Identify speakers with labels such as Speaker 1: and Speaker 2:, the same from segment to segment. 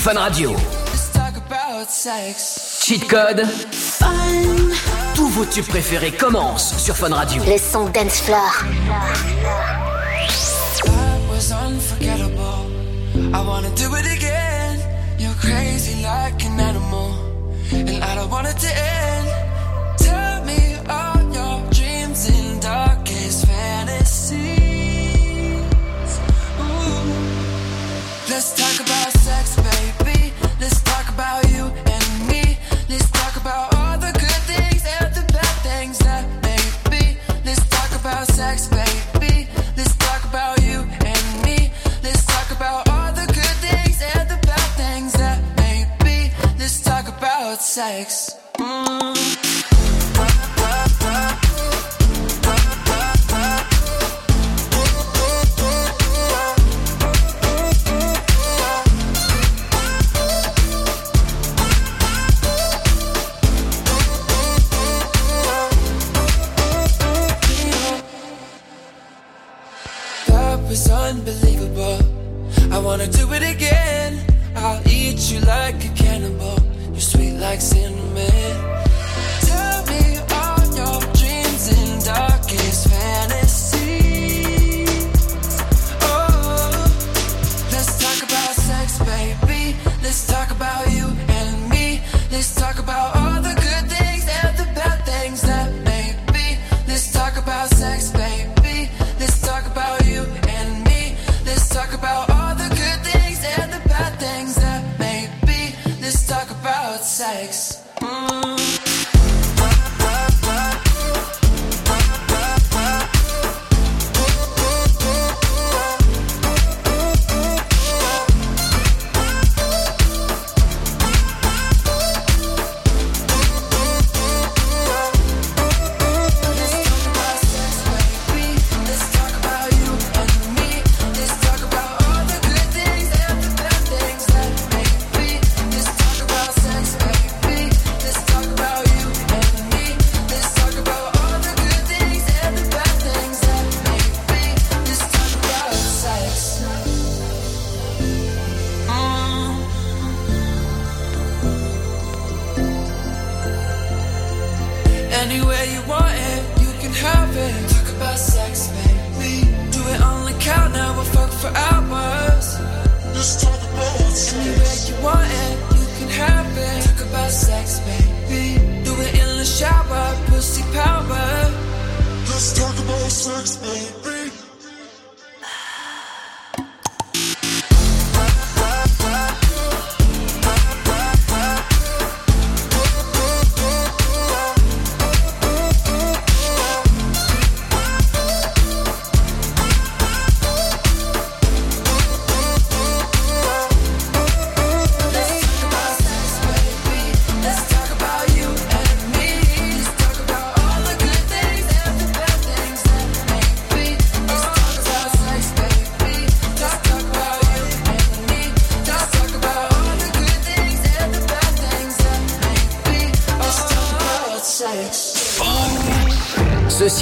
Speaker 1: Fun Radio.
Speaker 2: Let's talk about sex.
Speaker 1: Cheat code. Tous vos tubes préférés commencent sur Fun Radio.
Speaker 3: Le son dance floor.
Speaker 2: That was unforgettable. I wanna do it again. You're crazy like an animal, and I don't want it to end.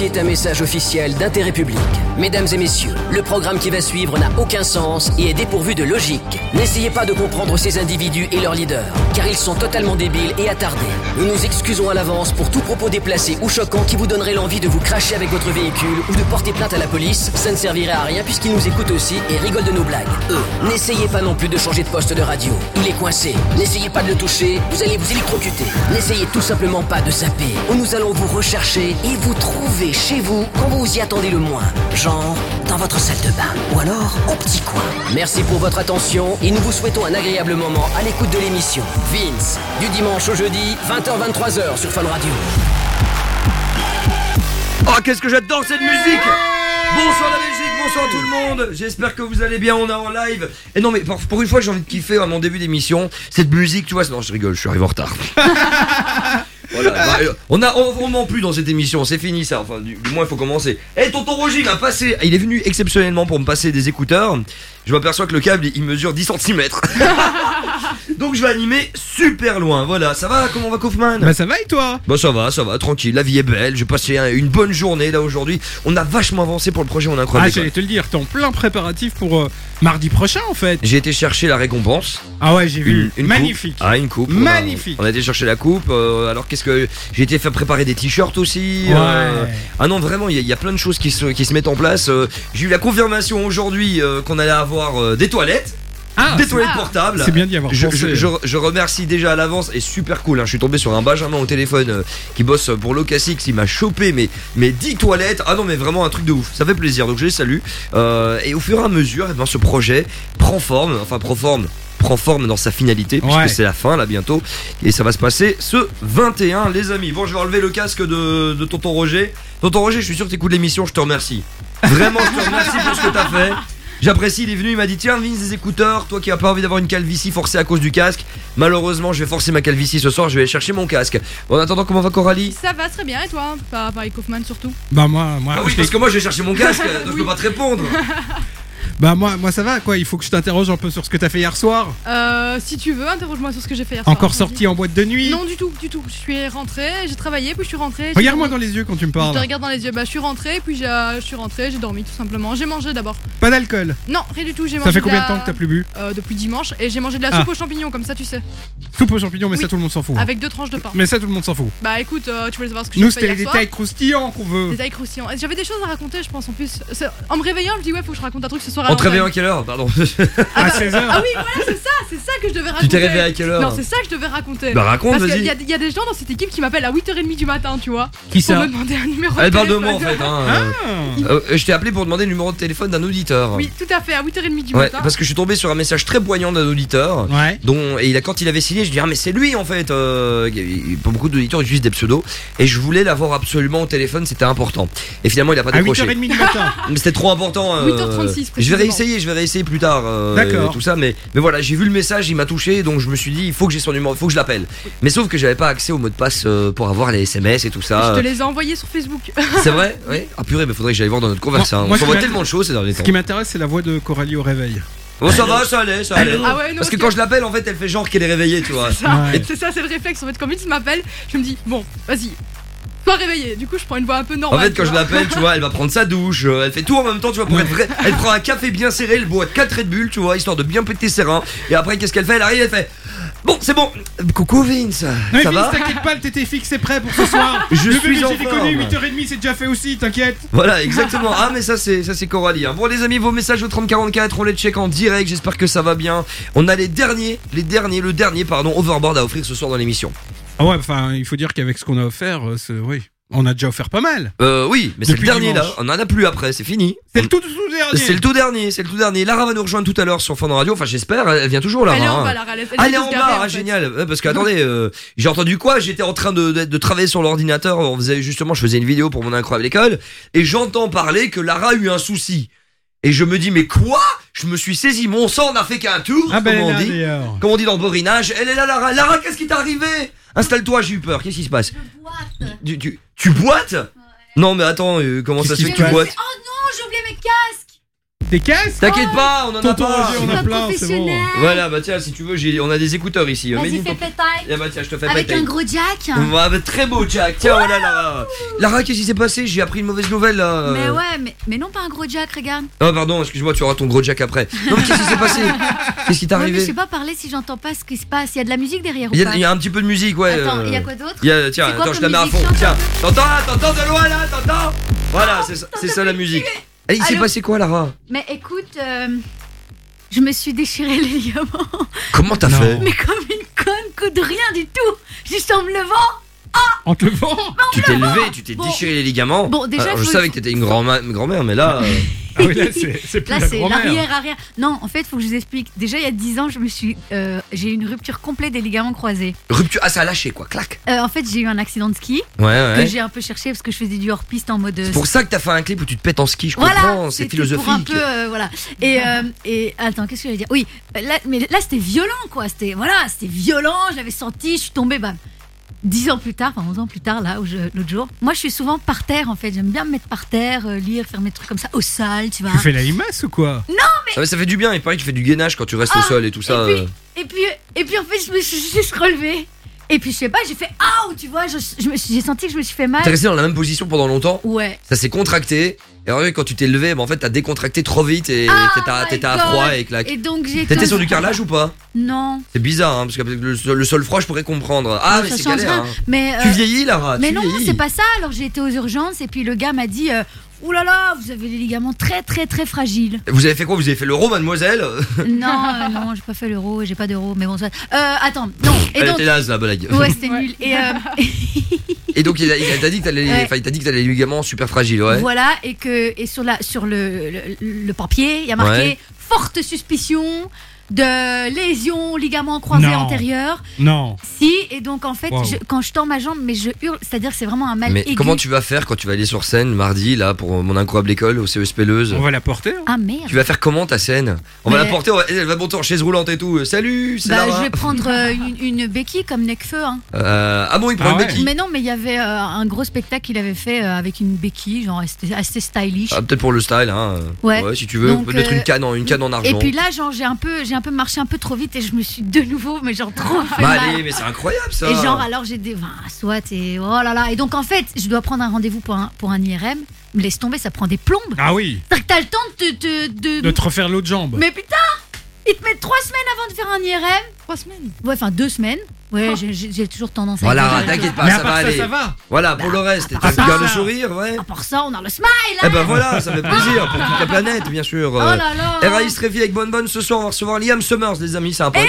Speaker 1: Est un message officiel d'intérêt public. Mesdames et messieurs, le programme qui va suivre n'a aucun sens et est dépourvu de logique. N'essayez pas de comprendre ces individus et leurs leaders, car ils sont totalement débiles et attardés. Nous nous excusons à l'avance pour tout propos déplacé ou choquant qui vous donnerait l'envie de vous cracher avec votre véhicule ou de porter plainte à la police. Ça ne servirait à rien puisqu'ils nous écoutent aussi et rigolent de nos blagues. Eux, n'essayez pas non plus de changer de poste de radio. Il est coincé. N'essayez pas de le toucher, vous allez vous électrocuter. N'essayez tout simplement pas de zapper, ou nous allons vous rechercher et vous trouver chez vous quand vous y attendez le moins. Genre, dans votre salle de bain, ou alors au petit coin. Merci pour votre attention et nous vous souhaitons un agréable moment à l'écoute de l'émission. Vince, du dimanche au jeudi, 20h-23h sur Fun Radio.
Speaker 4: Oh, qu'est-ce que j'adore cette musique Bonsoir la Belgique, bonsoir tout le monde J'espère que vous allez bien, on est en live. Et non mais pour, pour une fois j'ai envie de kiffer à mon début d'émission, cette musique, tu vois, non je rigole, je suis arrivé en retard. Voilà, bah, euh, on a on, on ment plus dans cette émission, c'est fini ça. Enfin, du, du moins il faut commencer. Eh tonton Roger m'a passé, il est venu exceptionnellement pour me passer des écouteurs. Je m'aperçois que le câble il mesure 10 cm. Donc je vais animer super loin. Voilà, ça va Comment va Kaufman
Speaker 5: Bah ça va et toi?
Speaker 4: Bah ça va, ça va, tranquille, la vie est belle, j'ai passé un- une bonne journée là aujourd'hui. On a vachement avancé pour le projet On
Speaker 5: Ah
Speaker 4: Incroyable.
Speaker 5: j'allais te le dire, t'es en plein préparatif pour euh, mardi prochain en fait.
Speaker 4: j'ai été chercher la récompense.
Speaker 5: Ah ouais j'ai vu.
Speaker 4: Une, une
Speaker 5: Magnifique.
Speaker 4: coupe. Ah, une coupe. On a-
Speaker 5: Magnifique.
Speaker 4: On a, été chercher la coupe. euh, alors qu'est-ce que. J'ai été faire préparer des t-shirts aussi. euh,
Speaker 5: Ouais.
Speaker 4: Ah non, vraiment, il y, a- il y a plein de choses qui se, qui se mettent en place. euh, j'ai eu la confirmation aujourd'hui euh, qu'on allait avoir euh, des toilettes.
Speaker 5: Ah,
Speaker 4: des toilettes portables.
Speaker 5: c'est bien d'y avoir
Speaker 4: Je,
Speaker 5: pensé.
Speaker 4: je- je- je remercie déjà à l'avance et super cool. hein, je suis tombé sur un Benjamin au téléphone euh, qui bosse pour Locasix. Il m'a chopé mes, mes 10 toilettes. Ah non, mais vraiment un truc de ouf. Ça fait plaisir. Donc je les salue. Euh, et au fur et à mesure, eh ben, ce projet prend forme. Enfin, prend forme. Prend forme dans sa finalité, puisque
Speaker 5: Ouais.
Speaker 4: c'est la fin là bientôt. Et ça va se passer ce 21, les amis. Bon, je vais enlever le casque de, de Tonton Roger. Tonton Roger, je suis sûr que t'écoutes l'émission, je te remercie. Vraiment, je te remercie pour ce que t'as fait. J'apprécie, il est venu, il m'a dit tiens Vince des écouteurs, toi qui as pas envie d'avoir une calvitie forcée à cause du casque. Malheureusement je vais forcer ma calvitie ce soir, je vais aller chercher mon casque. Bon, en attendant comment va Coralie?
Speaker 6: Ça va très bien et toi? Par Kaufman surtout?
Speaker 5: Bah moi, moi,
Speaker 4: Ah oui
Speaker 5: je
Speaker 4: parce que moi je vais chercher mon casque, donc je peux pas te répondre.
Speaker 5: bah moi, moi ça va quoi. Il faut que je t'interroge un peu sur ce que t'as fait hier soir.
Speaker 6: Euh, si tu veux, interroge-moi sur ce que j'ai fait hier soir.
Speaker 5: Encore sorti en boîte de nuit.
Speaker 6: Non du tout, du tout. Je suis rentrée, j'ai travaillé, puis je suis rentrée.
Speaker 5: Regarde-moi dans les yeux quand tu me
Speaker 6: Je te
Speaker 5: parles.
Speaker 6: regarde dans les yeux. Bah je suis rentrée, puis j'ai- je suis rentrée, j'ai dormi tout simplement. J'ai mangé d'abord.
Speaker 5: Pas d'alcool.
Speaker 6: Non, rien du tout. J'ai
Speaker 5: Ça
Speaker 6: mangé
Speaker 5: fait combien de
Speaker 6: la-
Speaker 5: temps que t'as plus bu
Speaker 6: Euh, Depuis dimanche et j'ai mangé de la
Speaker 5: Ah.
Speaker 6: soupe aux champignons comme ça tu sais,
Speaker 5: Soupe aux champignons, mais
Speaker 6: Oui.
Speaker 5: ça tout le monde s'en fout. hein.
Speaker 6: avec deux tranches de pain.
Speaker 5: Mais ça tout le monde s'en fout.
Speaker 6: Bah écoute, euh, tu voulais savoir ce que
Speaker 5: Nous c'était les détails croustillants qu'on veut.
Speaker 6: Détails croustillants. J'avais des choses à raconter, je pense en plus. En me réveillant, je me dis ouais, faut que je raconte un truc ce soir. À
Speaker 4: On te réveille à quelle heure Pardon.
Speaker 5: À 16h.
Speaker 6: Ah oui, voilà, c'est ça, c'est ça que je devais raconter.
Speaker 4: Tu t'es réveillé à quelle heure
Speaker 6: Non, c'est ça que je devais raconter.
Speaker 4: Bah raconte,
Speaker 6: Parce qu'il
Speaker 4: vas-y.
Speaker 6: y, y a des gens dans cette équipe qui m'appellent à 8h30 du matin, tu vois,
Speaker 5: Qui
Speaker 6: pour
Speaker 5: ça
Speaker 6: me demander un numéro
Speaker 4: Elle
Speaker 6: de
Speaker 4: parle de
Speaker 6: téléphone.
Speaker 4: moi en fait. Hein.
Speaker 5: Ah.
Speaker 4: Euh, euh, je t'ai appelé pour demander le numéro de téléphone d'un auditeur.
Speaker 6: Oui, tout à fait, à 8h30 du
Speaker 4: Ouais,
Speaker 6: matin.
Speaker 4: parce que je suis tombé sur un message très poignant d'un auditeur.
Speaker 5: Ouais.
Speaker 4: dont et il a, quand il avait signé je dis ah mais c'est lui en fait euh, pas beaucoup d'auditeurs utilisent des pseudos et je voulais l'avoir absolument au téléphone c'était important et finalement il a pas
Speaker 5: À
Speaker 4: décroché
Speaker 5: 8h30 du matin.
Speaker 4: mais c'était trop important euh,
Speaker 6: 8h36
Speaker 4: je vais réessayer je vais réessayer plus tard euh,
Speaker 5: D'accord.
Speaker 4: tout ça mais mais voilà j'ai vu le message il m'a touché donc je me suis dit il faut que j'ai son numéro il faut que je l'appelle mais sauf que j'avais pas accès au mot de passe euh, pour avoir les SMS et tout ça
Speaker 6: Je te les ai envoyés sur Facebook.
Speaker 4: c'est vrai oui ah purée mais faudrait que j'aille voir dans notre conversation
Speaker 5: Moi-
Speaker 4: on
Speaker 5: ce
Speaker 4: s'envoie
Speaker 5: qui
Speaker 4: tellement de choses ces derniers
Speaker 5: Ce
Speaker 4: temps
Speaker 5: qui m'intéresse, c'est la voix de Coralie au réveil.
Speaker 4: bon ça va ça allait ça allait
Speaker 6: Ah ouais, non,
Speaker 4: parce que quand je l'appelle en fait elle fait genre qu'elle est réveillée tu vois
Speaker 6: C'est ça,
Speaker 5: Ouais.
Speaker 6: c'est ça, c'est le réflexe. En fait, quand Vince m'appelle, je me dis, bon, vas-y, sois réveillé. Du coup, je prends une voix un peu
Speaker 4: En
Speaker 6: normale.
Speaker 4: fait, quand je l'appelle, tu vois, elle va prendre sa douche, euh, elle fait tout en même temps, tu vois, pour être vrai. Elle prend un café bien serré, elle boit 4 Red Bull, tu vois, histoire de bien péter ses reins. Et après, qu'est-ce qu'elle fait? Elle arrive, elle fait Bon, c'est bon. Coucou Vince,
Speaker 5: Mais
Speaker 4: ça
Speaker 5: Vince,
Speaker 4: va?
Speaker 5: t'inquiète pas, le TT fixe est prêt pour ce soir.
Speaker 4: Je
Speaker 5: le
Speaker 4: suis
Speaker 5: bébé,
Speaker 4: en
Speaker 5: j'ai déconné,
Speaker 4: forme.
Speaker 5: 8h30 c'est déjà fait aussi, t'inquiète.
Speaker 4: Voilà, exactement. Ah, mais ça, c'est ça c'est Coralie. hein. Bon, les amis, vos messages au 3044, on les check en direct. J'espère que ça va bien. On a les derniers, les derniers, le dernier, pardon, overboard à offrir ce soir dans l'émission.
Speaker 5: Ah ouais, enfin, il faut dire qu'avec ce qu'on a offert, euh, c'est- oui, on a déjà offert pas mal.
Speaker 4: Euh, oui, mais c'est le
Speaker 5: Depuis
Speaker 4: dernier
Speaker 5: dimanche.
Speaker 4: là. On en a plus après, c'est fini.
Speaker 5: C'est le tout, tout, tout dernier.
Speaker 4: C'est le tout dernier, c'est le tout dernier. Lara va nous rejoindre tout à l'heure sur Fun Radio. Enfin, j'espère, elle vient toujours là.
Speaker 6: Elle est en bas, là, elle, elle
Speaker 4: elle
Speaker 6: vient
Speaker 4: est
Speaker 6: de
Speaker 4: en
Speaker 6: se garer,
Speaker 4: bas, ah,
Speaker 6: fait.
Speaker 4: génial. Ouais, parce que attendez, euh, j'ai entendu quoi? J'étais en train de, de, de travailler sur l'ordinateur. On faisait justement, je faisais une vidéo pour mon incroyable école, et j'entends parler que Lara a eu un souci. Et je me dis, mais quoi? Je me suis saisi, mon sang n'a fait qu'un tour,
Speaker 5: Ah ben,
Speaker 4: comme on
Speaker 5: là,
Speaker 4: dit.
Speaker 5: d'ailleurs.
Speaker 4: Comme on dit dans le borinage. Elle est là, Lara. Lara, qu'est-ce qui t'est arrivé? Installe-toi, j'ai eu peur. Qu'est-ce qui se passe tu, tu, tu boites Non, mais attends, euh, comment ça se fait que tu boites
Speaker 7: Oh non, j'ai oublié mes casques
Speaker 5: Des casques
Speaker 4: T'inquiète pas, on en a
Speaker 5: Tonton
Speaker 4: pas.
Speaker 5: Roger, on a plein, c'est bon.
Speaker 4: Voilà, bah tiens, si tu veux, j'ai- on a des écouteurs ici.
Speaker 7: Vas-y, fais pétaille
Speaker 4: Eh bah tiens, je te fais
Speaker 7: Avec
Speaker 4: péter.
Speaker 7: un gros jack
Speaker 4: Ouais, bah, très beau, Jack. Tiens, voilà, Lara. Lara, qu'est-ce qui s'est passé? J'ai appris une mauvaise nouvelle là.
Speaker 7: Mais ouais, mais, mais non pas un gros jack, regarde
Speaker 4: Oh, pardon, excuse-moi, tu auras ton gros Jack après. Non, mais qu'est-ce qui s'est passé? Qu'est-ce qui t'est
Speaker 7: Ouais, mais je
Speaker 4: arrivé
Speaker 7: sais pas parler si j'entends pas ce qui se passe. Il y a de la musique derrière
Speaker 4: il y,
Speaker 7: ou
Speaker 4: a,
Speaker 7: pas?
Speaker 4: il y a un petit peu de musique, ouais.
Speaker 7: Attends,
Speaker 4: euh,
Speaker 7: il y a quoi d'autre?
Speaker 4: Il y a- Tiens,
Speaker 7: C'est quoi
Speaker 4: attends, je
Speaker 7: comme
Speaker 4: la mets à
Speaker 7: musique?
Speaker 4: fond. Tiens, t'entends T'entends de loin là? T'entends? Voilà, c'est ça, c'est ça la musique. Et il s'est
Speaker 7: Allô
Speaker 4: passé quoi, Lara?
Speaker 7: Mais écoute, euh, je me suis déchiré les ligaments.
Speaker 4: Comment t'as
Speaker 5: Non.
Speaker 4: fait?
Speaker 7: Mais comme une conne, coup de rien du tout. Juste en me levant.
Speaker 5: En te levant
Speaker 4: Tu t'es levé, tu t'es
Speaker 7: Bon.
Speaker 4: déchiré les ligaments.
Speaker 7: Bon, déjà,
Speaker 4: Alors,
Speaker 7: faut-
Speaker 4: je savais que t'étais une grand-ma- une grand-mère, mais là. euh,
Speaker 5: Ah oui, là, c'est c'est plus
Speaker 7: Là,
Speaker 5: la
Speaker 7: c'est
Speaker 5: grand-mère.
Speaker 7: l'arrière, arrière. Non, en fait, faut que je vous explique. Déjà, il y a 10 ans, je me suis, euh, j'ai eu une rupture complète des ligaments croisés.
Speaker 4: Rupture. Ah, ça a lâché quoi, clac.
Speaker 7: Euh, en fait, j'ai eu un accident de ski
Speaker 4: Ouais,
Speaker 7: que
Speaker 4: ouais.
Speaker 7: j'ai un peu cherché parce que je faisais du hors-piste en mode. euh,
Speaker 4: C'est pour ça que t'as fait un clip où tu te pètes en ski, je
Speaker 7: Voilà,
Speaker 4: comprends, c'est
Speaker 7: c'était
Speaker 4: philosophique.
Speaker 7: Pour un peu, euh, voilà. Et, euh, et attends, qu'est-ce que j'allais dire? Oui, là, mais là c'était violent, quoi. C'était voilà, c'était violent. J'avais senti, je suis tombée, bam. Dix ans plus tard, enfin 11 ans plus tard, là, où je- l'autre jour, moi je suis souvent par terre en fait. J'aime bien me mettre par terre, euh, lire, faire mes trucs comme ça, au sol, tu vois.
Speaker 5: Tu fais la limace ou quoi?
Speaker 4: Ça, ça fait du bien, il paraît que tu fais du gainage quand tu restes au
Speaker 7: Ah,
Speaker 4: sol et tout ça.
Speaker 7: et puis,
Speaker 4: euh.
Speaker 7: et puis, Et puis en fait, je me suis juste relevée. Et puis je sais pas, j'ai fait ah tu vois, je, je j'ai senti que je me suis fait mal.
Speaker 4: T'es resté dans la même position pendant longtemps
Speaker 7: Ouais.
Speaker 4: Ça s'est contracté. Et alors, quand tu t'es levé, bah, en fait, t'as décontracté trop vite et
Speaker 7: Ah,
Speaker 4: t'étais à- froid et clac.
Speaker 7: Et donc j'ai.
Speaker 4: T'étais sur du carrelage ou pas?
Speaker 7: Non.
Speaker 4: C'est bizarre, hein, parce que le sol, le sol froid, je pourrais comprendre. Ah, mais c'est galère. hein.
Speaker 7: Mais.
Speaker 4: Tu
Speaker 7: euh,
Speaker 4: vieillis, Lara.
Speaker 7: Mais
Speaker 4: tu
Speaker 7: non, c'est pas ça. Alors j'ai été aux urgences et puis le gars m'a dit euh, Ouh là là, vous avez les ligaments très très très fragiles.
Speaker 4: Vous avez fait quoi? Vous avez fait l'euro, mademoiselle?
Speaker 7: Non, euh, non, j'ai pas fait l'euro, j'ai pas d'euro, mais bon ça. Euh, attends, non. Et
Speaker 4: Elle
Speaker 7: donc.
Speaker 4: était naze, la blague.
Speaker 7: Ouais, c'était nul. Et euh,
Speaker 4: Et donc, il a- il dit que t'avais les,
Speaker 7: Ouais.
Speaker 4: enfin, il t'a dit que t'avais les ligaments super fragiles, ouais.
Speaker 7: voilà, et que et sur la sur le, le, le papier, il y a marqué
Speaker 4: Ouais.
Speaker 7: forte suspicion de lésion ligament croisé
Speaker 5: Non.
Speaker 7: antérieur.
Speaker 5: Non.
Speaker 7: Si, et donc en fait,
Speaker 5: Wow.
Speaker 7: je- quand je tends ma jambe, mais je hurle, c'est-à-dire que c'est vraiment un mal
Speaker 4: Mais
Speaker 7: aigu.
Speaker 4: comment tu vas faire quand tu vas aller sur scène mardi, là, pour mon incroyable école au CE Spelleuse
Speaker 5: On va la porter. hein.
Speaker 7: Ah merde.
Speaker 4: Tu vas faire comment ta scène? On va la porter, va- elle va monter en chaise roulante et tout. Euh, Salut, c'est
Speaker 7: Bah, je vais prendre euh, une, une béquille comme Necfeu. Hein.
Speaker 4: Euh, ah bon, il prend
Speaker 5: Ah
Speaker 4: une
Speaker 5: ouais.
Speaker 4: béquille
Speaker 7: Mais non, mais il y avait euh, un gros spectacle qu'il avait fait euh, avec une béquille, genre c'était assez stylish.
Speaker 4: Ah, peut-être pour le style, hein.
Speaker 7: Ouais.
Speaker 4: si tu veux, peut-être
Speaker 7: euh,
Speaker 4: une canne en, une canne en argent.
Speaker 7: Et puis là, genre j'ai un peu, j'ai un peu marché un peu trop vite et je me suis de nouveau, mais genre trop fait
Speaker 4: Bah
Speaker 7: mal.
Speaker 4: allez, mais c'est incroyable ça.
Speaker 7: Et genre alors j'ai des, enfin, soit et oh là là. Et donc en fait, je dois prendre un rendez-vous pour un pour un IRM. Me laisse tomber, ça prend des plombes.
Speaker 5: Ah oui.
Speaker 7: T'as le temps de te, de,
Speaker 5: De te refaire l'autre jambe.
Speaker 7: Mais putain, ils te mettent trois semaines avant de faire un IRM.
Speaker 6: Trois semaines.
Speaker 7: Ouais, enfin deux semaines. Ouais, j'ai- j'ai j'ai toujours tendance à.
Speaker 4: Voilà,
Speaker 7: exagérer.
Speaker 4: t'inquiète pas,
Speaker 5: Mais à
Speaker 4: ça va
Speaker 5: part ça,
Speaker 4: aller.
Speaker 5: ça va.
Speaker 4: Voilà, pour le reste, t'as
Speaker 7: part
Speaker 4: bien
Speaker 7: ça.
Speaker 4: le sourire, ouais.
Speaker 7: À part ça, on a le smile. Hein
Speaker 4: Eh ben voilà, ça fait plaisir pour toute la planète, bien sûr.
Speaker 7: oh là là.
Speaker 4: Avec Bonne Bonne ce soir, on va recevoir Liam Summers, les amis, c'est un pote.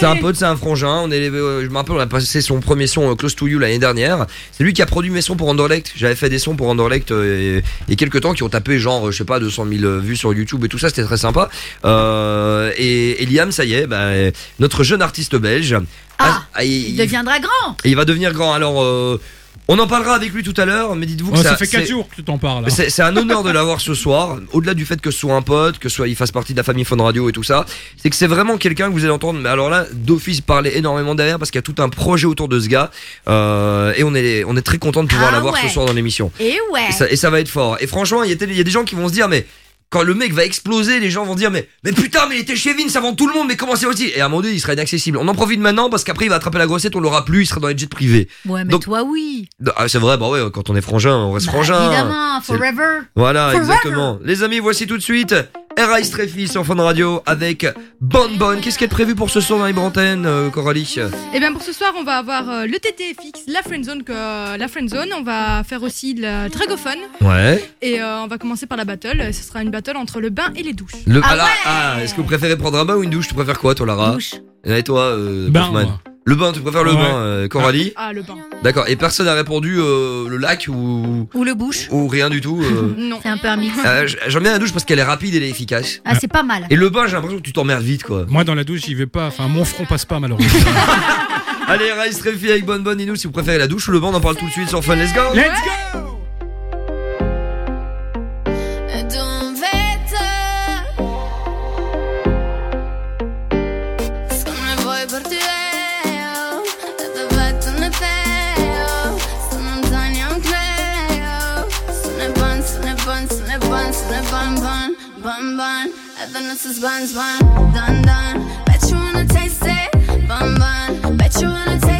Speaker 4: C'est un pote, c'est un frangin. On est, euh, je me rappelle, on a passé son premier son euh, Close to You l'année dernière. C'est lui qui a produit mes sons pour Anderlecht. J'avais fait des sons pour Anderlecht euh, il y a quelques temps qui ont tapé genre, euh, je sais pas, 200 000 vues sur YouTube et tout ça, c'était très sympa. Et, et Liam, ça y est, bah, notre jeune artiste belge.
Speaker 7: Ah,
Speaker 4: ah, il,
Speaker 7: Il deviendra grand.
Speaker 4: il va devenir grand. Alors, euh, on en parlera avec lui tout à l'heure, mais dites-vous que ça,
Speaker 5: ça fait 4
Speaker 4: c'est-
Speaker 5: jours que tu t'en parles. hein.
Speaker 4: c'est un honneur de l'avoir ce soir. Au-delà du fait que ce soit un pote, que ce soit il fasse partie de la famille Fun Radio et tout ça, c'est que c'est vraiment quelqu'un que vous allez entendre. Mais alors là, d'office parler énormément derrière parce qu'il y a tout un projet autour de ce gars. Euh, et on est on est très content de pouvoir
Speaker 7: Ah
Speaker 4: l'avoir
Speaker 7: ouais.
Speaker 4: ce soir dans l'émission.
Speaker 7: Et ouais.
Speaker 4: Et ça, et ça va être fort. Et franchement, y, il y a des gens qui vont se dire mais quand le mec va exploser, les gens vont dire mais mais putain mais il était chez Vince avant tout le monde, mais comment c'est aussi Et à un moment donné, il sera inaccessible. On en profite maintenant parce qu'après il va attraper la grossette, on l'aura plus, il sera dans les jets privés.
Speaker 7: Ouais, mais
Speaker 4: Donc-
Speaker 7: toi, oui.
Speaker 4: Ah, c'est vrai, bah ouais, quand on est frangin, on reste
Speaker 7: Bah,
Speaker 4: frangin.
Speaker 7: Évidemment, forever.
Speaker 4: Voilà,
Speaker 7: Forever.
Speaker 4: exactement. Les amis, voici tout de suite R.I. Streffy sur Fun Radio avec Bonne Bonne. Qu'est-ce qui est prévu pour ce soir dans les Brantènes, euh, Coralie?
Speaker 6: Et bien pour ce soir, on va avoir euh, le TTFX, la friendzone, que, la friendzone. On va faire aussi la dragophone
Speaker 4: Ouais.
Speaker 6: et euh, on va commencer par la battle. Ce sera une battle entre le bain et les douches.
Speaker 4: Le,
Speaker 7: Ah ouais
Speaker 4: ah, est-ce que vous préférez prendre un bain ou une douche Tu préfères quoi, toi, Lara?
Speaker 7: Douche.
Speaker 4: Et toi, euh,
Speaker 5: Ben.
Speaker 4: Le bain, tu préfères le
Speaker 5: Ouais.
Speaker 4: bain, euh, Coralie
Speaker 6: Ah le bain.
Speaker 4: D'accord. Et personne n'a répondu euh, le lac ou,
Speaker 7: Ou le bouche.
Speaker 4: ou rien du tout euh.
Speaker 6: Non.
Speaker 7: C'est un peu un mix.
Speaker 4: Euh, j- J'aime bien la douche parce qu'elle est rapide et elle est efficace.
Speaker 7: Ah, c'est pas mal.
Speaker 4: Et le bain, j'ai l'impression que tu t'emmerdes vite, quoi.
Speaker 5: Moi, dans la douche, j'y vais pas. Enfin, mon front passe pas, malheureusement.
Speaker 4: Allez, R.I. Streffy avec Bonne Bonne et nous, si vous préférez la douche ou le bain, on en parle tout de suite sur Fun. Let's go
Speaker 5: Let's go
Speaker 8: ban, ban, I then this is buns, bun, dun, dun. Bet you wanna taste it, bun, bun. Bet you wanna taste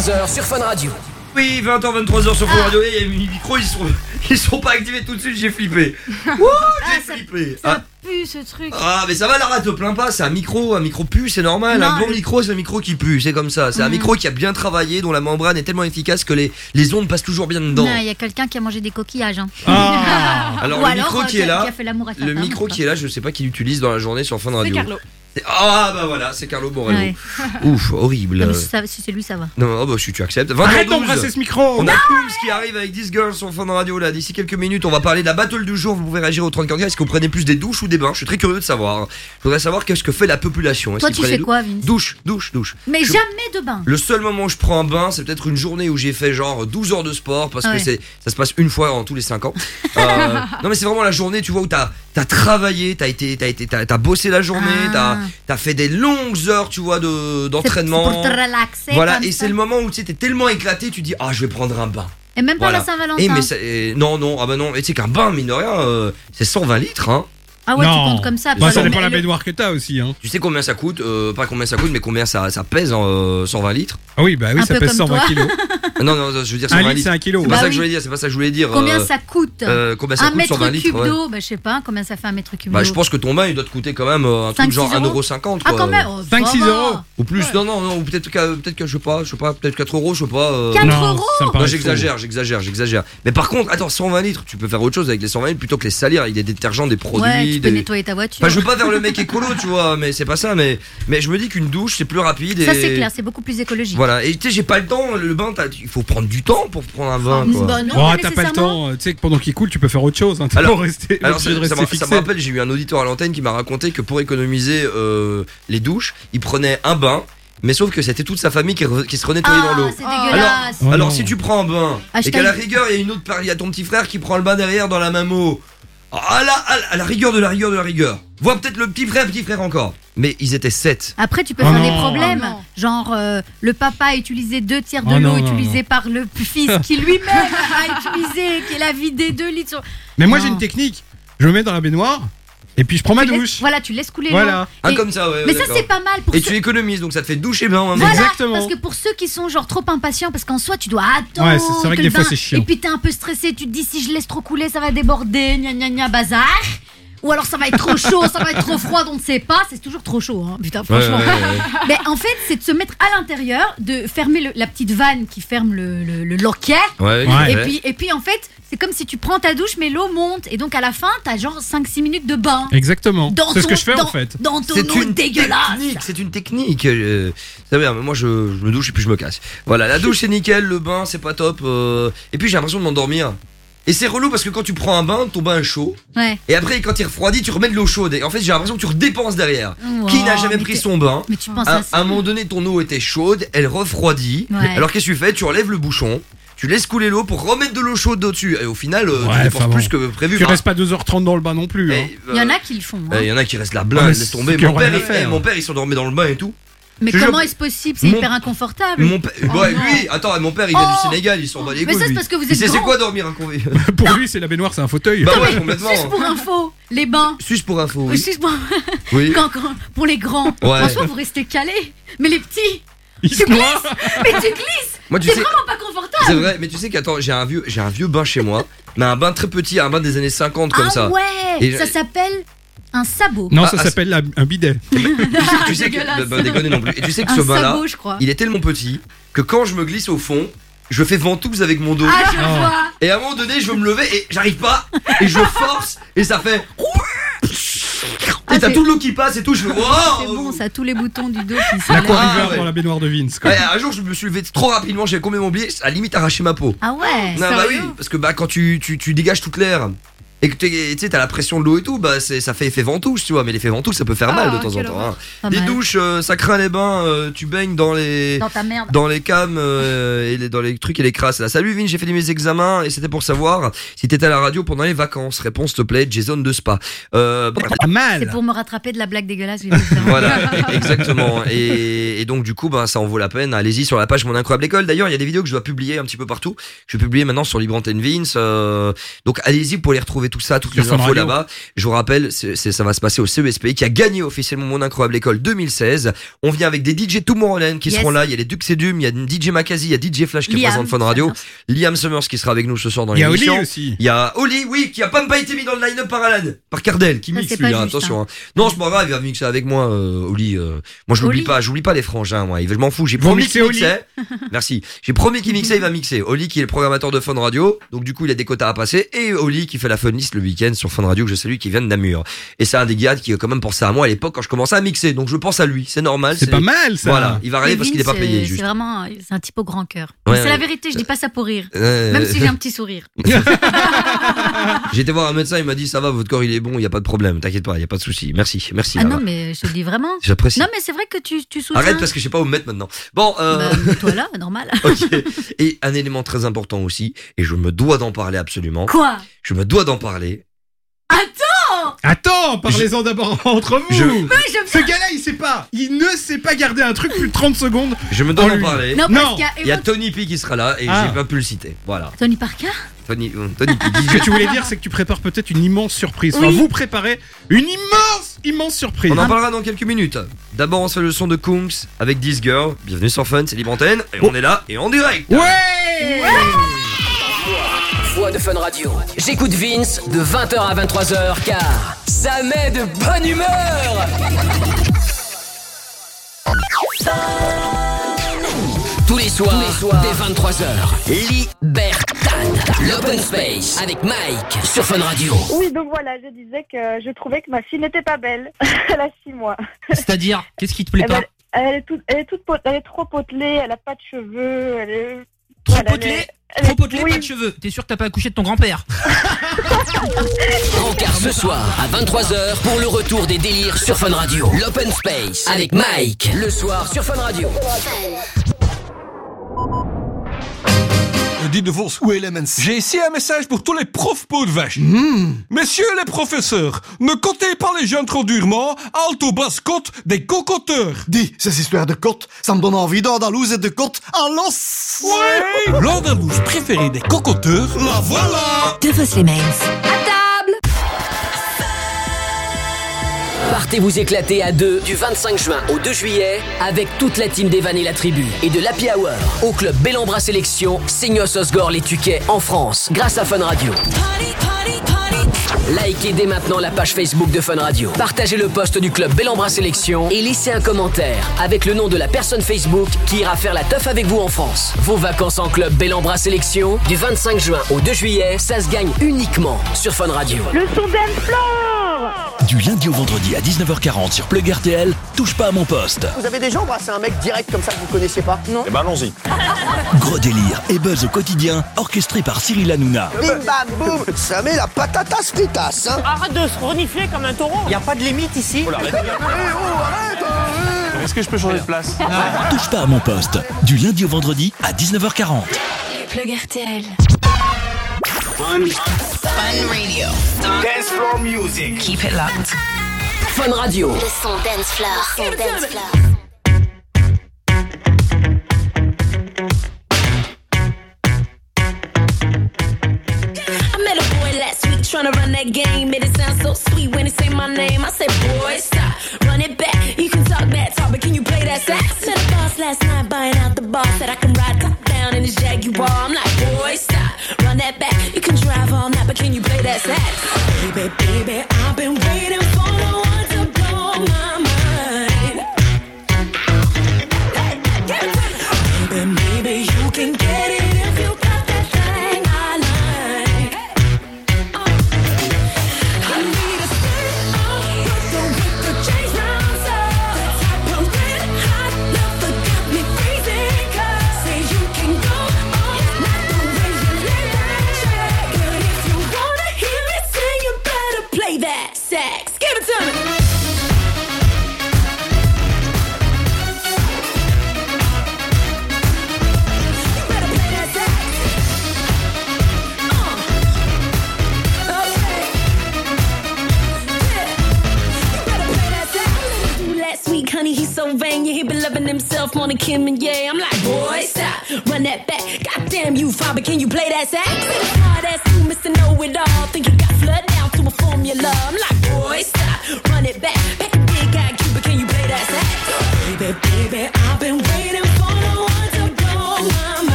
Speaker 1: 20h-23h sur Fun Radio.
Speaker 4: Oui, 20h, 23h sur Fun Radio. Et les micros, ils sont, ils sont pas activés tout de suite, j'ai flippé. Wouh, j'ai
Speaker 7: ça-
Speaker 4: flippé.
Speaker 7: Ça
Speaker 4: Ah,
Speaker 7: pue ce truc.
Speaker 4: ah, mais ça va, Lara, te plains pas. C'est un micro, un micro pue, c'est normal.
Speaker 7: Non,
Speaker 4: un bon micro, c'est un micro qui pue, c'est comme ça. C'est un
Speaker 7: Mhm.
Speaker 4: micro qui a bien travaillé, dont la membrane est tellement efficace que les, les ondes passent toujours bien dedans.
Speaker 7: Il y a quelqu'un qui a mangé des coquillages. hein.
Speaker 5: Ah
Speaker 4: Alors,
Speaker 7: Ou
Speaker 4: le
Speaker 7: alors,
Speaker 4: micro qui est là,
Speaker 7: Qui a fait l'amour avec
Speaker 4: le
Speaker 7: sa femme,
Speaker 4: micro
Speaker 7: ou
Speaker 4: qui est là, je sais pas qui l'utilise dans la journée sur Fun Radio.
Speaker 6: Carlo.
Speaker 4: Ah, bah voilà, c'est Carlo Borello.
Speaker 7: Ouais.
Speaker 4: Ouf, horrible.
Speaker 7: Non, mais si, ça- si c'est lui, ça va.
Speaker 4: Non, oh, bah si tu acceptes.
Speaker 5: Arrête
Speaker 4: 20h12.
Speaker 5: d'embrasser ce micro
Speaker 4: On a Coombs qui arrive avec 10 Girls sur Fun Radio là. D'ici quelques minutes, on va parler de la battle du jour. Vous pouvez réagir au 30 Est-ce que vous prenez plus des douches ou des bains? Je suis très curieux de savoir. Je voudrais savoir qu'est-ce que fait la population. Est-ce
Speaker 7: Toi,
Speaker 4: qu'ils
Speaker 7: tu
Speaker 4: prennent
Speaker 7: fais
Speaker 4: des
Speaker 7: quoi, Vince?
Speaker 4: Douche, douche, douche.
Speaker 7: Mais
Speaker 4: Je-
Speaker 7: jamais de bain.
Speaker 4: Le seul moment où je prends un bain, c'est peut-être une journée où j'ai fait genre 12 heures de sport parce
Speaker 7: Ouais.
Speaker 4: que c'est ça se passe une fois en tous les 5 ans. Euh, non mais c'est vraiment la journée, tu vois où t'as as travaillé, t'as été t'as été t'as t'as bossé la journée,
Speaker 7: Ah.
Speaker 4: t'as as fait des longues heures, tu vois de d'entraînement.
Speaker 7: Pour te relaxer.
Speaker 4: Voilà, et c'est le moment où tu t'es tellement éclaté, tu dis ah je vais prendre un bain.
Speaker 7: Et même pas
Speaker 4: Voilà.
Speaker 7: la Saint-Valentin.
Speaker 4: Eh eh, non non ah bah non et tu sais qu'un bain mine de rien euh, c'est 120 litres hein.
Speaker 7: Ah ouais,
Speaker 5: non.
Speaker 7: tu comptes comme ça.
Speaker 5: Bah, ça dépend la
Speaker 7: le-
Speaker 5: baignoire que t'as aussi. Hein.
Speaker 4: Tu sais combien ça coûte euh, Pas combien ça coûte mais combien ça, ça pèse en euh, 120 litres?
Speaker 5: Ah oui, bah oui,
Speaker 7: Un
Speaker 5: ça pèse
Speaker 7: comme
Speaker 5: 120
Speaker 7: toi.
Speaker 5: kilos.
Speaker 4: Ah, Non non je veux dire
Speaker 5: Un
Speaker 4: 120
Speaker 5: litre,
Speaker 4: litres.
Speaker 5: c'est un kilo.
Speaker 4: C'est pas
Speaker 7: Bah
Speaker 4: ça que
Speaker 7: oui.
Speaker 4: je voulais dire, c'est pas ça que je voulais dire.
Speaker 7: Combien
Speaker 4: euh,
Speaker 7: ça coûte?
Speaker 4: euh, combien ça
Speaker 7: Un
Speaker 4: coûte
Speaker 7: mètre
Speaker 4: 120 litres
Speaker 7: cube
Speaker 4: ouais.
Speaker 7: d'eau, bah, je sais pas combien ça fait un mètre cube
Speaker 4: Bah
Speaker 7: d'eau?
Speaker 4: je pense que ton bain il doit te coûter quand même euh, un truc
Speaker 7: 5,
Speaker 4: genre
Speaker 7: 6 euros.
Speaker 4: 1,50€ quoi.
Speaker 7: Ah, quand même oh,
Speaker 5: 5,
Speaker 7: ça
Speaker 5: 6
Speaker 7: va.
Speaker 5: euros.
Speaker 4: Ou plus, non, non, non, ou peut-être que, peut-être que je sais pas, je sais pas, peut-être 4 euros, je sais pas. euh,
Speaker 7: 4
Speaker 5: Non,
Speaker 7: euros
Speaker 4: Non, j'exagère, j'exagère, j'exagère. Mais par contre, attends, 120 litres, tu peux faire autre chose avec les 120 litres plutôt que les salir avec des détergents, des produits.
Speaker 7: Peux
Speaker 4: des-
Speaker 7: nettoyer ta voiture.
Speaker 4: Enfin, je veux pas faire le mec écolo, tu vois, mais c'est pas ça, mais, mais je me dis qu'une douche c'est plus rapide et.
Speaker 7: Ça, c'est clair, c'est beaucoup plus écologique.
Speaker 4: Voilà, et tu sais, j'ai pas le temps, le bain, il faut prendre du temps pour prendre un bain, quoi.
Speaker 7: Bah non,
Speaker 5: Oh, t'as pas le temps. Tu sais que pendant qu'il coule, tu peux faire autre chose. Hein.
Speaker 4: Alors-
Speaker 5: pas rester,
Speaker 4: Alors ça, ça ça me rappelle, j'ai eu un auditeur à l'antenne qui m'a raconté que pour économiser euh, les douches, il prenait un bain, mais sauf que c'était toute sa famille qui, se renettoyait
Speaker 7: Ah,
Speaker 4: dans l'eau.
Speaker 7: c'est
Speaker 6: Ah.
Speaker 7: dégueulasse.
Speaker 5: Oh
Speaker 4: Alors si tu prends un bain et
Speaker 7: Hashtag-
Speaker 4: qu'à la rigueur il y a une autre il y a ton petit frère qui prend le bain derrière dans la même eau. À la, à la- à la rigueur de la rigueur de la rigueur. Vois peut-être le petit frère, petit frère encore. Mais ils étaient sept.
Speaker 7: Après, tu peux
Speaker 5: Oh
Speaker 7: faire des
Speaker 5: non.
Speaker 7: problèmes.
Speaker 6: Oh.
Speaker 7: Genre, euh, le papa a utilisé deux tiers de
Speaker 5: Oh
Speaker 7: l'eau
Speaker 5: non, non,
Speaker 7: utilisée par le fils qui lui-même a utilisé, qui l'a vidé 2 litres. sur-
Speaker 5: Mais moi,
Speaker 7: Non.
Speaker 5: j'ai une technique. Je me mets dans la baignoire et puis je prends ma
Speaker 7: Tu
Speaker 5: douche.
Speaker 7: Voilà, tu laisses couler
Speaker 5: Voilà.
Speaker 7: l'eau.
Speaker 4: Ah
Speaker 7: Et-
Speaker 4: comme ça ouais.
Speaker 7: Mais
Speaker 4: ouais,
Speaker 7: ça, c'est pas mal pour
Speaker 4: Et
Speaker 7: ceux-
Speaker 4: tu économises donc ça te fait douche et bain en même temps.
Speaker 7: Voilà,
Speaker 5: Exactement.
Speaker 7: parce que pour ceux qui sont genre trop impatients, parce qu'en soi tu dois attendre.
Speaker 5: Ouais, c'est- vrai que des fois,
Speaker 7: bain-
Speaker 5: c'est chiant.
Speaker 7: Et puis t'es un peu stressé, tu te dis si je laisse trop couler, ça va déborder, gna gna gna bazar. Ou alors ça va être trop chaud, ça va être trop froid, on ne sait pas. C'est toujours trop chaud, hein. putain,
Speaker 4: Ouais,
Speaker 7: franchement.
Speaker 4: ouais, ouais.
Speaker 7: Mais en fait, c'est de se mettre à l'intérieur, de fermer le- la petite vanne qui ferme le, le- le loquet.
Speaker 4: Ouais,
Speaker 5: Ouais.
Speaker 7: Et
Speaker 4: ouais.
Speaker 7: puis, et puis en fait, c'est comme si tu prends ta douche, mais l'eau monte. Et donc à la fin, t'as genre 5-6 minutes de bain.
Speaker 5: Exactement. C'est ce que je fais
Speaker 7: dans-
Speaker 5: en fait.
Speaker 7: Dans ton
Speaker 4: C'est
Speaker 7: eau
Speaker 4: une
Speaker 7: dégueulasse.
Speaker 4: technique, c'est une technique. euh, ça veut dire, mais moi je, je me douche et puis je me casse. Voilà, la douche c'est nickel, le bain c'est pas top. euh, et puis j'ai l'impression de m'endormir. Et c'est relou parce que quand tu prends un bain, ton bain est chaud.
Speaker 7: Ouais.
Speaker 4: Et après, quand il refroidit, tu remets de l'eau chaude. Et en fait, j'ai l'impression que tu redépenses derrière. Qui n'a jamais
Speaker 7: mais
Speaker 4: pris son bain
Speaker 7: Mais tu penses
Speaker 4: à,
Speaker 7: à ça.
Speaker 4: à un moment donné, ton eau était chaude, elle refroidit.
Speaker 7: Ouais.
Speaker 4: Alors qu'est-ce que tu fais? Tu enlèves le bouchon, tu laisses couler l'eau pour remettre de l'eau chaude au-dessus. Et au final, euh,
Speaker 5: Ouais,
Speaker 4: tu dépenses
Speaker 5: bon.
Speaker 4: plus que prévu.
Speaker 5: Tu
Speaker 4: Bah,
Speaker 5: restes pas 2h30 dans le bain non plus. hein.
Speaker 4: et,
Speaker 7: Il y en
Speaker 4: euh,
Speaker 7: a qui le font. hein.
Speaker 4: euh, Il y en a qui restent la
Speaker 5: Ah,
Speaker 4: blinde, laisse tomber. Mon père, il, mon père, il s'endormait dans le bain et tout.
Speaker 7: Mais
Speaker 4: je
Speaker 7: comment est-ce possible? C'est
Speaker 4: Mon-
Speaker 7: hyper inconfortable.
Speaker 4: Mon père,
Speaker 7: Oh
Speaker 4: ouais, lui, attends, mon père, il vient
Speaker 7: Oh.
Speaker 4: du Sénégal, il s'en bat les
Speaker 7: Mais
Speaker 4: couilles.
Speaker 7: ça, c'est parce que vous êtes
Speaker 4: c'est quoi dormir un convive
Speaker 5: Pour lui, c'est la baignoire, c'est un fauteuil.
Speaker 4: Bah
Speaker 7: Non,
Speaker 4: ouais,
Speaker 7: mais
Speaker 4: complètement.
Speaker 7: Juste pour info, les bains.
Speaker 4: Suisse pour info, oui.
Speaker 7: Juste pour,
Speaker 4: Oui.
Speaker 7: quand- quand- pour les grands.
Speaker 4: Ouais.
Speaker 7: Soi, vous restez calés. Mais les petits,
Speaker 5: Il se
Speaker 7: tu glisses. Mais tu glisses.
Speaker 4: Moi, tu
Speaker 7: C'est
Speaker 4: sais,
Speaker 7: vraiment pas confortable.
Speaker 4: c'est vrai, mais tu sais qu'attends, j'ai un vieux, j'ai un vieux bain chez moi, mais un bain très petit, un bain des années 50 comme
Speaker 7: ah
Speaker 4: ça.
Speaker 7: ouais.
Speaker 4: Et
Speaker 7: ça s'appelle un sabot.
Speaker 5: Non,
Speaker 4: Ah,
Speaker 5: ça
Speaker 4: ah,
Speaker 5: s'appelle la- un bidet.
Speaker 4: Tu sais, que,
Speaker 7: Dégueulasse.
Speaker 4: bah, bah, déconner non plus. Et tu sais que
Speaker 7: un
Speaker 4: ce bain-là,
Speaker 7: sabot, je crois.
Speaker 4: il est tellement petit que quand je me glisse au fond, je fais ventouse avec mon dos.
Speaker 7: Ah, je
Speaker 5: Oh.
Speaker 7: vois.
Speaker 4: Et à un moment donné, je veux me lever et j'arrive pas. Et je force et ça fait. Sais, t'as tout le look qui passe et tout. Je fais,
Speaker 7: C'est bon, ça a tous les boutons du dos qui
Speaker 5: La
Speaker 4: Ah, ouais.
Speaker 5: dans la baignoire de Vince. Quoi.
Speaker 4: Ouais, un jour, je me suis levé trop rapidement, j'avais complètement oublié, ça a limite arraché ma peau.
Speaker 7: Ah ouais
Speaker 4: Non, bah oui, parce que bah, quand tu, tu, tu dégages toute l'air et que t'es- tu sais, t'as la pression de l'eau et tout, bah c'est- ça fait effet ventouse, tu vois. Mais l'effet ventouse, ça peut faire
Speaker 6: Ah,
Speaker 4: mal de temps en temps. hein.
Speaker 7: Pas
Speaker 4: Les
Speaker 7: mal.
Speaker 4: douches, euh, ça craint les bains, euh, tu baignes dans les.
Speaker 7: Dans ta merde.
Speaker 4: Dans les cams euh, et les- dans les trucs et les crasses. Là, salut Vin, j'ai fait mes examens et c'était pour savoir si t'étais à la radio pendant les vacances. Réponse, s'il te plaît, Jason de Spa. Euh,
Speaker 5: Pas
Speaker 7: C'est
Speaker 5: mal.
Speaker 7: pour me rattraper de la blague dégueulasse.
Speaker 4: voilà, exactement. Et, et donc du coup, ben ça en vaut la peine. Allez-y sur la page Mon Incroyable École. D'ailleurs, il y a des vidéos que je dois publier un petit peu partout. Je vais publier maintenant sur Libre Antenne Vince. euh, donc allez-y pour les retrouver tout ça, toutes
Speaker 5: Sur
Speaker 4: les infos là-bas. Je vous rappelle, c'est, ça va se passer au CESP qui a gagné officiellement Mon Incroyable École 2016. On vient avec des DJ Tomorrowland qui
Speaker 7: Yes.
Speaker 4: seront là. Il y a les Dux et Dum, il y a DJ Makazi, il y a DJ Flash qui
Speaker 7: Liam
Speaker 4: présente Fun Radio, Liam Summers qui sera avec nous ce soir dans
Speaker 5: Il y a Oli
Speaker 4: l'émission.
Speaker 5: aussi.
Speaker 4: Il y a Oli, oui, qui a pas même pas été mis dans le line-up par Alan, par Cardel, qui mixe lui, hein,
Speaker 7: juste,
Speaker 4: attention. hein. Non, c'est pas grave, il va mixer avec moi, euh, Oli. euh. Moi, je l'oublie pas, j'oublie pas les frangins, moi. Je m'en fous, j'ai promis qu'il mixait. Merci. J'ai promis qu'il mixait, il va mixer. Oli qui est le programmateur de Fun Radio, donc du coup, il a des quotas à passer, et Oli qui fait la fun le week-end sur Fun Radio, que je salue, qui vient de Namur. Et c'est un des gars qui a quand même pensé à moi à l'époque quand je commençais à mixer, donc je pense à lui, c'est normal.
Speaker 5: C'est pas mal ça.
Speaker 4: Voilà, il va arriver parce qu'il est pas payé.
Speaker 7: C'est vraiment, c'est un type au grand cœur.
Speaker 4: Ouais,
Speaker 7: Mais c'est
Speaker 4: ouais.
Speaker 7: la vérité, je dis pas ça pour rire.
Speaker 4: Euh,
Speaker 7: Même si j'ai un petit sourire.
Speaker 4: J'ai été voir un médecin, il m'a dit ça va, votre corps il est bon, il y a pas de problème, t'inquiète pas, il y a pas de souci. Merci, merci.
Speaker 7: Ah
Speaker 4: Lara.
Speaker 7: non, mais je te le dis vraiment.
Speaker 4: J'apprécie.
Speaker 7: Non, mais c'est vrai que tu, tu soutiens.
Speaker 4: Arrête parce que je sais pas où me mettre maintenant. Bon, euh,
Speaker 7: Bah, mets-toi là, normal.
Speaker 4: Et un élément très important aussi, et je me dois d'en parler absolument.
Speaker 7: Quoi?
Speaker 4: Je me dois d'en parler.
Speaker 5: Attends, parlez-en d'abord entre vous.
Speaker 4: Je-
Speaker 7: Ouais,
Speaker 5: Ce gars-là, il sait pas. Il ne sait pas garder un truc plus de 30 secondes.
Speaker 4: Je me dois
Speaker 5: Oh,
Speaker 4: d'en parler.
Speaker 7: Non,
Speaker 5: Non,
Speaker 7: parce qu'il y a
Speaker 4: Il y a Tony P qui sera là et
Speaker 5: Ah.
Speaker 4: j'ai pas pu le citer. Voilà.
Speaker 7: Tony Parker?
Speaker 4: Tony, euh, Tony P.
Speaker 5: Ce que tu voulais dire, c'est que tu prépares peut-être une immense surprise. Enfin, vous préparez une immense, immense surprise.
Speaker 4: On en parlera dans quelques minutes. D'abord, on se fait le son de Kungs avec This Girl. Bienvenue sur Fun, c'est Libre Antenne. Et on est là et en direct.
Speaker 5: Ouais
Speaker 1: Voix de Fun Radio. J'écoute Vince de 20h à 23h car ça met de bonne humeur. Tous les soirs, dès 23h, Libertad, l'Open Space avec Mike sur Fun Radio.
Speaker 9: Oui, donc voilà, je disais que je trouvais que ma fille n'était pas belle. elle a six mois.
Speaker 10: C'est-à-dire, qu'est-ce qui te plaît
Speaker 9: Eh ben,
Speaker 10: pas
Speaker 9: elle, est toute, elle, est toute pot- elle est trop potelée, elle a pas de cheveux, elle est...
Speaker 10: Trop
Speaker 9: voilà, elle
Speaker 10: potelé
Speaker 9: est- elle
Speaker 10: Trop
Speaker 9: est-
Speaker 10: potelé,
Speaker 9: oui.
Speaker 10: pas de cheveux. T'es sûr que t'as pas accouché de ton grand-père
Speaker 1: Rencard ce soir à 23h pour le retour des délires sur Fun Radio. L'Open Space avec Mike. Le soir sur Fun Radio.
Speaker 11: Dites de Vos, J'ai ici un message pour tous les profs peaux de vache. Messieurs les professeurs, ne comptez pas les jeunes trop durement, alto basse côte des cocoteurs.
Speaker 12: Dis, ces histoires de côte, ça me donne envie d'Andalouse et de côte à l'os
Speaker 11: Ouais. L'Andalouse préférée des cocoteurs, la voilà.
Speaker 7: De Vos les
Speaker 1: Partez vous éclater à deux du 25 juin au 2 juillet avec toute la team d'Evan et la tribu et de l'Happy Hour au club Bellambra Sélection, Seignos Osgore les Tuquets en France grâce à Fun Radio. Likez dès maintenant la page Facebook de Fun Radio. Partagez le post du club Bellambra Sélection et laissez un commentaire avec le nom de la personne Facebook qui ira faire la teuf avec vous en France. Vos vacances en club Bellambra Sélection du 25 juin au 2 juillet, ça se gagne uniquement sur Fun Radio.
Speaker 9: Le son floor
Speaker 13: Du lundi au vendredi à 19h40 sur Plug RTL, touche pas à mon poste.
Speaker 14: Vous avez déjà embrassé un mec direct comme ça que vous connaissiez pas? Non.
Speaker 13: Eh ben allons-y. Gros délire et buzz au quotidien, orchestré par Cyril Hanouna.
Speaker 14: Bim bam boum Ça met la patatas hein
Speaker 15: Arrête de se renifler comme un taureau.
Speaker 14: Y a pas de limite ici
Speaker 11: Est-ce que je peux changer de place
Speaker 13: Touche pas à mon poste, du lundi au vendredi à 19h40.
Speaker 8: Plug RTL.
Speaker 16: Fun Radio. Dance floor music. Keep it locked.
Speaker 1: Fun Radio.
Speaker 8: Le son dance floor. Son dance floor.
Speaker 17: Trying to run that game. Made it sound so sweet when he say my name. I said, boy, stop, run it back. You can talk that talk, but can you play that sax? Met a boss last night buying out the bar. Said I can ride top down in his Jaguar. I'm like, boy, stop, run that back. You can drive all night, but can you play that sax? Baby, baby, I've been
Speaker 1: loving himself more than Kim and Ye. I'm like, boy, stop, run that back. Goddamn you, father, can you play that sax? Hard ass you, Mr. Know It All. Think you got flood down to a formula. I'm like, boy, stop, run it back. Back a big guy, Cuba, can you play that sax? Baby, baby, I've been waiting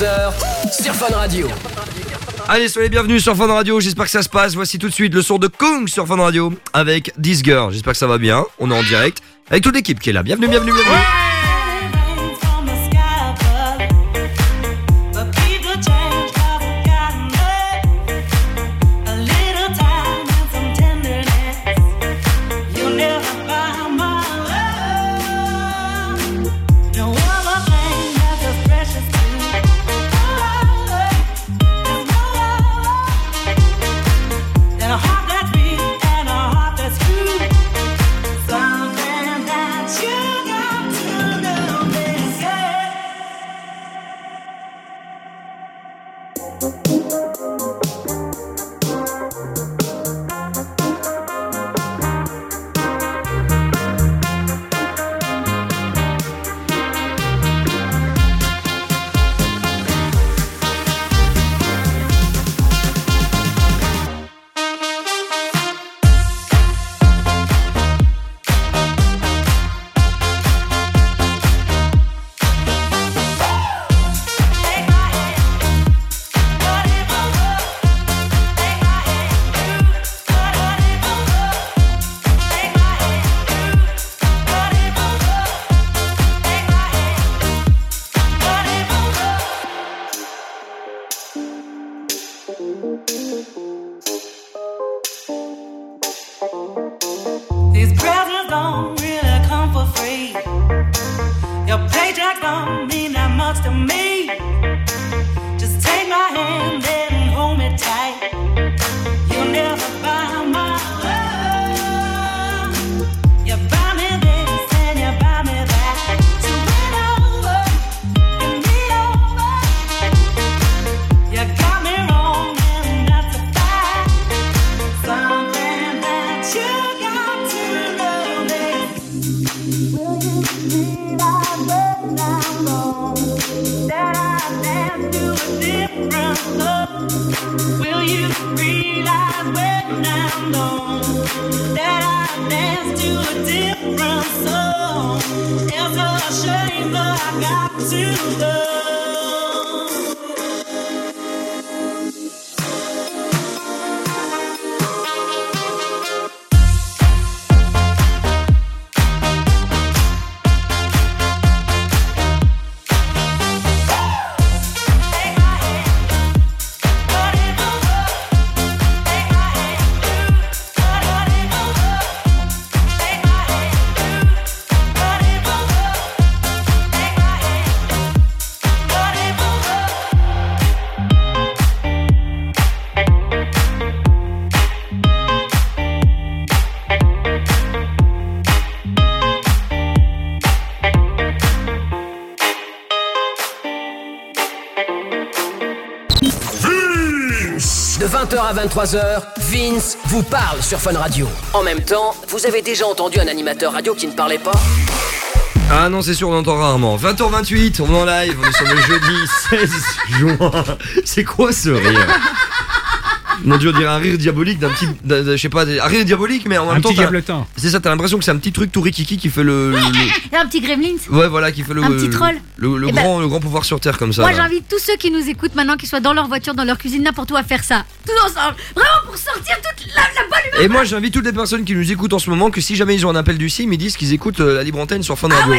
Speaker 4: sur Fun Radio.
Speaker 17: Allez, soyez bienvenus sur Fun Radio, j'espère que ça se passe. Voici tout de suite le son de Kung sur Fun Radio avec This Girl. J'espère que ça va bien, on est en direct avec toute l'équipe qui est là. Bienvenue, bienvenue, bienvenue.
Speaker 1: 23h, Vince vous parle sur Fun Radio. En même temps, vous avez déjà entendu un animateur radio qui ne parlait pas
Speaker 4: Ah non, c'est sûr, on entend rarement. 20h28, on est en live, on est sur le jeudi 16 juin. C'est quoi ce rire? Mon dieu, on dirait un rire diabolique d'un petit. Je sais pas, un rire diabolique, mais en même
Speaker 5: Un
Speaker 4: temps.
Speaker 5: diabletin.
Speaker 4: C'est ça, t'as l'impression que c'est un petit truc tout rikiki qui fait le. le-
Speaker 7: un petit gremlin.
Speaker 4: Ouais, voilà, qui fait le.
Speaker 7: Un petit troll.
Speaker 4: Le, le
Speaker 7: Eh ben-
Speaker 4: grand, le grand pouvoir sur terre comme ça.
Speaker 7: Moi, j'invite tous ceux qui nous écoutent maintenant, qu'ils soient dans leur voiture, dans leur cuisine, n'importe où, à faire ça. Tous ensemble. Vraiment pour sortir toute la, la bonne humeur.
Speaker 4: Et moi, j'invite toutes les personnes qui nous écoutent en ce moment que si jamais ils ont un appel du CIM, ils disent qu'ils écoutent euh, la libre antenne sur Fun Radio.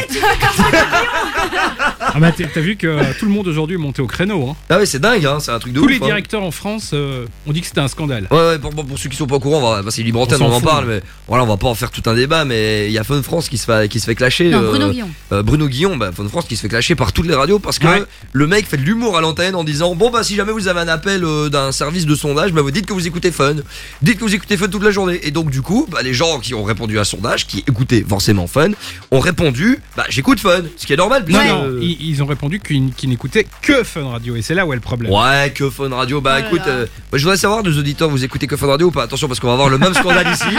Speaker 5: Ah bah t'as t'as vu que euh, tout le monde aujourd'hui est monté au créneau. Hein.
Speaker 4: Ah ouais, c'est dingue, hein, c'est un truc de
Speaker 5: Tous
Speaker 4: ouf.
Speaker 5: les
Speaker 4: hein.
Speaker 5: directeurs en France euh, ont dit que c'était un scandale.
Speaker 4: Ouais, ouais, pour, pour- pour ceux qui sont pas au courant, on va, bah, c'est libre antenne,
Speaker 5: On
Speaker 4: en
Speaker 5: fout.
Speaker 4: parle, mais voilà, on va pas en faire tout un débat, mais il y a Fun France qui se fait, qui se fait clasher.
Speaker 7: Non, Bruno Guillon.
Speaker 4: euh, Bruno Guillon, bah, Fun France qui se fait clasher par toutes les radios parce que
Speaker 5: Ouais.
Speaker 4: le mec fait de l'humour à l'antenne en disant Bon, bah, si jamais vous avez un appel euh, d'un service de sondage, bah, vous dites que vous écoutez Fun. Dites que vous écoutez Fun toute la journée. Et donc, du coup, bah, les gens qui ont répondu à sondage, qui écoutaient forcément Fun, ont répondu Bah, j'écoute Fun. Ce qui est normal,
Speaker 5: Non, ils, ils ont répondu qu'ils n'écoutaient que Fun Radio et c'est là où est le problème.
Speaker 4: Ouais, que Fun Radio. Bah
Speaker 5: Oh
Speaker 4: écoute, euh, je voudrais savoir, nos auditeurs, vous écoutez que Fun Radio ou pas Attention, parce qu'on va avoir le même scandale ici.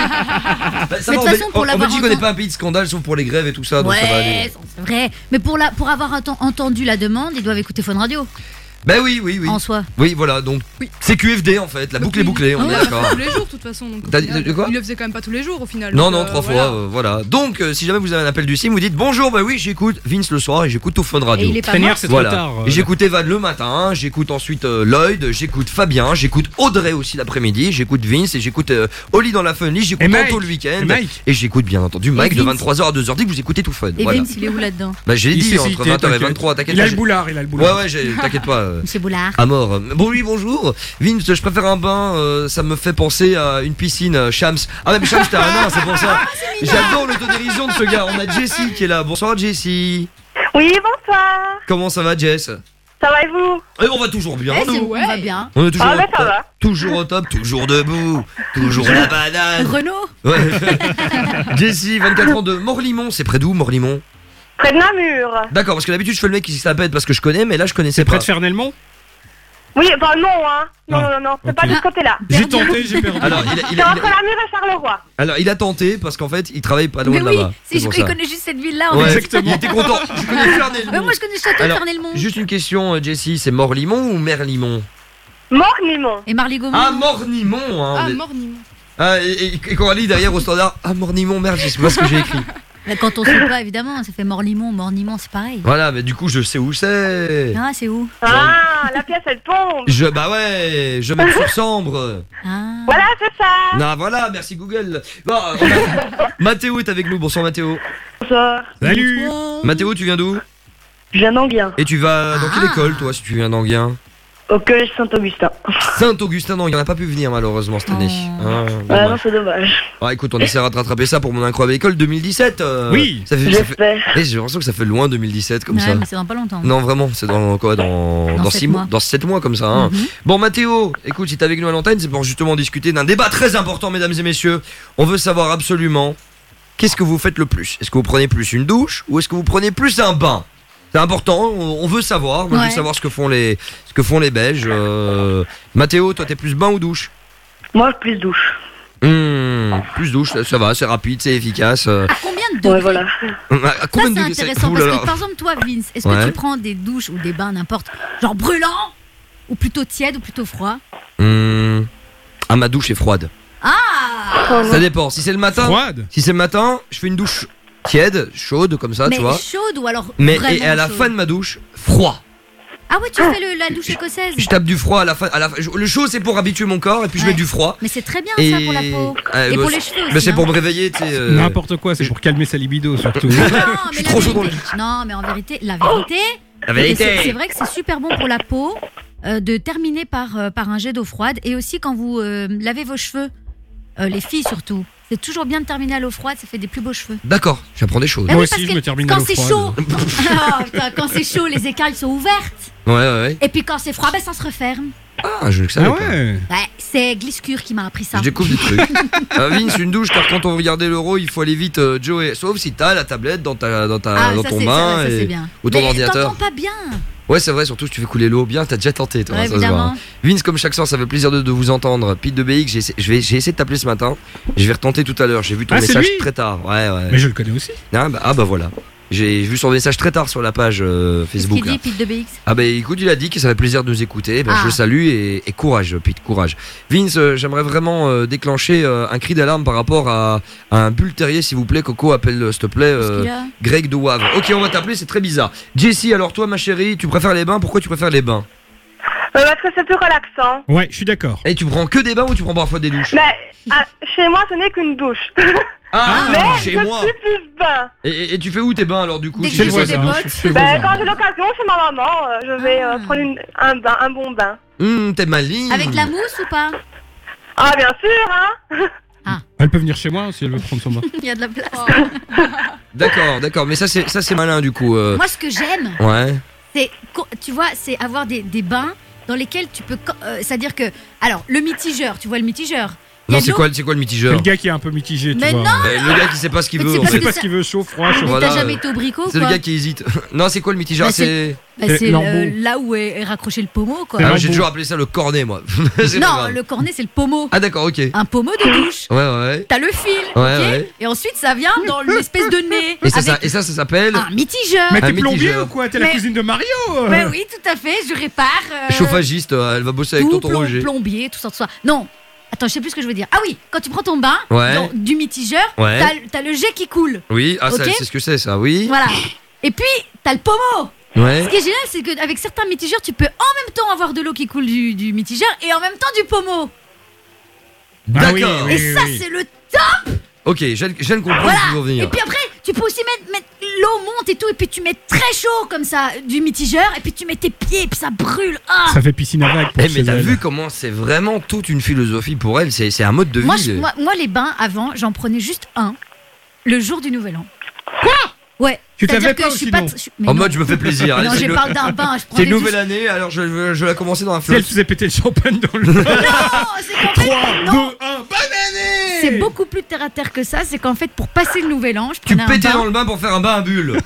Speaker 4: Bah, ça
Speaker 7: Mais
Speaker 4: va,
Speaker 7: de toute façon,
Speaker 4: Bel-
Speaker 7: pour
Speaker 4: en- en Belgique, on n'est pas un pays de scandale, sauf pour les grèves et tout ça, donc ça va aller.
Speaker 7: Ouais, c'est vrai. Mais pour, la, pour avoir entendu la demande, ils doivent écouter Fun Radio.
Speaker 4: Bah oui, oui, oui.
Speaker 7: En soi.
Speaker 4: Oui, voilà, donc c'est QFD en fait, la boucle est bouclée, on
Speaker 6: Ah
Speaker 4: est d'accord.
Speaker 6: tous les jours, de toute façon. Donc, final,
Speaker 4: quoi
Speaker 6: Il le faisait quand même pas tous les jours, au final.
Speaker 4: Non,
Speaker 6: donc,
Speaker 4: non,
Speaker 6: euh,
Speaker 4: trois
Speaker 6: voilà.
Speaker 4: fois, euh, voilà. Donc, euh, si jamais vous avez un appel du CIM, vous dites bonjour, bah oui, j'écoute Vince le soir et j'écoute tout Fun Radio.
Speaker 7: Et il est pas
Speaker 5: c'est trop tard, euh.
Speaker 4: Et j'écoute Evan le matin, j'écoute ensuite euh, Lloyd, j'écoute Fabien, j'écoute Audrey aussi l'après-midi, j'écoute Vince et j'écoute euh, Oli dans la Funny, j'écoute. Anto le week-end.
Speaker 5: Et Mike.
Speaker 4: Et j'écoute bien entendu Mike de
Speaker 7: Vince.
Speaker 4: 23h à 2h. Dites que vous écoutez tout Fun.
Speaker 7: Et. Vince, il est où là-dedans?
Speaker 4: Bah, j'ai dit entre
Speaker 5: cité,
Speaker 4: 20h et
Speaker 5: t'inquiète.
Speaker 4: 23, t'inquiète
Speaker 5: Il a le boulard, il a le
Speaker 4: Ouais,
Speaker 5: boulard.
Speaker 4: ouais, t'inquiète pas. Euh,
Speaker 7: Monsieur Boulard.
Speaker 4: à mort. Bon oui bonjour. Vince, je préfère un bain. euh, ça me fait penser à une piscine. euh, Shams. Ah mais Shams t'es un nain, c'est pour ça. J'adore l'autodérision de ce gars. On a Jessie qui est là. Bonsoir Jessie.
Speaker 9: Oui, bonsoir.
Speaker 4: Comment ça va Jess
Speaker 9: Ça va et vous?
Speaker 4: Et on va toujours bien
Speaker 7: Eh, on va bien.
Speaker 4: On est toujours,
Speaker 9: Ah
Speaker 4: au
Speaker 9: bah, ça
Speaker 4: top,
Speaker 9: va.
Speaker 4: toujours au top, toujours debout, toujours la banane.
Speaker 7: Renault
Speaker 4: Ouais. Jessie, 24 ans de Morlimont. C'est près d'où Morlimont
Speaker 9: Près de Namur.
Speaker 4: D'accord, parce que d'habitude je fais le mec qui s'appelle parce que je connais, mais là je connaissais
Speaker 5: C'est près
Speaker 4: pas.
Speaker 5: de Fernelmont
Speaker 9: Oui, enfin non, hein. Non,
Speaker 5: Ah,
Speaker 9: non, non, non, c'est pas de ce côté-là.
Speaker 5: J'ai tenté, j'ai perdu.
Speaker 4: Alors il a, il a-
Speaker 9: C'est
Speaker 4: il a-
Speaker 9: entre Namur et Charleroi.
Speaker 4: alors il a tenté parce qu'en fait il travaille pas loin
Speaker 7: Mais
Speaker 4: de
Speaker 7: oui,
Speaker 4: là-bas. C'est
Speaker 7: je
Speaker 4: pour
Speaker 7: il
Speaker 4: ça.
Speaker 7: juste cette ville-là. en
Speaker 4: Ouais,
Speaker 7: fait.
Speaker 5: Exactement.
Speaker 4: Il était content. Je connais Fernelmont.
Speaker 7: Ouais, moi, je connais le château de
Speaker 4: Alors,
Speaker 7: Fernelmont.
Speaker 4: Juste une question, euh, Jessie, c'est Morlimont ou Merlimont
Speaker 9: Mornimont.
Speaker 7: Et Marley Gaumont.
Speaker 4: Ah, Mornimont hein,
Speaker 6: Ah, Mornimont.
Speaker 4: Ah, et, et- et Coralie derrière au standard, ah Mornimont, merde, je sais pas ce que j'ai écrit.
Speaker 7: Bah, quand on sait pas, évidemment, ça fait Morlimont, Mornimont, c'est pareil.
Speaker 4: Voilà, mais du coup, je sais où c'est.
Speaker 7: Ah, c'est où
Speaker 9: Ah, la pièce elle tombe.
Speaker 4: Je, bah ouais, je mets sur Sambre.
Speaker 7: Ah.
Speaker 9: Voilà, c'est ça.
Speaker 4: Non, voilà, merci Google. Bon, on a- Mathéo est avec nous, bonsoir Mathéo.
Speaker 9: Bonsoir.
Speaker 5: Salut
Speaker 4: Mathéo, tu viens d'où
Speaker 9: Je viens d'Anguien.
Speaker 4: Et tu vas dans quelle
Speaker 7: Ah.
Speaker 4: école, toi, si tu viens d'Anguien
Speaker 9: Au collège Saint-Augustin.
Speaker 4: Saint-Augustin, non, il n'a pas pu venir malheureusement cette année.
Speaker 7: Oh.
Speaker 4: Ah,
Speaker 9: Ah
Speaker 4: dommage.
Speaker 9: non, c'est dommage.
Speaker 4: Ah, écoute, on essaiera de rattraper ça pour mon incroyable école 2017. euh,
Speaker 5: Oui.
Speaker 4: ça fait, ça fait-
Speaker 9: J'espère.
Speaker 4: Eh, J'ai l'impression que ça fait loin 2017 comme
Speaker 7: Ouais,
Speaker 4: ça.
Speaker 7: mais c'est dans pas longtemps.
Speaker 4: Non, vraiment, c'est dans quoi Dans,
Speaker 7: Dans
Speaker 4: dans
Speaker 7: sept
Speaker 4: 6 mois.
Speaker 7: mois.
Speaker 4: Dans 7 mois comme ça. Hein.
Speaker 7: Mhm.
Speaker 4: Bon, Mathéo, écoute, si t'es avec nous à l'antenne, c'est pour justement discuter d'un débat très important, mesdames et messieurs. On veut savoir absolument qu'est-ce que vous faites le plus? Est-ce que vous prenez plus une douche ou est-ce que vous prenez plus un bain? C'est important, on veut savoir. Moi, je
Speaker 7: Ouais.
Speaker 4: veux savoir ce que font les, ce que font les Belges. Euh, Mathéo, toi, t'es plus bain ou douche?
Speaker 9: Moi, plus douche.
Speaker 4: Hmm, Plus douche, ça va, c'est rapide, c'est efficace. euh.
Speaker 7: À combien de degrés?
Speaker 9: Ouais, voilà.
Speaker 4: À combien de
Speaker 7: c'est intéressant parce que, par exemple, toi, Vince, est-ce
Speaker 4: Ouais.
Speaker 7: que tu prends des douches ou des bains, n'importe, genre brûlants ou plutôt tièdes ou plutôt froids?
Speaker 4: Hmm. Ah, ma douche est froide.
Speaker 7: Ah
Speaker 4: Ça dépend. Si c'est le matin,
Speaker 5: Froide?
Speaker 4: si c'est le matin, je fais une douche tiède, chaude comme ça,
Speaker 7: Mais
Speaker 4: tu vois.
Speaker 7: chaude ou alors
Speaker 4: Mais
Speaker 7: vraiment
Speaker 4: et à la
Speaker 7: chaude
Speaker 4: fin de ma douche, froid.
Speaker 7: Ah ouais, tu fais le- la douche écossaise
Speaker 4: Je tape du froid à la fin. À la fin. je- Le chaud c'est pour habituer mon corps et puis je mets du froid.
Speaker 7: Mais c'est très bien
Speaker 4: Et
Speaker 7: ça pour la peau.
Speaker 4: Euh,
Speaker 7: Et
Speaker 4: bah,
Speaker 7: pour les cheveux
Speaker 4: bah,
Speaker 7: aussi.
Speaker 4: c'est pour me réveiller, tu sais. euh,
Speaker 5: N'importe quoi, c'est pour calmer sa libido surtout.
Speaker 7: Non,
Speaker 4: Je
Speaker 7: mais
Speaker 4: suis
Speaker 7: la
Speaker 4: trop chaud dans
Speaker 7: vérité- Non, mais en vérité, la vérité.
Speaker 4: La vérité.
Speaker 7: c'est- C'est vrai que c'est super bon pour la peau euh, de terminer par, euh, par un jet d'eau froide et aussi quand vous euh, lavez vos cheveux, euh, les filles surtout. C'est toujours bien de terminer à l'eau froide, ça fait des plus beaux cheveux.
Speaker 4: D'accord, j'apprends des choses.
Speaker 7: Ah
Speaker 5: Moi
Speaker 7: oui,
Speaker 5: aussi, je me termine à
Speaker 7: quand
Speaker 5: l'eau
Speaker 7: c'est
Speaker 5: froide.
Speaker 7: chaud, Ah, putain, quand c'est chaud, les écailles sont ouvertes.
Speaker 4: Ouais, ouais, ouais.
Speaker 7: Et puis quand c'est froid, ben, ça se referme.
Speaker 4: Ah, je ne savais
Speaker 5: Ah
Speaker 4: pas.
Speaker 5: ouais
Speaker 7: c'est Gliscure qui m'a appris ça.
Speaker 4: Je découvre des trucs. Euh, Vince, une douche, car quand on regardait l'euro, il faut aller vite, euh, Joe. et- Sauf si t'as la tablette dans, ta, dans, ta,
Speaker 7: Ah,
Speaker 4: dans
Speaker 7: ça,
Speaker 4: ton
Speaker 7: c'est-
Speaker 4: bain
Speaker 7: ça, ça,
Speaker 4: et-
Speaker 7: c'est bien.
Speaker 4: ou ton
Speaker 7: Mais
Speaker 4: ordinateur.
Speaker 7: T'entends pas bien.
Speaker 4: Ouais, c'est vrai, surtout si tu fais couler l'eau bien, t'as déjà tenté, toi.
Speaker 7: Ouais,
Speaker 4: ça se voit, hein. Vince, comme chaque soir, ça fait plaisir de, de vous entendre. Pete de BX, j'ai essayé- je vais- j'ai essayé de t'appeler ce matin. Je vais retenter tout à l'heure. J'ai vu ton
Speaker 5: Ah, c'est
Speaker 4: message
Speaker 5: lui
Speaker 4: très tard. Ouais, ouais.
Speaker 5: Mais je le connais aussi.
Speaker 4: Ah bah, ah bah voilà. J'ai vu son message très tard sur la page euh,
Speaker 7: Qu'est-ce
Speaker 4: Facebook.
Speaker 7: qu'il
Speaker 4: là.
Speaker 7: dit, Pete de BX
Speaker 4: Ah bah écoute, il a dit que ça fait plaisir de nous écouter. Ben,
Speaker 7: Ah.
Speaker 4: Je le salue et, et courage, Pete, courage. Vince, euh, j'aimerais vraiment euh, déclencher un cri d'alarme par rapport à, à un bull terrier, s'il vous plaît. Coco, appelle, s'il te plaît,
Speaker 7: a?
Speaker 4: Greg de Wavre. Ok, on va t'appeler, c'est très bizarre. Jessie, alors toi, ma chérie, tu préfères les bains? Pourquoi tu préfères les bains?
Speaker 9: Euh, parce que c'est plus relaxant.
Speaker 5: Ouais, je suis d'accord.
Speaker 4: Et tu prends que des bains ou tu prends parfois des douches
Speaker 9: Mais ah, chez moi, ce n'est qu'une douche.
Speaker 4: Ah,
Speaker 9: Mais
Speaker 4: chez
Speaker 9: je
Speaker 4: moi.
Speaker 9: suis plus bain.
Speaker 4: Et, et- et tu fais où tes bains alors du coup
Speaker 7: Dès que j'ai des bottes.
Speaker 9: Ben,
Speaker 5: voisin.
Speaker 9: quand j'ai l'occasion, chez ma maman, euh, je vais euh,
Speaker 7: Ah.
Speaker 9: prendre une- un, bain, un bon bain.
Speaker 4: Hum, t'es maligne.
Speaker 7: Avec de la mousse ou pas?
Speaker 9: Ah, bien sûr, hein
Speaker 5: Elle peut venir chez moi si elle veut prendre son bain.
Speaker 7: Il y a de la place.
Speaker 4: D'accord, d'accord, mais ça c'est ça c'est malin du coup. euh.
Speaker 7: Moi, ce que j'aime,
Speaker 4: Ouais.
Speaker 7: c'est, co- tu vois, c'est avoir des, des bains dans lesquels tu peux. euh, C'est-à-dire que. Alors, le mitigeur, tu vois le mitigeur
Speaker 4: Non, c'est quoi, c'est quoi le
Speaker 5: C'est
Speaker 4: mitigeur
Speaker 5: le gars qui est un peu mitigé, tu
Speaker 7: Mais
Speaker 5: vois.
Speaker 7: non,
Speaker 4: Eh, Le gars qui sait pas ce qu'il
Speaker 7: Mais
Speaker 4: veut
Speaker 5: sais
Speaker 4: fait.
Speaker 5: pas ce qu'il veut, chaud, froid, chaud.
Speaker 7: Mais t'as jamais été au bricot,
Speaker 4: C'est le gars qui hésite. non, c'est quoi le mitigeur
Speaker 7: Bah,
Speaker 4: C'est.
Speaker 7: Bah,
Speaker 5: l'embout.
Speaker 7: le- là où est, est raccroché le pommeau, quoi.
Speaker 4: Ah. J'ai toujours appelé ça le cornet moi.
Speaker 7: Non, le cornet, c'est le pommeau.
Speaker 4: Ah d'accord, ok.
Speaker 7: Un pommeau de douche.
Speaker 4: Ouais, ouais.
Speaker 7: T'as le fil,
Speaker 4: Ouais,
Speaker 7: ok
Speaker 4: ouais.
Speaker 7: Et ensuite, ça vient dans l'espèce de nez.
Speaker 4: Et ça,
Speaker 7: avec
Speaker 4: ça, et ça, ça s'appelle
Speaker 7: un mitigeur.
Speaker 5: Mais t'es plombier ou quoi? T'es la
Speaker 7: Mais-
Speaker 5: cousine de Mario euh
Speaker 7: Ouais, oui, tout à fait, je répare. euh,
Speaker 4: chauffagiste. euh, Elle va bosser avec tonton Roger.
Speaker 7: plombier, tout ça, tout ça. Non, attends, je sais plus ce que je veux dire. Ah oui, quand tu prends ton bain
Speaker 4: Ouais.
Speaker 7: dans du mitigeur,
Speaker 4: Ouais.
Speaker 7: t'as, t'as le jet qui coule.
Speaker 4: Oui, ah, ça,
Speaker 7: Ok.
Speaker 4: c'est ce que c'est ça, oui.
Speaker 7: Voilà. Et puis, t'as le pommeau.
Speaker 4: Ouais.
Speaker 7: Ce qui est génial, c'est qu'avec certains mitigeurs, tu peux en même temps avoir de l'eau qui coule du, du mitigeur et en même temps du pommeau.
Speaker 5: Ah oui,
Speaker 4: D'accord.
Speaker 5: oui,
Speaker 7: et
Speaker 5: oui,
Speaker 7: ça,
Speaker 5: oui.
Speaker 7: c'est le top
Speaker 4: Ok, je de comprendre
Speaker 7: Voilà.
Speaker 4: venir.
Speaker 7: Et puis après, tu peux aussi mettre, mettre l'eau monte et tout, et puis tu mets très chaud comme ça du mitigeur, et puis tu mets tes pieds, et puis ça brûle. Ah
Speaker 5: Ça fait piscine à vagues pour
Speaker 4: Eh, mais t'as vu comment c'est vraiment toute une philosophie pour elle, c'est un mode de vie.
Speaker 7: moi, je- moi, moi, les bains, avant, j'en prenais juste un, le jour du Nouvel An. Quoi? Ouais.
Speaker 5: Tu
Speaker 7: C'est-à-dire
Speaker 5: t'avais
Speaker 7: que
Speaker 5: pas
Speaker 7: je suis pas.
Speaker 4: En
Speaker 7: non.
Speaker 4: mode je me fais plaisir.
Speaker 7: Non, je parle d'un bain,
Speaker 4: C'est une nouvelle
Speaker 7: douches.
Speaker 4: année, alors je, je, je vais la commencer dans un
Speaker 5: Si elle faisait péter le champagne dans le.
Speaker 7: Non, c'est qu'en fait,
Speaker 5: 3, 2, 1,
Speaker 7: non,
Speaker 5: bonne année
Speaker 7: c'est beaucoup plus terre à terre que ça. C'est qu'en fait, pour passer le Nouvel An, je
Speaker 4: Tu
Speaker 7: prenais un
Speaker 4: pétais
Speaker 7: bain.
Speaker 4: dans le bain pour faire un bain à bulles.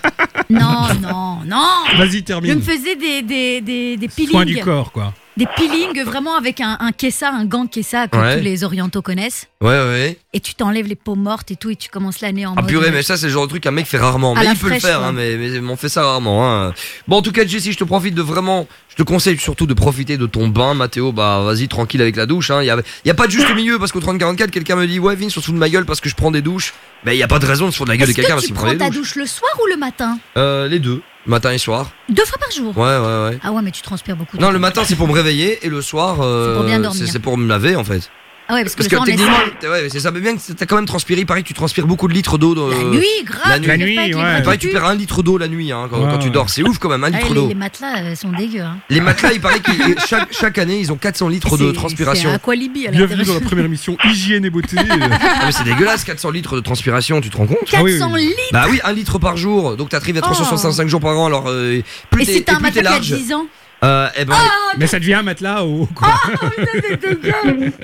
Speaker 7: Non, non, non.
Speaker 5: Vas-y,
Speaker 7: Je me
Speaker 5: termine.
Speaker 7: faisais des, des, des, des
Speaker 5: Soin du corps, quoi.
Speaker 7: Des peelings vraiment avec un, un kessa, un gant kessa que
Speaker 4: Ouais.
Speaker 7: tous les orientaux connaissent.
Speaker 4: Ouais, ouais.
Speaker 7: Et tu t'enlèves les peaux mortes et tout, et tu commences l'année en
Speaker 4: Ah
Speaker 7: mode.
Speaker 4: purée, mais ça c'est le genre de truc qu'un mec fait rarement.
Speaker 7: À
Speaker 4: Mais
Speaker 7: la
Speaker 4: il peut le faire, hein, mais, mais on fait ça rarement. Hein. Bon, en tout cas, Jessie, je te profite de vraiment. Je te conseille surtout de profiter de ton bain, Mathéo. Bah, vas-y, tranquille avec la douche. Hein. Il y, a, y a pas de juste milieu parce qu'au 30-44, quelqu'un me dit Ouais, Vince, on se fout de ma gueule parce que je prends des douches. Mais il y a pas de raison de se foutre de la gueule
Speaker 7: Est-ce
Speaker 4: de quelqu'un
Speaker 7: que
Speaker 4: parce
Speaker 7: tu
Speaker 4: qu'il prend
Speaker 7: prends
Speaker 4: des
Speaker 7: ta
Speaker 4: douches.
Speaker 7: douche le soir ou le matin?
Speaker 4: Euh, les deux, matin et soir.
Speaker 7: Deux fois par jour
Speaker 4: Ouais, ouais, ouais.
Speaker 7: Ah ouais, mais tu transpires beaucoup.
Speaker 4: Non, le matin c'est pour me réveiller et le soir euh,
Speaker 7: C'est pour bien dormir.
Speaker 4: c'est- c'est pour me laver en fait.
Speaker 7: Ah ouais, parce que
Speaker 4: Parce que techniquement, ouais, c'est ça, mais bien que t'as quand même transpiré, pareil, tu transpires beaucoup de litres d'eau. dans-
Speaker 7: La nuit, grave.
Speaker 4: La nuit.
Speaker 5: La nuit, ouais.
Speaker 7: bras
Speaker 4: Pareil,
Speaker 7: du
Speaker 4: tu perds un litre d'eau la nuit hein, quand,
Speaker 5: Ouais,
Speaker 4: quand tu dors. C'est ouf quand même, un
Speaker 7: Ah,
Speaker 4: litre d'eau.
Speaker 7: les matelas euh, sont dégueux. Hein.
Speaker 4: Les matelas, il paraît que chaque, chaque année, ils ont 400 litres de transpiration.
Speaker 7: Aqualibi à
Speaker 5: Bienvenue dans la première émission Hygiène et Beauté.
Speaker 4: Ah, mais c'est dégueulasse, 400 litres de transpiration, tu te rends compte?
Speaker 7: 400
Speaker 5: oui, oui.
Speaker 7: litres?
Speaker 4: Bah oui, un litre par jour, donc t'arrives à 365 jours par an, alors euh, plus
Speaker 7: Et si t'as
Speaker 4: et
Speaker 7: un matelas qui a
Speaker 4: large.
Speaker 7: 10 ans?
Speaker 4: Euh, eh ben,
Speaker 5: Mais ça devient un matelas ou quoi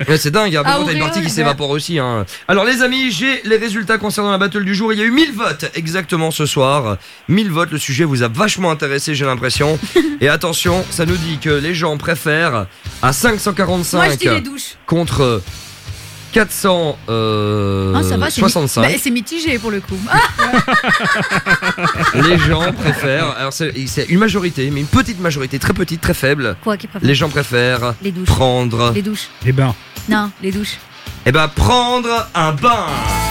Speaker 4: Ouais, c'est dingue, hein,
Speaker 7: Ah,
Speaker 4: t'as une partie qui s'évapore aussi. Hein. Alors les amis, j'ai les résultats concernant la battle du jour. Il y a eu 1000 votes exactement ce soir. 1000 votes, le sujet vous a vachement intéressé, j'ai l'impression. Et attention, ça nous dit que les gens préfèrent à
Speaker 7: Moi, je
Speaker 4: 545
Speaker 7: dis les douches.
Speaker 4: contre 400 euh,
Speaker 7: Ah, ça va, c'est
Speaker 4: 65.
Speaker 7: Bah, c'est mitigé pour le coup. Ah,
Speaker 4: Les gens préfèrent, alors c'est une majorité, mais une petite majorité, très petite, très faible.
Speaker 7: quoi qui préfère
Speaker 4: Les gens préfèrent
Speaker 7: Les douches.
Speaker 4: prendre,
Speaker 7: Les douches.
Speaker 5: Eh ben.
Speaker 7: Non, les douches.
Speaker 4: eh ben prendre un bain.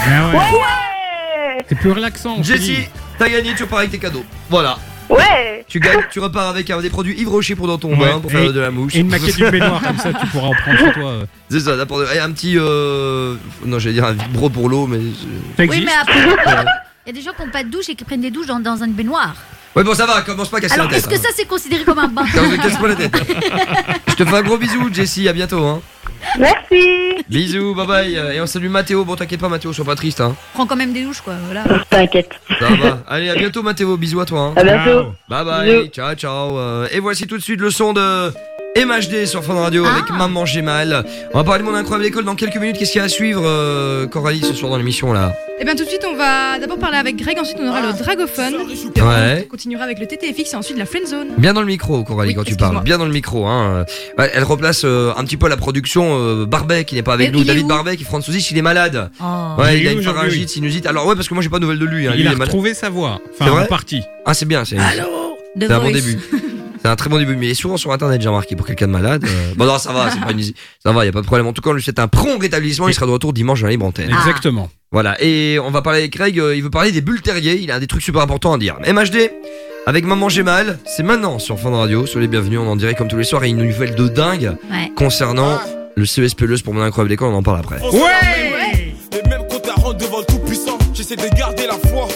Speaker 5: Ah ouais.
Speaker 9: Ouais
Speaker 5: C'est plus relaxant.
Speaker 4: Jessie,
Speaker 5: dit.
Speaker 4: t'as gagné, tu repars avec tes cadeaux. Voilà.
Speaker 9: Ouais
Speaker 4: Tu gagnes, tu repars avec un des produits Yves Rocher pour dans ton
Speaker 5: Ouais.
Speaker 4: bain pour
Speaker 5: Et-
Speaker 4: faire de la mouche.
Speaker 5: Et une maquette du baignoire, comme ça tu pourras en prendre chez toi. euh.
Speaker 4: C'est ça, Et un petit. Euh... Non, j'allais dire un vibro pour l'eau, mais.
Speaker 5: Ça
Speaker 7: Oui, mais après, il y a des gens qui n'ont pas de douche et qui prennent des douches dans, dans une baignoire.
Speaker 4: Ouais, bon, ça va, commence pas à casser
Speaker 7: Alors,
Speaker 4: la tête.
Speaker 7: est-ce que
Speaker 4: hein.
Speaker 7: ça c'est considéré comme un bain
Speaker 4: Non, je casse pas la tête. Je te fais un gros bisou, Jessie, à bientôt. Hein.
Speaker 9: Merci.
Speaker 4: Bisous, bye bye. Et on salue Mathéo. Bon, t'inquiète pas, Mathéo, sois pas triste. Hein.
Speaker 7: Prends quand même des douches, quoi. Voilà.
Speaker 9: T'inquiète.
Speaker 4: Ça va. Allez, à bientôt, Mathéo. Bisous à toi. hein.
Speaker 9: À bientôt.
Speaker 4: Bye bye.
Speaker 9: Bisous.
Speaker 4: Ciao, ciao. Euh, Et voici tout de suite le son de MHD sur Fun Radio avec Maman J'ai mal. On va parler de mon incroyable école dans quelques minutes. Qu'est-ce qu'il y a à suivre, euh, Coralie, ce soir dans l'émission là?
Speaker 6: Et bien tout de suite, on va d'abord parler avec Greg, ensuite on aura le dragophone.
Speaker 4: Ouais.
Speaker 6: On continuera avec le TTFX et ensuite la friendzone.
Speaker 4: Bien dans le micro, Coralie, quand tu parles. Bien dans le micro. Hein. Ouais, elle replace euh, un petit peu la production. Euh, Barbet, qui n'est pas avec
Speaker 6: Mais
Speaker 4: nous.
Speaker 6: il
Speaker 4: David Barbet, qui Franz Souzich, il est malade.
Speaker 7: Oh.
Speaker 4: Ouais,
Speaker 5: Il
Speaker 4: il, a une pharyngite, sinusite. Alors ouais, parce que moi j'ai pas de nouvelles de lui. Hein. Lui,
Speaker 5: Il a retrouvé sa voix.
Speaker 4: C'est
Speaker 5: Enfin, en partie.
Speaker 4: Ah, c'est bien. C'est un bon début. C'est un très bon début, mais il est souvent sur internet, j'ai remarqué, pour quelqu'un de malade. euh, Bon, non, ça va, c'est pas une... ça va, y a pas de problème. En tout cas, on lui souhaite un prompt rétablissement. Il sera de retour dimanche dans la libre antenne.
Speaker 5: Exactement.
Speaker 4: Voilà. Et on va parler avec Craig. euh, il veut parler des bulles terriers. Il a des trucs super importants à dire. MHD. Avec Maman J'ai mal, c'est maintenant sur Fun Radio. Soyez les bienvenus, on en dirait comme tous les soirs et une nouvelle de dingue
Speaker 7: Ouais.
Speaker 4: concernant le CES Peleuse pour mon incroyable école, on en parle après.
Speaker 18: Ouais comptes à rendre devant le tout-puissant. J'essaie de garder la foi.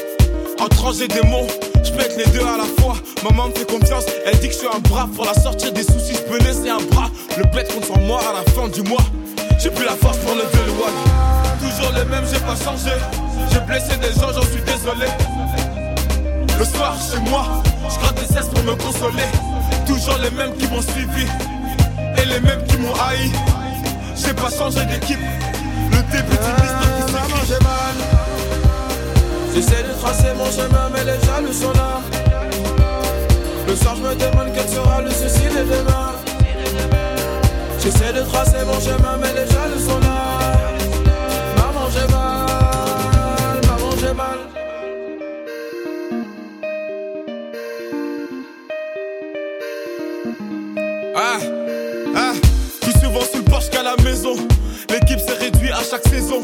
Speaker 18: En des mots, je pète les deux à la fois. Maman me fait confiance, elle dit que je suis un bras. Pour la sortir des soucis, je peux laisser un bras. Le compte sur moi à la fin du mois. J'ai plus la force pour lever le wall. Toujours les mêmes, j'ai pas changé. J'ai blessé des gens, j'en suis désolé. Le soir, chez moi, je gratte des cesses pour me consoler. Toujours les mêmes qui m'ont suivi. Et les mêmes qui m'ont haï. J'ai pas changé d'équipe. Le début d'une histoire qui s'écrit. J'essaie de tracer mon chemin, mais les jaloux sont là. Le soir, je me demande quel sera le souci de demain. J'essaie de tracer mon chemin, mais les jaloux sont là. Maman, j'ai mal. Maman, j'ai mal. Ah, ah, plus souvent sous le porche qu'à la maison. L'équipe s'est réduite à chaque saison.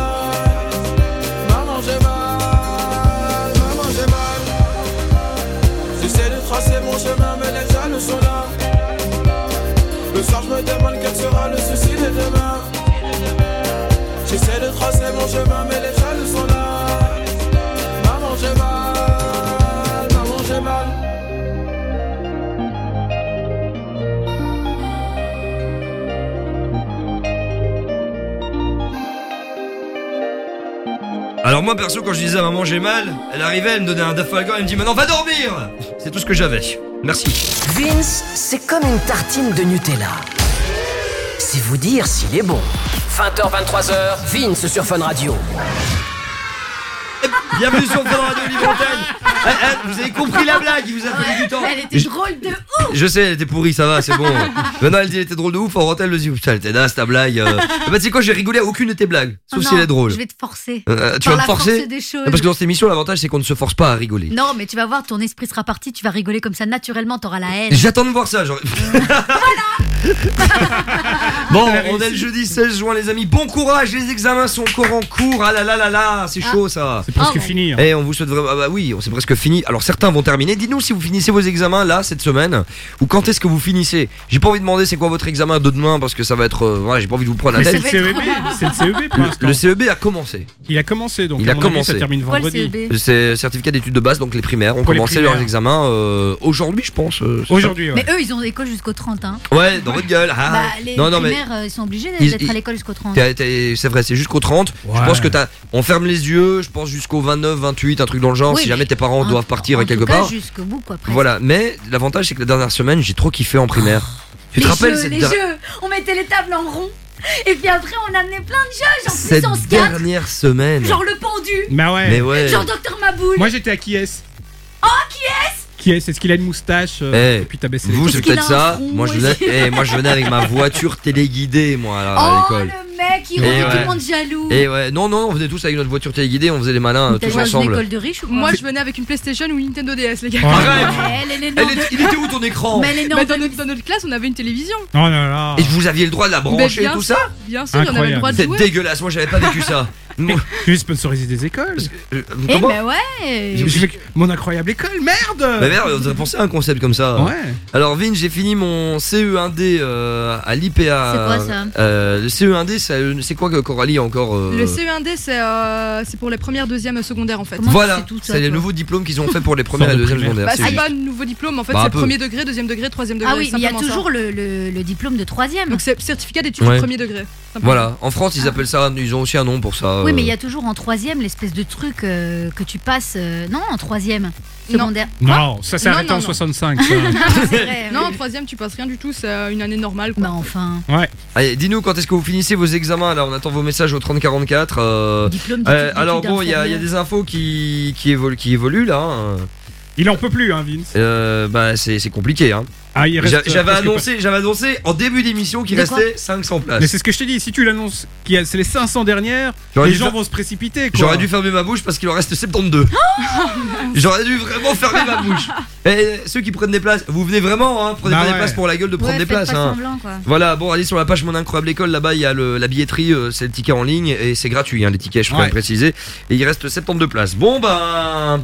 Speaker 18: Chemin, mais les jaloux sont là. Le soir, je me demande quel sera le souci de demain. J'essaie de tracer mon chemin, mais les jaloux sont là. Maman, j'ai mal. Maman, j'ai mal.
Speaker 4: Alors moi perso quand je disais à maman j'ai mal, elle arrivait, elle me donnait un Dafalgan, elle me dit maintenant va dormir C'est tout ce que j'avais. Merci.
Speaker 1: Vince, c'est comme une tartine de Nutella. C'est vous dire s'il est bon. 20h, 23h, Vince sur Fun Radio.
Speaker 4: Bienvenue sur Fun Radio Libre Antenne. Eh, eh, vous avez compris la blague, il vous a fallu du temps.
Speaker 7: Elle était
Speaker 4: Je-
Speaker 7: drôle de ouf.
Speaker 4: Je sais, elle était pourrie, ça va, c'est bon. Maintenant, elle dit elle était drôle de ouf. En rentrant, elle me dit putain, elle était naze ta blague. euh. bah, tu sais quoi, j'ai rigolé à aucune de tes blagues, sauf
Speaker 7: Oh
Speaker 4: si
Speaker 7: non,
Speaker 4: elle est drôle.
Speaker 7: Je vais te forcer.
Speaker 4: Euh, tu
Speaker 7: Par
Speaker 4: vas me forcer
Speaker 7: des choses.
Speaker 4: Parce que dans cette émission, l'avantage c'est qu'on ne se force pas à rigoler.
Speaker 7: Non, mais tu vas voir, ton esprit sera parti, tu vas rigoler comme ça naturellement, t'auras la haine.
Speaker 4: J'attends de voir ça. genre. bon, on est le jeudi 16 juin, les amis. Bon courage, les examens sont encore en cours. Ah là là là là, c'est chaud ça.
Speaker 5: C'est presque fini. hein.
Speaker 4: Et on vous souhaite vraiment. Ah bah oui, c'est presque fini. Alors certains vont terminer. Dites-nous si vous finissez vos examens là cette semaine. ou quand est-ce que vous finissez? J'ai pas envie de demander c'est quoi votre examen de demain parce que ça va être, euh, voilà, j'ai pas envie de vous prendre la
Speaker 5: Mais c'est
Speaker 4: tête.
Speaker 5: le CEB, c'est le CEB pour
Speaker 4: Le,
Speaker 5: l'instant.
Speaker 4: le CEB a commencé.
Speaker 5: Il a commencé donc.
Speaker 4: Il a
Speaker 5: avis,
Speaker 4: commencé.
Speaker 5: Ça termine vendredi.
Speaker 7: CEB?
Speaker 4: C'est certificat d'études de base, donc les primaires ont
Speaker 5: Pour
Speaker 4: commencé
Speaker 5: primaires.
Speaker 4: leurs examens euh, aujourd'hui, je pense. euh,
Speaker 5: Aujourd'hui,
Speaker 7: Mais eux, ils ont école jusqu'au 30. Hein.
Speaker 4: Ouais, dans votre gueule. Ah.
Speaker 7: Bah, les
Speaker 4: non, non, mais
Speaker 7: primaires, euh, ils sont obligés d'être à l'école jusqu'au 30.
Speaker 4: T'as- t'as- C'est vrai, c'est jusqu'au 30. Je
Speaker 5: Ouais.
Speaker 4: pense que t'as. On ferme les yeux, je pense jusqu'au 29, 28, un truc dans le genre,
Speaker 7: Oui,
Speaker 4: si
Speaker 7: mais
Speaker 4: jamais tes parents
Speaker 7: en-
Speaker 4: doivent partir
Speaker 7: en
Speaker 4: quelque
Speaker 7: tout cas,
Speaker 4: part.
Speaker 7: jusqu'au bout, quoi. presque.
Speaker 4: Voilà, mais l'avantage c'est que la dernière semaine, j'ai trop kiffé en primaire. Tu te
Speaker 7: les
Speaker 4: rappelles
Speaker 7: jeux,
Speaker 4: cette,
Speaker 7: les jeux On mettait les tables en rond. Et puis après, on amenait plein de jeux, genre
Speaker 4: cette
Speaker 7: puissance 4.
Speaker 4: dernière semaine
Speaker 7: Genre le pendu.
Speaker 5: Bah ouais.
Speaker 4: Mais ouais.
Speaker 7: Genre Docteur Maboul.
Speaker 5: Moi j'étais à qui est
Speaker 7: Oh, qui est-ce?
Speaker 5: Qui est Est-ce qu'il a une moustache euh,
Speaker 4: Eh,
Speaker 5: Et puis t'as baissé les
Speaker 4: Vous,
Speaker 5: yeux.
Speaker 4: c'est peut-être ça. Moi je, venais, eh, moi, je venais avec ma voiture téléguidée, moi, à,
Speaker 7: Oh,
Speaker 4: l'école.
Speaker 7: le mec, il
Speaker 4: Et
Speaker 7: rendait tout
Speaker 4: ouais.
Speaker 7: le monde jaloux.
Speaker 4: Et ouais, non, non, on venait tous avec notre voiture téléguidée, on faisait les malins tous ensemble.
Speaker 7: école de riches ou quoi
Speaker 6: Moi, je venais avec une PlayStation ou une Nintendo DS, les gars.
Speaker 4: Arrête
Speaker 7: Elle, elle est
Speaker 4: Elle
Speaker 7: née en
Speaker 4: est- Il était où ton écran
Speaker 7: Mais elle est née en
Speaker 6: Mais dans, notre, dans notre classe, on avait une télévision.
Speaker 5: Oh là là.
Speaker 4: Et vous aviez le droit de la brancher et tout ça
Speaker 6: Bien sûr, on avait le droit de
Speaker 4: C'est dégueulasse, moi j'avais pas vécu ça. Moi-
Speaker 5: Tu veux sponsoriser des écoles
Speaker 4: euh,
Speaker 7: Eh
Speaker 4: comment
Speaker 7: ben ouais.
Speaker 5: Je fais que- Mon incroyable école, merde
Speaker 4: Bah merde, on devrait penser à un concept comme ça.
Speaker 5: Ouais.
Speaker 4: Alors Vin, j'ai fini mon CE1D euh, à l'IPA.
Speaker 7: C'est quoi, ça
Speaker 4: euh, Le CE1D, ça- c'est quoi que Coralie encore euh,
Speaker 6: Le CE1D, c'est euh, c'est pour les premières, deuxièmes, secondaires en fait.
Speaker 4: Voilà,
Speaker 7: tout ça,
Speaker 4: c'est les
Speaker 7: toi
Speaker 4: nouveaux diplômes qu'ils ont fait pour les premières et
Speaker 5: de
Speaker 4: deuxièmes
Speaker 5: primaire.
Speaker 4: secondaires.
Speaker 6: Bah,
Speaker 4: c'est
Speaker 6: pas un nouveau diplôme, en fait,
Speaker 4: Bah, un
Speaker 6: c'est
Speaker 4: peu.
Speaker 6: premier degré, deuxième degré, troisième degré.
Speaker 7: Ah oui, mais il y a
Speaker 6: simplement ça.
Speaker 7: toujours le, le, le diplôme de troisième.
Speaker 6: Donc c'est certificat d'études
Speaker 4: Ouais.
Speaker 6: de premier degré.
Speaker 4: Voilà, en France ils appellent ça, ils ont aussi un nom pour ça.
Speaker 7: Oui,
Speaker 4: euh,
Speaker 7: mais il y a toujours en troisième l'espèce de truc euh, que tu passes. euh, non, en troisième. Secondaire.
Speaker 5: Non, ça s'est
Speaker 6: Non,
Speaker 5: arrêté
Speaker 6: non,
Speaker 5: en
Speaker 6: non.
Speaker 5: 65. ça.
Speaker 7: C'est vrai,
Speaker 6: Non,
Speaker 7: oui.
Speaker 6: en troisième, tu passes rien du tout, c'est euh, une année normale. Quoi.
Speaker 7: Bah enfin.
Speaker 5: Ouais.
Speaker 4: Allez, dis-nous quand est-ce que vous finissez vos examens là? On attend vos messages au 3044. euh,
Speaker 7: Diplôme
Speaker 4: euh,
Speaker 7: d'études
Speaker 4: alors bon, il y, a- il y a
Speaker 7: infirmières.
Speaker 4: des infos qui, qui, évoluent, qui évoluent là. hein.
Speaker 5: Il en peut plus, hein, Vince.
Speaker 4: Euh, bah c'est c'est compliqué. Hein.
Speaker 5: Ah, il reste.
Speaker 4: J'a- J'avais annoncé, j'avais annoncé en début d'émission qu'il restait 500
Speaker 5: pas-
Speaker 4: places.
Speaker 5: Mais c'est ce que je t'ai dit. Si tu l'annonces, qu'il y a- c'est les 500 dernières,
Speaker 4: J'aurais
Speaker 5: les gens
Speaker 4: faire-
Speaker 5: vont se précipiter. quoi.
Speaker 4: J'aurais dû fermer ma bouche parce qu'il en reste 72. J'aurais dû vraiment fermer ma bouche. Et ceux qui prennent des places, vous venez vraiment, hein, prenez
Speaker 5: Bah
Speaker 4: pas des places pour la gueule de prendre
Speaker 7: Ouais,
Speaker 4: des places.
Speaker 7: pas
Speaker 4: hein.
Speaker 7: semblant, quoi.
Speaker 4: Voilà, bon, allez sur la page Mon Incroyable École, là-bas il y a le- la billetterie, euh, c'est le ticket en ligne et c'est gratuit, hein, les tickets, je peux
Speaker 5: Ouais.
Speaker 4: le préciser. Et il reste 72 places. Bon, bah.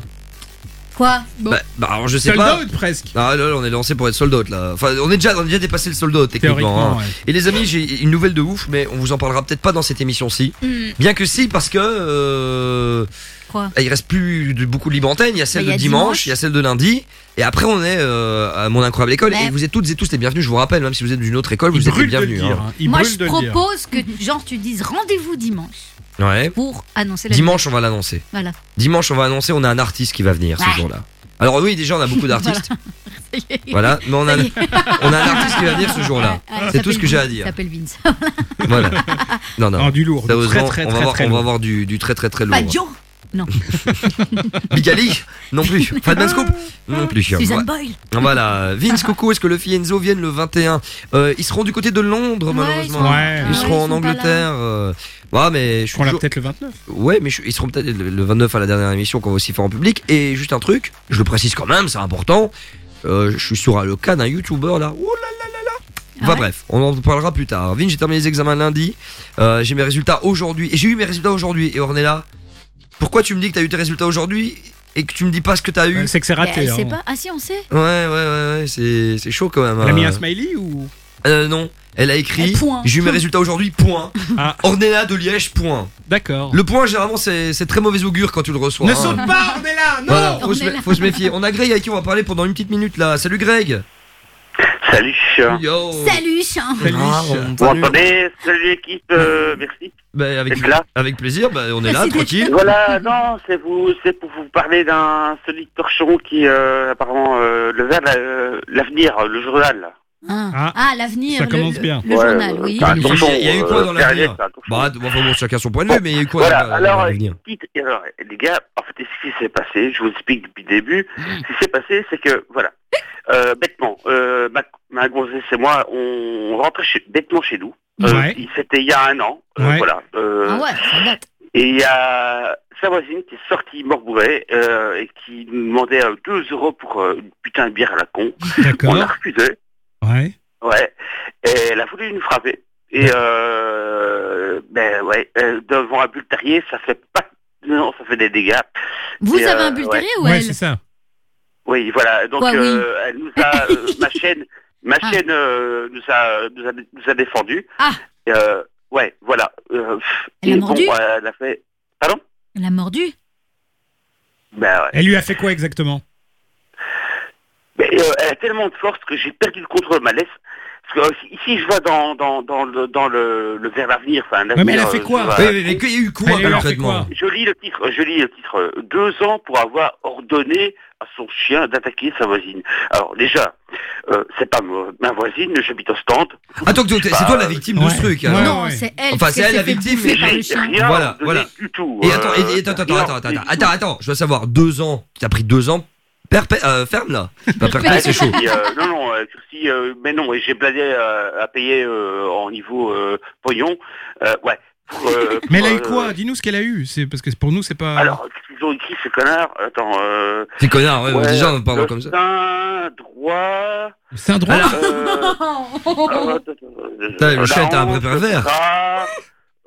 Speaker 7: Quoi
Speaker 4: Bah, bah, alors je sais
Speaker 5: Sold
Speaker 4: pas.
Speaker 5: out, presque.
Speaker 4: Ah là, là, on est lancé pour être sold out là. Enfin, on est déjà, on a déjà dépassé le sold out techniquement. Hein.
Speaker 5: ouais.
Speaker 4: Et les amis, j'ai une nouvelle de ouf, mais on vous en parlera peut-être pas dans cette émission-ci.
Speaker 7: Hmm.
Speaker 4: Bien que si, parce que euh,
Speaker 7: Quoi
Speaker 4: il reste plus de beaucoup de libre antenne. Il y a celle
Speaker 7: Bah, y
Speaker 4: de
Speaker 7: a
Speaker 4: dimanche,
Speaker 7: dimanche.
Speaker 4: il y a celle de lundi, et après on est euh, à mon incroyable école.
Speaker 7: Mais-
Speaker 4: Et vous êtes toutes et tous les bienvenus. Je vous rappelle, même si vous êtes d'une autre école,
Speaker 5: Il
Speaker 4: vous êtes les bienvenus.
Speaker 5: dire.
Speaker 4: hein.
Speaker 5: hein.
Speaker 7: Moi, je propose que, genre, tu dises rendez-vous dimanche
Speaker 4: Ouais.
Speaker 7: pour annoncer la
Speaker 4: Dimanche, on va l'annoncer.
Speaker 7: Voilà.
Speaker 4: Dimanche, on va annoncer. On a un artiste qui va venir ce jour-là. Alors oui, déjà on a beaucoup d'artistes. Voilà, mais on a, on a un artiste qui va venir ce jour-là. C'est tout ce que j'ai à
Speaker 7: il
Speaker 4: dire.
Speaker 7: s'appelle Vince.
Speaker 4: Voilà. Non, non.
Speaker 5: Non, du lourd. du Très, très,
Speaker 4: on va
Speaker 5: très,
Speaker 4: avoir,
Speaker 5: très
Speaker 4: on va avoir du, du très très très lourd.
Speaker 7: Pas Joe Non.
Speaker 4: Bigali Non plus. Fatman Scoop Non plus.
Speaker 7: Suzanne
Speaker 4: Ouais.
Speaker 7: Boyle
Speaker 4: Voilà. Vince Coco, est-ce que le Enzo viennent le 21 Euh, Ils seront du côté de Londres,
Speaker 7: Ouais,
Speaker 4: malheureusement.
Speaker 7: ils sont-
Speaker 5: Ouais.
Speaker 4: Ils
Speaker 7: Ouais,
Speaker 4: seront
Speaker 7: ils
Speaker 4: en
Speaker 7: sont pas
Speaker 4: Angleterre. euh. Ouais, mais je suis
Speaker 5: On l'a
Speaker 4: toujours-
Speaker 5: peut-être le 29.
Speaker 4: Ouais, mais je- ils seront peut-être le le 29 à la dernière émission qu'on va aussi faire en public. Et juste un truc, je le précise quand même, c'est important. Euh, je suis sur le cas d'un YouTuber là. Ouh là là là là. Enfin
Speaker 7: Ah ouais
Speaker 4: bref, on en parlera plus tard. Vin, j'ai terminé les examens lundi. Euh, j'ai mes résultats aujourd'hui. Et j'ai eu mes résultats aujourd'hui. Et Ornella, pourquoi tu me dis que t'as eu tes résultats aujourd'hui et que tu me dis pas ce que t'as eu
Speaker 5: C'est que c'est
Speaker 7: Mais
Speaker 5: raté.
Speaker 7: Elle sait
Speaker 5: hein.
Speaker 7: pas. Ah si, on sait.
Speaker 4: Ouais, ouais, ouais, ouais, c'est c'est chaud quand même.
Speaker 5: Elle a mis
Speaker 4: hein.
Speaker 5: un smiley ou?
Speaker 4: Euh, non, elle a écrit.
Speaker 7: Point.
Speaker 4: J'ai eu mes résultats aujourd'hui, point.
Speaker 5: Ah.
Speaker 4: Ornella de Liège, point.
Speaker 5: D'accord.
Speaker 4: Le point, généralement, c'est c'est très mauvais augure quand tu le reçois.
Speaker 5: Ne
Speaker 4: hein.
Speaker 5: saute pas, là Non
Speaker 4: Voilà, faut se,
Speaker 7: Ornella.
Speaker 4: faut se méfier. On a Greg avec qui on va parler pendant une petite minute là. Salut Greg.
Speaker 19: Salut.
Speaker 4: Yo.
Speaker 7: Salut, chien
Speaker 5: Salut.
Speaker 4: Ah,
Speaker 19: Vous
Speaker 4: salut.
Speaker 19: m'entendez Salut l'équipe, euh, merci.
Speaker 4: Bah, avec,
Speaker 19: d'être là.
Speaker 4: avec plaisir, bah, on est là, tranquille.
Speaker 19: Voilà, non, c'est vous, c'est pour vous parler d'un solide torchon qui euh, apparemment euh, le verre, euh, l'avenir, le journal.
Speaker 7: Ah,
Speaker 5: Ah,
Speaker 7: Ah, l'avenir.
Speaker 5: ça
Speaker 7: le-
Speaker 5: bien.
Speaker 7: Le
Speaker 19: Ouais,
Speaker 7: journal, oui.
Speaker 4: Il y a-
Speaker 19: torchon,
Speaker 4: il y a eu quoi dans l'avenir. Bah, enfin, bon, chacun son point de vue, mais il y a eu quoi
Speaker 19: Voilà,
Speaker 4: dans,
Speaker 19: alors, erreur. Les gars, en fait, ce qui s'est passé, je vous explique depuis le début, ce qui s'est passé, c'est que, voilà, euh, bêtement, euh, ma, ma gonzesse et moi, on rentrait chez, bêtement chez nous. Euh,
Speaker 5: Ouais.
Speaker 19: C'était il y a un an, euh,
Speaker 5: Ouais.
Speaker 19: voilà. euh,
Speaker 7: Ah ouais, ça date.
Speaker 19: Et il y a sa voisine qui est sortie morbourée euh, et qui nous demandait 2 euros pour euh, une putain de bière à la con. On a refusé,
Speaker 5: Ouais.
Speaker 19: ouais. Et elle a voulu nous frapper. Et euh, ben ouais, euh, devant un bulle terrier, ça fait pas... Non, ça fait des dégâts.
Speaker 7: Vous
Speaker 19: Et,
Speaker 7: avez
Speaker 19: euh,
Speaker 7: un bulle terrier ou
Speaker 5: Ouais, c'est ça.
Speaker 19: Oui, voilà. Donc
Speaker 7: Ouais, oui.
Speaker 19: euh, elle nous a, euh, ma chaîne, ma
Speaker 7: Ah.
Speaker 19: chaîne euh, nous a, nous a, nous a défendu.
Speaker 7: Ah.
Speaker 19: Euh, ouais, voilà. Euh,
Speaker 7: Elle a mordu
Speaker 19: bon, Elle a fait. Pardon?
Speaker 7: Elle a mordu
Speaker 19: Ben ouais.
Speaker 5: Elle lui a fait quoi exactement?
Speaker 19: Mais euh, elle a tellement de force que j'ai perdu le contrôle de ma laisse. Parce que ici, je vois dans, dans, dans, le, dans le, le vers l'avenir, enfin,
Speaker 5: mais elle a fait quoi?
Speaker 19: je vois-
Speaker 4: mais, mais y a eu quoi
Speaker 5: Elle
Speaker 4: comme
Speaker 5: a fait
Speaker 4: traitement
Speaker 5: quoi?
Speaker 19: Je lis le titre, je lis le titre. Deux ans pour avoir ordonné à son chien d'attaquer sa voisine. Alors déjà, euh, c'est pas ma voisine, j'habite au stand.
Speaker 4: Attends, que c'est toi la victime de ce truc. alors.
Speaker 7: Non, c'est elle.
Speaker 4: Enfin, c'est elle la victime, mais
Speaker 19: rien
Speaker 4: Voilà, voilà.
Speaker 19: du tout.
Speaker 4: Et
Speaker 19: euh,
Speaker 4: attends, et- et attends, attends, attends, attends, attends, attends, attends, je dois savoir, deux ans, t'as pris deux ans, perpé- euh, ferme là? Pas perpétuel, c'est chaud.
Speaker 19: Euh, non, non, euh, si, euh, mais non, et j'ai bladé euh, à payer euh, en niveau euh, pognon. Euh, ouais. Pour, euh,
Speaker 5: Mais elle a eu
Speaker 19: euh,
Speaker 5: quoi Dis-nous ce qu'elle a eu. C'est parce que pour nous c'est pas.
Speaker 19: Alors, qu'ils ont écrit ces connards Attends. Euh,
Speaker 4: Ces connards, ouais,
Speaker 19: ouais,
Speaker 4: déjà, on parle
Speaker 19: le
Speaker 4: comme ça.
Speaker 19: sein droit.
Speaker 5: C'est un droit.
Speaker 4: Putain, le chien était un
Speaker 19: hanche,
Speaker 4: pervers.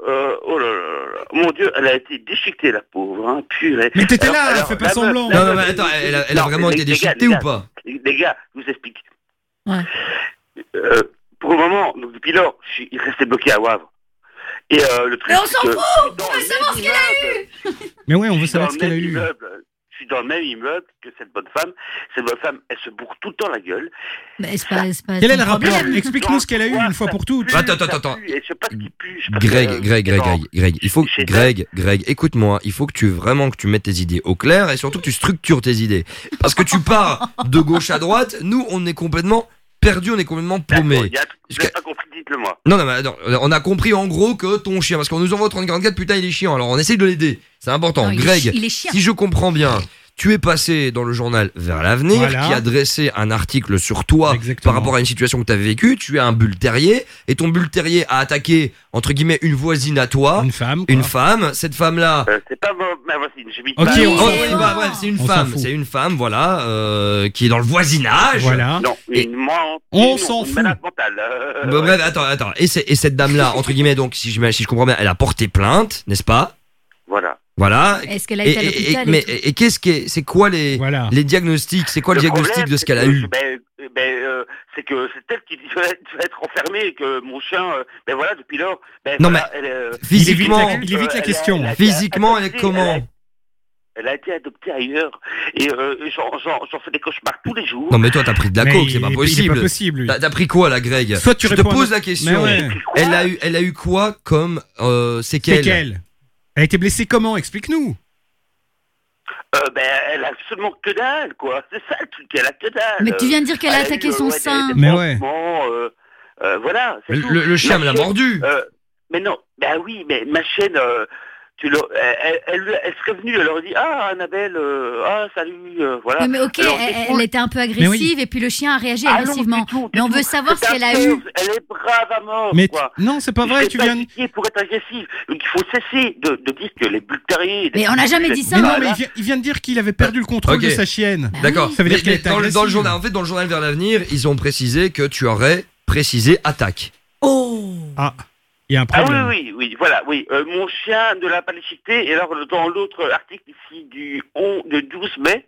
Speaker 19: euh, oh là là là là. Mon Dieu, elle a été déchiquetée, la pauvre. Hein, purée.
Speaker 5: Mais t'étais là,
Speaker 19: alors,
Speaker 5: fais pas
Speaker 19: la
Speaker 5: semblant.
Speaker 4: Non, non, mais attends, elle a- elle a vraiment été déchiquetée ou pas
Speaker 19: Les les gars, je vous explique.
Speaker 7: Ouais.
Speaker 19: Euh, pour le moment, donc depuis lors, je suis resté bloqué à Wavre. Et euh, le truc,
Speaker 7: Mais on s'en fout On veut savoir ce qu'elle a
Speaker 19: immeuble.
Speaker 5: Mais ouais, on veut savoir ce
Speaker 19: le
Speaker 5: qu'elle a eu.
Speaker 19: immeuble. Je suis dans le même immeuble que cette bonne femme. Cette bonne femme, elle se bourre tout le temps la gueule.
Speaker 7: Mais c'est pas, c'est pas
Speaker 5: Quel est le rapport. Explique-nous ce qu'elle a eu une fois pour toutes.
Speaker 4: Attends, attends, attends.
Speaker 19: Et je sais pas ce qui pue. je sais pas ce
Speaker 4: Greg, Greg, Greg. Greg, Greg, il faut, Greg, Greg, écoute-moi, il faut que tu vraiment que tu mettes tes idées au clair et surtout que tu structures tes idées. Parce que tu pars de gauche à droite, nous on est complètement perdus, on est complètement
Speaker 19: que vous n'avez pas compris, dites-le moi.
Speaker 4: Non, non, mais attends, on a compris en gros que ton chien, parce qu'on nous envoie au 3044, putain il est chiant, alors on essaye de l'aider, c'est important.
Speaker 7: Non, il est
Speaker 4: Greg,
Speaker 7: il est chiant.
Speaker 4: si je comprends bien, tu es passé dans le journal Vers l'avenir,
Speaker 5: Voilà.
Speaker 4: qui a dressé un article sur toi
Speaker 5: Exactement.
Speaker 4: par rapport à une situation que tu avais vécue, tu es un bulle terrier, et ton bulle terrier a attaqué, entre guillemets, une voisine à toi,
Speaker 5: Une femme.
Speaker 4: une femme, cette femme-là...
Speaker 19: Euh, c'est pas ma, voisine, j'habite
Speaker 5: Ok,
Speaker 19: pas.
Speaker 5: on
Speaker 4: Oh, oui,
Speaker 5: fout.
Speaker 4: bah, bref, c'est une
Speaker 5: On
Speaker 4: femme, c'est une femme, voilà, euh, qui est dans le voisinage.
Speaker 5: Voilà.
Speaker 19: Non,
Speaker 4: Et-
Speaker 19: une, moi,
Speaker 5: On s'en fout.
Speaker 19: euh,
Speaker 4: Bah,
Speaker 19: ouais.
Speaker 4: bref, attends, attends. Et, cette dame-là, entre guillemets, donc, si je, si je comprends bien, elle a porté plainte, n'est-ce pas?
Speaker 19: Voilà.
Speaker 4: Voilà.
Speaker 7: Est-ce qu'elle a
Speaker 4: Et,
Speaker 7: été à l'hôpital et
Speaker 4: mais et, et qu'est-ce qui est, c'est quoi les,
Speaker 5: Voilà.
Speaker 4: les diagnostics C'est quoi le, diagnostic
Speaker 19: problème,
Speaker 4: de ce qu'elle a eu?
Speaker 19: ben, euh, ben, euh, C'est que c'est elle qui doit être, enfermée et que mon chien, euh, ben voilà, depuis lors, ben
Speaker 4: Non,
Speaker 19: voilà, elle, euh,
Speaker 4: Physiquement,
Speaker 5: Il évite la- il évite la question.
Speaker 19: elle a été
Speaker 4: Physiquement, elle est comment?
Speaker 19: elle a- Elle a été adoptée ailleurs et euh, j'en- fais des cauchemars tous les jours.
Speaker 4: Non mais toi t'as pris de la
Speaker 5: Mais
Speaker 4: coke, c'est pas possible.
Speaker 5: pas possible.
Speaker 4: T'as pris quoi là, Greg?
Speaker 5: Soit tu
Speaker 4: Je te pose la question.
Speaker 5: Mais ouais.
Speaker 4: Elle a eu, elle a eu quoi comme euh, séquelles?
Speaker 5: C'est qu'elle. Elle a été blessée comment? Explique-nous.
Speaker 19: Euh, ben, elle a seulement que dalle, quoi. C'est ça le truc, elle a que dalle.
Speaker 7: Mais tu viens de dire qu'elle a
Speaker 19: Elle
Speaker 7: attaqué
Speaker 19: eu,
Speaker 7: son
Speaker 19: ouais,
Speaker 7: sein.
Speaker 19: des
Speaker 5: Mais ouais.
Speaker 19: euh, euh, voilà. c'est
Speaker 4: Le,
Speaker 19: tout.
Speaker 4: le- le chien me l'a
Speaker 19: Ma
Speaker 4: mordu.
Speaker 19: euh, mais non, ben oui, mais ma chaîne, euh, tu elle, elle, elle serait venue, elle aurait dit Ah, Annabelle, euh, ah, salut, euh, voilà.
Speaker 7: Mais ok,
Speaker 19: Alors,
Speaker 7: elle, elle était un peu agressive et puis le chien a réagi
Speaker 19: Ah non,
Speaker 7: agressivement.
Speaker 19: du tout, du
Speaker 7: mais on
Speaker 19: tout.
Speaker 7: veut savoir ce
Speaker 19: C'est
Speaker 7: qu'elle a eu.
Speaker 19: Elle est brave à mort,
Speaker 5: Mais
Speaker 19: quoi.
Speaker 5: non, c'est pas vrai. Tu viens.
Speaker 19: pour être agressive. Donc il faut cesser de, de dire que les bulles.
Speaker 7: Mais on n'a jamais dit ça.
Speaker 5: Mais non, mais il vient, il vient de dire qu'il avait perdu le contrôle de sa chienne.
Speaker 4: D'accord.
Speaker 5: Ça veut dire qu'elle est
Speaker 4: dans, le, dans le
Speaker 5: agressive.
Speaker 4: journal, en fait, dans le journal vers l'avenir, ils ont précisé que tu aurais précisé attaque.
Speaker 7: Oh
Speaker 5: Ah, il y a un
Speaker 19: Ah
Speaker 5: problème.
Speaker 19: oui, oui, oui, voilà, oui. Euh, mon chien ne l'a pas déchiqueté. Et alors, dans l'autre article ici du 11, de 12 mai,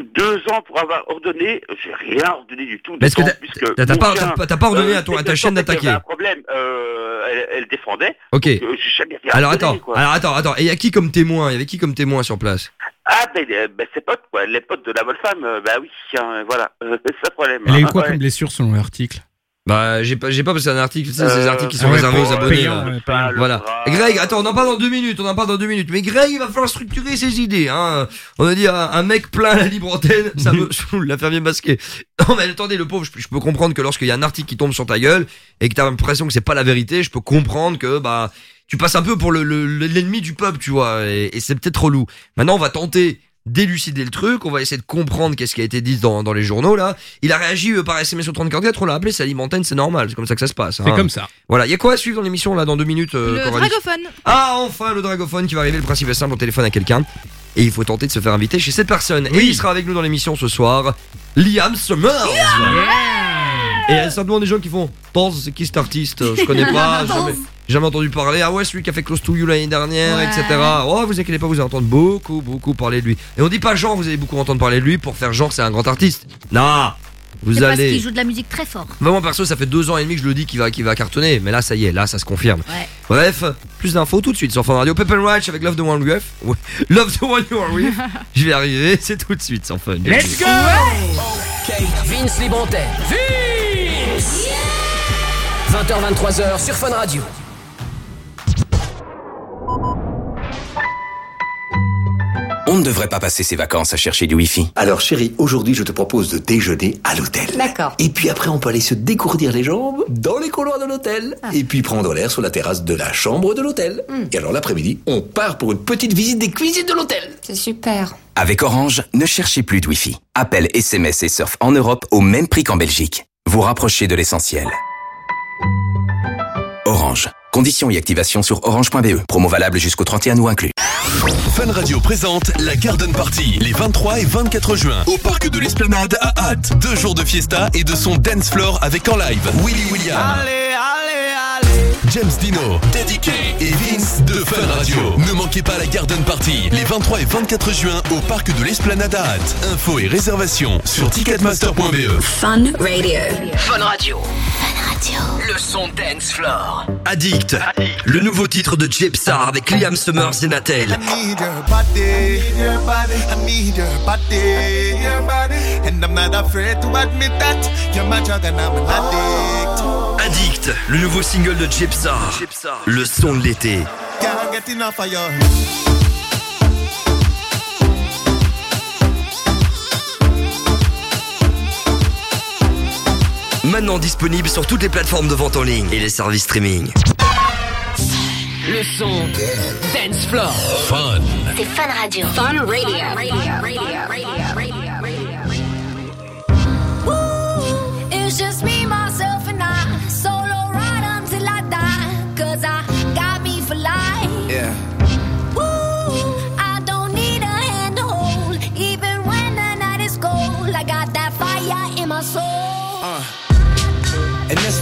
Speaker 19: deux ans pour avoir ordonné, j'ai rien ordonné du tout.
Speaker 4: Mais est-ce que t'as- pas-
Speaker 19: chien,
Speaker 4: pas ordonné
Speaker 19: euh,
Speaker 4: à ton- à ta chienne d'attaquer
Speaker 19: avait un problème, euh, elle, elle défendait.
Speaker 4: Ok.
Speaker 19: Donc, euh, jamais rien
Speaker 4: Alors
Speaker 19: ordonné,
Speaker 4: attends,
Speaker 19: quoi.
Speaker 4: alors attends, attends. Et il y a qui comme témoin? Il y avait qui comme témoin sur place?
Speaker 19: Ah, ben, euh, ben, ses potes, quoi. Les potes de la bonne femme, euh, bah oui, hein, voilà. Euh, c'est ça le problème.
Speaker 5: Elle a eu
Speaker 19: hein,
Speaker 5: quoi
Speaker 19: ouais.
Speaker 5: comme blessure selon l'article?
Speaker 4: Bah, j'ai pas, j'ai pas parce que c'est un article, tu sais, c'est des
Speaker 19: Euh,
Speaker 4: articles qui sont
Speaker 5: ouais,
Speaker 4: réservés aux abonnés.
Speaker 5: payant,
Speaker 4: là.
Speaker 5: ouais, payant.
Speaker 19: le
Speaker 4: Voilà. Greg, attends, on en parle dans deux minutes, on en parle dans deux minutes. Mais Greg, il va falloir structurer ses idées, hein. On a dit un, un mec plein à la libre antenne, ça me saoule, la fermier masqué. Non, mais attendez, le pauvre, je, je peux comprendre que lorsqu'il y a un article qui tombe sur ta gueule et que t'as l'impression que c'est pas la vérité, je peux comprendre que, bah, tu passes un peu pour le, le- le- l'ennemi du peuple, tu vois, et, et c'est peut-être relou. Maintenant, on va tenter d'élucider le truc, on va essayer de comprendre qu'est-ce qui a été dit dans, dans les journaux, là. Il a réagi euh, par SMS au 3044, on l'a appelé, c'est antenne, c'est normal, c'est comme ça que ça se passe.
Speaker 5: C'est
Speaker 4: hein.
Speaker 5: comme ça.
Speaker 4: Voilà, il y a quoi à suivre dans l'émission là dans deux minutes euh,
Speaker 6: Le
Speaker 4: Coralie?
Speaker 6: Dragophone.
Speaker 4: Ah enfin le dragophone qui va arriver, le principe est simple, on téléphone à quelqu'un et il faut tenter de se faire inviter chez cette personne. Et il sera avec nous dans l'émission ce soir, Liam Summers. Et il y a certainement des gens qui font Pense, c'est qui cet artiste Je connais pas, jamais, jamais entendu parler. Ah ouais, celui qui a fait Close to You l'année dernière,
Speaker 7: Ouais.
Speaker 4: etc. Oh, vous inquiétez pas, vous allez entendre beaucoup, beaucoup parler de lui. Et on dit pas genre, vous allez beaucoup entendre parler de lui pour faire genre, c'est un grand artiste. Non Vous
Speaker 7: C'est parce qu'il joue de la musique très fort.
Speaker 4: Bah, moi perso ça fait deux ans et demi que je le dis qu'il va, qu'il va cartonner mais là ça y est là ça se confirme
Speaker 7: Ouais.
Speaker 4: Bref plus d'infos tout de suite sur Fun Radio Pepper Watch avec Love the One with ouais. Love the One You Are With Je vais arriver c'est tout de suite sur Fun
Speaker 1: Let's go Vince les Bontais. Vince 20h23h sur Fun Radio.
Speaker 20: On ne devrait pas passer ses vacances à chercher du Wi-Fi.
Speaker 21: Alors chérie, aujourd'hui je te propose de déjeuner à l'hôtel.
Speaker 20: D'accord.
Speaker 21: Et puis après on peut aller se décourdir les jambes dans les couloirs de l'hôtel. Et puis prendre l'air sur la terrasse de la chambre de l'hôtel. Et alors l'après-midi, on part pour une petite visite des cuisines de l'hôtel.
Speaker 20: C'est super. Avec Orange, ne cherchez plus de Wi-Fi. Appel, SMS et surf en Europe au même prix qu'en Belgique. Vous rapprochez de l'essentiel. Orange. Conditions et activation sur orange.be. Promo valable jusqu'au 31 août inclus.
Speaker 13: Fun Radio présente la Garden Party les 23 et 24 juin au parc de l'Esplanade à Hâte. Deux jours de fiesta et de son dance floor avec en live Willy William, James Dino, Teddy K et Vince de Fun Radio. Ne manquez pas la Garden Party les 23 et 24 juin au parc de l'Esplanade à Hâte. Infos et réservations sur ticketmaster.be.
Speaker 1: Fun Radio. Fun Radio. Fun Radio. Le son dance floor.
Speaker 4: Addict Le nouveau titre de Jepsar avec Liam Summers et Natel
Speaker 22: need your body, your body. I need your body, your body. And I'm not afraid to admit that you're my drug and I'm an addict.
Speaker 4: Addict Le nouveau single de Jepsar Le son de l'été. Maintenant disponible sur toutes les plateformes de vente en ligne et les services streaming.
Speaker 1: Le son dance floor.
Speaker 13: Fun.
Speaker 1: C'est Fun Radio. Fun
Speaker 8: It's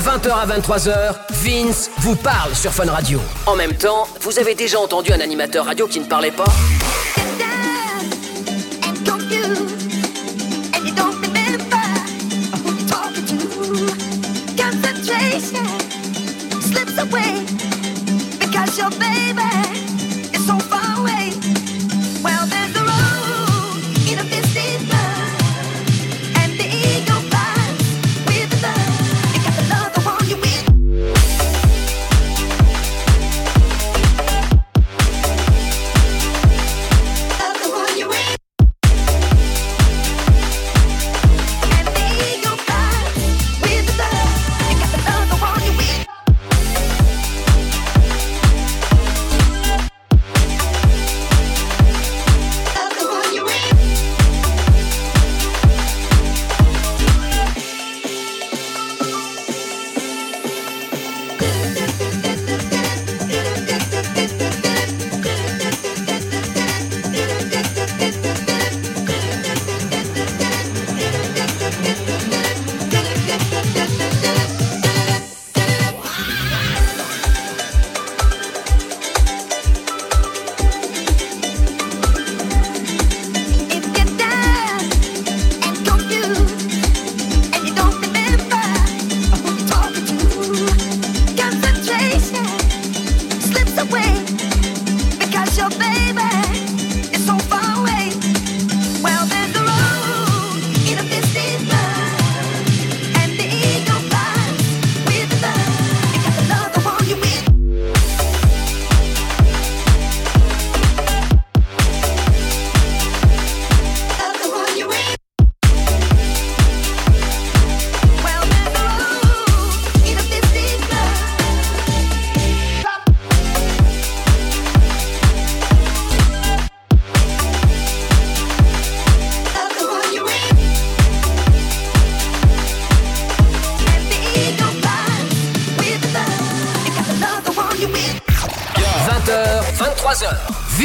Speaker 22: 20h à 23h, Vince vous parle sur Fun Radio. En même temps, vous avez déjà entendu un animateur radio qui ne parlait pas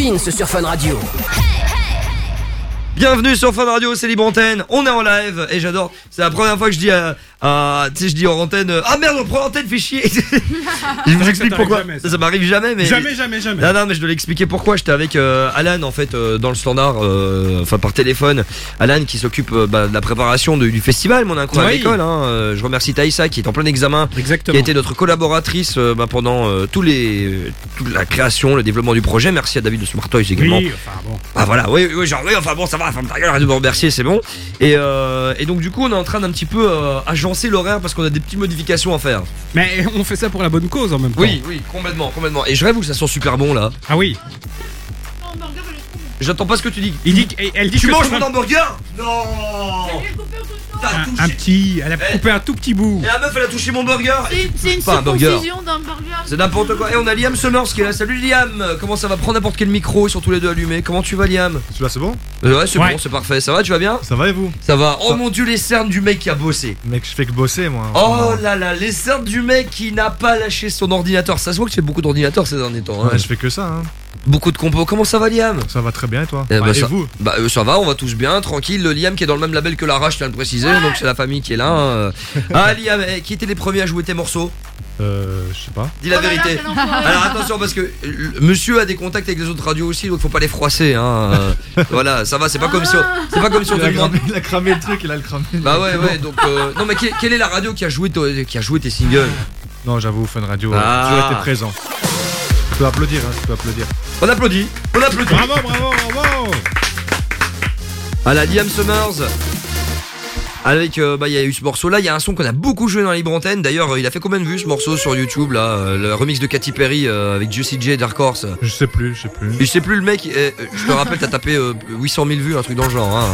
Speaker 22: 23h, Vince sur Fun Radio.
Speaker 4: Bienvenue sur Fun Radio, c'est Libre. On est en live et j'adore. C'est la première fois que je dis à, à- tu sais, je dis en antenne. euh, Ah merde, on prend l'antenne, fait chier. je vous explique pourquoi.
Speaker 5: jamais,
Speaker 4: ça ça m'arrive jamais, mais
Speaker 5: Jamais, jamais, jamais.
Speaker 4: Non, non, mais je dois l'expliquer pourquoi. J'étais avec euh, Alan en fait euh, dans le standard, euh, enfin par téléphone. Alan qui s'occupe euh, bah, de la préparation de- du festival Mon Incroyable
Speaker 5: Oui.
Speaker 4: École. Hein. Euh, je remercie Taïsa qui est en plein examen,
Speaker 5: Exactement.
Speaker 4: qui a été notre collaboratrice euh, bah, pendant euh, tous les, euh, toute la création, le développement du projet. Merci à David de Smart Toys également.
Speaker 5: Oui, enfin bon.
Speaker 4: Ah voilà, oui, oui, genre, oui, enfin bon, ça va, ferme ta gueule, arrête de me remercier, c'est bon. Et, euh, et donc, du coup, on est en train d'un petit peu euh, l'horaire parce qu'on a des petites modifications à faire.
Speaker 5: Mais on fait ça pour la bonne cause en même temps.
Speaker 4: Oui, oui, complètement, complètement. Et je rêve où ça sent super bon là.
Speaker 5: Ah oui.
Speaker 4: J'entends pas ce que tu dis.
Speaker 5: Il dit, dit
Speaker 4: Tu
Speaker 5: que
Speaker 4: manges mon hamburger? Non
Speaker 5: un, un petit, elle a coupé un tout petit bout.
Speaker 4: Et la meuf, elle a touché mon burger?
Speaker 7: C'est- C'est une
Speaker 4: Pas un burger.
Speaker 7: circoncision d'un burger.
Speaker 4: C'est n'importe quoi. Et on a Liam Summers qui est là. Salut Liam Comment ça va? Prends n'importe quel micro, ils sont tous les deux allumés. Comment tu vas Liam?
Speaker 23: Tu vas, c'est bon?
Speaker 4: Euh, Ouais, c'est
Speaker 23: Ouais.
Speaker 4: bon, c'est parfait. Ça va, tu vas bien?
Speaker 23: Ça va et vous?
Speaker 4: Ça va. Oh
Speaker 23: Ça-
Speaker 4: mon dieu, les cernes du mec qui a bossé.
Speaker 23: Mec, je fais que bosser moi.
Speaker 4: Oh là là, les cernes du mec qui n'a pas lâché son ordinateur. Ça se voit que tu fais beaucoup d'ordinateurs ces derniers temps. hein.
Speaker 23: Ouais, je fais que ça. Hein.
Speaker 4: Beaucoup de compos. Comment ça va, Liam?
Speaker 23: Ça va très bien et toi?
Speaker 4: Eh
Speaker 23: Bah,
Speaker 4: bah,
Speaker 23: Et
Speaker 4: ça,
Speaker 23: vous?
Speaker 4: Bah, euh, ça va, on va tous bien, tranquille. Le Liam qui est dans le même label que la Rage, je tiens à le préciser, donc c'est la famille qui est là. hein. Ah, Liam, eh, qui étaient les premiers à jouer tes morceaux?
Speaker 23: Euh, je sais pas.
Speaker 4: Dis la
Speaker 7: Oh
Speaker 4: vérité. Alors attention parce que monsieur a des contacts avec les autres radios aussi, donc faut pas les froisser. Hein. Voilà, ça va, c'est pas comme si on, c'est pas comme si on
Speaker 23: il, a cramé, il a cramé le truc, il a le cramé.
Speaker 4: Bah ouais, ouais. Donc euh, non, mais quelle, est la radio qui a joué, qui a joué tes singles?
Speaker 23: Non, j'avoue, Fun Radio,
Speaker 4: Ah.
Speaker 23: toujours été présent. Tu peux applaudir, hein, tu peux applaudir.
Speaker 4: On applaudit, on applaudit.
Speaker 5: Bravo, bravo, bravo.
Speaker 4: À la Liam Summers. Avec, euh, bah, il y a eu ce morceau là, il y a un son qu'on a beaucoup joué dans la libre antenne. D'ailleurs, euh, il a fait combien de vues ce morceau sur YouTube là euh, Le remix de Katy Perry euh, avec Juicy J et Dark Horse?
Speaker 23: Je sais plus, je sais plus.
Speaker 4: Et je sais plus le mec, je te rappelle, t'as tapé euh, 800 000 vues, un truc dans le genre. Hein.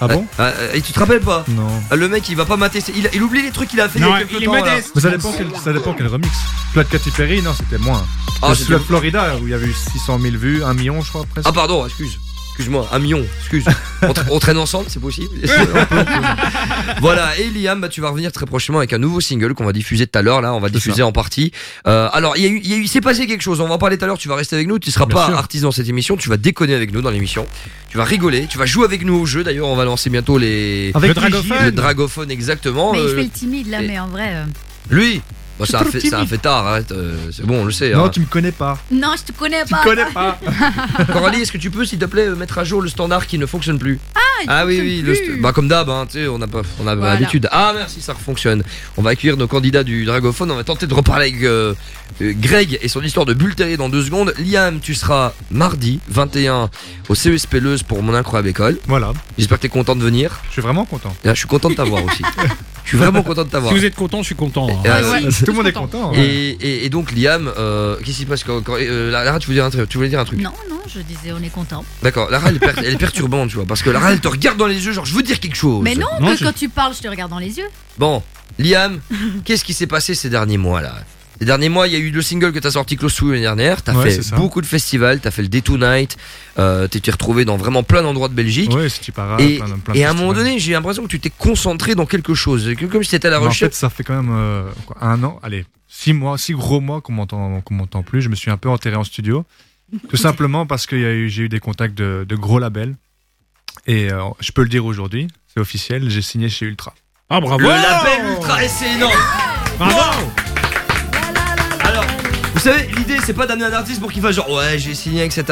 Speaker 23: Ah bon
Speaker 4: Ah, ah, Et tu te rappelles pas
Speaker 23: Non.
Speaker 4: Ah, Le mec, il va pas mater. Il, il oublie les trucs qu'il a fait
Speaker 5: Non,
Speaker 4: il y a quelques
Speaker 5: il est
Speaker 4: temps. là.
Speaker 5: modeste.
Speaker 23: Mais ça dépend quel, ça dépend quel remix. Celui de Katy Perry, non, c'était moins.
Speaker 4: Ah,
Speaker 23: le Florida, où il y avait eu 600 000 vues, 1 million, je crois, presque.
Speaker 4: Ah pardon, excuse. Excuse-moi, un million, excuse. On, tra- on traîne ensemble, c'est possible Voilà, et Liam, bah, tu vas revenir très prochainement avec un nouveau single qu'on va diffuser tout à l'heure. Là, on va diffuser en partie. Euh, alors, il y a eu, il y a eu, il s'est passé quelque chose. On va en parler tout à l'heure. Tu vas rester avec nous. Tu seras
Speaker 23: Bien
Speaker 4: pas
Speaker 23: sûr.
Speaker 4: artiste dans cette émission. Tu vas déconner avec nous dans l'émission. Tu vas rigoler. Tu vas jouer avec nous au jeu. D'ailleurs, on va lancer bientôt les
Speaker 23: Avec
Speaker 5: Le dragophone.
Speaker 4: le dragophone exactement.
Speaker 7: Mais
Speaker 4: Euh,
Speaker 7: je fais le timide là,
Speaker 4: et-
Speaker 7: mais en vrai. euh,
Speaker 4: Lui Ça, a
Speaker 23: trop
Speaker 4: fait, ça a
Speaker 23: timide.
Speaker 4: fait tard, arrête, euh, c'est bon, on le sait.
Speaker 23: Non,
Speaker 4: hein.
Speaker 23: tu me connais pas.
Speaker 7: Non, je te connais pas.
Speaker 23: connais pas.
Speaker 4: Coralie, est-ce que tu peux, s'il te plaît, euh, mettre à jour le standard qui ne fonctionne plus?
Speaker 7: Ah, il
Speaker 4: Ah oui,
Speaker 7: fonctionne
Speaker 4: oui, le
Speaker 7: plus.
Speaker 4: st- bah comme d'hab, hein, tu sais, on a pas, on a
Speaker 7: Voilà.
Speaker 4: l'habitude. Ah merci, ça fonctionne. On va accueillir nos candidats du Dragophone. On va tenter de reparler avec euh, euh, Greg et son histoire de bulle terrier dans deux secondes. Liam, tu seras mardi 21 au CES Pelleuse pour mon incroyable école.
Speaker 23: Voilà.
Speaker 4: J'espère que t'es content de venir.
Speaker 23: Je suis vraiment content.
Speaker 4: Et là, je suis content de t'avoir aussi. Je suis vraiment content de t'avoir.
Speaker 5: Si vous êtes content, je suis content. hein.
Speaker 4: Et,
Speaker 23: Tout le monde est content. ouais.
Speaker 4: Et, et- et donc Liam, euh, qu'est-ce qui se passe quand, quand- euh, Lara, tu voulais dire un truc, tu voulais dire un truc
Speaker 7: Non, non, je disais, on est content.
Speaker 4: D'accord, Lara elle est, per- elle est perturbante, tu vois, parce que Lara elle te regarde dans les yeux, genre je veux dire quelque chose.
Speaker 7: Mais non, que quand tu parles, je te regarde dans les yeux.
Speaker 4: Bon, Liam, qu'est-ce qui s'est passé ces derniers mois là? Ces derniers mois, il y a eu le single que t'as sorti Close to You l'année dernière. T'as
Speaker 23: Ouais,
Speaker 4: fait beaucoup de festivals, t'as fait le Day to Night, euh, t'es retrouvé dans vraiment plein d'endroits de Belgique.
Speaker 23: Ouais, City Parade,
Speaker 4: et,
Speaker 23: plein de- plein de
Speaker 4: et à un moment donné, j'ai l'impression que tu t'es concentré dans quelque chose, comme si t'étais à la
Speaker 23: Mais en
Speaker 4: recherche.
Speaker 23: fait, ça fait quand même euh, quoi, un an, allez, six mois, six gros mois qu'on m'entend, qu'on m'entend plus. Je me suis un peu enterré en studio, tout simplement parce que eu- j'ai eu des contacts de, de gros labels. Et euh, je peux le dire aujourd'hui, c'est officiel, j'ai signé chez Ultra.
Speaker 5: Ah bravo
Speaker 4: Le label Ultra et c'est énorme.
Speaker 5: Bravo
Speaker 4: savez, l'idée c'est pas d'amener un artiste pour qu'il fasse genre ouais j'ai signé etc.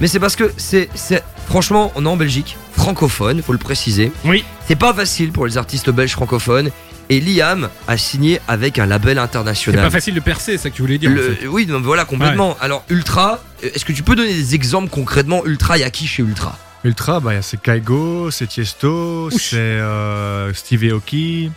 Speaker 4: Mais c'est parce que c'est, c'est franchement on est en Belgique, francophone, faut le préciser.
Speaker 5: Oui.
Speaker 4: C'est pas facile pour les artistes belges francophones. Et Liam a signé avec un label
Speaker 5: C'est
Speaker 4: international.
Speaker 5: pas facile de percer, c'est ça que tu voulais dire.
Speaker 4: Le-
Speaker 5: en fait.
Speaker 4: oui, non, voilà, complètement. Alors, Ultra, euh, est-ce que tu peux donner des exemples concrètement Ultra, il y a qui chez Ultra?
Speaker 23: Ultra, bah, y a- c'est Kaigo, c'est Tiesto, c'est euh, Stevie Aoki,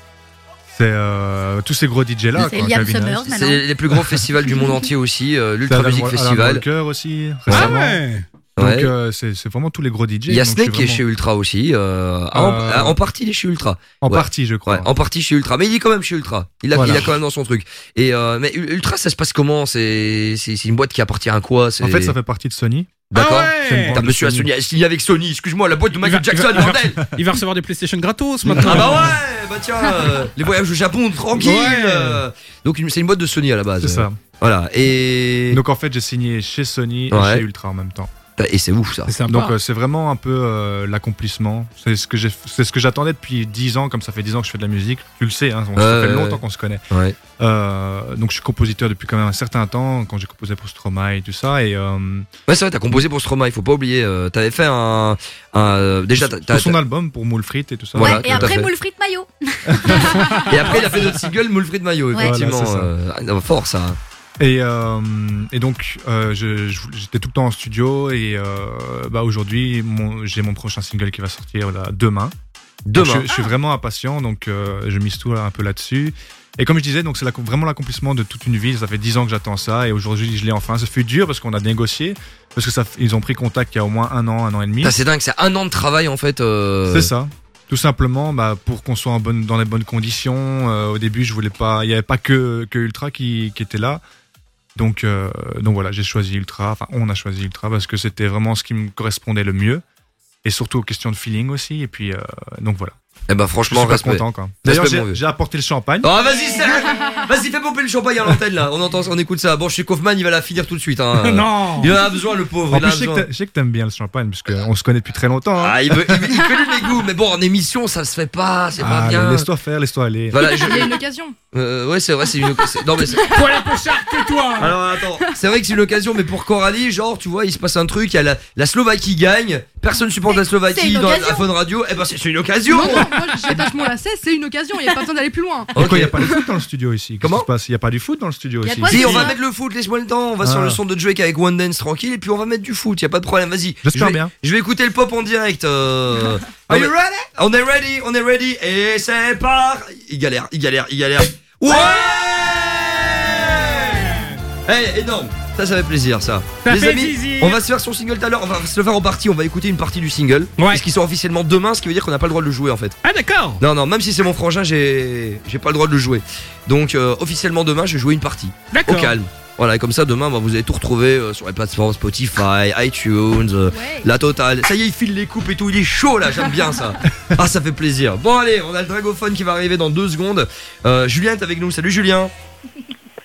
Speaker 23: c'est euh, tous ces gros DJ là.
Speaker 7: C'est
Speaker 23: quoi,
Speaker 7: Liam
Speaker 23: Calvin
Speaker 7: Summers,
Speaker 23: Harris.
Speaker 7: maintenant.
Speaker 4: C'est les plus grands festivals du monde entier aussi, euh, l'Ultra Music Festival.
Speaker 23: Walker aussi,
Speaker 5: Ah
Speaker 23: récemment.
Speaker 5: ouais
Speaker 23: Donc
Speaker 4: Ouais.
Speaker 23: euh, c'est vraiment tous les gros DJ.
Speaker 4: Il y a Snake qui est chez Ultra aussi. euh, en,
Speaker 23: Euh,
Speaker 4: en partie, il est chez Ultra.
Speaker 23: En
Speaker 4: Ouais.
Speaker 23: partie, je crois.
Speaker 4: Ouais, en partie chez Ultra, mais il est quand même chez Ultra. Il a,
Speaker 23: Voilà.
Speaker 4: il a quand même dans son truc. Et euh, mais Ultra, ça se passe comment? C'est une boîte qui appartient à quoi?
Speaker 23: En fait, ça fait partie de Sony.
Speaker 4: D'accord.
Speaker 5: Ah ouais
Speaker 23: C'est une
Speaker 4: T'as monsieur à
Speaker 23: Sony.
Speaker 4: Sony, signé avec Sony. Excuse-moi, la boîte de
Speaker 5: Il
Speaker 4: Michael
Speaker 5: va-
Speaker 4: Jackson,
Speaker 5: il va-
Speaker 4: bordel.
Speaker 5: Il va recevoir des PlayStation gratos maintenant.
Speaker 4: Ah bah ouais, bah tiens, euh, les voyages au Japon, tranquille.
Speaker 5: Ouais.
Speaker 4: euh. Donc c'est une boîte de Sony à la base.
Speaker 23: C'est ça.
Speaker 4: Voilà. Et
Speaker 23: Donc en fait, j'ai signé chez Sony et chez Ultra en même temps.
Speaker 4: Et c'est ouf ça.
Speaker 23: Donc euh, c'est vraiment un peu euh, l'accomplissement. C'est ce que j'ai, c'est ce que j'attendais depuis 10 ans, comme ça fait 10 ans que je fais de la musique. Tu le sais, hein, on- ça fait
Speaker 4: ouais,
Speaker 23: longtemps
Speaker 4: ouais.
Speaker 23: qu'on se connaît.
Speaker 4: Ouais.
Speaker 23: Euh, donc je suis compositeur depuis quand même un certain temps, quand j'ai composé pour Stromae et tout ça. Et euh,
Speaker 4: Ouais, c'est vrai, t'as composé pour Stromae, il faut pas oublier. euh, T'avais fait un. un euh, déjà,
Speaker 23: pour son album, pour Moule Frites et tout ça.
Speaker 4: Voilà,
Speaker 7: Ouais, et
Speaker 4: tout
Speaker 7: après,
Speaker 4: fait.
Speaker 7: moule frites maillot.
Speaker 4: Et après, il a fait notre single Moulfried Maillot, effectivement.
Speaker 23: Voilà,
Speaker 4: euh, ah, fort ça.
Speaker 23: Et, euh, et donc, euh, j'étais tout le temps en studio et euh, bah aujourd'hui, j'ai mon prochain single qui va sortir là, demain.
Speaker 4: Demain.
Speaker 23: Donc, je, je suis vraiment impatient, donc euh, je mise tout un peu là-dessus. Et comme je disais, donc c'est vraiment l'accomplissement de toute une vie. Ça fait 10 ans que j'attends ça et aujourd'hui, je l'ai enfin. Ça fait dur parce qu'on a négocié, parce que ça, ils ont pris contact il y a au moins un an, un an et demi.
Speaker 4: C'est dingue, c'est un an de travail en fait. euh,
Speaker 23: C'est ça. Tout simplement, bah, pour qu'on soit en bonne, dans les bonnes conditions. Euh, au début, je voulais pas. Il n'y avait pas que, que Ultra qui, qui était là. Donc, euh, donc voilà, j'ai choisi Ultra. Enfin, on a choisi Ultra parce que c'était vraiment ce qui me correspondait le mieux. Et surtout aux questions de feeling aussi. Et puis, euh, donc voilà.
Speaker 4: Eh ben
Speaker 23: Je
Speaker 4: franchement,
Speaker 23: suis pas content, quoi. D'ailleurs, j'ai apporté le champagne.
Speaker 4: Oh vas-y, vas-y, fais pomper le champagne à l'antenne là. On entend, on écoute ça. Bon, chez Kaufman, il va la finir tout de suite. Hein.
Speaker 5: Non.
Speaker 4: Il en a besoin, le pauvre.
Speaker 23: En plus, je sais que je t'aimes bien le champagne, parce qu'on se connaît depuis très longtemps. hein.
Speaker 4: Ah, il, veut, il, il connaît mes goûts, mais bon, en émission, ça se fait pas, c'est pas
Speaker 23: Ah,
Speaker 4: bien.
Speaker 23: Laisse-toi faire, laisse-toi aller.
Speaker 4: Voilà, je-
Speaker 6: Il y a une occasion.
Speaker 4: Euh, ouais, c'est vrai, c'est une occasion. Non, mais
Speaker 5: Voilà pour ça, tais-toi
Speaker 4: Alors attends, c'est vrai que c'est une occasion, mais pour Coralie, genre, tu vois, il se passe un truc, il y a la, la Slovaquie gagne, personne supporte la Slovaquie dans la. Fun Radio, et ben c'est une occasion
Speaker 6: Non, non, moi j'attache mon lacet, c'est une occasion, il n'y a pas besoin d'aller plus loin.
Speaker 23: Pourquoi il n'y a pas de foot dans le studio ici?
Speaker 4: Comment
Speaker 23: qui se passe? Il n'y a pas du foot dans le studio
Speaker 6: Il
Speaker 23: ici?
Speaker 4: Si, on va mettre le foot, laisse-moi le temps, on va sur
Speaker 23: Ah.
Speaker 4: le son de Drake avec One Dance tranquille, et puis on va mettre du foot, y a pas de problème, vas-y.
Speaker 23: J'espère
Speaker 4: Je vais-
Speaker 23: bien.
Speaker 4: Je vais écouter le pop en direct. euh.
Speaker 6: Are you ready?
Speaker 4: On est ready, on est ready, et c'est par. Il galère, il galère, il galère. Ouais Eh, énorme ça, ça fait plaisir, ça.
Speaker 5: Ça
Speaker 4: Les
Speaker 5: fait
Speaker 4: amis,
Speaker 5: plaisir.
Speaker 4: on va se faire son single tout à l'heure. On va se le faire en partie. On va écouter une partie du single.
Speaker 5: Ouais.
Speaker 4: Puisqu'ils sont officiellement demain, ce qui veut dire qu'on n'a pas le droit de le jouer en fait.
Speaker 5: Ah d'accord
Speaker 4: Non, non, même si c'est mon frangin, j'ai j'ai pas le droit de le jouer. Donc, euh, officiellement demain, je vais jouer une partie. Au
Speaker 5: D'accord.
Speaker 4: calme. Voilà, et comme ça, demain, bah, vous allez tout retrouver euh, sur les plateformes Spotify, iTunes, euh, la totale. Ça y est, il file les coupes et tout. Il est chaud là, j'aime bien ça. Ah, ça fait plaisir. Bon, allez, on a le Dragophone qui va arriver dans deux secondes. Euh, Julien est avec nous. Salut, Julien.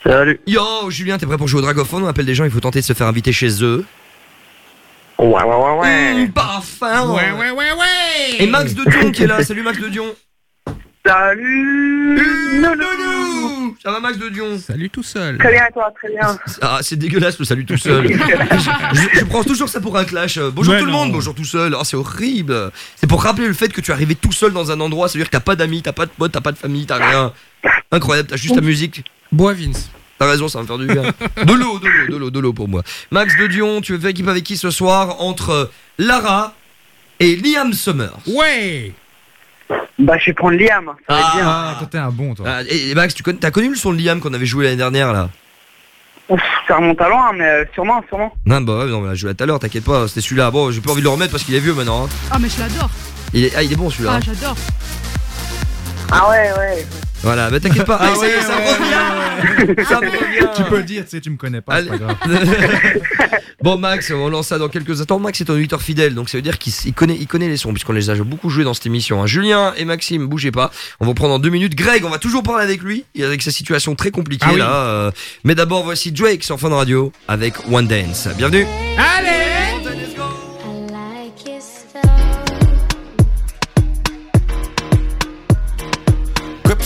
Speaker 19: Salut.
Speaker 4: Yo, Julien, t'es prêt pour jouer au Dragophone On appelle des gens, il faut tenter de se faire inviter chez eux.
Speaker 19: Ouais, ouais, ouais, ouais.
Speaker 4: Mmh, parfum.
Speaker 5: Ouais, ouais, ouais, ouais
Speaker 4: Et Max de Dion qui est là. Salut, Max de Dion.
Speaker 19: Salut.
Speaker 4: Nounou. Ça va Max de Dion
Speaker 5: Salut tout seul.
Speaker 9: Très bien, toi, très bien.
Speaker 4: Ah, c'est dégueulasse le salut tout seul. je, prends toujours ça pour un clash. Bonjour
Speaker 5: Mais
Speaker 4: tout le monde, bonjour tout seul. Ah, c'est horrible. C'est pour rappeler le fait que tu es arrivé tout seul dans un endroit. Ça veut dire que t'as pas d'amis, t'as pas de potes, t'as pas de famille, t'as rien. Incroyable, t'as juste ta musique.
Speaker 5: Bois Vince.
Speaker 4: T'as raison, ça va me faire du bien. De l'eau, de l'eau, de l'eau, de l'eau pour moi. Max de Dion, tu veux faire équipe avec qui ce soir Entre Lara et Liam Summers?
Speaker 5: Ouais
Speaker 9: Bah, je vais prendre Liam. Ça va être bien.
Speaker 23: Ah, toi, t'es un bon, toi.
Speaker 4: Ah, et, et Max, tu connais, t'as connu le son de Liam qu'on avait joué l'année dernière là?
Speaker 9: Ouf, ça remonte à loin, mais euh, sûrement, sûrement.
Speaker 4: Non, bah ouais, non, mais là, je joué tout à l'heure, t'inquiète pas, c'était celui-là. Bon, j'ai pas envie de le remettre parce qu'il est vieux maintenant. hein.
Speaker 6: Ah, mais je l'adore.
Speaker 4: Il est, ah, il est bon celui-là.
Speaker 6: Ah,
Speaker 4: hein.
Speaker 6: j'adore.
Speaker 9: Ah ouais, ouais.
Speaker 4: Voilà, bah t'inquiète pas.
Speaker 23: Ah
Speaker 4: Ah, ça
Speaker 23: ouais,
Speaker 4: revient. Ça me revient.
Speaker 23: Tu peux le dire, tu sais, tu me connais pas, c'est pas grave.
Speaker 4: bon Max, on lance ça dans quelques instants. Max est un auditeur fidèle, donc ça veut dire qu'il connaît, il connaît les sons puisqu'on les a beaucoup joués dans cette émission. hein. Julien et Maxime, bougez pas. On va prendre en deux minutes. Greg, on va toujours parler avec lui, et avec sa situation très compliquée
Speaker 5: Ah
Speaker 4: là. euh. Mais d'abord, voici Drake sur Fun Radio avec One Dance. Bienvenue.
Speaker 5: Allez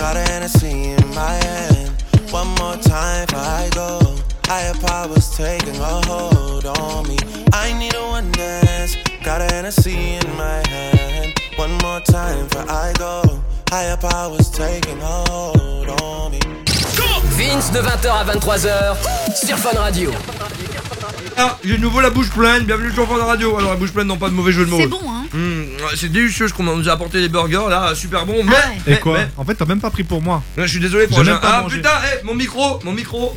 Speaker 24: Got a Hennessy in my hand. One more time before I go. Higher powers taking a hold on me. I need a one dance. Got a Hennessy in my hand. One more time before I go. Higher powers taking a hold on me.
Speaker 1: Vince de 20h à 23h sur Fun Radio.
Speaker 4: Ah, j'ai de nouveau la bouche pleine. Bienvenue sur Fun Radio. Alors la bouche pleine, non pas de mauvais jeu de mots.
Speaker 7: C'est bon, hein
Speaker 4: Mmh, c'est délicieux ce qu'on nous a apporté les burgers là, super bon. Mais,
Speaker 23: Et
Speaker 4: mais-
Speaker 23: quoi
Speaker 4: mais-
Speaker 23: En fait, t'as même pas pris pour moi.
Speaker 4: je suis désolé,
Speaker 23: même pas
Speaker 4: Ah
Speaker 23: mangé.
Speaker 4: putain, eh, mon micro, mon micro.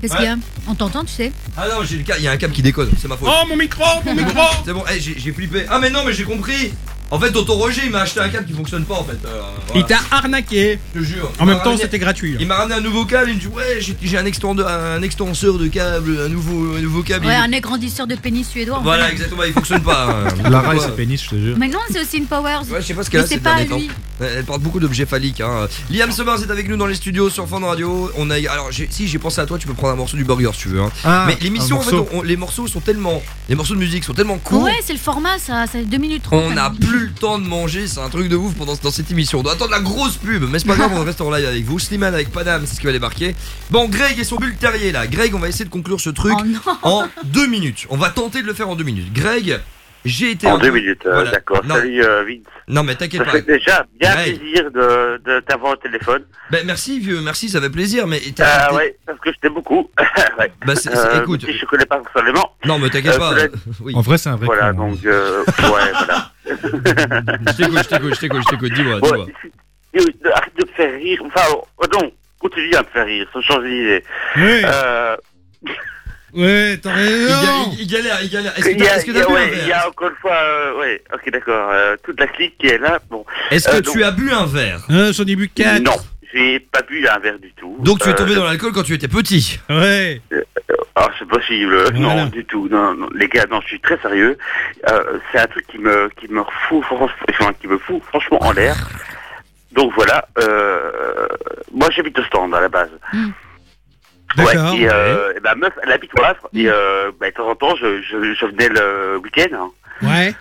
Speaker 7: Qu'est-ce
Speaker 4: Ouais.
Speaker 7: qu'il y a On t'entend, tu sais
Speaker 4: Ah non, j'ai le ca- il y a un câble qui déconne, c'est ma faute.
Speaker 5: Oh mon micro, mon micro
Speaker 4: C'est bon, j'ai j'ai flippé. Ah mais non, mais j'ai compris. En fait, Tonton Roger, il m'a acheté un câble qui fonctionne pas en fait. euh, voilà.
Speaker 5: Il t'a arnaqué.
Speaker 4: Je te jure.
Speaker 5: En même temps,
Speaker 4: ramené-
Speaker 5: c'était gratuit.
Speaker 4: Il m'a ramené un nouveau câble, il me dit ouais j'ai un extendeur, un extenseur de câble, un nouveau, un nouveau câble.
Speaker 7: Ouais,
Speaker 4: Il-
Speaker 7: un agrandisseur de pénis suédois.
Speaker 4: Voilà
Speaker 7: connaît.
Speaker 4: exactement, il fonctionne pas. hein.
Speaker 23: Lara et
Speaker 4: Ouais.
Speaker 23: ses pénis, je te jure.
Speaker 7: Mais non, c'est aussi une Powers.
Speaker 4: Ouais, je sais pas ce qu'elle a
Speaker 7: c'est pas lui.
Speaker 4: Elle porte beaucoup d'objets phalliques. Hein. Liam Summers est avec nous dans les studios sur Fun Radio. On a, alors j'ai- si j'ai pensé à toi, tu peux prendre un morceau du burger si tu veux. Hein.
Speaker 23: Ah,
Speaker 4: Mais l'émission, en fait, on- les morceaux sont tellement, les morceaux de musique sont tellement courts.
Speaker 7: Ouais, c'est le format, ça, c'est 2 minutes 30.
Speaker 4: On n'a plus le temps de manger, c'est un truc de ouf pendant dans cette émission. On doit attendre la grosse pub, mais c'est pas grave, on reste en live avec vous. Slimane avec Panam, c'est ce qui va débarquer. Bon, Greg et son bulle terrier là. Greg, on va essayer de conclure ce truc
Speaker 7: Oh
Speaker 4: en deux minutes. On va tenter de le faire en deux minutes. Greg J'ai été
Speaker 19: En deux minutes, euh,
Speaker 4: Voilà.
Speaker 19: d'accord.
Speaker 4: Non.
Speaker 19: Salut, euh, Vince.
Speaker 4: Non, mais t'inquiète
Speaker 19: Ça
Speaker 4: pas.
Speaker 19: fait déjà bien
Speaker 4: Ouais.
Speaker 19: plaisir de, de t'avoir au téléphone.
Speaker 4: Ben, merci, vieux, merci, ça fait plaisir, mais
Speaker 19: Ah
Speaker 4: t'es-
Speaker 19: ouais, parce que je t'aime beaucoup. ouais.
Speaker 4: Bah,
Speaker 19: Euh,
Speaker 4: écoute.
Speaker 19: Si je connais pas personnellement.
Speaker 4: Non, mais t'inquiète
Speaker 19: Euh,
Speaker 4: pas. euh, oui.
Speaker 23: En vrai, c'est un vrai
Speaker 19: Voilà,
Speaker 23: con, hein.
Speaker 19: donc, euh, ouais, voilà.
Speaker 4: Je t'écoute, je t'écoute, je t'écoute, je t'écoute, dis-moi, dis-moi.
Speaker 19: arrête de me faire rire. Enfin, oh, non, continue à me faire rire, sans changer d'idée.
Speaker 5: Oui.
Speaker 19: Euh,
Speaker 5: Ouais, t'as
Speaker 4: Il,
Speaker 5: raison.
Speaker 4: il- il galère, il galère. Est-ce que
Speaker 19: il y
Speaker 4: t'as que t'as bu un
Speaker 19: ouais, il y
Speaker 4: verre
Speaker 19: a encore une fois, euh, ouais, ok, d'accord, euh, toute la clique qui est là, bon.
Speaker 4: Est-ce que
Speaker 19: Euh,
Speaker 4: tu
Speaker 19: donc-
Speaker 4: as bu un verre?
Speaker 5: Hein, j'en ai bu 4.
Speaker 19: Non, j'ai pas bu un verre du tout.
Speaker 4: Donc tu es tombé
Speaker 19: Euh,
Speaker 4: dans l'alcool quand tu étais petit
Speaker 5: Ouais.
Speaker 19: Ah, c'est possible. Non, du tout. Non, non, les gars, non, je suis très sérieux. Euh, c'est un truc qui me, qui me fout, franchement, enfin, qui me fout franchement en l'air. Donc voilà. Euh, moi, j'habite au stand à la base.
Speaker 5: D'accord.
Speaker 19: Ouais, et, euh, et ma meuf, elle habite au Havre. Et euh, bah, de temps en temps, je, je, je venais le week-end hein,
Speaker 5: Ouais.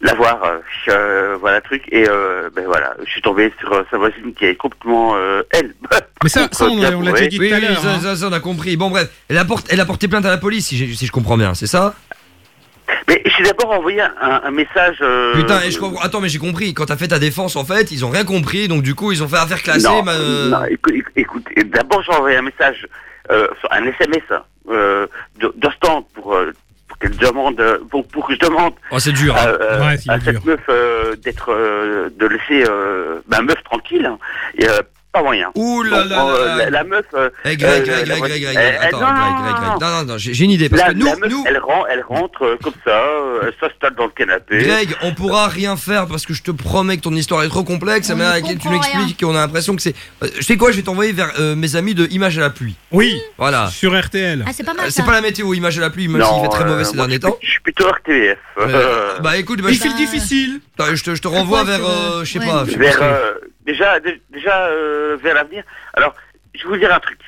Speaker 19: La voir. euh, voilà le truc. Et euh, ben voilà, je suis tombé sur euh, sa voisine qui est complètement euh, elle.
Speaker 5: Mais ça, ça, on l'a on l'a déjà dit
Speaker 4: Oui,
Speaker 5: tout à l'heure.
Speaker 4: ça,
Speaker 5: hein.
Speaker 4: ça, ça, on a compris. Bon, bref, elle a, porté, elle a porté plainte à la police, si, j'ai- si je comprends bien, c'est ça?
Speaker 19: Mais j'ai d'abord envoyé un, un message. euh,
Speaker 4: Putain, et je comprends. Attends, mais j'ai compris. Quand t'as fait ta défense, en fait, ils ont rien compris, donc du coup, ils ont fait affaire classée.
Speaker 19: Non,
Speaker 4: bah, euh,
Speaker 19: non, écoute, écoute, d'abord j'ai envoyé un message, euh, un SMS euh, stand pour, pour qu'elle demande, euh, pour, pour que je demande
Speaker 4: Oh, c'est dur. hein.
Speaker 19: euh,
Speaker 5: Ouais, c'est
Speaker 19: à
Speaker 5: dur.
Speaker 19: cette meuf euh, d'être, euh, de laisser euh, ma meuf tranquille. hein, et euh, pas moyen.
Speaker 4: Ouh là là là.
Speaker 19: la, la meuf. Euh,
Speaker 4: Eh, Greg,
Speaker 19: euh,
Speaker 4: Greg, Greg,
Speaker 19: voisine-
Speaker 4: Greg, Greg,
Speaker 19: euh,
Speaker 4: attends, Greg, Greg,
Speaker 19: non,
Speaker 4: Greg. Non, non, non, j'ai une idée. Parce
Speaker 19: la,
Speaker 4: que nous,
Speaker 19: la meuf,
Speaker 4: nous,
Speaker 19: elle rentre, elle rentre euh, comme ça, euh, elle s'installe dans le canapé.
Speaker 4: Greg, on pourra rien faire parce que je te promets que ton histoire est trop complexe.
Speaker 7: On
Speaker 4: mais tu m'expliques qu'on a l'impression que c'est. Euh, je sais quoi, je vais t'envoyer vers mes amis de Images à la pluie.
Speaker 5: Oui.
Speaker 4: Voilà.
Speaker 5: Sur RTL.
Speaker 7: Ah, c'est pas mal
Speaker 4: C'est pas la météo, Images à la pluie, même s'il fait très mauvais ces derniers temps.
Speaker 19: Je suis plutôt
Speaker 4: Euh, bah écoute, bah,
Speaker 5: Il file difficile.
Speaker 4: Je te, te renvoie vers, je sais pas.
Speaker 19: vers, déjà, dé- déjà euh, vers l'avenir. Alors, je vais vous dire un truc.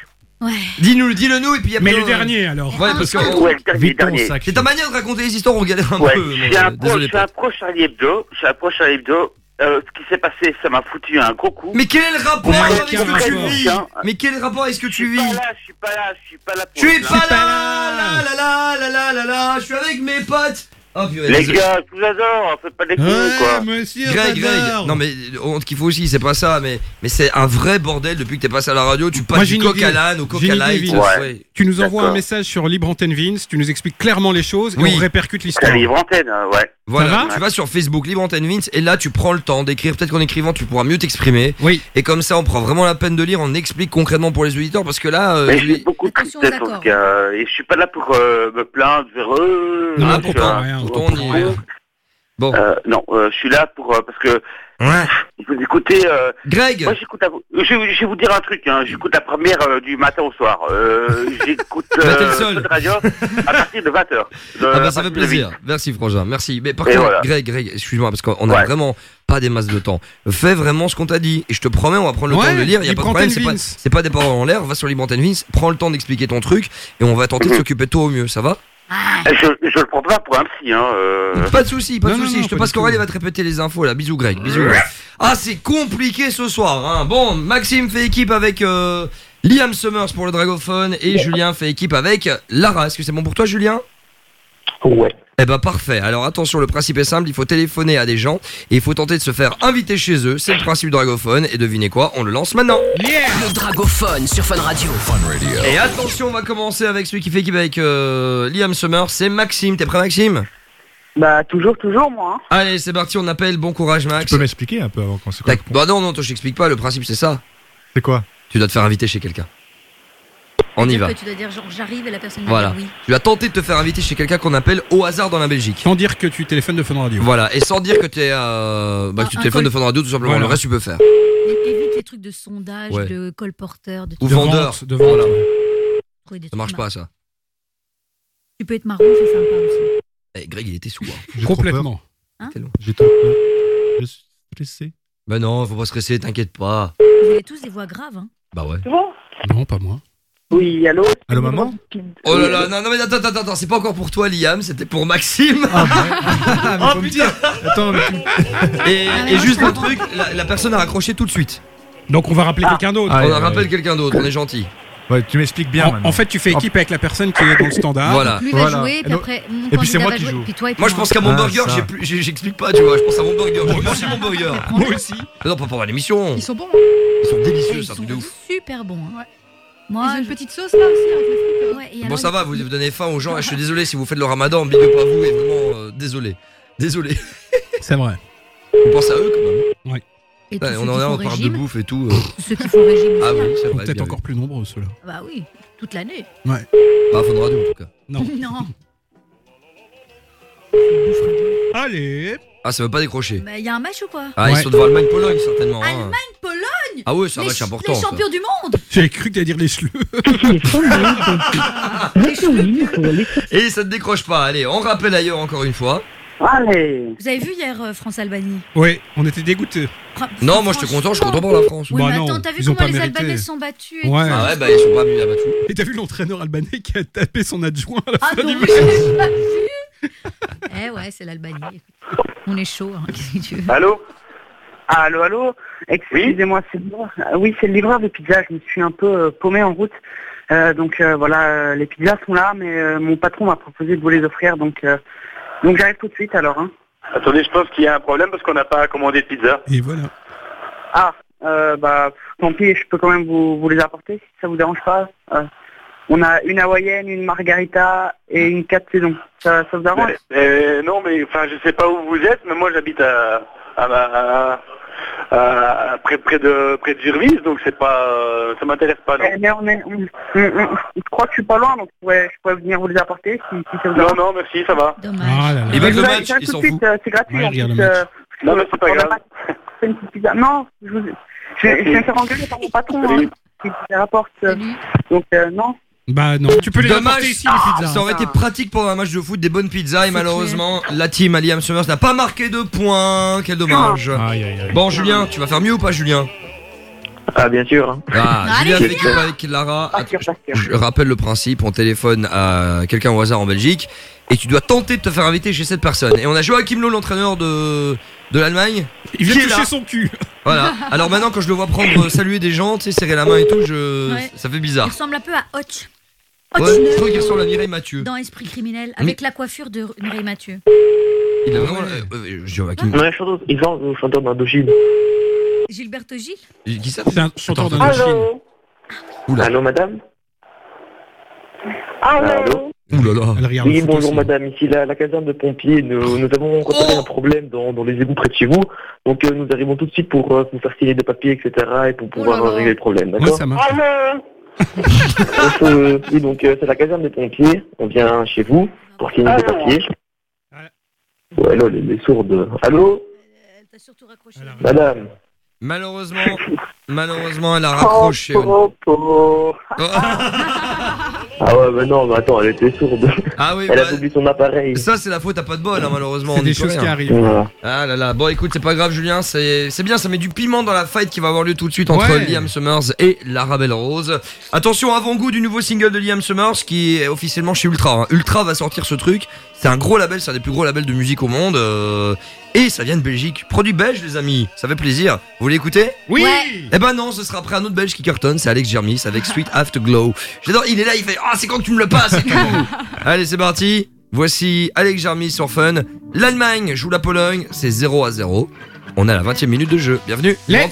Speaker 7: Ouais.
Speaker 4: Dis-nous, dis-le nous et puis après.
Speaker 5: Mais le dernier alors.
Speaker 4: Ouais, parce que.
Speaker 19: Ouais, le dernier, dernier.
Speaker 23: sac.
Speaker 4: C'est ta manière de raconter les histoires, on galère un
Speaker 19: Ouais,
Speaker 4: peu.
Speaker 19: suis un pro,
Speaker 4: Désolé.
Speaker 19: je suis un pro Charlie Hebdo. Je suis un pro Charlie Hebdo. Euh, ce qui s'est passé, ça m'a foutu un gros coup.
Speaker 4: Mais quel est le rapport
Speaker 5: Ouais,
Speaker 4: avec ce que tu vis Mais quel est le rapport avec ce que
Speaker 19: Je
Speaker 4: tu
Speaker 19: suis
Speaker 4: vis
Speaker 19: pas là, je suis pas là, je suis pas là pour
Speaker 4: Tu es pas
Speaker 5: pas
Speaker 4: là,
Speaker 5: là.
Speaker 4: là, là, là, là, là, là, je suis avec mes potes. Oh, purée,
Speaker 19: Les
Speaker 4: désolé.
Speaker 19: gars, je vous adore, faites pas des cons,
Speaker 5: Ouais,
Speaker 19: quoi.
Speaker 5: monsieur.
Speaker 4: Greg, Greg, non mais honte qu'il faut aussi, c'est pas ça, mais, mais c'est un vrai bordel depuis que t'es passé à la radio, tu passes
Speaker 5: Moi, j'ai
Speaker 4: du coq à l'âne au coq à light.
Speaker 19: Ouais.
Speaker 5: Tu nous envoies un message sur Libre Antenne Vince, tu nous expliques clairement les choses et
Speaker 4: Oui.
Speaker 5: on répercute l'histoire.
Speaker 19: libre antenne, euh, ouais.
Speaker 4: Voilà,
Speaker 5: va
Speaker 4: tu vas sur Facebook Libre Antenne Vince et là tu prends le temps d'écrire. Peut-être qu'en écrivant tu pourras mieux t'exprimer.
Speaker 5: Oui.
Speaker 4: Et comme ça on prend vraiment la peine de lire, on explique concrètement pour les auditeurs parce que là, euh,
Speaker 19: Mais
Speaker 4: je
Speaker 19: beaucoup de tristesse en tout cas. Et je suis pas là pour euh, me plaindre, faire euh,
Speaker 5: Non, pourtant, rien,
Speaker 4: pourtant,
Speaker 5: pourtant,
Speaker 4: on y est.
Speaker 5: rien.
Speaker 4: Bon.
Speaker 19: Euh, non, euh, je suis là pour euh, parce que
Speaker 4: Ouais.
Speaker 19: vous écoutez. Euh,
Speaker 4: Greg,
Speaker 19: moi, j'écoute. à vous- Je, je vais vous dire un truc. Hein, j'écoute la première euh, du matin au soir. Euh, j'écoute euh, radio à partir de 20 h
Speaker 4: ah bah ça fait plaisir. Merci Frangin, merci. Mais par contre,
Speaker 19: voilà.
Speaker 4: Greg, Greg, excuse-moi parce qu'on a
Speaker 19: Ouais.
Speaker 4: vraiment pas des masses de temps. Fais vraiment ce qu'on t'a dit et je te promets, on va prendre le
Speaker 5: Ouais,
Speaker 4: temps de le lire. Il y a pas de problème, c'est pas, pas des paroles en l'air. Va sur Libre Antenne Vince, prends le temps d'expliquer ton truc et on va tenter de s'occuper de toi au mieux. Ça va?
Speaker 19: Je, je le prends pas pour un psy. Hein, euh.
Speaker 4: Pas de soucis, pas de
Speaker 5: non,
Speaker 4: Je te
Speaker 5: pas
Speaker 4: passe elle va te répéter les infos là. Bisous Greg, bisous. Greg. Ah, c'est compliqué ce soir. Hein. Bon, Maxime fait équipe avec euh, Liam Summers pour le Dragophone et Julien fait équipe avec Lara. Est-ce que c'est bon pour toi, Julien?
Speaker 19: Ouais.
Speaker 4: Eh ben parfait. Alors attention, le principe est simple. Il faut téléphoner à des gens et il faut tenter de se faire inviter chez eux. C'est le principe du Dragophone. Et devinez quoi? On le lance maintenant.
Speaker 1: Le Dragophone sur Fun Radio.
Speaker 4: Et attention, on va commencer avec celui qui fait équipe avec euh, Liam Summers. C'est Maxime. T'es prêt, Maxime?
Speaker 9: Bah, toujours, toujours, moi. hein.
Speaker 4: Allez, c'est parti. On appelle. Bon courage, Max.
Speaker 23: Tu peux m'expliquer un peu avant qu'on se.
Speaker 4: Bah non, non, toi, je t'explique pas. Le principe, c'est ça.
Speaker 23: C'est quoi?
Speaker 4: Tu dois te faire inviter chez quelqu'un. On y va.
Speaker 7: que Tu dois dire genre j'arrive et la personne
Speaker 4: Voilà.
Speaker 7: dire oui.
Speaker 4: Tu vas tenter de te faire inviter chez quelqu'un qu'on appelle au hasard dans la Belgique.
Speaker 5: Sans dire que tu téléphones de Fun Radio.
Speaker 4: Voilà. Et sans dire que euh, bah, que tu téléphones de
Speaker 7: col-
Speaker 4: Fun Radio, tout simplement.
Speaker 5: Voilà.
Speaker 4: Le reste, tu peux faire.
Speaker 7: Évite les trucs de sondage,
Speaker 4: Ouais.
Speaker 7: de colporteur, de
Speaker 4: Ou
Speaker 7: tout ça.
Speaker 4: vendeur.
Speaker 5: vente, de vente,
Speaker 4: Voilà.
Speaker 5: ouais.
Speaker 4: Ça marche pas, ça.
Speaker 7: Tu peux être marrant, c'est sympa aussi.
Speaker 4: Eh, Greg, il était sous. hein.
Speaker 5: Complètement.
Speaker 4: Long.
Speaker 23: J'ai trop peur. Je suis stressé.
Speaker 4: Bah non, faut pas stresser, t'inquiète pas.
Speaker 7: Vous avez tous des voix graves, hein.
Speaker 4: Bah ouais.
Speaker 9: C'est bon
Speaker 5: Non, pas moi.
Speaker 9: Oui, allô
Speaker 23: Allô, maman
Speaker 4: Oh là là, non, non, mais attends, attends, attends, c'est pas encore pour toi, Liam, c'était pour Maxime.
Speaker 23: Ah, mais faut me dire. Attends, mais
Speaker 4: Et, et juste un truc, la, la personne a raccroché tout de suite.
Speaker 5: Donc on va rappeler quelqu'un d'autre.
Speaker 23: Ah,
Speaker 4: on
Speaker 23: ouais,
Speaker 4: en rappelle
Speaker 23: ouais.
Speaker 4: quelqu'un d'autre, on est gentil.
Speaker 23: Ouais, tu m'expliques bien
Speaker 8: En, fait, tu fais équipe avec la personne qui est dans le standard.
Speaker 4: Voilà.
Speaker 7: Lui va jouer, puis après,
Speaker 23: Et puis c'est moi qui joue.
Speaker 7: puis toi, et puis
Speaker 4: Moi, je pense qu'à mon
Speaker 23: Ah,
Speaker 4: burger, j'explique pas, tu vois. Je pense à mon burger. Je vais manger mon burger.
Speaker 8: Moi aussi.
Speaker 4: Non, pas pendant l'émission.
Speaker 6: Ils sont bons.
Speaker 4: Ils sont délicieux, c'est un truc de ouf.
Speaker 7: super bons. hein.
Speaker 6: Ils
Speaker 7: Moi,
Speaker 6: ont une petite sauce là aussi avec les frites.
Speaker 7: ouais, et
Speaker 4: Bon,
Speaker 7: alors,
Speaker 4: ça va, vous, vous donnez faim aux gens. Je suis désolé si vous faites le ramadan. Big up à vous et vraiment euh, désolé. Désolé.
Speaker 8: C'est vrai.
Speaker 4: On pense à eux quand même.
Speaker 8: Ouais.
Speaker 7: Et tous
Speaker 4: Ouais,
Speaker 7: ceux
Speaker 4: on
Speaker 7: qui
Speaker 4: en est,
Speaker 7: font
Speaker 4: on parle de
Speaker 7: régime.
Speaker 4: bouffe et tout. euh.
Speaker 7: Ceux qui font régime aussi.
Speaker 4: Ah oui, c'est vrai.
Speaker 8: Peut-être
Speaker 4: bien
Speaker 8: encore plus nombreux, ceux-là.
Speaker 7: Bah oui, toute l'année.
Speaker 8: Ouais.
Speaker 4: Pas Fun Radio en tout cas.
Speaker 8: Non.
Speaker 7: non.
Speaker 8: Allez.
Speaker 4: Ah, ça veut pas décrocher.
Speaker 7: Mais il y a un match ou quoi
Speaker 4: Ah, ils
Speaker 8: Ouais.
Speaker 4: sont devant Allemagne-Pologne certainement. hein.
Speaker 7: Allemagne-Pologne
Speaker 4: Ah ouais, c'est un
Speaker 7: Les
Speaker 4: match
Speaker 7: ch-
Speaker 4: important.
Speaker 7: Les
Speaker 4: ça.
Speaker 7: champions du monde
Speaker 8: J'avais cru que t'allais dire les chleux.
Speaker 4: Et ça ne décroche pas. Allez, on rappelle ailleurs encore une fois.
Speaker 25: Allez.
Speaker 7: Vous avez vu hier euh, France-Albanie
Speaker 8: Ouais, on était dégoûtés.
Speaker 7: Fra-
Speaker 4: Non, moi j'étais content, je suis content pour la France.
Speaker 7: Oui,
Speaker 8: Bah
Speaker 7: mais
Speaker 8: non,
Speaker 7: attends, t'as vu
Speaker 8: ils ont
Speaker 7: comment
Speaker 8: pas
Speaker 7: les
Speaker 8: mérité.
Speaker 7: Albanais se sont battus et
Speaker 8: Ouais.
Speaker 7: tout
Speaker 4: Ah ouais, bah ils sont pas bien battus.
Speaker 8: Et t'as vu l'entraîneur albanais qui a tapé son adjoint à la
Speaker 7: Ah
Speaker 8: fin
Speaker 7: non,
Speaker 8: du match
Speaker 7: j'ai pas vu Eh ouais, c'est l'Albanie. On est chaud, hein, qu'est-ce que tu veux
Speaker 26: Allô?
Speaker 25: Allô, allô? Excusez-moi, c'est moi. Euh, Oui, c'est le livreur de pizza. Je me suis un peu euh, paumé en route. Euh, donc euh, voilà, euh, les pizzas sont là, mais euh, mon patron m'a proposé de vous les offrir. Donc, euh, donc j'arrive tout de suite alors. Hein.
Speaker 26: Attendez, je pense qu'il y a un problème parce qu'on n'a pas commandé de pizza.
Speaker 8: Et voilà.
Speaker 25: Ah, euh, bah tant pis, je peux quand même vous, vous les apporter si ça vous dérange pas. On a une hawaïenne, une margarita et une 4 saisons. Ça, ça vous arrange?
Speaker 26: Mais- mais non, mais enfin, je sais pas où vous êtes, mais moi j'habite à, à, à- à- à- près, près de près de Gervise, donc c'est pas, euh, ça m'intéresse pas. Non.
Speaker 25: Eh, mais on est, on- on- on- je crois que je suis pas loin, donc je pourrais, je pourrais venir vous les apporter si, si ça vous
Speaker 26: non,
Speaker 25: arrange.
Speaker 26: non, merci, ça va.
Speaker 7: Dommage.
Speaker 8: Ah là là.
Speaker 4: Le match, ils s'en
Speaker 25: de suite,
Speaker 4: foutent.
Speaker 25: euh, C'est gratuit
Speaker 8: Ouais,
Speaker 25: en
Speaker 8: regarde
Speaker 25: plus.
Speaker 8: le match.
Speaker 25: euh,
Speaker 26: Non, mais c'est pas grave.
Speaker 25: fait une petite pizza. Non, je, vous, je, je viens de faire engueuler par mon patron hein, qui rapporte. euh, Donc euh, non.
Speaker 8: Bah non, tu peux les
Speaker 4: Dommage,
Speaker 8: ici les pizzas.
Speaker 4: ça aurait été pratique pour un match de foot, des bonnes pizzas et malheureusement la team Aliam Summers n'a pas marqué de points. Quel dommage.
Speaker 8: Aïe, aïe, aïe.
Speaker 4: Bon Julien, tu vas faire mieux ou pas Julien
Speaker 26: Ah, bien sûr. hein.
Speaker 4: Ah,
Speaker 7: Allez,
Speaker 4: Julien équipe avec Lara. Je rappelle le principe, on téléphone à quelqu'un au hasard en Belgique et tu dois tenter de te faire inviter chez cette personne. Et on a Joachim Lowe, l'entraîneur de, de l'Allemagne.
Speaker 8: Il vient toucher son cul.
Speaker 4: Voilà. Alors maintenant quand je le vois prendre, euh, saluer des gens, tu sais, serrer la main et tout, je...
Speaker 7: Ouais.
Speaker 4: ça fait
Speaker 7: Il
Speaker 4: bizarre.
Speaker 7: ressemble un peu à Hotch.
Speaker 4: Ouais,
Speaker 7: Hotch
Speaker 4: je trouve qu'il ressemble à Mireille Mathieu.
Speaker 7: dans Esprit criminel, avec la coiffure de Mireille Mathieu.
Speaker 4: Il a vraiment... euh, euh, Joachim.
Speaker 26: Ouais, ils sont le chanteur d'Indochine.
Speaker 7: Gilberto Gil
Speaker 4: Qui ça
Speaker 8: C'est un chanteur d'Indochine.
Speaker 25: Allô.
Speaker 4: Oula.
Speaker 26: Allô, madame
Speaker 25: Allô.
Speaker 4: Ouh là.
Speaker 8: Elle
Speaker 26: Oui, bonjour
Speaker 8: aussi.
Speaker 26: madame, ici la, la caserne de pompiers. Nous, nous avons rencontré un problème dans, dans les égouts près de chez vous. Donc euh, nous arrivons tout de suite pour euh, vous faire signer des papiers, etc. et pour pouvoir
Speaker 6: là là.
Speaker 26: euh, régler le problème,
Speaker 8: Ouais,
Speaker 26: d'accord
Speaker 8: ça marche.
Speaker 25: Allô.
Speaker 26: Donc, euh, Oui, donc euh, c'est la caserne des pompiers. On vient chez vous pour signer des papiers. Ouais, là, les, les sourdes. Allô
Speaker 7: Elle t'a surtout raccroché.
Speaker 26: Madame
Speaker 4: Malheureusement, malheureusement, elle a raccroché.
Speaker 25: Oh, oh, oh.
Speaker 26: Ah ouais, mais non, mais attends, elle était sourde.
Speaker 4: Ah oui,
Speaker 26: Elle
Speaker 4: bah,
Speaker 26: a oublié son appareil.
Speaker 4: ça c'est la faute à pas de bol, hein, malheureusement.
Speaker 8: C'est
Speaker 4: on
Speaker 8: des choses qui arrivent.
Speaker 26: Voilà.
Speaker 4: Ah là là, bon écoute, c'est pas grave Julien, c'est c'est bien, ça met du piment dans la fight qui va avoir lieu tout de suite entre
Speaker 8: Ouais.
Speaker 4: Liam Summers et Lara Belle Rose. Attention, avant-goût du nouveau single de Liam Summers qui est officiellement chez Ultra. hein. Ultra va sortir ce truc, c'est un gros label, c'est un des plus gros labels de musique au monde. euh, et ça vient de Belgique. Produit belge les amis, ça fait plaisir. Vous voulez écouter?
Speaker 8: Oui
Speaker 4: Eh ben non, ce sera après un autre belge qui cartonne, c'est Alex Germis avec Sweet Afterglow. J'adore, il est là, il fait Ah c'est quand que tu me le passes et tout. Allez c'est parti, voici Alex Germis sur Fun. L'Allemagne joue la Pologne, c'est 0 à 0. On a la 20 e minute de jeu, bienvenue
Speaker 8: Let's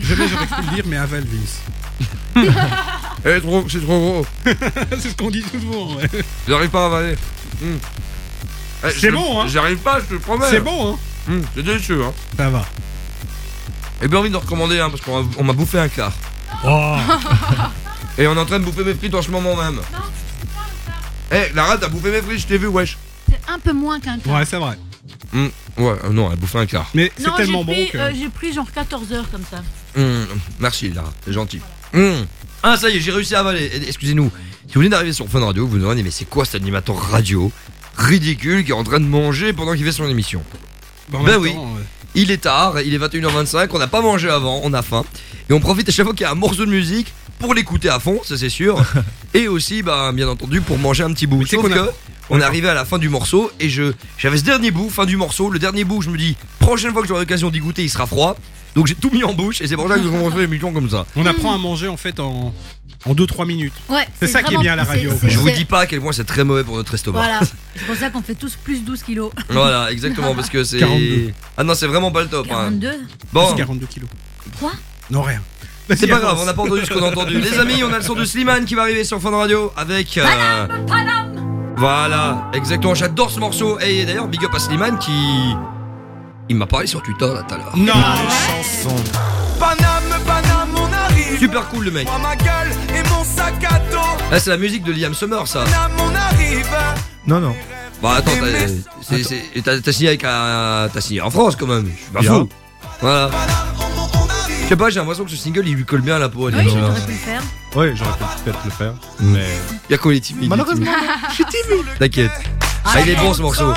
Speaker 5: Je- j'aurais pu le dire, mais avale Vince.
Speaker 4: Eh, trop, c'est trop gros
Speaker 5: C'est ce qu'on dit toujours. ouais.
Speaker 4: J'arrive pas à avaler. Hmm. Eh,
Speaker 5: C'est
Speaker 4: je-
Speaker 5: bon, hein
Speaker 4: J'arrive pas, je te le promets
Speaker 5: C'est bon, hein
Speaker 4: Hmm, C'est délicieux, hein
Speaker 5: Ça va.
Speaker 4: Et bien envie de recommander, hein, parce qu'on m'a- on m'a bouffé un quart.
Speaker 5: Oh.
Speaker 4: Et on est en train de bouffer mes frites en ce moment même. Eh, Lara, t'as bouffé mes frites, je t'ai vu, wesh.
Speaker 7: C'est un peu moins qu'un quart.
Speaker 5: Ouais, c'est vrai.
Speaker 4: Ouais, euh, non, elle a bouffé un quart.
Speaker 5: Mais
Speaker 7: Non, j'ai pris, euh, j'ai pris genre 14 heures comme ça.
Speaker 4: Hmm, merci Lara, c'est gentil. Hmm. Ah ça y est, j'ai réussi à avaler. Eh, Excusez-nous. Si vous venez d'arriver sur Fun Radio, vous vous demandez mais c'est quoi cet animateur radio ridicule qui est en train de manger pendant qu'il fait son émission?
Speaker 5: Bah, en
Speaker 4: Ben
Speaker 5: même
Speaker 4: oui.
Speaker 5: temps.
Speaker 4: Il est tard, il est 21h25, on n'a pas mangé avant, on a faim. Et on profite à chaque fois qu'il y a un morceau de musique pour l'écouter à fond, ça c'est sûr. et aussi, bah, bien entendu, pour manger un petit bout.
Speaker 5: sais
Speaker 4: Sauf
Speaker 5: qu'on a-
Speaker 4: que, on est arrivé à la fin du morceau et je j'avais ce dernier bout, fin du morceau. Le dernier bout, je me dis, prochaine fois que j'aurai l'occasion d'y goûter, il sera froid. Donc j'ai tout mis en bouche et c'est pour ça que nous avons fait l'émission comme ça.
Speaker 5: On apprend à manger en fait en, en 2-3 minutes.
Speaker 7: Ouais,
Speaker 5: C'est ça qui est bien à la radio.
Speaker 7: c'est-
Speaker 4: Je vous dis pas à quel point c'est très mauvais pour notre estomac.
Speaker 7: Voilà, c'est pour ça qu'on fait tous plus 12 kilos.
Speaker 4: Voilà, exactement, parce que c'est.
Speaker 5: 42.
Speaker 4: Ah non, c'est vraiment pas le top. hein.
Speaker 7: 42
Speaker 4: Bon,
Speaker 5: Plus 42 kilos.
Speaker 7: Quoi?
Speaker 5: Non, rien.
Speaker 4: c'est pas grave, on n'a pas entendu ce qu'on a entendu. Les amis, on a le son de Slimane qui va arriver sur Fun Radio avec. euh, Voilà, exactement, j'adore ce morceau. Et d'ailleurs, big up à Slimane qui. Il m'a parlé sur Twitter là tout à l'heure.
Speaker 5: Non
Speaker 18: Paname, Paname, on arrive.
Speaker 4: Super cool le mec.
Speaker 18: Moi, ma gueule et mon sac à dos.
Speaker 4: Là, c'est la musique de Liam Summer, ça.
Speaker 18: Paname, on arrive.
Speaker 23: Non, non.
Speaker 4: Bah attends, t'as- c'est- c'est- t'as t'as signé avec un. T'as signé en France quand même, je suis pas fou. Voilà. Sais pas, j'ai l'impression que ce single il lui colle bien à la peau.
Speaker 7: Oui, j'aurais pu le faire.
Speaker 23: Oui, j'aurais pu peut-être le faire. Mais.
Speaker 4: Y'a qu'on est timide.
Speaker 23: Malheureusement,
Speaker 4: je suis timide. T'inquiète. Ah, il est bon ce morceau.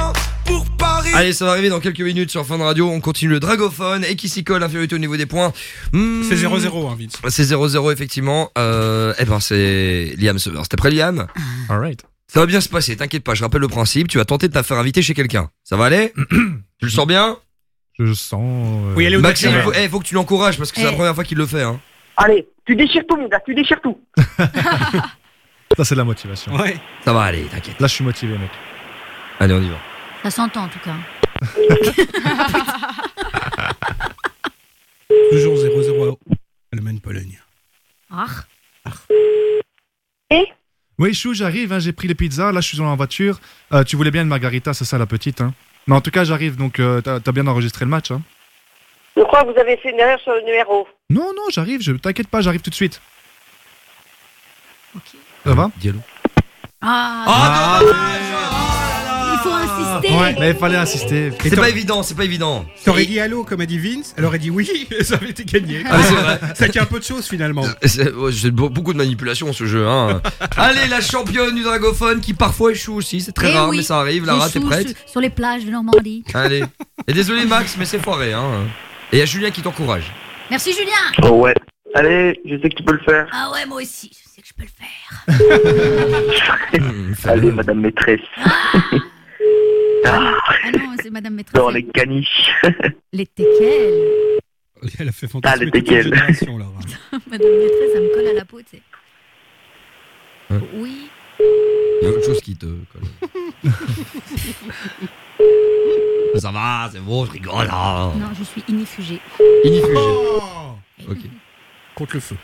Speaker 18: Pour Paris.
Speaker 4: Allez, ça va arriver dans quelques minutes sur Fun Radio. On continue le dragophone et qui s'y colle, infériorité au niveau des points. Hmm,
Speaker 5: C'est 0-0, hein, Vince.
Speaker 4: C'est 0-0, effectivement. Euh, eh ben, c'est Liam Summer. T'es prêt, Liam?
Speaker 23: Alright.
Speaker 4: Ça va bien se passer, t'inquiète pas. Je rappelle le principe. Tu vas tenter de te faire inviter chez quelqu'un. Ça va aller? Tu le sens bien?
Speaker 23: Je sens. euh,
Speaker 5: Oui, allez au
Speaker 4: Maxime,
Speaker 5: taquet,
Speaker 4: faut, eh, faut que tu l'encourages parce que c'est la
Speaker 7: Eh.
Speaker 4: première fois qu'il le fait. Hein.
Speaker 9: Allez, tu déchires tout, mon gars, tu déchires tout.
Speaker 23: Ça, c'est de la motivation.
Speaker 5: Ouais.
Speaker 4: Ça va aller, t'inquiète.
Speaker 23: Là, je suis motivé, mec.
Speaker 4: Allez, on y va.
Speaker 7: Ça s'entend en tout cas.
Speaker 5: Toujours 0-0 à Allemagne-Pologne.
Speaker 7: Ah.
Speaker 23: Oui, Chou, j'arrive, hein, j'ai pris les pizzas, là je suis dans la voiture. Euh, tu voulais bien une margarita, c'est ça la petite, hein? Mais en tout cas, j'arrive, donc euh, t'as bien enregistré le match, hein
Speaker 25: Je crois que vous avez fait une erreur sur le numéro.
Speaker 23: Non, non, j'arrive, je t'inquiète pas, j'arrive tout de suite. Ça va?
Speaker 4: Diallo.
Speaker 7: Ah,
Speaker 4: Ah, dommage
Speaker 7: faut insister.
Speaker 23: Ouais, mais il fallait insister.
Speaker 4: C'est pas évident, c'est pas évident.
Speaker 5: T'aurais dit allô comme a dit Vince, elle aurait dit oui, et ça avait été gagné.
Speaker 4: Ah, c'est vrai.
Speaker 5: Ça tient un peu de choses finalement.
Speaker 4: C'est ouais, c'est beau- beaucoup de manipulation ce jeu. Hein. Allez, la championne du dragophone qui parfois échoue aussi, c'est très
Speaker 7: Eh
Speaker 4: rare,
Speaker 7: oui,
Speaker 4: mais ça arrive. Lara, t'es prête
Speaker 7: sur, sur les plages de Normandie.
Speaker 4: Allez. Et désolé Max, mais c'est foiré. Hein. Et il y a Julien qui t'encourage.
Speaker 7: Merci Julien.
Speaker 26: Oh ouais. Allez, je sais que tu peux le faire.
Speaker 7: Ah ouais, moi aussi, je sais que je peux le faire.
Speaker 26: Allez, madame maîtresse. Ah,
Speaker 7: Ah non, c'est Madame Maîtresse.
Speaker 26: dans les caniches.
Speaker 7: Les teckels.
Speaker 5: Elle a fait
Speaker 26: Ah,
Speaker 5: fantasmer
Speaker 26: les
Speaker 5: toute une génération.
Speaker 7: Madame Maîtresse, ça me colle à la peau, tu sais.
Speaker 4: Hein
Speaker 7: Oui.
Speaker 4: Il y a autre chose qui te colle. ça va, c'est bon, je rigole. Hein.
Speaker 7: Non, je suis inifugée.
Speaker 4: Inifugé.
Speaker 5: Oh
Speaker 4: Ok.
Speaker 5: Contre le feu.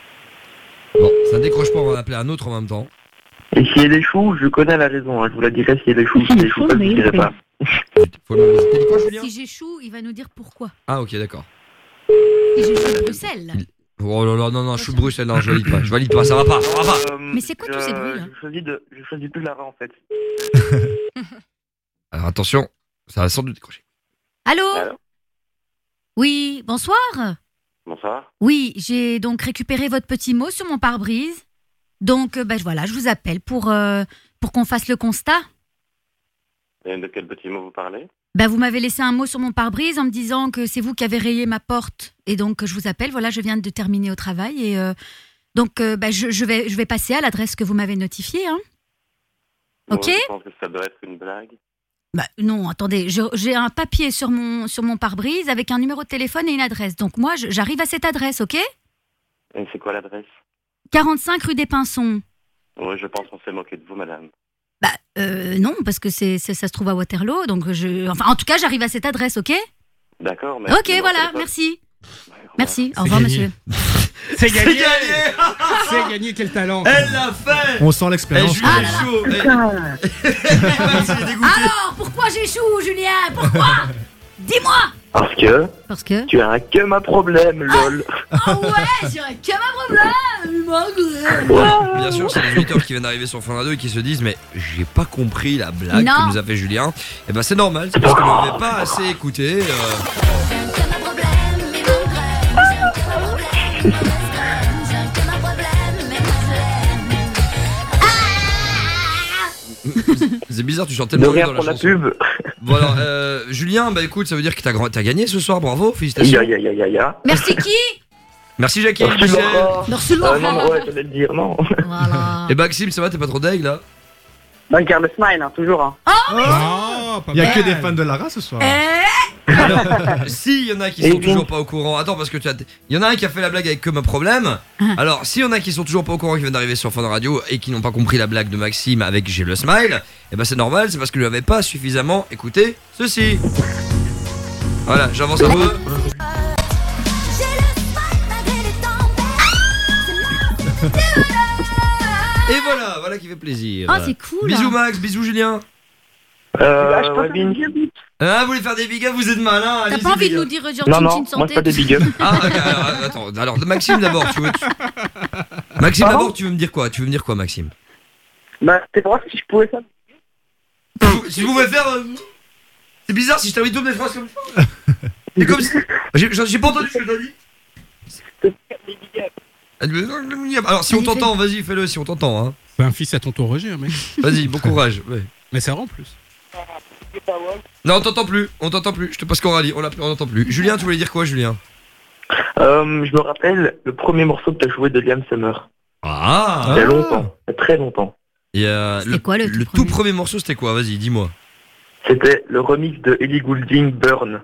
Speaker 4: Bon, ça décroche pas, on va appeler un autre en même temps.
Speaker 26: Et si elle échoue, je connais la raison. hein. Je vous la dirai si elle échoue. Si elle échoue pas, je vous dirai pas.
Speaker 4: Faut le T'as dit quoi, Julien
Speaker 7: Si j'échoue, il va nous dire pourquoi.
Speaker 4: Ah, ok, d'accord.
Speaker 7: Si j'échoue à Bruxelles.
Speaker 4: Oh là là, non, non, je suis de Bruxelles, non, je valide pas, je valide pas, ça va pas, ça va pas.
Speaker 26: Euh,
Speaker 7: Mais c'est quoi tous ces bruits, là
Speaker 26: Je choisis, de, je choisis plus Lara en fait.
Speaker 4: Alors attention, ça va sans doute décrocher.
Speaker 7: Allô Oui, bonsoir.
Speaker 26: Bonsoir.
Speaker 7: Oui, j'ai donc récupéré votre petit mot sur mon pare-brise. Donc, euh, bah, voilà, je vous appelle pour, euh, pour qu'on fasse le constat.
Speaker 26: Et de quel petit mot vous parlez?
Speaker 7: Bah, vous m'avez laissé un mot sur mon pare-brise en me disant que c'est vous qui avez rayé ma porte. Et donc, je vous appelle. Voilà, je viens de terminer au travail. Et euh, donc, euh, bah, je, je vais, je vais passer à l'adresse que vous m'avez notifiée. Hein. Ok?
Speaker 26: Je pense que ça doit être une blague.
Speaker 7: Bah, non, attendez, j'ai un papier sur mon, sur mon pare-brise avec un numéro de téléphone et une adresse. Donc, moi, j'arrive à cette adresse, ok?
Speaker 26: Et c'est quoi l'adresse?
Speaker 7: 45 rue des Pinsons.
Speaker 26: Oui, je pense qu'on s'est moqué de vous, madame.
Speaker 7: Bah, euh, non, parce que c'est, c'est- ça se trouve à Waterloo. Donc, je. Enfin, en tout cas, j'arrive à cette adresse, ok?
Speaker 26: D'accord, mais.
Speaker 7: Ok, voilà, merci. Merci. Au revoir,
Speaker 5: gagné.
Speaker 7: monsieur.
Speaker 5: C'est gagné
Speaker 4: C'est gagné
Speaker 5: C'est gagné, quel talent
Speaker 4: Elle l'a fait
Speaker 23: On sent
Speaker 4: Eh,
Speaker 23: l'expérience.
Speaker 4: Julien
Speaker 7: Ah
Speaker 4: est chaud eh. Il est dégoûté.
Speaker 7: Alors, pourquoi j'échoue, Julien? Pourquoi? Dis-moi
Speaker 26: Parce que
Speaker 7: Parce que.
Speaker 26: tu as que ma problème, lol.
Speaker 7: Oh ouais, j'ai que ma problème.
Speaker 4: Bien sûr, c'est les auditeurs qui viennent d'arriver sur Fun Radio et qui se disent Mais j'ai pas compris la blague
Speaker 7: Non.
Speaker 4: que nous a fait Julien. Et ben c'est normal, c'est parce que vous n'avez pas assez écouté. euh. C'est bizarre, tu chantes
Speaker 26: De
Speaker 4: tellement bien
Speaker 26: rien
Speaker 4: dans la
Speaker 26: pour la
Speaker 4: chanson.
Speaker 26: pub.
Speaker 4: Bon alors, euh, Julien, bah écoute, ça veut dire que t'as t'as gagné ce soir, bravo, félicitations.
Speaker 26: Ya, ya, ya, ya, ya.
Speaker 7: Merci qui?
Speaker 4: Merci Jackie,
Speaker 26: Merci,
Speaker 4: Michel.
Speaker 26: Laura.
Speaker 7: Merci,
Speaker 26: Euh,
Speaker 7: Laura.
Speaker 26: non, non, ouais, j'allais le dire, non.
Speaker 7: Voilà.
Speaker 4: Et Maxime, ça va, t'es pas trop deg là?
Speaker 25: Garde le smile, hein, toujours. Hein.
Speaker 5: Oh, pas
Speaker 23: Il y a que des fans de Lara ce soir.
Speaker 7: Eh
Speaker 4: Alors, si il y en a qui
Speaker 26: Et
Speaker 4: sont toujours pas au courant, attends parce que tu as, il y en a un qui a fait la blague avec que ma problème.
Speaker 7: Ah.
Speaker 4: Alors, s'il y en a qui sont toujours pas au courant, qui viennent d'arriver sur Fun Radio et qui n'ont pas compris la blague de Maxime avec j'ai le smile, et ben c'est normal, c'est parce que je n'avais pas suffisamment écouté ceci. Voilà, j'avance un peu. Et voilà, voilà qui fait plaisir.
Speaker 7: Ah, c'est cool.
Speaker 4: Bisous Max, bisous Julien.
Speaker 26: Euh,
Speaker 25: je
Speaker 26: ouais,
Speaker 25: pense
Speaker 26: Vince.
Speaker 4: Ah, vous voulez faire des big ups, vous êtes malin.
Speaker 7: T'as pas envie de nous dire genre
Speaker 26: Non, non, moi
Speaker 7: santé
Speaker 26: c'est pas des big ups.
Speaker 4: Ah, ok, alors, attends, alors Maxime d'abord, tu veux. Maxime
Speaker 25: Pardon
Speaker 4: d'abord, tu veux me dire quoi? Tu veux me dire quoi, Maxime?
Speaker 25: Bah, c'est pour si je pouvais ça.
Speaker 4: Si vous pouvez faire. euh, C'est bizarre si je t'invite toutes mes phrases comme ça. C'est comme si. J'ai j'ai pas entendu ce que t'as dit. Alors, si on t'entend, vas-y, fais-le, si on t'entend. Hein.
Speaker 5: Fais un fils à tonton Roger, mec.
Speaker 4: Vas-y, bon courage. ouais.
Speaker 5: Mais ça rend plus.
Speaker 4: Non, on t'entend plus, on t'entend plus. Je te passe Coralie, on l'a plus, on n'entend plus. Julien, tu voulais dire quoi, Julien
Speaker 26: Euh, je me rappelle le premier morceau que t'as joué de Liam Summer.
Speaker 4: Ah
Speaker 26: Il y a longtemps, il y a très longtemps.
Speaker 4: Euh,
Speaker 7: C'était quoi, le tout
Speaker 4: tout premier morceau, c'était quoi Vas-y, dis-moi.
Speaker 26: C'était le remix de Ellie Goulding, Burn.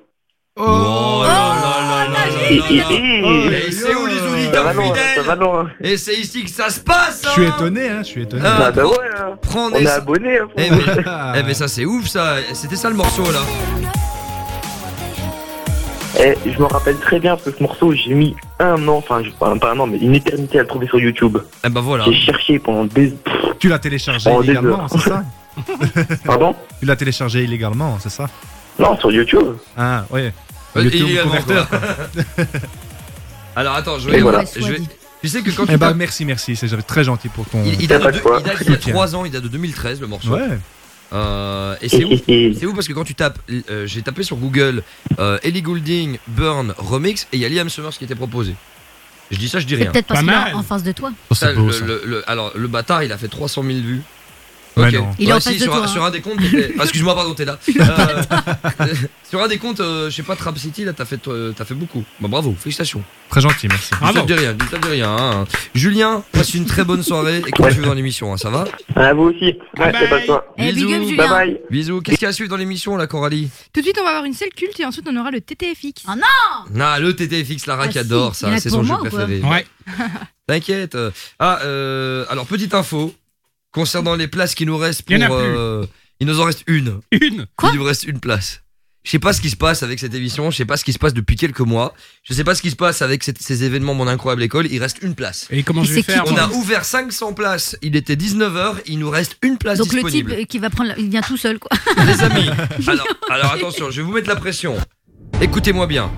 Speaker 4: Oh, là là là là là là.
Speaker 26: et-
Speaker 4: Et c'est où les
Speaker 26: Ça va loin, ça va loin.
Speaker 4: Et c'est ici que ça se passe
Speaker 23: Je suis
Speaker 4: hein
Speaker 23: étonné, hein, je suis étonné.
Speaker 4: Ah,
Speaker 26: Bah, bah
Speaker 4: prends-
Speaker 26: ouais, hein. On est abonné. Hein,
Speaker 4: Eh mais, eh, mais ça c'est ouf ça, c'était ça le morceau là.
Speaker 26: Eh, je me rappelle très bien parce que ce morceau, j'ai mis un an, enfin, je- pas, pas un an, mais une éternité à le trouver sur YouTube.
Speaker 4: Eh ben voilà.
Speaker 26: J'ai cherché pendant des.
Speaker 23: Tu l'as téléchargé illégalement, c'est ça
Speaker 26: Pardon
Speaker 23: Tu l'as téléchargé illégalement, c'est ça
Speaker 26: Non, sur YouTube.
Speaker 23: Ah, ouais.
Speaker 4: Ouais,
Speaker 23: YouTube
Speaker 4: illégalement,
Speaker 23: couvert, quoi.
Speaker 4: Alors attends, je vais.
Speaker 26: voilà.
Speaker 4: je vais- Tu sais que quand
Speaker 23: Eh
Speaker 4: tu
Speaker 23: ben,
Speaker 4: tapes-
Speaker 23: merci, merci, c'est très gentil pour ton.
Speaker 4: il, il date de, il date d'il y a
Speaker 23: Soutien.
Speaker 4: 3 ans, il date de 2013 le morceau.
Speaker 23: Ouais.
Speaker 4: Euh, et c'est ouf, c'est ouf parce que quand tu tapes, euh, j'ai tapé sur Google euh, Ellie Goulding Burn Remix et il y a Liam Summers qui était proposé. Je dis ça, je dis rien.
Speaker 7: peut-être parce qu'il en face de toi.
Speaker 4: Ça,
Speaker 23: beau,
Speaker 4: le-
Speaker 23: ça.
Speaker 4: le- le- alors, le bâtard, il a fait 300 000 vues.
Speaker 23: Ouais,
Speaker 4: Ok.
Speaker 23: non.
Speaker 7: Il est en
Speaker 4: si,
Speaker 7: face de
Speaker 4: sur,
Speaker 7: toi,
Speaker 4: un,
Speaker 7: hein.
Speaker 4: sur un des comptes, ah, excuse-moi, pardon, t'es là. Euh, sur un des comptes, euh, je sais pas, Trap City, là, t'as fait, euh, t'as fait beaucoup. Bah, bravo, félicitations.
Speaker 23: Très gentil, merci.
Speaker 4: Je te dis rien, je te dis rien. hein. Julien, passe une très bonne soirée et quand tu veux dans l'émission, hein, ça va
Speaker 27: Ah, vous aussi. Ouais, c'est pas toi.
Speaker 6: Eh, big up, Julien.
Speaker 27: Bye bye.
Speaker 4: Bisous. Qu'est-ce qu'il y a à suivre dans l'émission, là, Coralie
Speaker 6: Tout de suite, on va avoir une seule culte et ensuite on aura le TTFX.
Speaker 7: Oh non
Speaker 4: Ah, le TTFX, Lara
Speaker 6: Ah,
Speaker 4: qui
Speaker 6: si.
Speaker 4: adore
Speaker 6: en
Speaker 4: ça, c'est son jeu préféré.
Speaker 5: Ouais.
Speaker 4: T'inquiète. Ah, euh, alors, petite info. Concernant les places qui nous restent pour.
Speaker 5: Il y en a plus.
Speaker 4: euh, il nous en reste une.
Speaker 5: Une
Speaker 4: Il nous reste une place. Je sais pas ce qui se passe avec cette émission, je sais pas ce qui se passe depuis quelques mois, je sais pas ce qui se passe avec cette- ces événements Mon Incroyable École, il reste une place.
Speaker 5: Et comment je vais faire
Speaker 4: On a ouvert 500 places, il était 19h, il nous reste une place
Speaker 7: Donc le
Speaker 4: disponible.
Speaker 7: type qui va prendre, la- il vient tout seul quoi.
Speaker 4: Les amis, alors, alors attention, je vais vous mettre la pression. Écoutez-moi bien.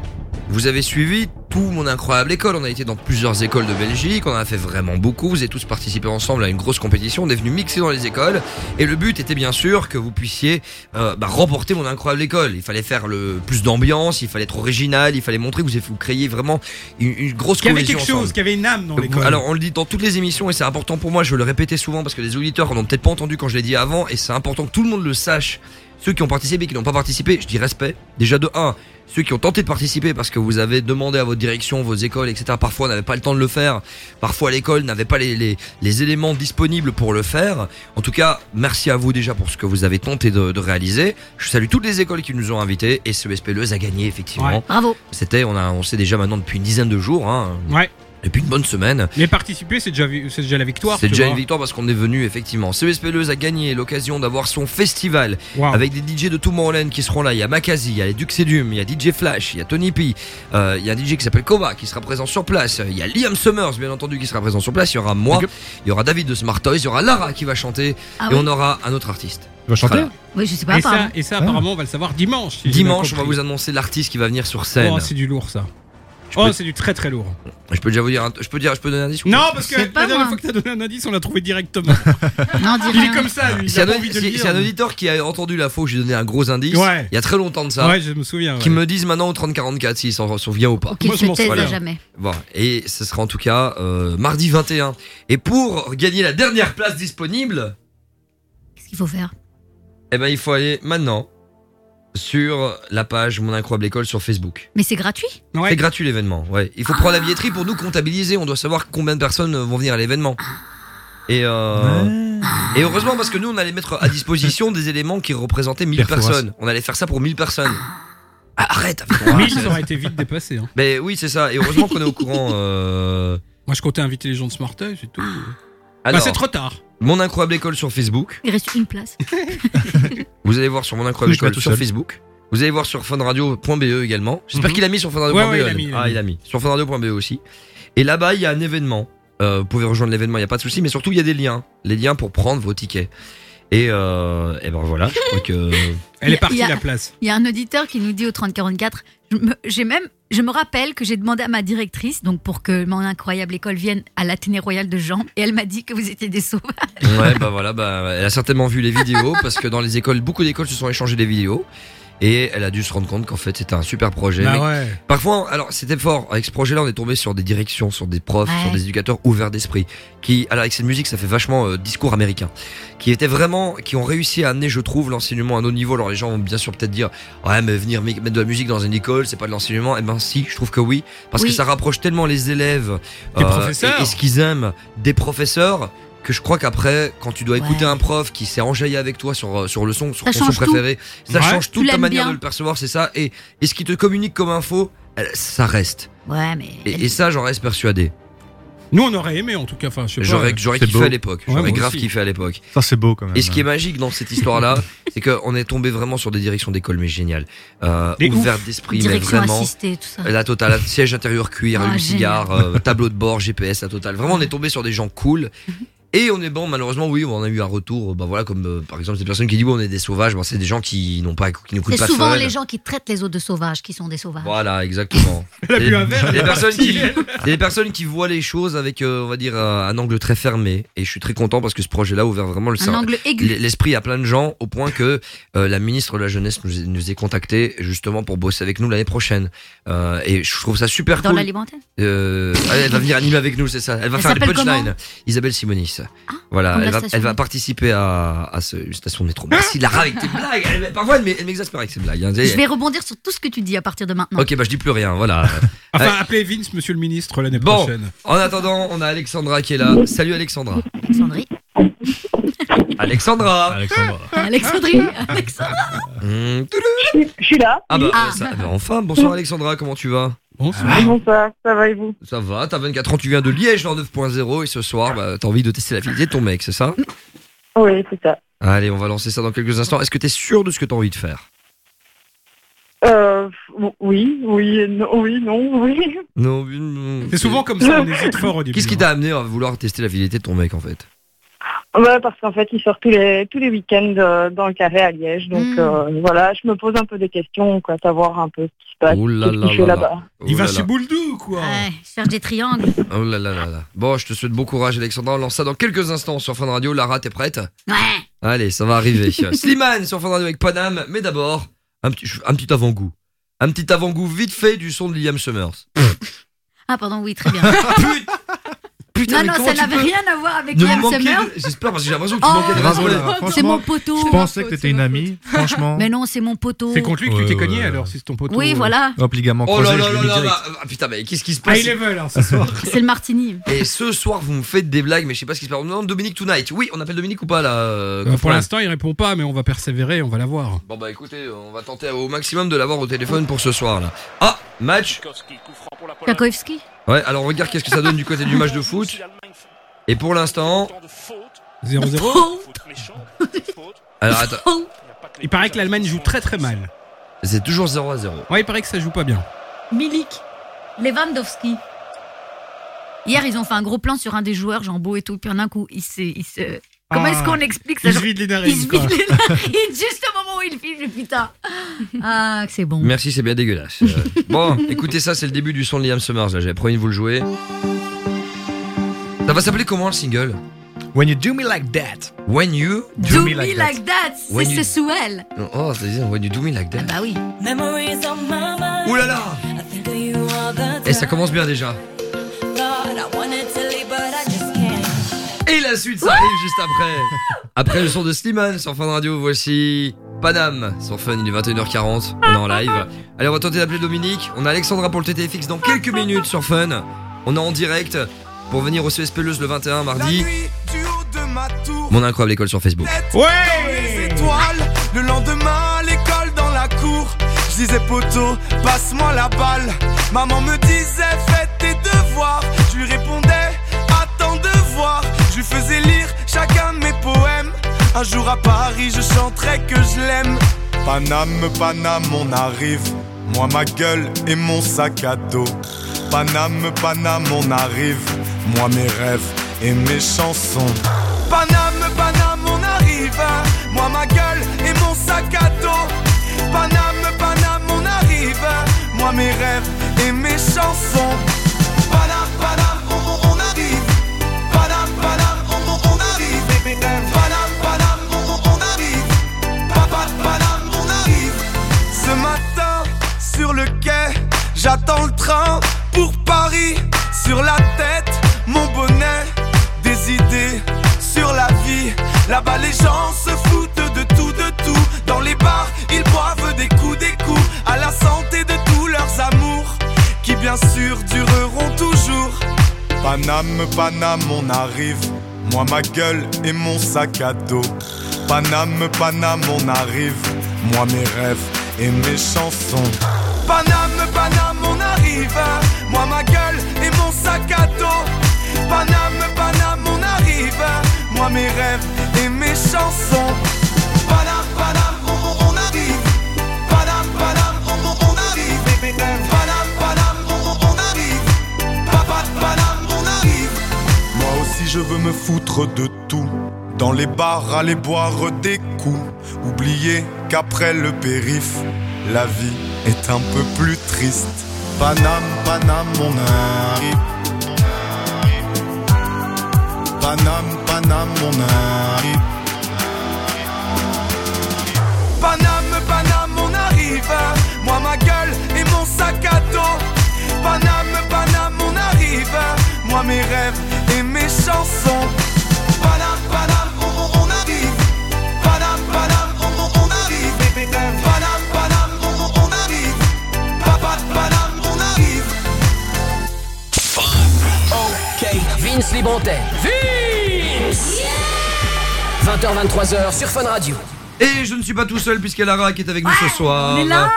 Speaker 4: Vous avez suivi tout mon incroyable école. On a été dans plusieurs écoles de Belgique. On en a fait vraiment beaucoup. Vous avez tous participé ensemble à une grosse compétition. On est venu mixer dans les écoles. Et le but était bien sûr que vous puissiez euh, bah, remporter mon incroyable école. Il fallait faire le plus d'ambiance. Il fallait être original. Il fallait montrer que vous, vous créiez vraiment une, une grosse
Speaker 5: Qu'il y avait quelque chose, qu'il y avait une âme dans l'école.
Speaker 4: Alors on le dit dans toutes les émissions et c'est important pour moi, je le répétais souvent parce que les auditeurs n'ont peut-être pas entendu quand je l'ai dit avant et c'est important que tout le monde le sache. Ceux qui ont participé, qui n'ont pas participé, je dis respect. Déjà de 1, ceux qui ont tenté de participer parce que vous avez demandé à votre direction, vos écoles, etc. Parfois n'avaient pas le temps de le faire. Parfois l'école n'avait pas les, les, les éléments disponibles pour le faire. En tout cas, merci à vous déjà pour ce que vous avez tenté de, de réaliser. Je salue toutes les écoles qui nous ont invités et ce SPLeuse a gagné effectivement.
Speaker 5: Ouais.
Speaker 7: Bravo.
Speaker 4: C'était, on a, on sait déjà maintenant depuis une dizaine de jours, hein,
Speaker 5: Ouais.
Speaker 4: Depuis une bonne semaine.
Speaker 5: Mais participer, c'est déjà, c'est déjà la victoire.
Speaker 4: C'est déjà
Speaker 5: vois.
Speaker 4: une victoire parce qu'on est venu effectivement. CESP Leuse a gagné l'occasion d'avoir son festival
Speaker 5: Wow.
Speaker 4: avec des DJ de Tomorrowland qui seront là. Il y a Makazi, il y a les Duxedum, il y a DJ Flash, il y a Tony P, euh, il y a un DJ qui s'appelle Kova qui sera présent sur place. Il y a Liam Summers bien entendu qui sera présent sur place. Il y aura moi, il y aura David de Smart Toys, il y aura Lara qui va chanter
Speaker 7: Ah
Speaker 4: et
Speaker 7: oui.
Speaker 4: on aura un autre artiste.
Speaker 23: Il va chanter
Speaker 4: Voilà.
Speaker 7: Oui, je sais pas.
Speaker 5: Et ça,
Speaker 7: apparemment.
Speaker 5: et ça, apparemment, on va le savoir dimanche. si
Speaker 4: Dimanche, on va vous annoncer l'artiste qui va venir sur scène.
Speaker 5: Oh, c'est du lourd ça.
Speaker 4: Je
Speaker 5: Oh,
Speaker 4: peux-
Speaker 5: c'est du très très lourd.
Speaker 4: Je peux déjà vous dire, un- je peux dire, je peux donner un indice ou
Speaker 5: Non,
Speaker 4: pas
Speaker 5: parce que
Speaker 7: C'est
Speaker 5: la dernière
Speaker 7: moi.
Speaker 5: fois que t'as donné un indice, on l'a trouvé directement.
Speaker 7: Non, dis
Speaker 5: Il
Speaker 7: rien.
Speaker 5: est comme ça, lui. Il
Speaker 4: C'est
Speaker 5: a
Speaker 4: un,
Speaker 5: pas envie de le
Speaker 4: c'est-
Speaker 5: dire.
Speaker 4: c'est un auditeur qui a entendu la où j'ai donné un gros indice.
Speaker 5: Ouais.
Speaker 4: Il y a très longtemps de ça.
Speaker 5: Ouais, je me souviens.
Speaker 4: qui
Speaker 5: ouais.
Speaker 4: me disent maintenant au 3044 s'ils s'en souviennent ou pas.
Speaker 7: Qu'il
Speaker 5: Moi, je
Speaker 7: se
Speaker 5: m'en
Speaker 7: taise
Speaker 5: souviens.
Speaker 7: à jamais.
Speaker 4: Bon, et ce sera en tout cas euh, mardi 21. Et pour gagner la dernière place disponible,
Speaker 7: Qu'est-ce qu'il faut faire?
Speaker 4: eh ben il faut aller maintenant sur la page Mon Incroyable École sur Facebook.
Speaker 7: Mais c'est gratuit
Speaker 5: Ouais.
Speaker 4: C'est gratuit l'événement, ouais. Il faut prendre la billetterie pour nous comptabiliser, on doit savoir combien de personnes vont venir à l'événement. Et, euh, et heureusement parce que nous on allait mettre à disposition des éléments qui représentaient 1000
Speaker 23: Pierre Fouras.
Speaker 4: personnes. On allait faire ça pour 1000 personnes. Ah, arrête avec ton-
Speaker 5: 1000, ça aurait été vite dépassé. hein.
Speaker 4: Ben oui, c'est ça. Et heureusement qu'on est au courant. euh,
Speaker 5: Moi, je comptais inviter les gens de Smart Toys et tout.
Speaker 4: Alors,
Speaker 5: bah, c'est trop tard.
Speaker 4: Mon Incroyable École sur Facebook.
Speaker 7: Il reste une place.
Speaker 4: Vous allez voir sur Mon Incroyable École sur. Facebook. Vous allez voir sur funradio.be également. J'espère
Speaker 5: Mhm.
Speaker 4: qu'il a mis sur funradio.be.
Speaker 5: Ouais, ouais, il
Speaker 4: ah,
Speaker 5: mis.
Speaker 4: il a mis. Sur funradio.be aussi. Et là-bas, il y a un événement. Euh, vous pouvez rejoindre l'événement, il n'y a pas de souci. Mais surtout, il y a des liens. Les liens pour prendre vos tickets. Et, euh, et ben voilà, je crois que.
Speaker 5: Elle est partie,
Speaker 7: a-
Speaker 5: la place.
Speaker 7: Il y a un auditeur qui nous dit au 3044, je me, j'ai même, je me rappelle que j'ai demandé à ma directrice, donc pour que mon incroyable école vienne à l'Athénée Royal de Jean, et elle m'a dit que vous étiez des sauvages.
Speaker 4: Ouais, bah voilà, bah, elle a certainement vu les vidéos parce que dans les écoles, beaucoup d'écoles se sont échangées des vidéos. Et elle a dû se rendre compte qu'en fait c'était un super projet.
Speaker 5: Bah
Speaker 4: Mais
Speaker 5: ouais.
Speaker 4: Parfois, alors c'était fort. Avec ce projet-là, on est tombé sur des directions, sur des profs,
Speaker 7: Ouais.
Speaker 4: sur des éducateurs ouverts d'esprit. Qui, alors avec cette musique, ça fait vachement euh, discours américain. Qui étaient vraiment, qui ont réussi à amener, je trouve, l'enseignement à un autre niveau. Alors les gens vont bien sûr peut-être dire, ouais, mais venir mi- mettre de la musique dans une école, c'est pas de l'enseignement. Eh ben si, je trouve que oui, parce
Speaker 7: Oui.
Speaker 4: que ça rapproche tellement les élèves
Speaker 5: Des professeurs.
Speaker 4: et, et ce qu'ils aiment des professeurs. Que je crois qu'après, quand tu dois écouter
Speaker 7: Ouais.
Speaker 4: un prof qui s'est enjaillé avec toi sur, euh, sur le son, sur
Speaker 7: Ça
Speaker 4: ton son
Speaker 7: tout.
Speaker 4: préféré, ça
Speaker 5: Ouais.
Speaker 4: change toute ta manière
Speaker 7: bien.
Speaker 4: de le percevoir, c'est ça. Et, et ce qui te communique comme info, ça reste.
Speaker 7: Ouais, mais.
Speaker 4: Et, et ça, j'en reste persuadé.
Speaker 5: Nous, on aurait aimé, en tout cas. Enfin.
Speaker 4: J'aurais j'aurais
Speaker 23: c'est
Speaker 4: kiffé
Speaker 23: beau.
Speaker 4: à l'époque.
Speaker 5: Ouais,
Speaker 4: J'aurais
Speaker 5: moi
Speaker 4: grave
Speaker 5: aussi.
Speaker 4: kiffé à l'époque.
Speaker 23: Ça, c'est beau quand même.
Speaker 4: Et ce qui est magique dans cette histoire-là, c'est qu'on est tombé vraiment sur des directions d'école, mais géniales. Euh,
Speaker 5: Des
Speaker 4: ouvertes d'esprit, mais vraiment.
Speaker 7: assistée, tout ça.
Speaker 4: La totale, siège intérieur cuir,
Speaker 7: Ah, génial.
Speaker 4: cigare, euh, tableau de bord, GPS, la totale. Vraiment, on est tombé sur des gens cool. Et on est bon, malheureusement, oui, on a eu un retour, bah voilà, comme euh, par exemple des personnes qui disent, oui, on est des sauvages, bon, c'est des gens qui n'ont pas, qui n'écoutent
Speaker 7: C'est
Speaker 4: pas
Speaker 7: souvent
Speaker 4: Fun.
Speaker 7: les gens qui traitent les autres de sauvages qui sont des sauvages.
Speaker 4: Voilà, exactement.
Speaker 5: Elle a
Speaker 4: Des-
Speaker 5: bu un verre, elle
Speaker 4: des
Speaker 5: est
Speaker 4: personnes qui, des personnes qui voient les choses avec, euh, on va dire, un, un angle très fermé. Et je suis très content parce que ce projet-là a ouvert vraiment le
Speaker 7: Un
Speaker 4: cerveau-
Speaker 7: angle aigu.
Speaker 4: l'esprit à plein de gens, au point que euh, la ministre de la jeunesse nous, est- nous est contacté justement pour bosser avec nous l'année prochaine. Euh, et je trouve ça super
Speaker 7: Dans
Speaker 4: cool.
Speaker 7: l'alimentaire?
Speaker 4: Euh, elle, elle va venir animer avec nous, c'est ça. Elle va
Speaker 7: Elle
Speaker 4: faire des
Speaker 7: s'appelle
Speaker 4: punchlines. Isabelle Simonis. Voilà,
Speaker 7: comme
Speaker 4: elle va, elle va
Speaker 7: de-
Speaker 4: participer à, à ce, une station de métro. Merci Lara avec tes blagues. Elle- parfois, elle m'e- elle m'exaspère avec ses blagues. hein.
Speaker 7: Je vais rebondir sur tout ce que tu dis à partir de maintenant.
Speaker 4: Ok, bah je dis plus rien, voilà.
Speaker 5: Enfin,
Speaker 4: Euh,
Speaker 5: appelez Vince, monsieur le ministre, l'année
Speaker 4: Bon,
Speaker 5: prochaine.
Speaker 4: en attendant, on a Alexandra qui est là. Salut Alexandra.
Speaker 7: Alexandrie.
Speaker 4: Alexandra.
Speaker 23: Alexandra.
Speaker 7: Alexandrie. Alexandra.
Speaker 4: Mmh,
Speaker 25: Je suis là.
Speaker 4: Ah bah,
Speaker 7: Ah.
Speaker 4: ça- bah, enfin, bonsoir Alexandra, comment tu vas?
Speaker 5: Bonsoir.
Speaker 25: Bonsoir, ça va et vous
Speaker 4: Ça va, t'as 24 ans, tu viens de Liège en 9.0 et ce soir, bah, t'as envie de tester la fidélité de ton mec, c'est ça?
Speaker 25: Oui, c'est ça.
Speaker 4: Allez, on va lancer ça dans quelques instants. Est-ce que t'es sûr de ce que t'as envie de faire?
Speaker 25: Euh, oui, oui, non, oui, non, oui.
Speaker 4: Non, oui, non.
Speaker 5: C'est souvent comme ça, on hésite fort au début.
Speaker 4: Qu'est-ce qui t'a amené à vouloir tester la fidélité de ton mec en fait?
Speaker 25: Ouais, parce qu'en fait, il sort tous les tous les week-ends euh, dans le carré à Liège, donc
Speaker 7: Mm.
Speaker 25: euh, voilà, je me pose un peu des questions, quoi, savoir un peu ce qui se passe,
Speaker 4: là là
Speaker 25: fait
Speaker 4: là
Speaker 25: là-bas.
Speaker 4: là.
Speaker 5: Il va
Speaker 4: là
Speaker 5: chez. Bouldou, quoi.
Speaker 7: Ouais, cherche des triangles.
Speaker 4: Oh là là là là. Bon, je te souhaite bon courage Alexandra. On lance ça dans quelques instants sur Fun Radio. Lara, t'es prête?
Speaker 7: Ouais.
Speaker 4: Allez, ça va arriver. Slimane sur Fun Radio avec Panam. Mais d'abord, un petit, un petit avant-goût. Un petit avant-goût vite fait du son de Liam Summers.
Speaker 7: Ah, pardon, oui, très bien.
Speaker 4: Putain,
Speaker 7: non,
Speaker 4: mais
Speaker 7: non,
Speaker 4: comment
Speaker 7: ça n'avait rien à voir avec Summer.
Speaker 4: de- J'espère parce que j'ai l'impression que tu
Speaker 7: Oh,
Speaker 4: manquais de.
Speaker 7: C'est mon poteau.
Speaker 23: Je pensais que t'étais une amie, franchement.
Speaker 7: Mais non, c'est mon poteau.
Speaker 5: C'est contre lui que tu t'es cogné
Speaker 23: ouais.
Speaker 5: alors, si c'est ton poteau.
Speaker 7: Oui, voilà.
Speaker 23: Hop, ligament
Speaker 4: Oh là là là là là. Ah, Putain, mais qu'est-ce qui se passe
Speaker 5: High level, hein, ce soir.
Speaker 7: C'est le martini.
Speaker 4: Et ce soir, vous me faites des blagues, mais je sais pas ce qui se passe. On demande Dominique Tonight. Oui, on appelle Dominique ou pas là euh,
Speaker 5: Euh, pour l'instant, il répond pas, mais on va persévérer, on va l'avoir.
Speaker 4: Bon bah écoutez, on va tenter au maximum de l'avoir au téléphone pour ce soir là. Ah, match
Speaker 7: Kakowski
Speaker 4: Ouais, alors on regarde qu'est-ce que ça donne du côté du match de foot. Et pour l'instant,
Speaker 5: 0-0.
Speaker 4: alors attends,
Speaker 5: Il paraît que l'Allemagne joue très très mal.
Speaker 4: c'est toujours 0 à 0.
Speaker 5: Ouais, il paraît que ça joue pas bien.
Speaker 7: Milik. Lewandowski. Hier, ils ont fait un gros plan sur un des joueurs, Jean Beau et tout, puis en un coup, il se. Il se... Comment
Speaker 5: Ah,
Speaker 7: est-ce qu'on explique ça
Speaker 5: il se vide les narines,
Speaker 7: Il se vide les narines juste au moment où il filme, putain. Ah, que c'est bon.
Speaker 4: Merci, c'est bien dégueulasse. Euh, bon, écoutez ça, c'est le début du son de Liam Summers là, j'avais promis de vous le jouer. Ça va s'appeler comment le single?
Speaker 23: When you do me like that.
Speaker 4: When you
Speaker 7: Do, me like, that,
Speaker 4: When
Speaker 7: c'est
Speaker 4: you-
Speaker 7: sexuel.
Speaker 4: Oh, c'est dire When you do me like that.
Speaker 7: Bah oui.
Speaker 4: Ouh là là
Speaker 17: you
Speaker 4: Et ça
Speaker 17: time.
Speaker 4: commence bien déjà.
Speaker 17: Lord,
Speaker 4: la suite, ça arrive juste après. Après le son de Slimane sur Fun Radio, voici Panam sur Fun, il est 21h40, on est en live. Allez, on va tenter d'appeler Dominique. On a Alexandra pour le TTFX dans quelques minutes sur Fun. On est en direct pour venir au CSP Leuse le 21 mardi.
Speaker 28: Du haut de ma tour,
Speaker 4: Mon incroyable école sur Facebook.
Speaker 28: les étoiles. Le lendemain, à l'école dans la cour. Je disais poteau, passe-moi la balle. Maman me disait fais tes devoirs. Je lui répondais attends de voir. Je faisais lire chacun de mes poèmes. Un jour à Paris, je chanterai que je l'aime. Paname, Paname, on arrive. Moi, ma gueule et mon sac à dos. Paname, Paname, on arrive. Moi, mes rêves et mes chansons. Paname, Paname, on arrive. Moi, ma gueule et mon sac à dos. Paname, Paname, on arrive. Moi, mes rêves et mes chansons. J'attends le train pour Paris. Sur la tête, mon bonnet, des idées sur la vie. Là-bas, les gens se foutent de tout, de tout. Dans les bars, ils boivent des coups, des coups. À la santé de tous leurs amours, qui bien sûr dureront toujours. Paname, Paname, on arrive. Moi, ma gueule et mon sac à dos. Paname, Paname, on arrive. Moi, mes rêves et mes chansons. Paname, Paname, on arrive. Moi, ma gueule et mon sac à dos. Paname, Paname, on arrive. Moi, mes rêves et mes chansons. Paname, Paname, on, on- arrive. Paname, Paname, on, on- arrive. Paname, Paname, on- on arrive. Papa, Paname, on arrive. Moi aussi, je veux me foutre de tout. Dans les bars, aller boire des coups. Oublier qu'après le périph, la vie est un peu plus triste. Paname, Paname, on arrive. Paname, Paname, on arrive.
Speaker 29: Paname, Paname, on arrive. Moi, ma gueule et mon sac à dos. Paname, Paname, on arrive. Moi, mes rêves et mes chansons.
Speaker 1: Vince. Vince 20h23h sur Fun Radio.
Speaker 4: Et je ne suis pas tout seul puisqu'il y a Lara qui est avec nous ce soir.
Speaker 7: on est là.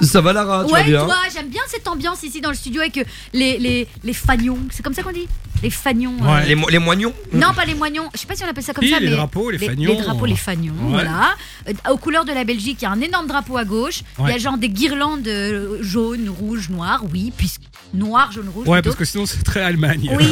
Speaker 4: Ça va Lara, tu
Speaker 7: ouais,
Speaker 4: vas bien
Speaker 7: toi, j'aime bien cette ambiance ici dans le studio avec euh, les, les, les fagnons. C'est comme ça qu'on dit? Les fagnons. euh,
Speaker 4: Les, mo- les moignons?
Speaker 7: Non, pas les moignons. Je sais pas si on appelle ça comme
Speaker 5: Si,
Speaker 7: ça.
Speaker 5: les
Speaker 7: mais
Speaker 5: drapeaux, les
Speaker 7: Les
Speaker 5: fagnons.
Speaker 7: drapeaux, les fagnons,
Speaker 5: Ouais.
Speaker 7: voilà. Euh, aux couleurs de la Belgique, il y a un énorme drapeau à gauche. Il y a
Speaker 5: Ouais.
Speaker 7: genre des guirlandes euh, jaunes, rouges, noires. Oui, puisque noir, jaune, rouge.
Speaker 5: Ouais,
Speaker 7: plutôt.
Speaker 5: parce que sinon c'est très Allemagne.
Speaker 7: Oui,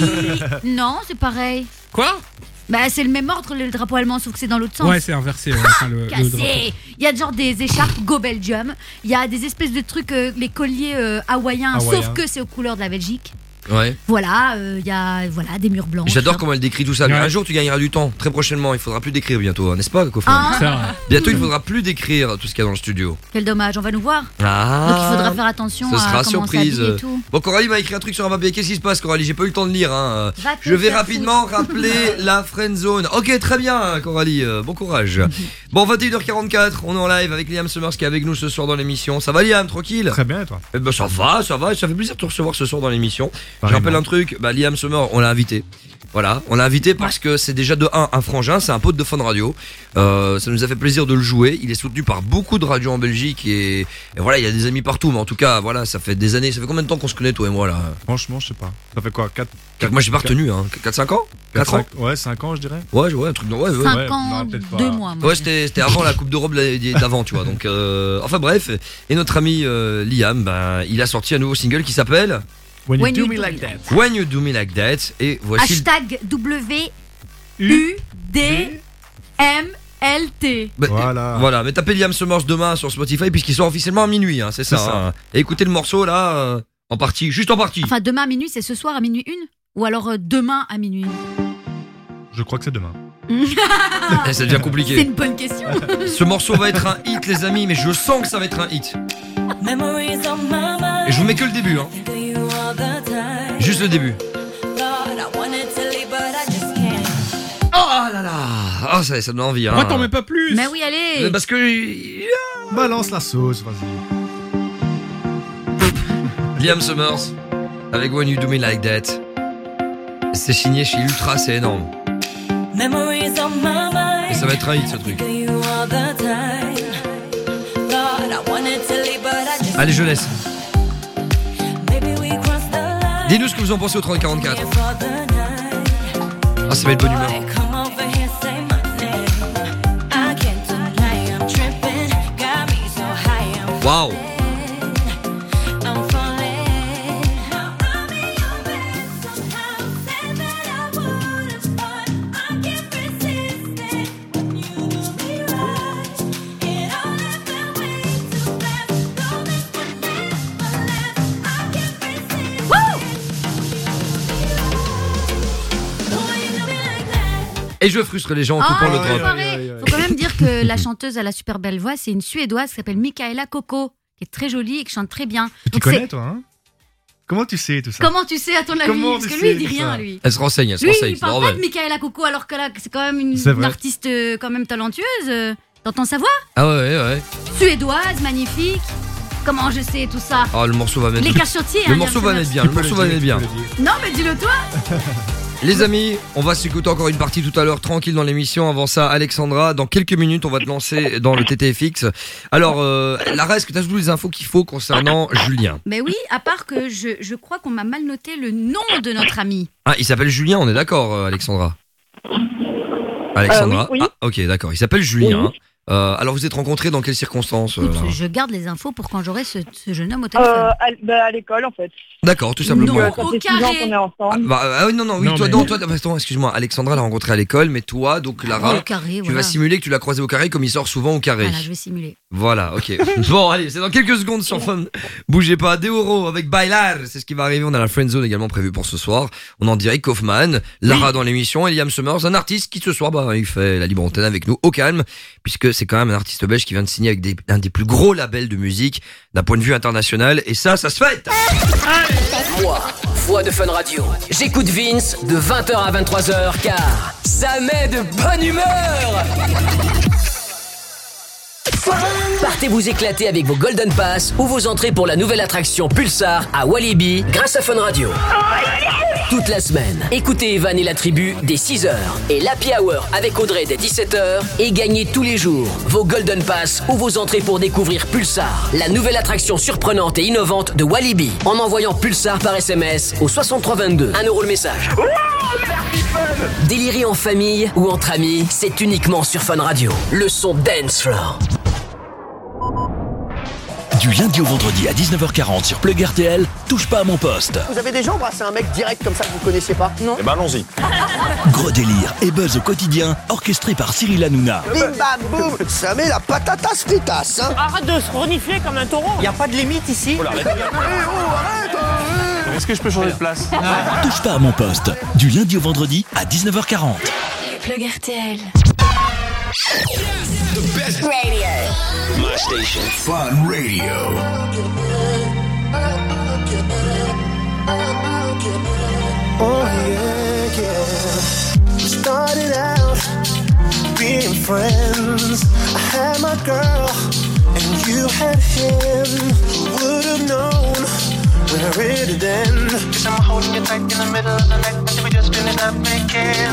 Speaker 7: non, c'est pareil.
Speaker 5: Quoi?
Speaker 7: Bah, c'est le même ordre, le drapeau allemand, sauf que c'est dans l'autre sens.
Speaker 5: Ouais, c'est inversé. ouais, enfin, le, le drapeau.
Speaker 7: Cassé. Il y a genre des écharpes Go Belgium. Il y a des espèces de trucs, euh, les colliers euh, hawaïens,
Speaker 4: Hawaïens.
Speaker 7: sauf que c'est aux couleurs de la Belgique.
Speaker 4: Ouais.
Speaker 7: Voilà, euh, il y a voilà, des murs blancs.
Speaker 4: J'adore comment elle décrit tout ça. Un jour, tu gagneras du temps. Très prochainement, il faudra plus décrire bientôt, hein, n'est-ce pas, Kofan
Speaker 7: Ah. C'est vrai.
Speaker 4: Bientôt, il faudra plus décrire tout ce qu'il y a dans le studio.
Speaker 7: Quel dommage, on va nous voir.
Speaker 4: Ah.
Speaker 7: Donc il faudra faire attention
Speaker 4: Ce
Speaker 7: à
Speaker 4: sera
Speaker 7: comment
Speaker 4: surprise.
Speaker 7: on s'habille et tout.
Speaker 4: Bon, Coralie m'a écrit un truc sur un papier. Qu'est-ce qui se passe, Coralie? J'ai pas eu le temps de lire. Hein.
Speaker 7: Va te
Speaker 4: Je vais
Speaker 7: faire
Speaker 4: rapidement rappeler la friend zone. Ok, très bien, Coralie. euh, bon courage. Bon, 21h44, on est en live avec Liam Summers qui est avec nous ce soir dans l'émission. Ça va, Liam? Tranquille?
Speaker 23: Très bien, et toi?
Speaker 4: Eh ben, ça va, ça va. Ça fait plaisir de te recevoir ce soir dans l'émission. Je rappelle un truc. Bah, Liam Summers, on l'a invité. Voilà, on l'a invité parce que c'est déjà de 1 un frangin, c'est un pote de Fun Radio. Euh, ça nous a fait plaisir de le jouer. Il est soutenu par beaucoup de radios en Belgique et, et voilà, il y a des amis partout. Mais en tout cas, voilà, ça fait des années. Ça fait combien de temps qu'on se connaît, toi et moi là?
Speaker 23: Franchement, je sais pas. Ça fait quoi 4
Speaker 4: Moi, j'ai pas retenu. Hein. 4-5 ans? 4 ans?
Speaker 23: Ouais, 5 ans, je dirais.
Speaker 4: Ouais, ouais, un truc de ouais, ouais.
Speaker 7: Cinq
Speaker 4: ouais.
Speaker 7: ans, deux mois. moi.
Speaker 4: Ouais, c'était avant la Coupe d'Europe d'avant, tu vois. Donc, euh, enfin bref. Et notre ami euh, Liam, ben, il a sorti un nouveau single qui s'appelle
Speaker 23: When
Speaker 7: You When Do You Me Do Like That.
Speaker 4: When You Do Me Like That. Et voici.
Speaker 7: Hashtag W U D M L T.
Speaker 4: Bah, et- Voilà, mais tapez Liam Summers demain sur Spotify puisqu'il sort officiellement à minuit, hein, c'est ça. Hein. Et écoutez le morceau là, euh, en partie, juste en partie.
Speaker 7: Enfin, demain à minuit, c'est ce soir à minuit une Ou alors euh, demain à minuit
Speaker 23: Je crois que c'est demain.
Speaker 4: Eh, ça devient compliqué.
Speaker 7: C'est une bonne question.
Speaker 4: Ce morceau va être un hit, les amis, mais je sens que ça va être un hit. Et je vous mets que le début, hein. Juste le début.
Speaker 17: Lord, I wanted to leave, but I just can't.
Speaker 4: Oh là là Ah, ça, ça donne envie, hein.
Speaker 5: Pourquoi t'en mets pas plus
Speaker 7: Mais oui, allez.
Speaker 4: Euh, Parce que.
Speaker 23: Balance la sauce, vas-y.
Speaker 4: Liam Summers, avec When You Do Me Like That. C'est signé chez Ultra, c'est énorme.
Speaker 17: Memories on my mind.
Speaker 4: Et ça va être un hit, ce truc.
Speaker 17: Think of you
Speaker 4: Dites-nous ce que vous en pensez au 3044.
Speaker 17: For the night.
Speaker 4: Ah, ça va être bonne humeur.
Speaker 17: Come
Speaker 4: Et je frustre les gens en
Speaker 7: Ah,
Speaker 4: coupant le drop.
Speaker 7: pareil. Faut quand même dire que la chanteuse a la super belle voix, c'est une Suédoise qui s'appelle Michaela Coco, qui est très jolie et qui chante très bien.
Speaker 23: Tu
Speaker 7: Donc
Speaker 23: connais, toi, hein? Comment tu sais tout ça?
Speaker 7: Comment tu sais à ton avis?
Speaker 23: Comment
Speaker 7: Parce que lui, il dit rien, lui.
Speaker 4: Elle se renseigne, elle se
Speaker 7: Lui,
Speaker 4: renseigne.
Speaker 7: il parle pas de Michaela Coco alors que là, c'est quand même une, artiste euh, quand même talentueuse. euh. T'entends sa voix
Speaker 4: Ah ouais, ouais, ouais.
Speaker 7: Suédoise, magnifique. Comment je sais tout ça?
Speaker 4: Oh, le morceau va mettre.
Speaker 7: Les cachotiers,
Speaker 4: Le
Speaker 7: hein,
Speaker 4: morceau va mettre bien, le morceau va mettre bien.
Speaker 7: Non, mais dis-le toi.
Speaker 4: Les amis, on va s'écouter encore une partie tout à l'heure, tranquille dans l'émission. Avant ça, Alexandra, dans quelques minutes, on va te lancer dans le TTFX. Alors, euh, Lara, est-ce que tu as toutes les infos qu'il faut concernant Julien?
Speaker 7: Mais oui, à part que je, je crois qu'on m'a mal noté le nom de notre ami.
Speaker 4: Ah, il s'appelle Julien, on est d'accord, euh, Alexandra? Alexandra?
Speaker 25: Euh, oui, oui.
Speaker 4: Ah, ok, d'accord. Il s'appelle Julien. Euh, alors vous êtes rencontrés dans quelles circonstances euh,
Speaker 7: Je garde les infos pour quand j'aurai ce, ce jeune homme au
Speaker 25: Euh,
Speaker 7: téléphone.
Speaker 25: à, bah, à l'école, en fait.
Speaker 4: D'accord, tout simplement.
Speaker 25: Euh, ans qu'on est ensemble.
Speaker 4: Bah, ah oui, non, non, oui,
Speaker 5: Non,
Speaker 4: toi,
Speaker 5: mais-
Speaker 4: non, toi, attends, excuse-moi, Alexandra l'a rencontré à l'école, mais toi, donc Lara,
Speaker 7: Au carré,
Speaker 4: tu
Speaker 7: voilà.
Speaker 4: vas simuler que tu l'as croisé au carré comme il sort souvent au carré.
Speaker 7: Voilà, je vais simuler.
Speaker 4: Voilà, ok. bon, allez, c'est dans quelques secondes sur Fun. Bougez pas, Deoro avec Bailar, c'est ce qui va arriver. On a la Friend Zone également prévue pour ce soir. On en dirait Kaufman, Lara dans l'émission, et Liam Summers, un artiste qui ce soir, bah, il fait la libre antenne avec nous au calme, puisque c'est quand même un artiste belge qui vient de signer avec des, un des plus gros labels de musique d'un point de vue international, et ça, ça se fête!
Speaker 1: Moi, voix de Fun Radio. J'écoute Vince de 20h à 23h car ça met de bonne humeur. Partez vous éclater avec vos Golden Pass ou vos entrées pour la nouvelle attraction Pulsar à Walibi grâce à Fun Radio. Toute la semaine, écoutez Evan et la tribu dès 6h et l'Happy Hour avec Audrey dès 17h et gagnez tous les jours vos Golden Pass ou vos entrées pour découvrir Pulsar, la nouvelle attraction surprenante et innovante de Walibi en envoyant Pulsar par SMS au 6322. 1 euro le message. Délirer en famille ou entre amis, c'est uniquement sur Fun Radio. Le son Dance Floor.
Speaker 21: Du lundi au vendredi à 19h40 sur Plug RTL, touche pas à mon poste.
Speaker 30: Vous avez déjà embrassé un mec direct comme ça que vous connaissiez pas Non.
Speaker 21: Eh ben allons-y. Gros délire et buzz au quotidien, orchestré par Cyril Hanouna.
Speaker 30: Bim bam boum Ça met la patatas fritas hein
Speaker 31: Arrête de se renifler comme un taureau.
Speaker 30: Y a pas de limite ici
Speaker 21: Est-ce que je peux changer de place? Touche pas à mon poste, du lundi au vendredi à 19h40.
Speaker 17: Plug RTL.
Speaker 21: The best radio. My station. Fun Radio.
Speaker 22: Oh yeah, yeah. We started out being friends. I had my girl, and you had him. Who would have known where it'd end? Cause I'm holding you tight in the middle of the night, but we just finished not making.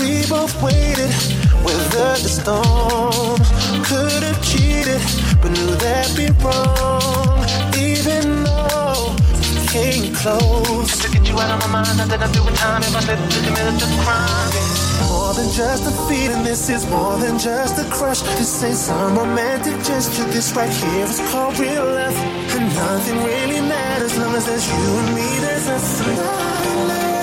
Speaker 22: We both waited, weathered the storm. Could have cheated, but knew that'd be wrong. Even though we came close. Just To get you out of my mind, I did I do it time if I the middle of the crime. More than just a feeling, this is more than just a crush. This ain't some romantic gesture, this right here is called real love. And nothing really matters long as there's you and me, there's us.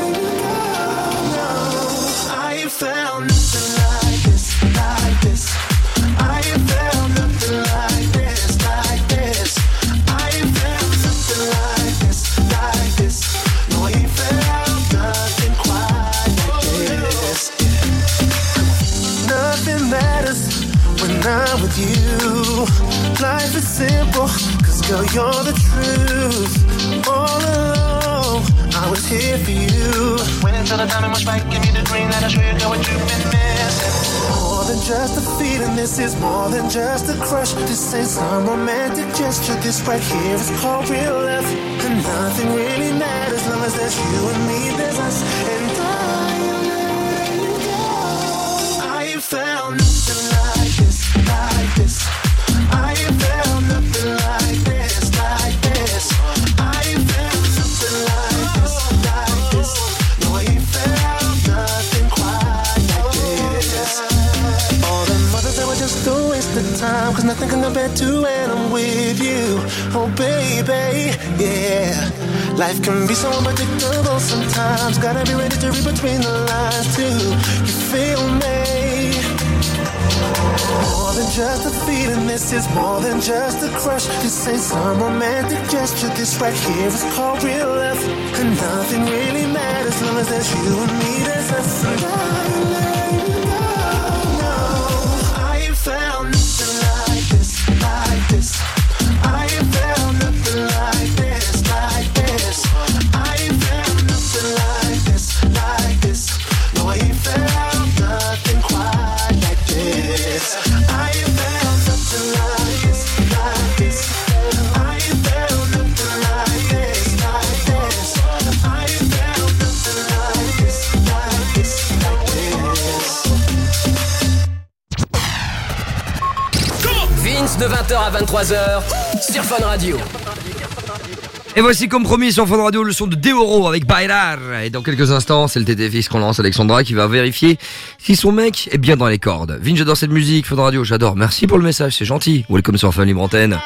Speaker 22: I'm with you. Life is simple, cause girl, you're the truth. All along, I was here for you. Wait until the timing was right, give me the green light, I'll show you girl what you've been missing. More than just a feeling, this is more than just a crush. This ain't some romantic gesture, this right here is called real love. And nothing really matters as long as there's you and me, there's us. And I am letting you go. I found sometimes. Gotta be ready to read between the lines, too. You feel me? More than just a feeling, this is more than just a crush. This ain't some romantic gesture, this right here is called real love. And nothing really matters as long as there's you and me, there's us.
Speaker 1: 23h sur Radio.
Speaker 4: Et voici comme promis sur Fun Radio le son de Deoro avec Bailar. Et dans quelques instants, c'est le TTFX qu'on lance Alexandra qui va vérifier si son mec est bien dans les cordes. Vin, j'adore cette musique, Fun Radio, j'adore. Merci pour le message, c'est gentil. Welcome sur Fun Libre Antenne.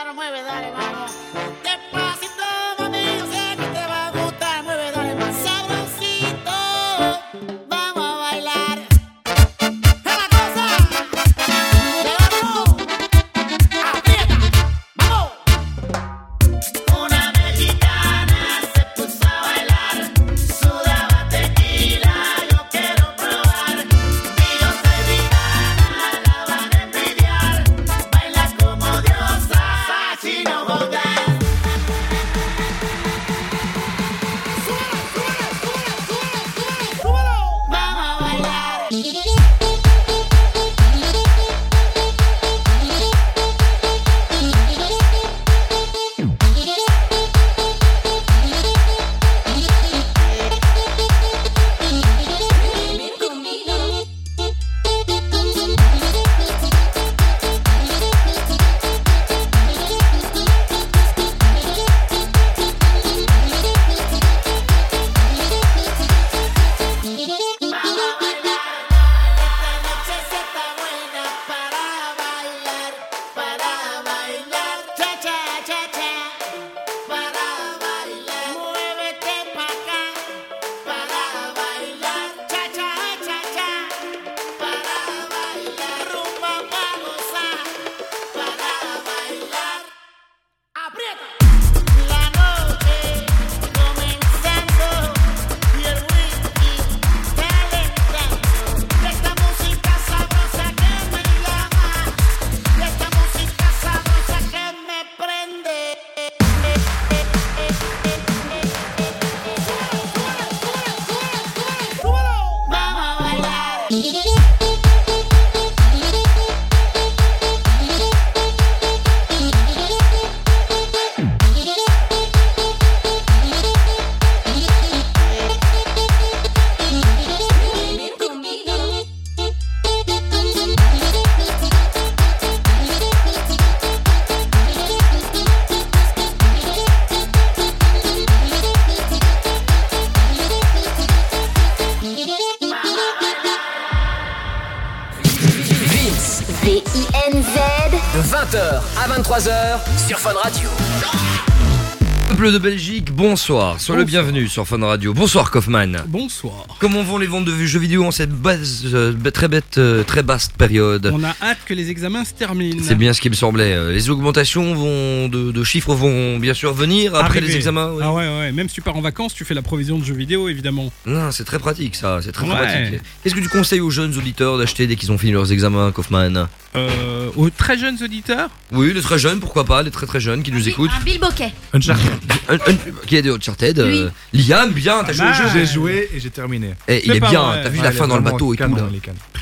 Speaker 29: De
Speaker 4: Belgique, bonsoir. Sois le bienvenu sur Fun Radio. Bonsoir Kaufman.
Speaker 5: Bonsoir.
Speaker 4: Comment vont les ventes de jeux vidéo en cette basse, euh, très bête, euh, très basse période
Speaker 5: On a hâte que les examens se terminent.
Speaker 4: C'est bien ce qui me semblait. Euh, Les augmentations vont de, de chiffres vont bien sûr venir après
Speaker 5: Arriver.
Speaker 4: les examens.
Speaker 5: Ah ouais, ouais. Même si tu pars en vacances, tu fais la provision de jeux vidéo, évidemment.
Speaker 4: Non, c'est très pratique ça, c'est très
Speaker 5: Ouais.
Speaker 4: pratique. Qu'est-ce que tu conseilles aux jeunes auditeurs d'acheter dès qu'ils ont fini leurs examens, Kaufman
Speaker 5: Euh, aux très jeunes auditeurs?
Speaker 4: Oui, les très jeunes, pourquoi pas, les très très jeunes qui nous écoutent.
Speaker 7: Un Bill Bokeh.
Speaker 23: Uncharted.
Speaker 4: Un- un- qui est de Uncharted euh, Liam, bien, t'as joué au jeu
Speaker 23: J'ai joué et j'ai terminé.
Speaker 4: Eh, il est bien, t'as vu la fin dans le bateau et tout là.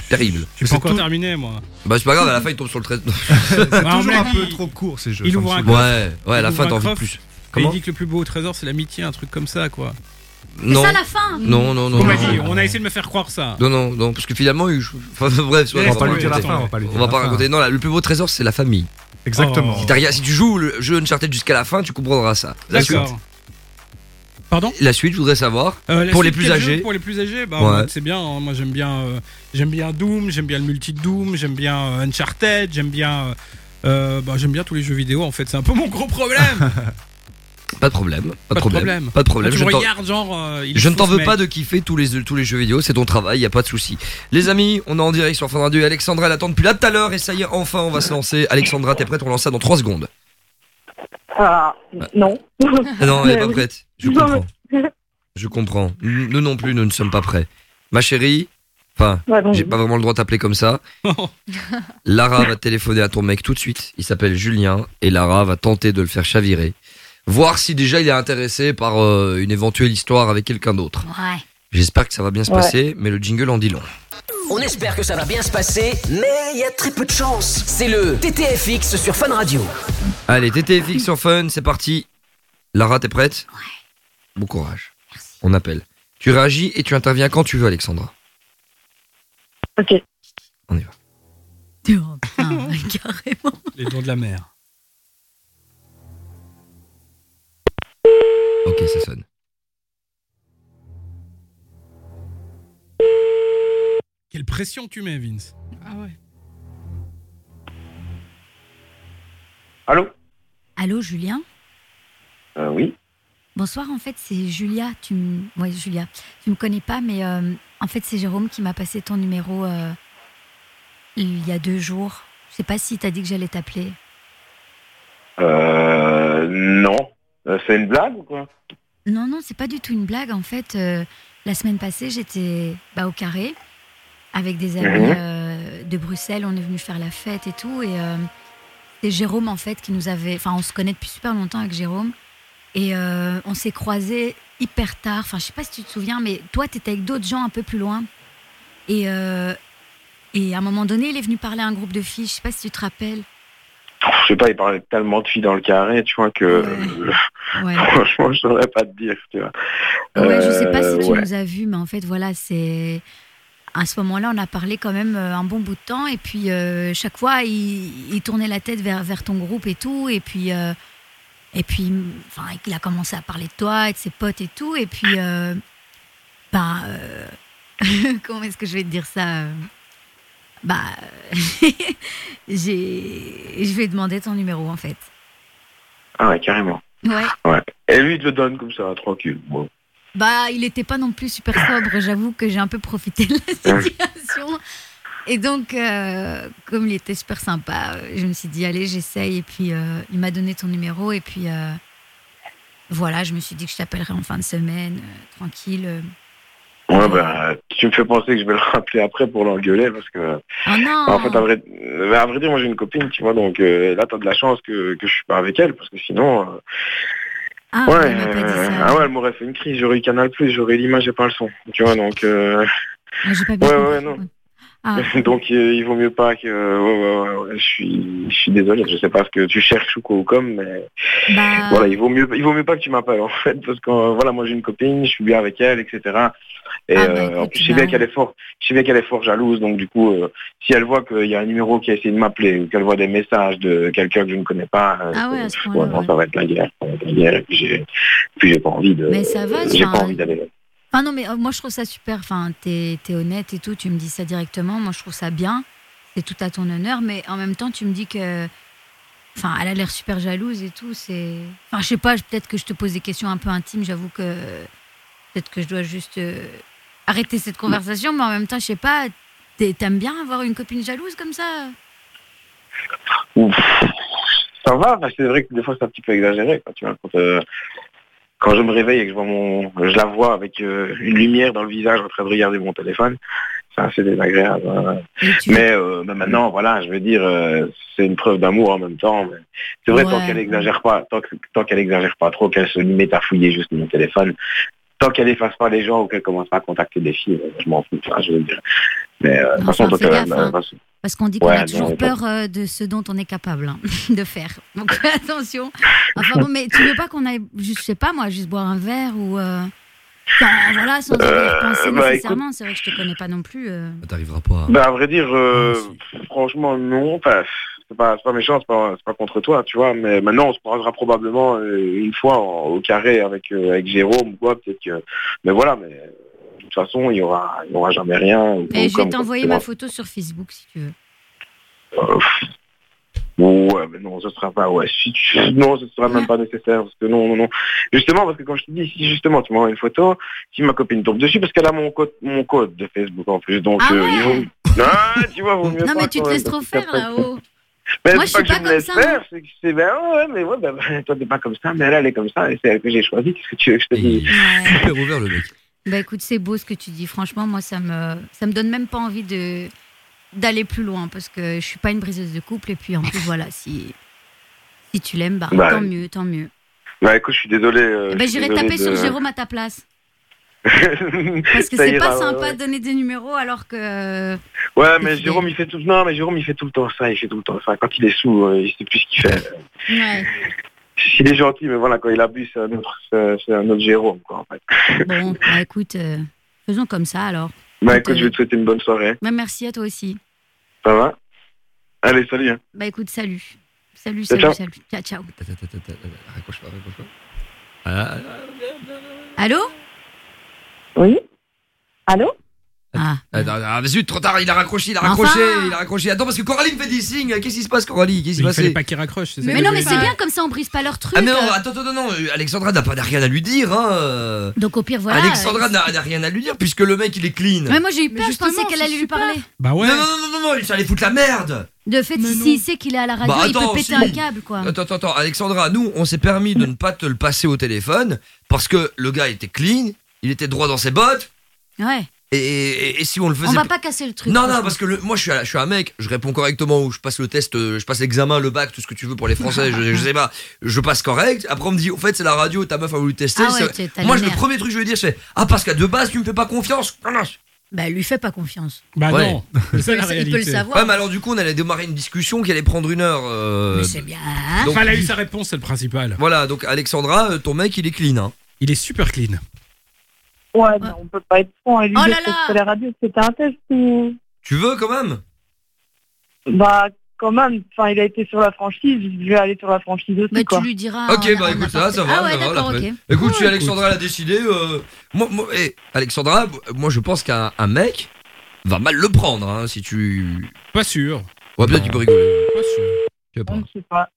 Speaker 4: Terrible.
Speaker 5: J'ai pas encore terminé, moi.
Speaker 4: Bah c'est pas grave, à la fin il tombe sur le 13.
Speaker 23: C'est toujours un peu trop court ces jeux.
Speaker 5: Il
Speaker 23: ça
Speaker 5: ouvre
Speaker 23: me
Speaker 5: un
Speaker 23: saoule.
Speaker 5: coffre.
Speaker 4: Ouais, ouais, à la fin t'as envie de plus.
Speaker 5: et
Speaker 4: Comment
Speaker 5: il dit que le plus beau trésor, c'est l'amitié, un truc comme ça, quoi.
Speaker 4: Non.
Speaker 7: ça, la fin
Speaker 4: Non, non, non.
Speaker 5: On m'a
Speaker 4: non,
Speaker 5: dit, on a essayé de me faire croire ça.
Speaker 4: Non, non, non, parce que finalement, il- enfin, bref,
Speaker 5: On va pas
Speaker 4: on
Speaker 5: lui dire la fin, on va pas lui
Speaker 4: On
Speaker 5: dire
Speaker 4: va
Speaker 5: la
Speaker 4: pas raconter. Non, là, le plus beau trésor, c'est la famille.
Speaker 23: Exactement.
Speaker 4: Si, tu joues le jeu Uncharted jusqu'à la fin, tu comprendras ça. La suite.
Speaker 5: D'accord. Pardon?
Speaker 4: La suite, je voudrais savoir.
Speaker 5: Euh,
Speaker 4: pour les plus âgés.
Speaker 5: Pour les plus âgés, bah,
Speaker 4: Ouais.
Speaker 5: c'est bien. hein. Moi, j'aime bien, euh, j'aime bien Doom, j'aime bien le multi de Doom, j'aime bien euh, Uncharted, j'aime bien, bah, j'aime bien tous les jeux vidéo. En fait, c'est un peu mon gros problème.
Speaker 4: Pas de problème. Pas de problème. Pas de problème.
Speaker 5: Quand
Speaker 4: Je
Speaker 5: tu regardes, genre, euh, il
Speaker 4: Je ne t'en
Speaker 5: ce
Speaker 4: veux pas de kiffer tous les, tous les jeux vidéo, c'est ton travail, y a pas de souci. Les amis, on est en direct sur Fun Radio et Alexandra elle attend depuis là tout à l'heure et ça y est, enfin on va se lancer. Alexandra, t'es prête? On lance ça dans 3 secondes.
Speaker 25: Ah, non.
Speaker 4: Ah non, elle est pas prête. Je comprends. Je comprends. Nous non plus, nous ne sommes pas prêts. Ma chérie, enfin,
Speaker 25: Ouais, bon.
Speaker 4: j'ai pas vraiment le droit de t'appeler comme ça. Lara va téléphoner à ton mec tout de suite. Il s'appelle Julien et Lara va tenter de le faire chavirer. Voir si déjà il est intéressé par euh, une éventuelle histoire avec quelqu'un d'autre.
Speaker 7: Ouais.
Speaker 4: J'espère que ça va bien se
Speaker 1: Ouais.
Speaker 4: passer, mais le jingle en dit long.
Speaker 1: On espère que ça va bien se passer, mais il y a très peu de chance. C'est le TTFX sur Fun Radio.
Speaker 4: Allez, TTFX sur Fun, c'est parti. Lara, t'es prête? Ouais. Bon courage. On appelle. Tu réagis et tu interviens quand tu veux, Alexandra.
Speaker 25: Ok.
Speaker 4: On y va.
Speaker 5: Les dons de la mer.
Speaker 4: Allez, ça sonne.
Speaker 5: Quelle pression tu mets, Vince
Speaker 6: Ah ouais.
Speaker 32: Allô?
Speaker 7: Allô, Julien?
Speaker 32: Euh, Oui.
Speaker 7: Bonsoir, en fait, c'est Julia. Tu me... Ouais, Julia. Tu me connais pas, mais euh, en fait, c'est Jérôme qui m'a passé ton numéro euh, il y a deux jours. Je sais pas si t'as dit que j'allais t'appeler.
Speaker 32: Euh, non. Euh, c'est une blague ou quoi?
Speaker 7: Non, non, c'est pas du tout une blague. En fait, euh, la semaine passée, j'étais bah, au carré avec des amis
Speaker 32: Mhm.
Speaker 7: euh, de Bruxelles. On est venu faire la fête et tout. Et c'est Jérôme, en fait, qui nous avait. Enfin, on se connaît depuis super longtemps avec Jérôme. Et on s'est croisés hyper tard. Enfin, je sais pas si tu te souviens, mais toi, tu étais avec d'autres gens un peu plus loin. Et, et à un moment donné, il est venu parler à un groupe de filles. Je sais pas si tu te rappelles.
Speaker 32: Je sais pas, il parlait tellement de filles dans le carré, tu vois, que
Speaker 7: Ouais.
Speaker 32: franchement, je saurais pas te dire, tu vois.
Speaker 7: Ouais, je sais pas si
Speaker 32: Euh,
Speaker 7: tu nous as vus, mais en fait, voilà, c'est. À ce moment-là, on a parlé quand même euh, un bon bout de temps. Et puis, euh, chaque fois, il, il tournait la tête vers, vers ton groupe et tout. Et puis, euh, et puis enfin, il a commencé à parler de toi et de ses potes et tout. Et puis, euh, euh, comment est-ce que je vais te dire ça euh, Bah. j'ai. Je vais demander ton numéro, en fait.
Speaker 32: Ah ouais, carrément.
Speaker 7: Ouais.
Speaker 32: Ouais. Et lui, il te le donne comme ça, tranquille. Bon.
Speaker 7: Bah, il était pas non plus super sobre. J'avoue que j'ai un peu profité de la situation. Et donc, euh, comme il était super sympa, euh, je me suis dit, allez, j'essaye. Et puis, euh, il m'a donné ton numéro. Et puis, euh, voilà, je me suis dit que je t'appellerai en fin de semaine, tranquille.
Speaker 32: Ouais, bah, tu me fais penser que je vais le rappeler après pour l'engueuler parce que.
Speaker 7: Oh non
Speaker 32: En fait, à vrai, à vrai dire, moi j'ai une copine, tu vois, donc euh, là t'as de la chance que, que je suis pas avec elle parce que sinon. euh,
Speaker 7: Ah,
Speaker 32: ouais, euh, ah ouais, elle m'aurait fait une crise, j'aurais eu Canal Plus, j'aurais l'image et pas le son, tu vois, donc. euh,
Speaker 7: pas bien
Speaker 32: Ouais, ouais, non.
Speaker 7: Ah.
Speaker 32: Donc euh, il vaut mieux pas que. Ouais, ouais, ouais, ouais, je suis, je suis désolé, je sais pas ce que tu cherches ou quoi ou comme, mais
Speaker 7: Bah,
Speaker 32: voilà, il vaut mieux, il vaut mieux pas que tu m'appelles en fait, parce que euh, voilà, moi j'ai une copine, je suis bien avec elle, etc. Et
Speaker 7: Ah, bah,
Speaker 32: euh, en plus, je sais bien
Speaker 7: bah.
Speaker 32: qu'elle est fort, je sais bien qu'elle est fort jalouse, donc du coup, euh, si elle voit qu'il y a un numéro qui a essayé de m'appeler, ou qu'elle voit des messages de quelqu'un que je ne connais pas,
Speaker 7: Ah
Speaker 32: non, ça va être la guerre, la guerre, et puis j'ai, puis j'ai pas envie de,
Speaker 7: Mais ça va,
Speaker 32: j'ai pas envie d'aller.
Speaker 7: Enfin non, mais euh, moi je trouve ça super. Enfin, t'es es honnête et tout. Tu me dis ça directement. Moi je trouve ça bien. C'est tout à ton honneur. Mais en même temps, tu me dis que. Enfin, elle a l'air super jalouse et tout. C'est. Enfin, je sais pas. Peut-être que je te pose des questions un peu intimes. J'avoue que peut-être que je dois juste euh, arrêter cette conversation. Mais en même temps, je sais pas. T'aimes bien avoir une copine jalouse comme ça?
Speaker 32: Ça va, c'est vrai que des fois c'est un petit peu exagéré, tu euh, quand je me réveille et que je vois mon, je la vois avec euh, une lumière dans le visage en train de regarder mon téléphone, c'est assez désagréable. hein. Mais, euh, mais maintenant, voilà, je veux dire, euh, c'est une preuve d'amour en même temps. C'est vrai, tant qu'elle exagère pas, tant, que- tant qu'elle exagère pas trop, qu'elle se limite à fouiller juste mon téléphone, tant qu'elle efface pas les gens ou qu'elle commence pas à contacter des filles, je m'en fous, je veux dire. Mais euh, de toute façon,
Speaker 7: enfin,
Speaker 32: toi,
Speaker 7: gaffe,
Speaker 32: euh,
Speaker 7: hein.
Speaker 32: façon-
Speaker 7: Parce qu'on dit qu'on
Speaker 32: Ouais,
Speaker 7: a toujours
Speaker 32: non,
Speaker 7: peur euh, de ce dont on est capable hein, de faire. Donc attention. Enfin bon, mais tu veux pas qu'on aille, juste, je sais pas moi, juste boire un verre ou. euh, sans- voilà, sans y
Speaker 32: Euh,
Speaker 7: penser
Speaker 32: bah,
Speaker 7: nécessairement. C'est vrai que je te connais pas non plus. euh.
Speaker 4: T'arriveras pas.
Speaker 32: Bah, à vrai dire, euh, franchement, non. Enfin, c'est pas, c'est pas méchant, c'est pas, c'est pas contre toi, tu vois. Mais maintenant, on se croisera probablement euh, une fois en- au carré avec, euh, avec Jérôme ou quoi, peut-être que. Mais voilà, mais euh, façon, il y aura, il y aura jamais rien. ou-
Speaker 7: Et je vais t'envoyer ma photo sur Facebook si tu veux.
Speaker 32: Euh, Ouais, mais non, ce sera pas, ouais, si tu- non, ce sera même pas nécessaire, parce que non, non, non. Justement, parce que quand je te dis, si justement tu m'envoies une photo, si ma copine tombe dessus, parce qu'elle a mon code, mon code de Facebook en plus, donc,
Speaker 7: Ah
Speaker 32: euh,
Speaker 7: ouais
Speaker 32: vaut, ah, tu vois, vaut mieux
Speaker 7: Non
Speaker 32: pas
Speaker 7: mais tu te laisses trop faire là-haut.
Speaker 32: Mais
Speaker 7: Moi, je suis
Speaker 32: pas que
Speaker 7: pas
Speaker 32: je me
Speaker 7: comme
Speaker 32: laisse
Speaker 7: ça,
Speaker 32: faire, c'est que c'est, ben ouais, mais ouais, ben, ben, toi t'es pas comme ça, mais elle, elle est comme ça, et c'est elle que j'ai choisi, qu'est-ce que tu veux que je te dise
Speaker 4: Super ouvert le mec.
Speaker 7: Bah écoute, c'est beau ce que tu dis. Franchement, moi, ça me, ça me donne même pas envie de d'aller plus loin parce que je suis pas une briseuse de couple et puis en plus voilà, si si tu l'aimes, bah,
Speaker 32: Bah,
Speaker 7: tant mieux, tant mieux.
Speaker 32: Bah écoute, je suis désolé. euh, suis
Speaker 7: j'irai taper
Speaker 32: de-
Speaker 7: sur Jérôme à ta place parce que c'est pas sympa
Speaker 32: ouais.
Speaker 7: de donner des numéros alors que
Speaker 32: Ouais, mais Jérôme, il fait tout, non, mais Jérôme, il fait tout le temps ça, il fait tout le temps ça. Quand il est sous, euh, il sait plus ce qu'il fait.
Speaker 7: ouais.
Speaker 32: Il est gentil, mais voilà, quand il abuse, c'est un autre, c'est un autre Jérôme, quoi, en fait.
Speaker 7: Bon, bah écoute, euh, faisons comme ça alors.
Speaker 32: Bah écoute, je vais te souhaiter une bonne soirée.
Speaker 7: Bah, merci à toi aussi.
Speaker 32: Ça va? Allez, salut. hein.
Speaker 7: Bah écoute, salut. Salut, salut,
Speaker 32: ciao.
Speaker 7: salut. Ciao, ciao.
Speaker 4: Raccroche pas, raccroche pas.
Speaker 7: Allô?
Speaker 25: Oui Allô?
Speaker 7: Ah.
Speaker 4: Attends, ah, mais zut, trop tard, il a raccroché, il a
Speaker 7: Enfin.
Speaker 4: raccroché, il a raccroché. Attends, parce que Coralie me fait des signes. Qu'est-ce qui se passe, Coralie? Qu'est-ce qui
Speaker 5: Mais
Speaker 4: se
Speaker 5: il fallait
Speaker 4: passe
Speaker 5: pas qu'il raccroche. c'est ça
Speaker 7: Mais
Speaker 5: que
Speaker 7: non, mais c'est bien comme ça, on brise pas leur truc.
Speaker 4: Ah mais non, attends, attends, non, Alexandra n'a pas rien à lui dire. Hein.
Speaker 7: Donc au pire, voilà.
Speaker 4: Alexandra n'a n'a rien à lui dire puisque le mec il est clean.
Speaker 7: Ouais, moi j'ai eu peur, je pensais qu'elle allait lui parler.
Speaker 5: Bah ouais.
Speaker 4: Non, non, non, non, non, il allait foutre la merde.
Speaker 7: De fait,
Speaker 6: Mais
Speaker 7: s'il sait qu'il est à la radio,
Speaker 4: Bah,
Speaker 7: il peut péter
Speaker 4: si.
Speaker 7: un câble, quoi.
Speaker 4: Attends, attends, attends, Alexandra, nous, on s'est permis de ne pas te le passer au téléphone parce que le gars était clean, il était droit dans ses bottes
Speaker 7: Ouais.
Speaker 4: Et, et- et si on le faisait
Speaker 7: On va
Speaker 4: pas-
Speaker 7: pas casser le truc.
Speaker 4: Non, non,
Speaker 7: franchement.
Speaker 4: parce que le- moi je suis, un- je suis un mec, je réponds correctement, ou je passe le test, euh, je passe l'examen, le bac, tout ce que tu veux pour les Français, je, je sais pas, je passe correct. Après on me dit, au fait c'est la radio, ta meuf a voulu tester.
Speaker 7: Ah ouais,
Speaker 4: moi le premier truc que je veux dire c'est, ah parce qu'à de base tu me fais pas confiance. Non, non.
Speaker 7: Bah, lui fait pas confiance.
Speaker 5: Bah
Speaker 4: Ouais.
Speaker 5: non. C'est la
Speaker 7: peut le- il
Speaker 5: réalité.
Speaker 7: peut le savoir.
Speaker 4: Ouais, mais alors du coup on allait démarrer une discussion qui allait prendre une heure. euh,
Speaker 7: Mais c'est bien.
Speaker 4: donc-
Speaker 5: Enfin, elle a eu sa réponse, c'est le principal.
Speaker 4: Voilà, donc Alexandra, euh, ton mec il est clean. Hein.
Speaker 5: Il est super clean.
Speaker 25: Ouais, mais on peut pas être franc et lui
Speaker 7: Oh là
Speaker 25: que
Speaker 7: là
Speaker 25: c'est la radio, c'était un test ou...
Speaker 4: Tu veux quand même?
Speaker 25: Bah, quand même, enfin, il a été sur la franchise, je vais aller sur la franchise aussi,
Speaker 7: Bah,
Speaker 25: quoi.
Speaker 7: tu lui diras.
Speaker 4: Ok, bah écoute, ça, ça va.
Speaker 7: Ah ouais,
Speaker 4: ça va, prête. Écoute, si
Speaker 5: Ouais,
Speaker 4: Alexandra l'a décidé, euh, moi, moi, eh, Alexandra, moi je pense qu'un un mec va mal le prendre hein, si tu.
Speaker 5: Pas sûr.
Speaker 4: Ouais, peut-être qu'il peut rigoler.
Speaker 5: Pas sûr.
Speaker 4: Je sais pas.
Speaker 25: Je sais pas.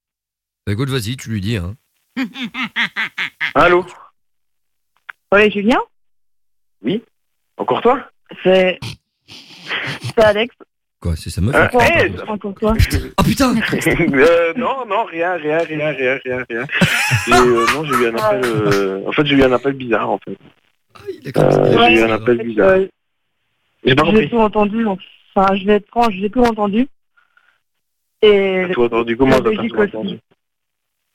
Speaker 4: Bah, écoute, vas-y, tu lui dis. Hein.
Speaker 32: Allô?
Speaker 25: Ouais, Julien?
Speaker 32: Encore toi?
Speaker 25: C'est... C'est Alex.
Speaker 4: Quoi, c'est sa meuf
Speaker 32: Euh, hey,
Speaker 25: encore toi
Speaker 4: Oh putain
Speaker 32: Euh, non, non, rien, rien, rien, rien, rien, rien. Euh, non, j'ai eu un appel. euh, En fait, j'ai eu un appel bizarre, en fait. Euh, j'ai eu un appel bizarre. J'ai pas
Speaker 25: J'ai
Speaker 32: compris.
Speaker 25: tout entendu, enfin, je vais être franche, j'ai tout entendu. Et...
Speaker 32: T'as tout entendu Comment ça, t'as
Speaker 25: Belgique
Speaker 32: tout
Speaker 25: aussi.
Speaker 32: entendu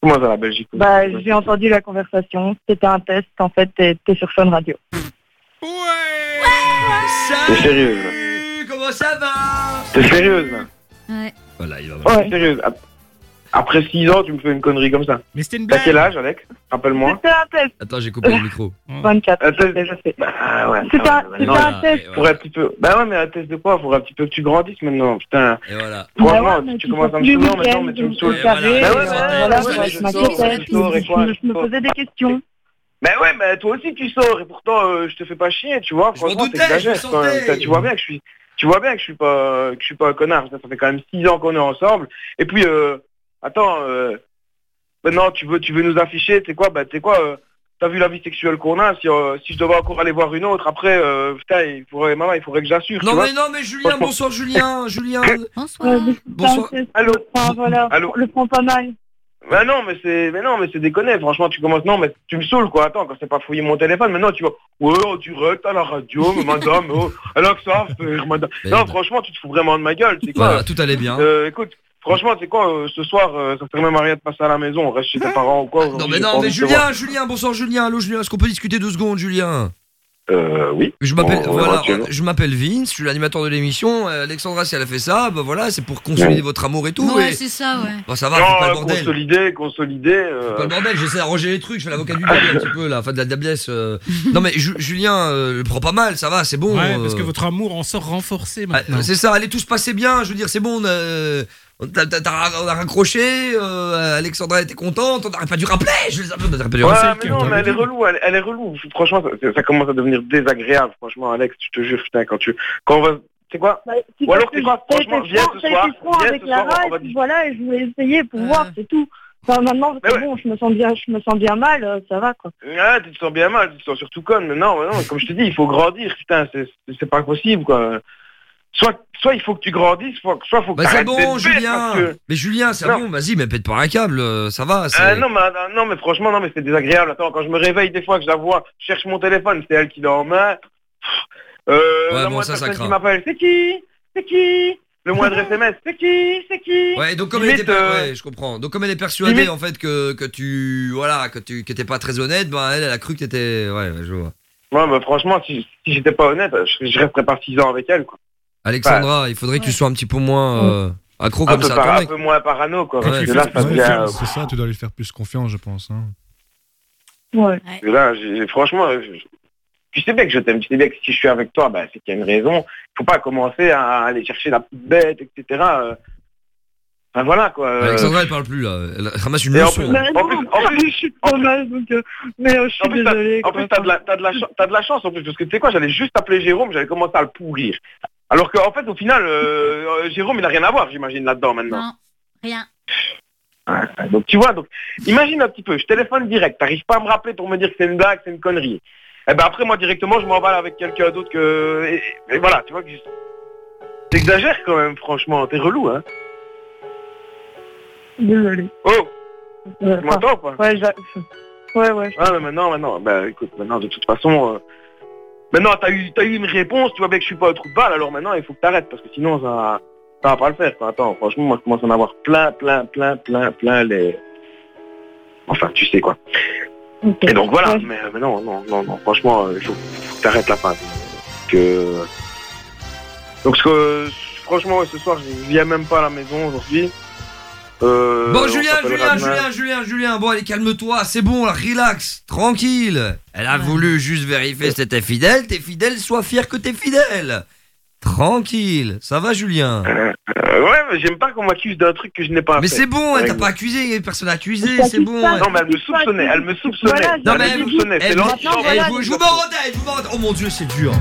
Speaker 32: Comment ça, la Belgique
Speaker 25: Bah, j'ai entendu la conversation, c'était un test, en fait, t'es t'es sur Fun Radio.
Speaker 32: T'es sérieuse là
Speaker 4: Salut, Comment ça va
Speaker 32: T'es sérieuse là
Speaker 7: Ouais.
Speaker 4: Voilà, il va
Speaker 32: Ouais. T'es sérieuse Ap- Après 6 ans, tu me fais une connerie comme ça.
Speaker 5: Mais c'était une
Speaker 32: T'as
Speaker 5: blague.
Speaker 32: quel âge, Alex? Rappelle-moi.
Speaker 25: C'était un test,
Speaker 4: Attends, j'ai coupé le micro.
Speaker 25: 24,
Speaker 32: Un test
Speaker 25: je sais.
Speaker 32: Bah ouais.
Speaker 25: C'était un, un test.
Speaker 32: Faudrait un petit peu. Bah ouais, mais un test de quoi? Faudrait un petit peu que tu grandisses maintenant. Putain.
Speaker 4: Et voilà.
Speaker 32: Franchement,
Speaker 25: Bah ouais,
Speaker 32: tu
Speaker 25: tu
Speaker 32: commences à
Speaker 25: fais
Speaker 32: me
Speaker 25: tous les
Speaker 32: saouler maintenant, mais tu me saoules.
Speaker 25: Euh,
Speaker 4: ouais, ouais,
Speaker 25: voilà,
Speaker 4: ouais,
Speaker 25: je
Speaker 4: ouais,
Speaker 25: me- posais des questions.
Speaker 32: Mais ouais, mais toi aussi tu sors et pourtant euh, je te fais pas chier, tu vois. Franchement,
Speaker 4: doutais,
Speaker 32: t'exagères. Tu vois bien que je suis, tu vois bien que je suis pas, que je suis pas un connard. Ça, fait quand même six ans qu'on est ensemble. Et puis, euh, attends, euh, maintenant tu veux, tu veux nous afficher, tu sais quoi, bah tu sais quoi. euh, T'as vu la vie sexuelle qu'on a, si, euh, si je devais encore aller voir une autre, après, euh, putain, il faudrait, maman, il faudrait que j'assure, tu
Speaker 4: Non,
Speaker 32: vois.
Speaker 4: mais non, mais Julien, bonsoir Julien, Julien.
Speaker 7: Bonsoir.
Speaker 25: C'est
Speaker 4: Bonsoir.
Speaker 32: Allô
Speaker 25: enfin, voilà,
Speaker 32: Allô
Speaker 25: le prends pas mal.
Speaker 32: Mais non, mais c'est, mais non, mais c'est déconné. Franchement, tu commences, non, mais tu me saoules, quoi. Attends, quand c'est pas fouiller mon téléphone, maintenant tu vas, ouais, en direct à la radio, mais madame, oh, elle a que ça madame. Non, franchement, tu te fous vraiment de ma gueule, c'est quoi.
Speaker 4: Voilà, tout allait bien.
Speaker 32: Euh, écoute, franchement, c'est quoi, euh, ce soir, euh, ça sert même à rien de passer à la maison, on reste chez tes parents ou quoi.
Speaker 4: Non, mais non, mais. Julien, Julien, bonsoir Julien. Allô Julien, est-ce qu'on peut discuter deux secondes, Julien?
Speaker 32: Euh, oui.
Speaker 4: Je m'appelle, voilà, je m'appelle Vince, je suis l'animateur de l'émission. Euh, Alexandra, si elle a fait ça, bah voilà, c'est pour consolider
Speaker 32: Ouais.
Speaker 4: votre amour et tout.
Speaker 7: Ouais,
Speaker 4: et...
Speaker 7: c'est ça, ouais.
Speaker 4: Bon, ça va, fais pas le
Speaker 32: Non,
Speaker 4: bordel.
Speaker 32: consolider, consolider, euh,
Speaker 4: Pas le bordel, j'essaie d'arranger les trucs, je fais l'avocat du diable un petit peu là, enfin de la diablesse. euh. Non mais Ju- Julien, euh, le prend pas mal, ça va, c'est bon.
Speaker 5: Ouais, parce
Speaker 4: euh.
Speaker 5: que votre amour en sort renforcé
Speaker 4: Ah,
Speaker 5: maintenant.
Speaker 4: C'est ça, allez tout se passer bien, je veux dire, c'est bon, on on t'a- t'as- t'as- on a raccroché, euh, Alexandra était contente, on n'aurait pas dû rappeler, je les appelle, on n'aurait pas dû
Speaker 32: Ouais,
Speaker 4: rappeler.
Speaker 32: mais non, mais elle est relou, elle, elle est relou. Franchement, ça, ça commence à devenir désagréable, franchement, Alex, je te jure, putain, quand tu, quand on va, c'est quoi?
Speaker 25: Bah,
Speaker 32: Ou alors, c'est quoi, franchement, viens ce soir, viens
Speaker 25: avec
Speaker 32: ce soir,
Speaker 25: Lara,
Speaker 32: on va
Speaker 25: et puis voilà, et je voulais essayer pour voir, c'est tout. Enfin, maintenant, c'est bon, je me sens bien, je me sens bien mal, euh, ça va, quoi.
Speaker 32: Ouais, tu te sens bien mal, tu te sens surtout conne, mais non, mais non, comme je te dis, il faut grandir, putain, c'est c'est- c'est pas possible, quoi. Soit, soit il faut que tu grandisses, soit, soit il faut que
Speaker 4: Bah c'est bon, Julien.
Speaker 32: que-
Speaker 4: Mais Julien, c'est bon, vas-y, mais pète pas un câble, euh, ça va.
Speaker 32: Ah, non, mais, ah, non, mais franchement, non, mais c'est désagréable. Attends, quand je me réveille, des fois que je la vois, je cherche mon téléphone, c'est elle qui l'a en main. Euh,
Speaker 4: Ouais,
Speaker 32: la
Speaker 4: bon, ça, ça
Speaker 32: qui m'appelle, c'est qui? C'est qui? Le moindre SMS, c'est qui? C'est qui?
Speaker 4: Ouais, donc comme elle était,
Speaker 32: euh,
Speaker 4: ouais, je comprends. Donc comme elle est persuadée
Speaker 32: limite-
Speaker 4: en fait que, que tu, voilà, que tu, que t'es pas très honnête, ben elle, elle a cru que t'étais, ouais, ouais, je vois.
Speaker 32: Ouais, bah franchement, si, si j'étais pas honnête, je, je resterais pas 6 ans avec elle, quoi.
Speaker 4: Alexandra, il faudrait que tu sois un petit peu moins euh, accro
Speaker 32: Un
Speaker 4: comme
Speaker 32: peu,
Speaker 4: ça.
Speaker 32: par- un peu moins parano, quoi.
Speaker 4: Ouais,
Speaker 32: devient...
Speaker 23: c'est ça, tu dois lui faire plus confiance, je pense. hein.
Speaker 25: Ouais.
Speaker 32: là, j'ai- franchement, je- tu sais bien que je t'aime, tu sais bien que si je suis avec toi, bah, c'est qu'il y a une raison. Faut pas commencer à aller chercher la petite bête, etc. euh. Enfin voilà quoi. euh,
Speaker 4: Alexandra, elle parle plus là. Elle ramasse une leçon.
Speaker 32: plus, en plus, en plus,
Speaker 25: je suis trop mal, donc. euh, mais euh, je
Speaker 32: En
Speaker 25: suis
Speaker 32: plus, t'as-
Speaker 25: désolée.
Speaker 32: en plus, de, la, t'as de la chance en plus, parce que tu sais quoi, j'allais juste appeler Jérôme, j'allais commencer à le pourrir. Alors qu'en fait, au final, euh, euh, Jérôme, il a rien à voir, j'imagine, là-dedans maintenant.
Speaker 7: Non, rien.
Speaker 32: Ouais, Donc tu vois, donc imagine un petit peu, je téléphone direct, t'arrives pas à me rappeler pour me dire que c'est une blague, c'est une connerie. Et ben après, moi, directement, je m'emballe avec quelqu'un d'autre que... Et, et voilà, tu vois que... T'exagères quand même, franchement, t'es relou, hein.
Speaker 25: Désolée.
Speaker 32: Oh Tu m'entends ou pas?
Speaker 25: Ouais, ouais, ouais.
Speaker 32: Ah mais maintenant, maintenant, bah écoute, maintenant de toute façon, euh, maintenant t'as eu, t'as eu une réponse, tu vois bien que je suis pas au trou de balle, alors maintenant il faut que t'arrêtes parce que sinon ça, ça va pas le faire. Attends, franchement, moi je commence à en avoir plein, plein, plein, plein, plein les, enfin tu sais quoi. Et donc voilà, mais, mais non, non, non, non, franchement, euh, il faut, faut que t'arrêtes la fin. Que donc ce que, franchement, ce soir je viens même pas à la maison aujourd'hui. Euh,
Speaker 4: Bon
Speaker 32: on
Speaker 4: Julien, Julien. Julien, Julien, Julien, bon allez calme-toi, c'est bon, là, relax, tranquille. Elle a voulu juste vérifier si t'étais fidèle, t'es fidèle, sois fier que t'es fidèle. Tranquille, ça va Julien?
Speaker 32: Euh, ouais, mais j'aime pas qu'on m'accuse d'un truc que je n'ai pas
Speaker 4: Mais c'est bon, elle
Speaker 32: Ouais,
Speaker 4: t'a pas accusé, personne n'a accusé, c'est bon.
Speaker 32: Non, mais elle me soupçonnait, elle me soupçonnait.
Speaker 4: Voilà,
Speaker 32: non, mais elle me soupçonnait. C'est
Speaker 4: vous- je vous rendais. Oh mon dieu, c'est dur.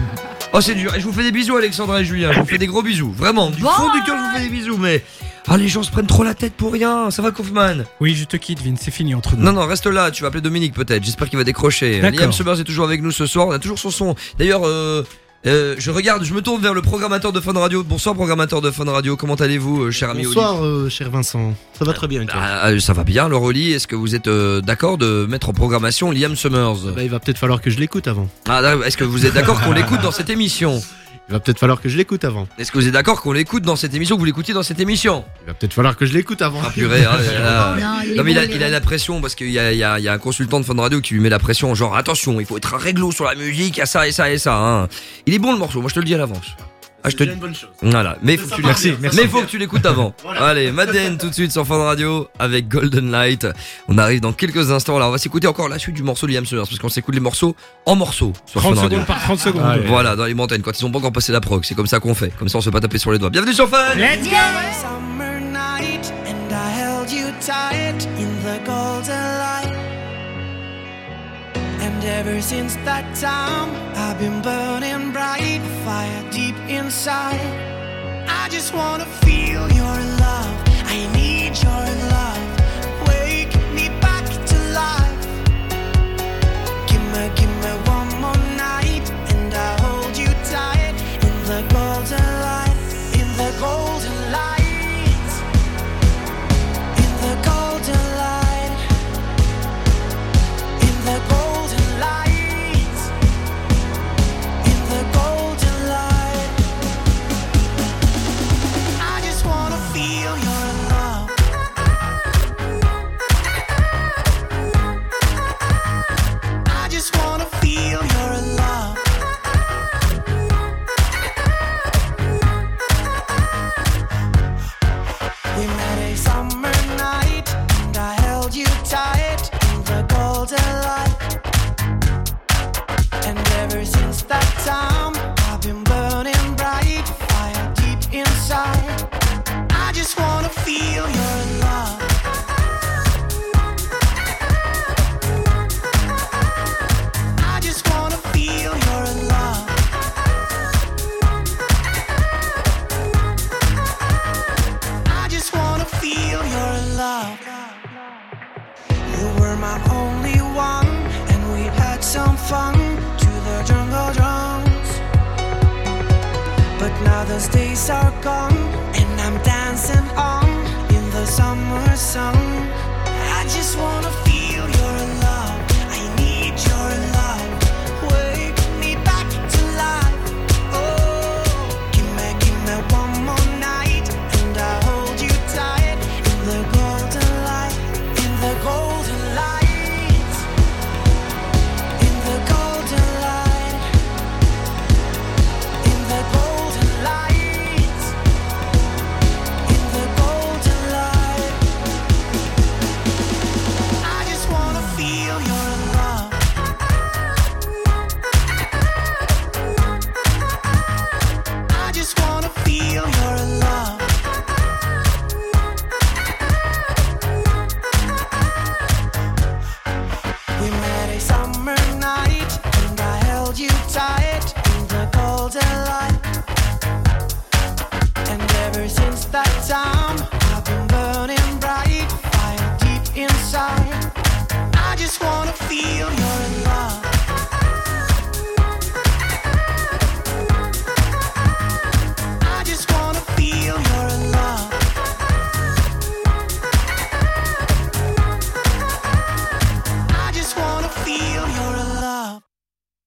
Speaker 4: Oh c'est dur. Et je vous fais des bisous Alexandra et Julien, je vous fais des gros bisous. Vraiment, du fond du cœur je vous fais des bisous, mais... Ah les gens se prennent trop la tête pour rien, ça va Kaufman
Speaker 5: Oui, je te quitte, Vin, c'est fini entre nous.
Speaker 4: Non, non, reste là, tu vas appeler Dominique peut-être, j'espère qu'il va décrocher. Liam Summers est toujours avec nous ce soir, on a toujours son son. D'ailleurs, euh, euh, je regarde, je me tourne vers le programmateur de Fun Radio. Bonsoir programmateur de Fun Radio, comment allez-vous euh, cher ami
Speaker 33: Bonsoir, euh, cher Vincent. Ça va très bien, toi
Speaker 4: Ah, euh, ça va bien, est-ce que vous êtes euh, d'accord de mettre en programmation Liam Summers
Speaker 33: Bah, Il va peut-être falloir que je l'écoute avant.
Speaker 4: Ah, d'accord, Est-ce que vous êtes d'accord qu'on l'écoute dans cette émission
Speaker 33: Il va peut-être falloir que je l'écoute avant.
Speaker 4: Est-ce que vous êtes d'accord qu'on l'écoute dans cette émission, que vous l'écoutiez dans cette émission?
Speaker 33: Il va peut-être falloir que je l'écoute avant.
Speaker 4: Ah purée, là, là.
Speaker 33: Non, il
Speaker 4: Non, mais il a,
Speaker 33: il
Speaker 4: la pression parce qu'il y a un consultant de Fun Radio qui lui met la pression, genre attention, il faut être un réglo sur la musique, il y a ça et ça et ça. hein. Il est bon le morceau, moi je te le dis à l'avance. Ah, je te...
Speaker 33: une bonne chose.
Speaker 4: Voilà, mais faut que tu
Speaker 33: Merci,
Speaker 4: l'écoutes.
Speaker 33: merci.
Speaker 4: Mais faut que tu l'écoutes avant. Allez, Madeleine tout de suite sur Fun Radio avec Golden Light. On arrive dans quelques instants. Là, on va s'écouter encore la suite du morceau de Liam Summers parce qu'on s'écoute les morceaux en morceaux sur
Speaker 5: 30
Speaker 4: Fun Radio.
Speaker 5: secondes par 30 secondes.
Speaker 33: Ah,
Speaker 5: Allez.
Speaker 4: Voilà, dans les montagnes quand ils ont pas encore passé la prog, c'est comme ça qu'on fait. Comme ça, on se fait pas taper sur les doigts. Bienvenue sur Fun.
Speaker 22: Summer night, and I held you tight in the golden light. Ever since that time, I've been burning bright, fire deep inside. I just wanna feel your love. I need your love. Those days are gone, and I'm dancing on in the summer sun. I just wanna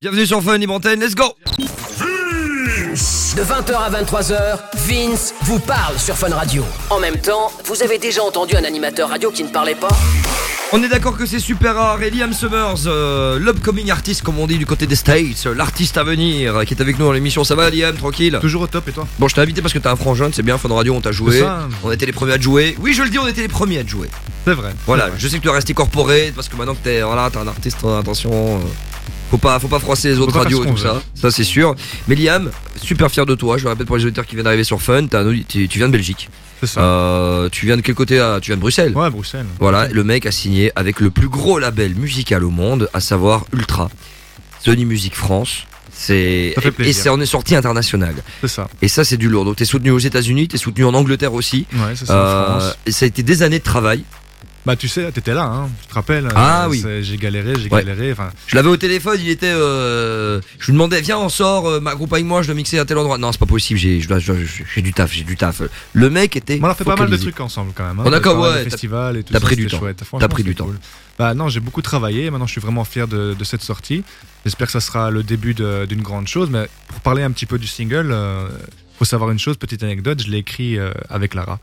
Speaker 4: Bienvenue sur Fun Antenne, let's go.
Speaker 1: De 20h à 23h, Vince vous parle sur Fun Radio. En même temps, vous avez déjà entendu un animateur radio qui ne parlait pas.
Speaker 4: On est d'accord que c'est super rare. Et Liam Summers, euh, l'upcoming artist comme on dit du côté des States, euh, l'artiste à venir euh, qui est avec nous dans l'émission, ça va Liam, tranquille?
Speaker 23: Toujours au top et toi?
Speaker 4: Bon je t'ai invité parce que t'as un frangin, c'est bien, Fun Radio on t'a joué,
Speaker 23: ça.
Speaker 4: on était les premiers à te jouer, oui je le dis on était les premiers à te jouer.
Speaker 23: C'est vrai.
Speaker 4: Voilà,
Speaker 23: vrai.
Speaker 4: je sais que tu vas rester corporé parce que maintenant que t'es voilà, t'es un artiste, attention, euh, faut pas, faut pas froisser les autres radios et tout ça, ça c'est sûr. Mais Liam, super fier de toi, je le répète pour les auditeurs qui viennent d'arriver sur Fun, un- tu, viens de Belgique.
Speaker 23: C'est ça.
Speaker 4: Euh, tu viens de quel côté Tu viens de Bruxelles
Speaker 23: Ouais, Bruxelles.
Speaker 4: Voilà, le mec a signé avec le plus gros label musical au monde, à savoir Ultra, Sony Music France. C'est
Speaker 23: Ça fait
Speaker 4: et-
Speaker 23: plaisir.
Speaker 4: et c'est on est sorti international.
Speaker 23: C'est ça.
Speaker 4: Et ça c'est du lourd. Donc t'es soutenu aux États-Unis, t'es soutenu en Angleterre aussi.
Speaker 23: Ouais, c'est ça, en
Speaker 4: Euh,
Speaker 23: France.
Speaker 4: et ça a été des années de travail.
Speaker 23: Bah tu sais, t'étais là, hein, tu te rappelles
Speaker 4: Ah
Speaker 23: euh,
Speaker 4: oui.
Speaker 23: J'ai galéré, j'ai
Speaker 4: Ouais.
Speaker 23: galéré. Enfin,
Speaker 4: Je l'avais au téléphone, il était. Euh, je lui demandais, viens, on sort, euh, ma groupe avec moi, je dois mixer à tel endroit. Non, c'est pas possible, j'ai, du taf, j'ai du taf. Le mec était.
Speaker 23: on a fait pas mal de trucs ensemble quand même. Hein,
Speaker 4: d'accord,
Speaker 23: Pas mal
Speaker 4: ouais,
Speaker 23: festivals et tout
Speaker 4: t'as pris du temps. T'as pris du temps.
Speaker 23: Bah non, j'ai beaucoup travaillé. Maintenant, je suis vraiment fier de, de cette sortie. J'espère que ça sera le début d'une grande chose. Mais pour parler un petit peu du single, euh, faut savoir une chose, petite anecdote, je l'ai écrit euh, avec Lara.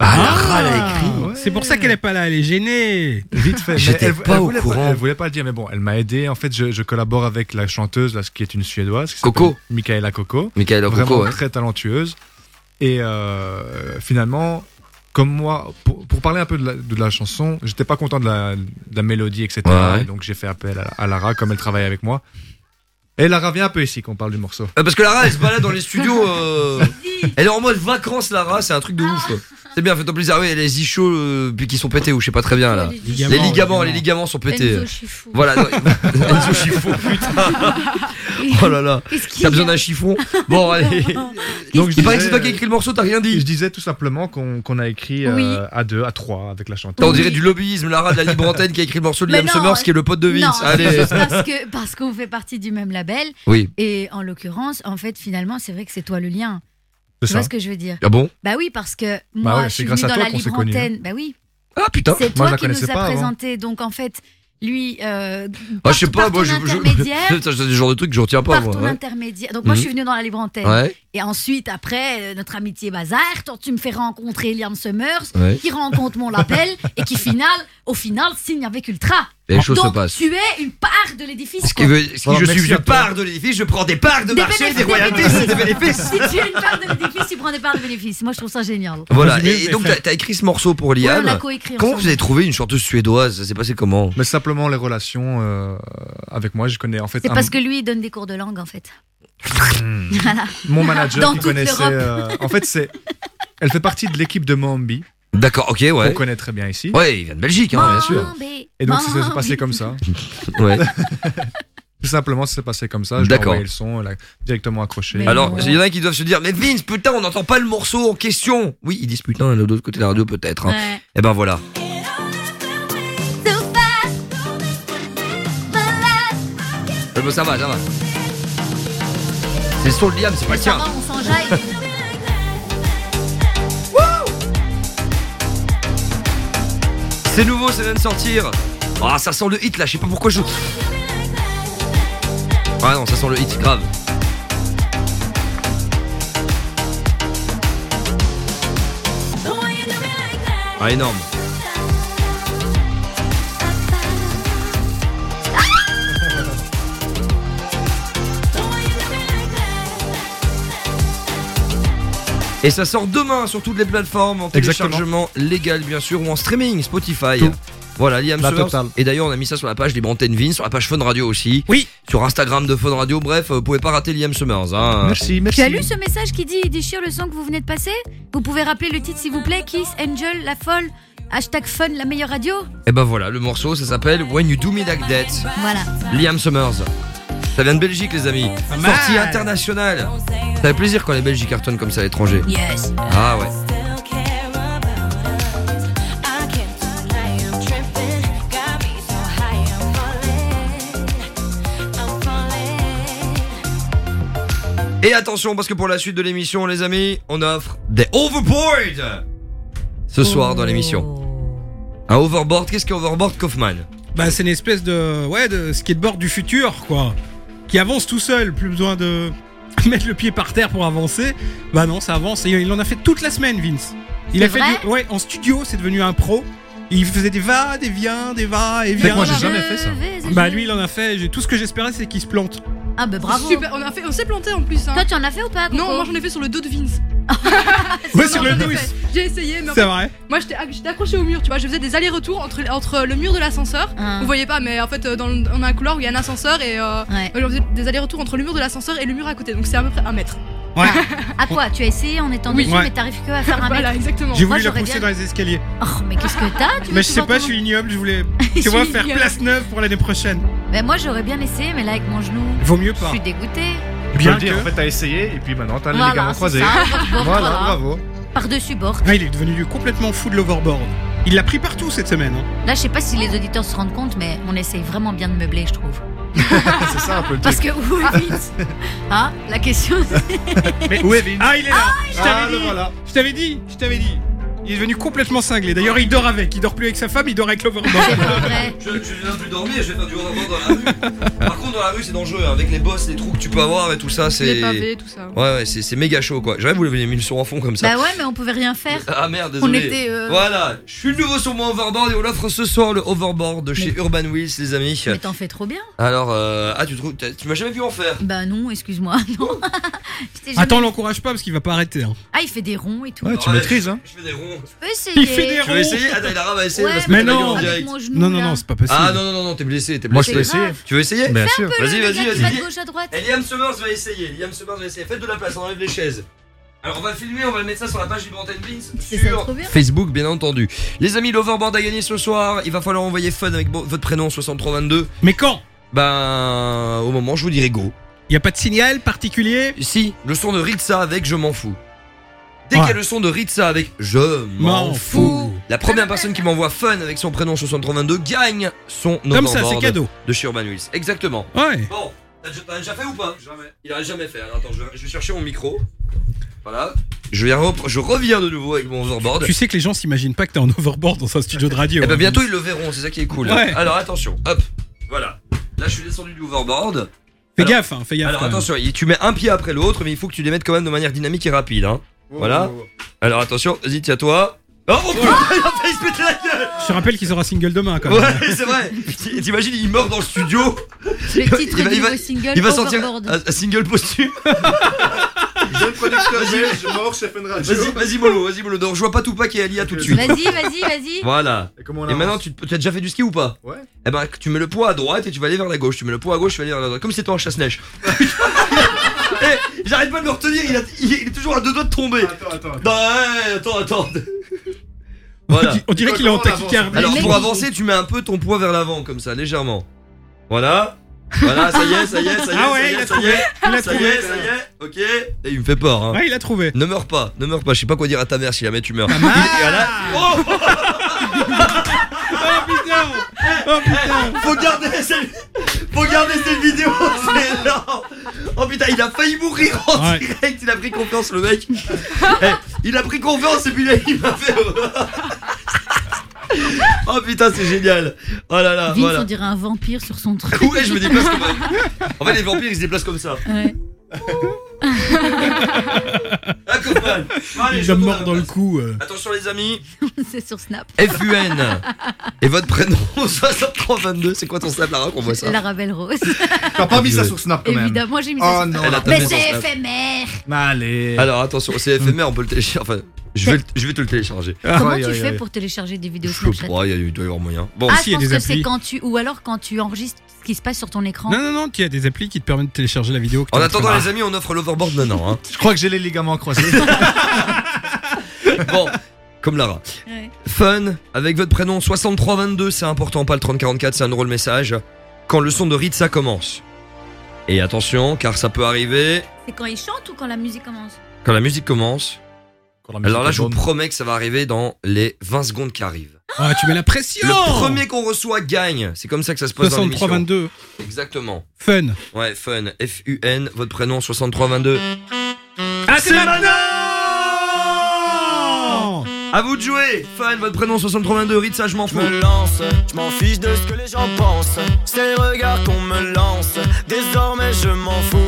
Speaker 4: Ah, Lara l'a écrit.
Speaker 5: C'est pour ça qu'elle est pas là, elle est gênée.
Speaker 23: Vite fait.
Speaker 4: J'étais
Speaker 23: elle,
Speaker 4: pas
Speaker 23: elle
Speaker 4: au
Speaker 23: voulait
Speaker 4: courant.
Speaker 23: elle voulait pas le dire, mais bon, elle m'a aidé. En fait, je, je collabore avec la chanteuse, là, qui est une suédoise. qui
Speaker 4: Coco.
Speaker 23: Michaela Coco.
Speaker 4: Michaela Coco,
Speaker 23: Vraiment
Speaker 4: ouais.
Speaker 23: très talentueuse. Et euh, finalement, comme moi, pour, pour parler un peu de la, de la chanson, j'étais pas content de la, de la mélodie, etc.
Speaker 4: Ouais.
Speaker 23: Et donc j'ai fait appel à, à Lara, comme elle travaille avec moi. Et Lara vient un peu ici qu'on parle du morceau.
Speaker 4: Ah, parce que Lara, elle se balade dans les studios. euh, elle est en mode vacances, Lara, c'est un truc de ouf. quoi. C'est bien, fais-toi plaisir. Ah oui, les ischios, euh, puis qui sont pétés, ou je sais pas très bien là.
Speaker 5: Les
Speaker 4: Les
Speaker 5: ligaments,
Speaker 4: les ligaments sont pétés.
Speaker 7: Enzo Chiffou.
Speaker 4: Voilà. non, Enzo chiffon, putain. Oh là là. T'as
Speaker 7: y
Speaker 4: besoin
Speaker 7: a
Speaker 4: d'un chiffon Bon, allez.
Speaker 23: Donc,
Speaker 4: Il paraît que c'est toi qui as écrit le morceau, t'as rien dit.
Speaker 23: Je disais tout simplement qu'on qu'on a écrit euh,
Speaker 7: Oui.
Speaker 23: à deux, à trois avec la chanteuse.
Speaker 4: On dirait du lobbyisme, Lara de la libre antenne qui a écrit le morceau de
Speaker 7: Mais
Speaker 4: Liam
Speaker 7: non,
Speaker 4: Summers qui est le pote de Vince.
Speaker 7: c'est
Speaker 4: Allez.
Speaker 7: juste parce que parce qu'on fait partie du même label.
Speaker 4: Oui.
Speaker 7: Et en l'occurrence, en fait, finalement, c'est vrai que c'est toi le lien.
Speaker 23: C'est
Speaker 7: Tu vois ce que je veux dire
Speaker 4: Ah bon
Speaker 7: Bah oui, parce que moi,
Speaker 23: ouais,
Speaker 7: je suis
Speaker 23: grâce
Speaker 7: venue
Speaker 23: à
Speaker 7: dans
Speaker 23: toi
Speaker 7: la libre
Speaker 23: hein.
Speaker 7: antenne. Bah oui.
Speaker 4: Ah putain.
Speaker 7: C'est
Speaker 23: Moi, je
Speaker 7: toi
Speaker 23: la
Speaker 7: qui nous
Speaker 23: connaissais
Speaker 7: a
Speaker 23: pas avant.
Speaker 7: présenté. Donc en fait, lui, euh,
Speaker 4: Ah, je sais pas, moi, je. je... Putain, C'est le genre de truc que je retiens pas,
Speaker 7: par
Speaker 4: moi.
Speaker 7: ton
Speaker 4: ouais.
Speaker 7: intermédiaire. Donc moi, je suis
Speaker 4: Mhm.
Speaker 7: venue dans la libre antenne.
Speaker 4: Ouais.
Speaker 7: Et ensuite, après, euh, notre amitié bazar, toi, tu me fais rencontrer Liam Summers,
Speaker 4: Ouais.
Speaker 7: qui rencontre mon label et qui, final, au final, signe avec Ultra.
Speaker 4: Et les choses
Speaker 7: Donc,
Speaker 4: se passent.
Speaker 7: tu es une part de l'édifice.
Speaker 4: Ce qui veut, ce qui
Speaker 23: Voilà,
Speaker 4: je suis,
Speaker 23: toi.
Speaker 4: pars de l'édifice, je prends des parts de
Speaker 7: Des
Speaker 4: marché,
Speaker 7: bénéfices,
Speaker 4: des des bénéfices.
Speaker 7: Si tu es une part de l'édifice, tu prends des parts de bénéfices. Moi, je trouve ça génial.
Speaker 4: Voilà, et, donc t'as t'as écrit ce morceau pour
Speaker 7: Ouais,
Speaker 4: Liam.
Speaker 7: on
Speaker 4: Comment
Speaker 7: ensemble.
Speaker 4: vous avez trouvé une chanteuse suédoise? Ça s'est passé comment?
Speaker 23: Mais simplement les relations euh, avec moi, je connais en fait
Speaker 7: C'est
Speaker 23: un-
Speaker 7: parce que lui, il donne des cours de langue, en fait. Voilà.
Speaker 23: mon manager
Speaker 7: Dans
Speaker 23: qui
Speaker 7: toute
Speaker 23: connaissait.
Speaker 7: l'Europe.
Speaker 23: euh, en fait, c'est. Elle fait partie de l'équipe de Mambi,
Speaker 4: D'accord, ok,
Speaker 23: qu'on
Speaker 4: ouais.
Speaker 23: connaît très bien ici.
Speaker 4: Ouais, il vient de Belgique, hein, bien sûr.
Speaker 7: Mambé,
Speaker 23: Et donc, ça s'est
Speaker 7: Mambé.
Speaker 23: passé comme ça.
Speaker 4: Ouais.
Speaker 23: Tout simplement, ça s'est passé comme ça. Je lui ai
Speaker 4: D'accord.
Speaker 23: envoyé le son, elle a directement accroché.
Speaker 7: Mais
Speaker 4: Alors, il y en a qui doivent se dire, mais Vince, putain, on n'entend pas le morceau en question. Oui, ils disent putain, de l'autre côté de la radio, peut-être. hein.
Speaker 7: Ouais.
Speaker 4: Et ben voilà. Euh, bon, ça va, ça va. C'est le son de Liam, c'est pas le tien.
Speaker 7: va, on s'enjaille.
Speaker 4: C'est nouveau, ça vient de sortir. Ah, ça sent le hit là, je sais pas pourquoi je. Ah non, ça sent le hit, grave. Ah, énorme. Et ça sort demain sur toutes les plateformes, en
Speaker 23: Exactement.
Speaker 4: téléchargement légal bien sûr, ou en streaming, Spotify.
Speaker 23: Tout.
Speaker 4: Voilà, Liam
Speaker 23: La
Speaker 4: Summers.
Speaker 23: totale.
Speaker 4: Et d'ailleurs, on a mis ça sur la page Libre Antenne Vin, sur la page Fun Radio aussi.
Speaker 5: Oui.
Speaker 4: Sur Instagram de Fun Radio. Bref, vous pouvez pas rater Liam Summers. Hein.
Speaker 23: Merci, merci.
Speaker 7: Tu as lu ce message qui dit déchire le son que vous venez de passer? Vous pouvez rappeler le titre s'il vous plaît Kiss, Angel, La Folle, hashtag Fun, la meilleure radio
Speaker 4: Et ben voilà, le morceau, ça s'appelle When You Do Me Like That.
Speaker 7: Voilà.
Speaker 4: Liam Summers. Ça vient de Belgique, les amis. Sortie internationale. Ça fait plaisir quand les Belges cartonnent comme ça à l'étranger. Ah ouais. Et attention, parce que pour la suite de l'émission, les amis, on offre des Overboard ce soir dans l'émission. Oh. Un Overboard, qu'est-ce qu'un Overboard, Kaufman
Speaker 5: Bah, c'est une espèce de, ouais, de skateboard du futur, quoi. Qui avance tout seul, plus besoin de mettre le pied par terre pour avancer. Bah non, ça avance. Et il en a fait toute la semaine, Vince. Il a fait
Speaker 7: vrai
Speaker 5: du- ouais, en studio, c'est devenu un pro. Il faisait des va, des viens, des va et viens.
Speaker 23: moi, j'ai jamais fait ça.
Speaker 5: Bah lui, il en a fait. J'ai- Tout ce que j'espérais, c'est qu'il se plante.
Speaker 7: Ah bah bravo.
Speaker 6: Super, on a fait, on s'est planté en plus. Hein.
Speaker 7: Toi, tu en as fait ou pas
Speaker 6: Non, moi j'en ai fait sur le dos de Vince.
Speaker 5: Ouais, sur le dos.
Speaker 6: J'ai essayé, mais en
Speaker 5: C'est
Speaker 6: fait,
Speaker 5: vrai.
Speaker 6: Moi j'étais acc- j'étais accroché au mur, tu vois, je faisais des allers-retours entre, entre le mur de l'ascenseur.
Speaker 7: Ah.
Speaker 6: Vous voyez pas, mais en fait, euh, dans on a un couloir où il y a un ascenseur et euh,
Speaker 7: Ouais.
Speaker 6: on faisait des allers-retours entre le mur de l'ascenseur et le mur à côté, donc c'est à peu près un mètre.
Speaker 5: Ouais.
Speaker 7: À quoi Tu as essayé en étant
Speaker 6: Oui.
Speaker 7: dessus,
Speaker 5: Ouais.
Speaker 7: mais t'arrives que à faire un
Speaker 6: Voilà,
Speaker 7: mètre.
Speaker 6: exactement.
Speaker 5: J'ai
Speaker 7: Moi,
Speaker 5: voulu le
Speaker 7: j'aurais
Speaker 5: pousser
Speaker 7: bien-
Speaker 5: dans les escaliers.
Speaker 7: Oh, mais qu'est-ce que t'as Tu
Speaker 5: Mais je sais pas, je suis ignoble, je voulais.
Speaker 6: Je
Speaker 5: Tu vois, faire place neuve pour l'année prochaine.
Speaker 7: Mais moi, j'aurais bien essayé, mais là, avec mon genou,
Speaker 5: Vaut mieux
Speaker 7: je
Speaker 5: pas.
Speaker 7: suis dégoûtée.
Speaker 5: Bien
Speaker 23: dire, en fait, t'as essayé et puis maintenant t'as les ligaments croisés. voilà. bravo.
Speaker 7: Par-dessus bord.
Speaker 5: Ah, il est devenu complètement fou de l'overboard. Il l'a pris partout cette semaine. hein.
Speaker 7: Là, je sais pas si les auditeurs se rendent compte, mais on essaye vraiment bien de meubler, je trouve.
Speaker 23: c'est ça un peu le
Speaker 7: Parce
Speaker 23: truc.
Speaker 7: que où est Vince Hein La question, c'est.
Speaker 5: Mais où est Vince Ah, il est là. je
Speaker 23: Ah, le
Speaker 5: dit.
Speaker 23: voilà.
Speaker 5: Je t'avais dit. Je t'avais dit. Il est devenu complètement cinglé. D'ailleurs, il dort avec. Il dort plus avec sa femme, il dort avec l'overboard.
Speaker 4: Je, je viens plus dormir, je vais faire du overboard dans la rue. Par contre, dans la rue, c'est dangereux, hein, avec les bosses, les trous que tu peux avoir et tout ça, c'est.
Speaker 6: Les pavés, tout ça.
Speaker 4: Ouais, ouais, c'est c'est méga chaud quoi. J'aurais voulu mis le son en fond comme ça.
Speaker 7: Bah ouais, mais on pouvait rien faire.
Speaker 4: Ah merde, désolé.
Speaker 7: On était, euh,
Speaker 4: Voilà, je suis le nouveau sur mon overboard et on offre ce soir le overboard de chez Urban Wheels, les amis.
Speaker 7: Mais t'en fais trop bien.
Speaker 4: Alors, euh, ah, tu trouves, t'as- tu m'as jamais vu en faire
Speaker 7: Bah non, excuse-moi. Non. Je t'ai jamais-
Speaker 5: Attends, l'encourage pas parce qu'il va pas arrêter. hein.
Speaker 7: Ah, il fait des ronds et tout.
Speaker 23: Ouais, tu
Speaker 4: Ouais,
Speaker 23: maîtrises, hein.
Speaker 4: Je fais des ronds.
Speaker 7: Je peux essayer.
Speaker 5: Il fait des
Speaker 4: Tu veux essayer? Attends, il a
Speaker 7: Ouais,
Speaker 4: il se
Speaker 5: mais non.
Speaker 4: en
Speaker 7: Avec
Speaker 4: direct.
Speaker 7: mon genou,
Speaker 5: Non, non,
Speaker 7: là.
Speaker 5: non, c'est pas possible.
Speaker 4: Ah non, non, non, non, t'es blessé, t'es
Speaker 23: Moi,
Speaker 4: blessé.
Speaker 23: je peux
Speaker 7: C'est grave.
Speaker 23: essayer.
Speaker 4: Tu veux essayer?
Speaker 23: Bien
Speaker 7: Fais
Speaker 23: sûr.
Speaker 7: un peu
Speaker 4: Vas-y,
Speaker 7: le
Speaker 4: vas-y,
Speaker 7: qui
Speaker 4: vas-y.
Speaker 7: va de gauche à droite.
Speaker 4: Et Liam Summers va essayer, Liam Summers va essayer. Faites de la place, on enlève les chaises. Alors on va filmer, on va le mettre ça sur la page Vince
Speaker 7: C'est ça,
Speaker 4: sur
Speaker 7: trop bien.
Speaker 4: Facebook bien entendu. Les amis, l'overboard a gagné ce soir. Il va falloir envoyer fun avec bo- votre prénom 6322.
Speaker 5: Mais quand?
Speaker 4: Ben au moment je vous dirai go.
Speaker 5: Y a pas de signal particulier?
Speaker 4: Si, le son de Ritza avec Je m'en fous. Dès
Speaker 5: Ouais.
Speaker 4: qu'il y a le son de Ritza avec Je m'en fous, la première personne qui m'envoie fun avec son prénom 6322 gagne son
Speaker 5: Comme ça, c'est cadeau.
Speaker 4: de chez Urban Wheels. Exactement.
Speaker 5: Ouais.
Speaker 4: Bon, t'as déjà, fait ou pas? Jamais. Il a jamais fait. Alors, attends, je vais, je vais chercher mon micro. Voilà. Je, je reviens de nouveau avec mon overboard.
Speaker 5: Tu sais que les gens s'imaginent pas que t'es en overboard dans un studio de radio.
Speaker 4: Eh ben
Speaker 5: hein.
Speaker 4: bientôt ils le verront, c'est ça qui est cool.
Speaker 5: Ouais.
Speaker 4: Alors attention, hop, voilà. Là je suis descendu du overboard.
Speaker 5: Fais
Speaker 4: Alors-
Speaker 5: gaffe, hein, fais gaffe.
Speaker 4: Alors attention, tu mets un pied après l'autre, mais il faut que tu les mettes quand même de manière dynamique et rapide. Hein. Voilà. Alors attention, vas-y, tiens-toi. Oh, oh putain, il a failli se péter la gueule
Speaker 5: Je te rappelle qu'ils aura single demain quand même.
Speaker 4: Ouais, c'est vrai. T'imagines, il meurt dans le studio.
Speaker 7: Le titre
Speaker 4: il va, il
Speaker 7: single,
Speaker 4: il va sortir un, un single posthume.
Speaker 23: Jeune producteur
Speaker 4: Vas-y.
Speaker 23: belge, mort, chef radio.
Speaker 4: Vas-y, vas-y, Molo, vas-y, Molo. Donc, je vois pas Tupac et Alia tout de suite.
Speaker 7: Vas-y, vas-y, vas-y.
Speaker 4: Voilà.
Speaker 23: Et comment on
Speaker 4: Et
Speaker 23: avance
Speaker 4: maintenant, tu tu as déjà fait du ski ou pas?
Speaker 23: Ouais.
Speaker 4: Eh ben, tu mets le poids à droite et tu vas aller vers la gauche. Tu mets le poids à gauche, tu vas aller vers la droite. Comme si c'était en chasse-neige. Eh, J'arrête pas de le retenir, il, a- il est toujours à deux doigts de tomber.
Speaker 23: Attends, attends, attends.
Speaker 4: Non, ouais, attends, attends. Voilà.
Speaker 5: On dirait qu'il est en tachycardie.
Speaker 4: Alors pour avancer, tu mets un peu ton poids vers l'avant, comme ça, légèrement. Voilà. Voilà, ça y est, ça y est, ça y est,
Speaker 5: Ah
Speaker 4: ça
Speaker 5: ouais,
Speaker 4: y
Speaker 5: il a
Speaker 4: ça y
Speaker 5: trouvé.
Speaker 4: est.
Speaker 5: Il a
Speaker 4: Ça y
Speaker 5: trouvé.
Speaker 4: est, ça y est, ok. Et il me fait peur, hein.
Speaker 5: Ouais, il a trouvé.
Speaker 4: Ne meurs pas, ne meurs pas, je sais pas quoi dire à ta mère si jamais tu meurs. Et voilà. Oh
Speaker 5: Oh putain Oh putain
Speaker 4: Faut garder faut garder cette vidéo, c'est énorme. Oh putain, il a failli mourir en
Speaker 5: Ouais.
Speaker 4: direct, il a pris confiance le mec. Eh, il a pris confiance et puis là il m'a fait. oh putain, c'est génial. Oh là là,
Speaker 7: Vince,
Speaker 4: voilà.
Speaker 7: on dirait un vampire sur son truc.
Speaker 4: Ouais, je me déplace comme En fait, les vampires ils se déplacent comme ça.
Speaker 7: Ouais.
Speaker 4: Ah. Allez,
Speaker 5: Il
Speaker 4: retourne
Speaker 5: mort dans le cou. euh.
Speaker 4: Attention les amis,
Speaker 7: C'est sur Snap.
Speaker 4: FUN et votre prénom 6322, c'est quoi ton snap Lara qu'on voit ça
Speaker 7: La Ravelle Rose.
Speaker 23: T'as pas mis ça sur Snap quand même.
Speaker 7: Évidemment, j'ai mis
Speaker 23: Oh
Speaker 7: ça sur
Speaker 23: non.
Speaker 4: Elle a
Speaker 7: Mais
Speaker 4: tapé son
Speaker 7: c'est
Speaker 4: snap.
Speaker 7: éphémère.
Speaker 23: Mais allez.
Speaker 4: Alors attention, c'est éphémère, on peut le télécharger. Enfin, je vais, le- je vais te le télécharger.
Speaker 7: Comment tu fais pour télécharger des vidéos
Speaker 4: Je
Speaker 7: Snapchat
Speaker 4: pas, il y a- il doit y avoir moyen. Bon,
Speaker 7: Ah,
Speaker 5: si, il y
Speaker 7: je
Speaker 5: a
Speaker 7: pense
Speaker 5: des
Speaker 7: que c'est
Speaker 5: applis.
Speaker 7: quand tu. Ou alors quand tu enregistres ce qui se passe sur ton écran.
Speaker 5: Non, non, non, il y a des applis qui te permettent de télécharger la vidéo. que
Speaker 4: en attendant les amis, on offre maintenant. Hein.
Speaker 23: Je crois que j'ai les ligaments croisés.
Speaker 4: Bon, comme Lara.
Speaker 7: Ouais.
Speaker 4: Fun, avec votre prénom 6322, c'est important, pas le 3044, c'est un euro le message. Quand le son de Ritza commence. Et attention, car ça peut arriver
Speaker 7: C'est quand il chante ou quand la musique commence?
Speaker 4: Quand la musique commence. Alors là, je vous promets que ça va arriver dans les 20 secondes qui arrivent.
Speaker 5: Ah, tu mets la pression
Speaker 4: Le premier qu'on reçoit gagne. C'est comme ça que ça se passe dans l'émission.
Speaker 5: 63-22.
Speaker 4: Exactement.
Speaker 5: Fun.
Speaker 4: Ouais, fun. F-U-N, votre prénom 6322.
Speaker 5: Ah, c'est maintenant
Speaker 4: À vous de jouer Fun, votre prénom 6322, Ritza, je m'en
Speaker 29: Je
Speaker 4: fous.
Speaker 29: me lance, je m'en fiche de ce que les gens pensent. C'est le regard qu'on me lance. Désormais je m'en fous.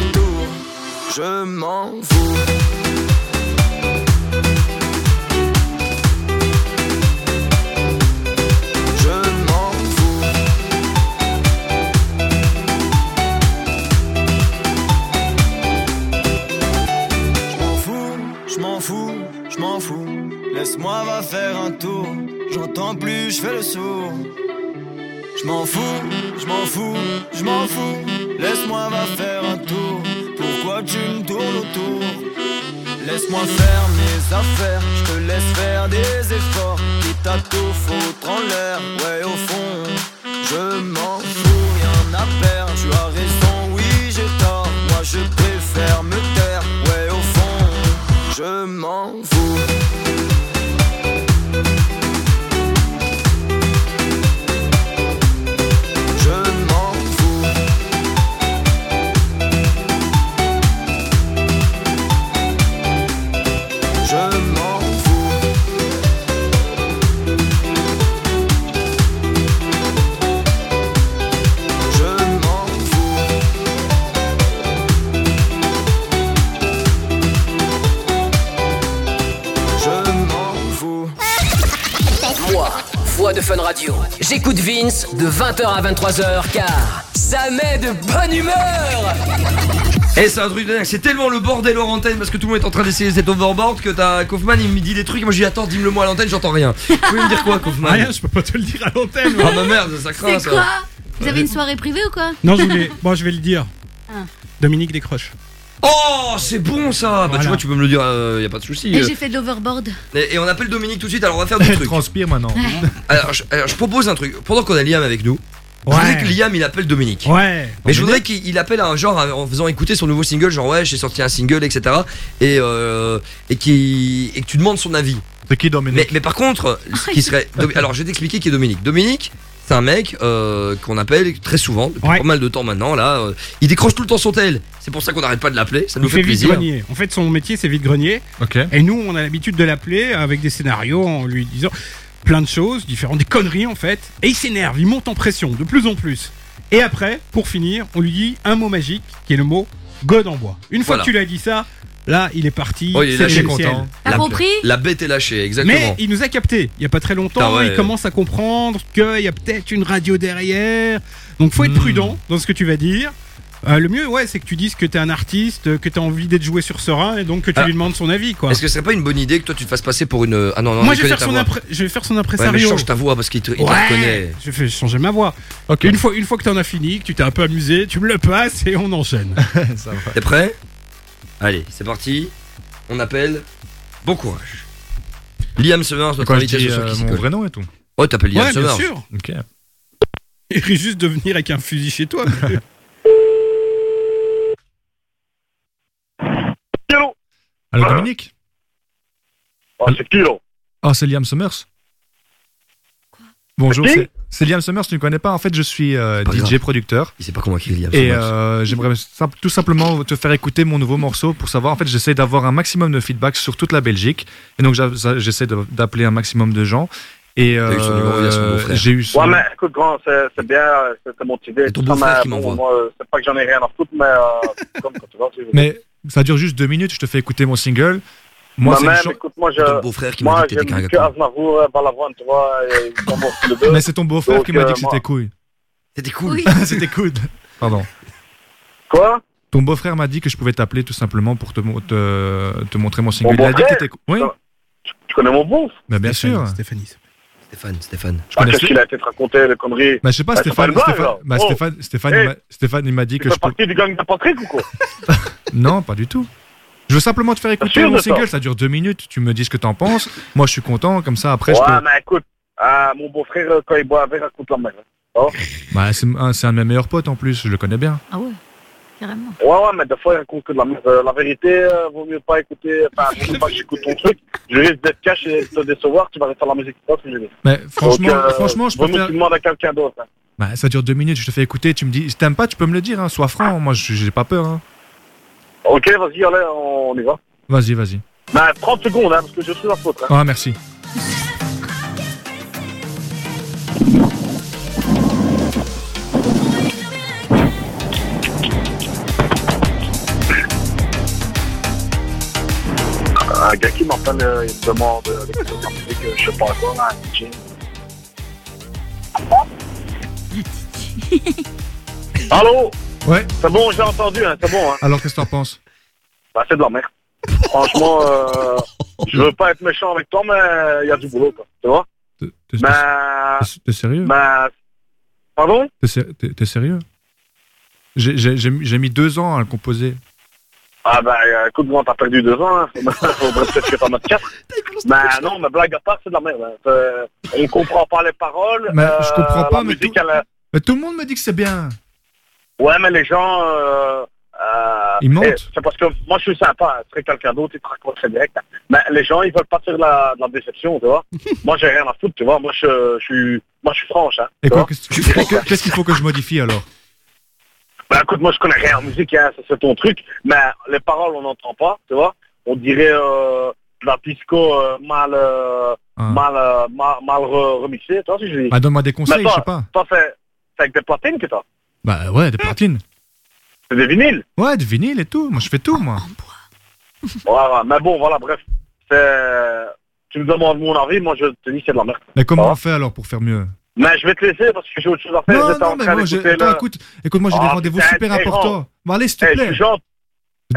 Speaker 29: Je m'en fous Je m'en fous. Je m'en fous, je m'en fous. Laisse-moi va faire un tour. J'entends plus, je fais le sourd. Je m'en fous, je m'en fous, je m'en fous. Laisse-moi va faire un tour. Pourquoi tu me tournes autour? Laisse-moi faire mes affaires, je te laisse faire des efforts. Quitte à tout foutre en l'air, ouais au fond, je m'en fous, rien à perdre. Tu as raison, oui j'ai tort. Moi je préfère me taire, ouais au fond, je m'en fous.
Speaker 1: De Fun Radio. J'écoute Vince de 20h à 23h car ça met de bonne humeur.
Speaker 4: Eh, c'est un truc de dingue. C'est tellement le bordel hors antenne parce que tout le monde est en train d'essayer cet overboard que t'as Kaufman il me dit des trucs. Moi, j'ai attends, dis-le moi à l'antenne, j'entends rien. Vous pouvez me dire quoi, Kaufman
Speaker 5: Rien, je peux pas te le dire à l'antenne.
Speaker 4: Ah, ma merde, ça craint
Speaker 7: C'est
Speaker 4: ça.
Speaker 7: quoi? Vous avez une soirée privée ou quoi?
Speaker 5: Non, je voulais. Bon, je vais le dire.
Speaker 7: Ah.
Speaker 5: Dominique décroche.
Speaker 4: Oh, c'est bon ça. Bah, tu
Speaker 5: Voilà.
Speaker 4: vois, tu peux me le dire, euh, y a pas de souci.
Speaker 7: Et
Speaker 4: euh.
Speaker 7: j'ai fait de l'overboard.
Speaker 4: Et, et on appelle Dominique tout de suite. Alors, on va faire deux
Speaker 23: Elle
Speaker 4: trucs.
Speaker 23: transpire maintenant.
Speaker 4: Alors je, alors, je propose un truc. Pendant qu'on a Liam avec nous, je voudrais que Liam il appelle Dominique.
Speaker 5: Ouais.
Speaker 4: Mais je voudrais qu'il il appelle un genre en faisant écouter son nouveau single, genre ouais, j'ai sorti un single, etc. Et, euh, et, qui, et que tu demandes son avis.
Speaker 23: C'est qui Dominique?
Speaker 4: Mais, mais par contre, ce qui serait. Domi- Alors je vais t'expliquer qui est Dominique. Dominique, c'est un mec euh, qu'on appelle très souvent, depuis
Speaker 5: Ouais.
Speaker 4: pas mal de temps maintenant. Là, euh, il décroche tout le temps son tel. C'est pour ça qu'on n'arrête pas de l'appeler. Ça nous fait,
Speaker 5: fait
Speaker 4: plaisir.
Speaker 5: grenier. En fait, son métier, c'est vide grenier.
Speaker 23: Ok.
Speaker 5: Et nous, on a l'habitude de l'appeler avec des scénarios en lui disant plein de choses différentes, des conneries en fait. Et il s'énerve, il monte en pression de plus en plus. Et après, pour finir, on lui dit un mot magique qui est le mot God en bois. Une fois
Speaker 4: Voilà.
Speaker 5: que tu lui as dit ça, là, il est parti.
Speaker 4: Oh, il est lâché
Speaker 23: content.
Speaker 7: T'as
Speaker 4: La-
Speaker 7: compris
Speaker 4: La bête est lâchée, exactement.
Speaker 5: Mais il nous a capté. Il y a pas très longtemps,
Speaker 4: Ah ouais.
Speaker 5: il commence à comprendre qu'il y a peut-être une radio derrière. Donc faut être
Speaker 23: Hmm.
Speaker 5: prudent dans ce que tu vas dire. Euh, le mieux, ouais, c'est que tu dises que t'es un artiste, que t'as envie d'être joué sur Serein et donc que tu
Speaker 4: Ah.
Speaker 5: lui demandes son avis, quoi.
Speaker 4: Est-ce que ce serait pas une bonne idée que toi tu te fasses passer pour une. Ah non, non,
Speaker 5: Moi, je vais, faire son je vais faire son
Speaker 4: Ouais, mais
Speaker 5: impresario.
Speaker 4: change ta voix parce qu'il te,
Speaker 5: Ouais,
Speaker 4: reconnaît.
Speaker 5: je vais changer ma voix. Une fois, une fois que t'en as fini, que tu t'es un peu amusé, tu me le passes et on enchaîne.
Speaker 4: T'es prêt? Allez, c'est parti. On appelle. Bon courage. Liam Summers, notre
Speaker 23: Quand je
Speaker 4: invité
Speaker 23: dis
Speaker 4: ce soir
Speaker 23: euh,
Speaker 4: qui s'y
Speaker 23: mon
Speaker 4: colle.
Speaker 23: vrai nom et tout.
Speaker 4: Oh, t'appelles Liam
Speaker 5: ouais, bien
Speaker 4: Summers.
Speaker 5: sûr.
Speaker 23: Ok.
Speaker 5: Il risque juste de venir avec un fusil chez toi.
Speaker 27: Allô
Speaker 23: Allô Dominique
Speaker 27: Ah, c'est qui là
Speaker 23: Ah, c'est Liam Summers Bonjour, c'est c'est Liam Summers, tu ne connais pas. En fait, je suis euh, DJ
Speaker 4: grave.
Speaker 23: producteur.
Speaker 4: Il sait pas comment écrire Liam
Speaker 23: Et
Speaker 4: Summers.
Speaker 23: euh, j'aimerais tout simplement te faire écouter mon nouveau morceau pour savoir. En fait, j'essaie d'avoir un maximum de feedback sur toute la Belgique. Et donc, j'essaie de- d'appeler un maximum de gens. Et
Speaker 4: numéro
Speaker 23: euh, j'ai eu son.
Speaker 27: Ouais, mais écoute, grand, c'est c'est bien, c'est c'est motivé.
Speaker 4: ton
Speaker 27: tout ça,
Speaker 4: beau-frère
Speaker 27: mais
Speaker 4: qui
Speaker 27: bon,
Speaker 4: m'envoie.
Speaker 27: Moi, euh, c'est pas que j'en ai rien à foutre, mais euh, comme quand tu vois, tu veux dire.
Speaker 23: Mais ça dure juste deux minutes. Je te fais écouter mon single. Moi,
Speaker 27: Moi,
Speaker 23: c'est
Speaker 27: même, écoute, moi, je.
Speaker 4: Ton beau-frère qui m'a
Speaker 27: moi,
Speaker 4: dit que t'étais
Speaker 27: Aznavour, euh, Balavoine, tu vois, et tous les deux.
Speaker 23: Mais c'est ton beau-frère qui m'a dit
Speaker 27: euh,
Speaker 23: que
Speaker 27: moi-
Speaker 23: c'était couille.
Speaker 4: C'était cool.
Speaker 23: c'était cool. Pardon.
Speaker 27: Quoi?
Speaker 23: Ton beau-frère m'a dit que je pouvais t'appeler tout simplement pour te, te, te montrer mon single.
Speaker 27: Mon
Speaker 23: Il a dit que t'étais. Oui,
Speaker 27: Tu connais mon bon
Speaker 23: mais bien sûr.
Speaker 5: Stéphanie.
Speaker 4: Stéphane, Stéphane.
Speaker 23: Je
Speaker 27: Ah,
Speaker 23: connais
Speaker 27: Qu'est-ce qu'il a été te raconter, les conneries?
Speaker 23: Bah, je sais pas,
Speaker 27: Bah,
Speaker 23: Stéphane,
Speaker 27: une blague,
Speaker 23: Stéphane, bah,
Speaker 27: Oh.
Speaker 23: Stéphane, Stéphane,
Speaker 27: Hey.
Speaker 23: il m'a- Stéphane, il m'a dit
Speaker 27: Tu
Speaker 23: que
Speaker 27: fais
Speaker 23: je peux...
Speaker 27: partie du gang de Patrick ou quoi?
Speaker 23: Non, pas du tout. Je veux simplement te faire écouter mon single, ça dure deux minutes, tu me dis ce que t'en penses, moi je suis content, comme ça après je
Speaker 27: Ouais,
Speaker 23: peux...
Speaker 27: mais écoute, euh, mon beau-frère, euh, quand il boit un verre, raconte la merde. Oh.
Speaker 23: Bah, c'est un, c'est un de mes meilleurs potes en plus, je le connais bien.
Speaker 7: Ah ouais, carrément.
Speaker 27: Ouais, ouais, mais des fois, il raconte que de la merde. Euh, La vérité, euh, vaut mieux pas écouter, enfin, vaut mieux pas que j'écoute ton truc. Je risque d'être cash et de te décevoir, tu vas rester à la musique. Je
Speaker 23: Mais franchement,
Speaker 27: Donc, euh,
Speaker 23: franchement je préfère...
Speaker 27: tu demandes à quelqu'un d'autre. hein.
Speaker 23: Bah, ça dure deux minutes, je te fais écouter, tu me dis, si t'aimes pas, tu peux me le dire, hein, sois franc, moi je- j'ai pas peur. Hein.
Speaker 27: Ok, vas-y, allez, on y va.
Speaker 23: Vas-y, vas-y.
Speaker 27: Mais 30 secondes, hein, parce que je suis la faute. Hein.
Speaker 23: Ah, merci.
Speaker 27: Un gars qui m'appelle, euh, il me demande euh, d'écouter de la musique, euh, je sais pas quoi, là, un DJ. Allô?
Speaker 23: Ouais.
Speaker 27: C'est bon, j'ai entendu, hein, c'est bon. Hein.
Speaker 23: Alors qu'est-ce que t'en penses?
Speaker 27: Bah, c'est de la merde. Franchement, euh, je veux pas être méchant avec toi, mais il y a du boulot, quoi. Tu vois?
Speaker 23: T'es-
Speaker 27: Mais...
Speaker 23: T'es sérieux?
Speaker 27: mais... Pardon?
Speaker 23: T'es sé- T'es t'es sérieux? J'ai- J'ai j'ai mis j'ai mis deux ans à le composer.
Speaker 27: Ah bah euh, écoute, moi t'as perdu deux ans, hein. faudrait peut-être que t'en mettes quatre. Mais non, mais blague à part, c'est de la merde. Hein. Euh, On comprend pas les paroles.
Speaker 23: Mais je comprends pas,
Speaker 27: la
Speaker 23: mais
Speaker 27: musique,
Speaker 23: tout-
Speaker 27: elle,
Speaker 23: Mais tout le monde me dit que c'est bien.
Speaker 27: Ouais, mais les gens... Euh, euh,
Speaker 23: Ils mentent.
Speaker 27: eh, C'est parce que moi je suis sympa, hein. serait quelqu'un d'autre, il te raconte très direct. hein. Mais les gens, ils veulent pas faire de la, de la déception, tu vois. moi j'ai rien à foutre, tu vois. Moi je, je suis moi je suis franche. Hein,
Speaker 23: Et quoi, qu'est-ce que- que- qu'est-ce qu'il faut que je modifie alors?
Speaker 27: Bah écoute, moi je connais rien en musique, hein, c'est ton truc, mais les paroles on n'entend pas, tu vois. On dirait euh, la pisco euh, mal, euh, mal, euh, mal, mal re- remixée, tu vois ce que je dis.
Speaker 23: Ah. Bah, donne-moi des conseils,
Speaker 27: toi,
Speaker 23: je sais pas.
Speaker 27: Toi, c'est c'est avec des platines que t'as
Speaker 23: Bah ouais, des platines.
Speaker 27: C'est des vinyles
Speaker 23: Ouais, des vinyles et tout. Moi, je fais tout, moi.
Speaker 27: Ouais, ouais, mais bon, voilà, bref. C'est... Tu me demandes mon avis, moi je te dis c'est de la merde.
Speaker 23: Mais comment on fait alors pour faire mieux?
Speaker 27: Mais je vais te laisser parce que j'ai autre chose à faire.
Speaker 23: Non,
Speaker 27: J'étais en
Speaker 23: non, mais
Speaker 27: train
Speaker 23: moi, j'ai-
Speaker 27: d'écouter
Speaker 23: attends,
Speaker 27: le-
Speaker 23: écoute, écoute, moi j'ai des
Speaker 27: Ah,
Speaker 23: rendez-vous
Speaker 27: putain,
Speaker 23: super importants. Bah allez, s'il te
Speaker 27: Eh,
Speaker 23: plaît.
Speaker 27: Je suis gentil.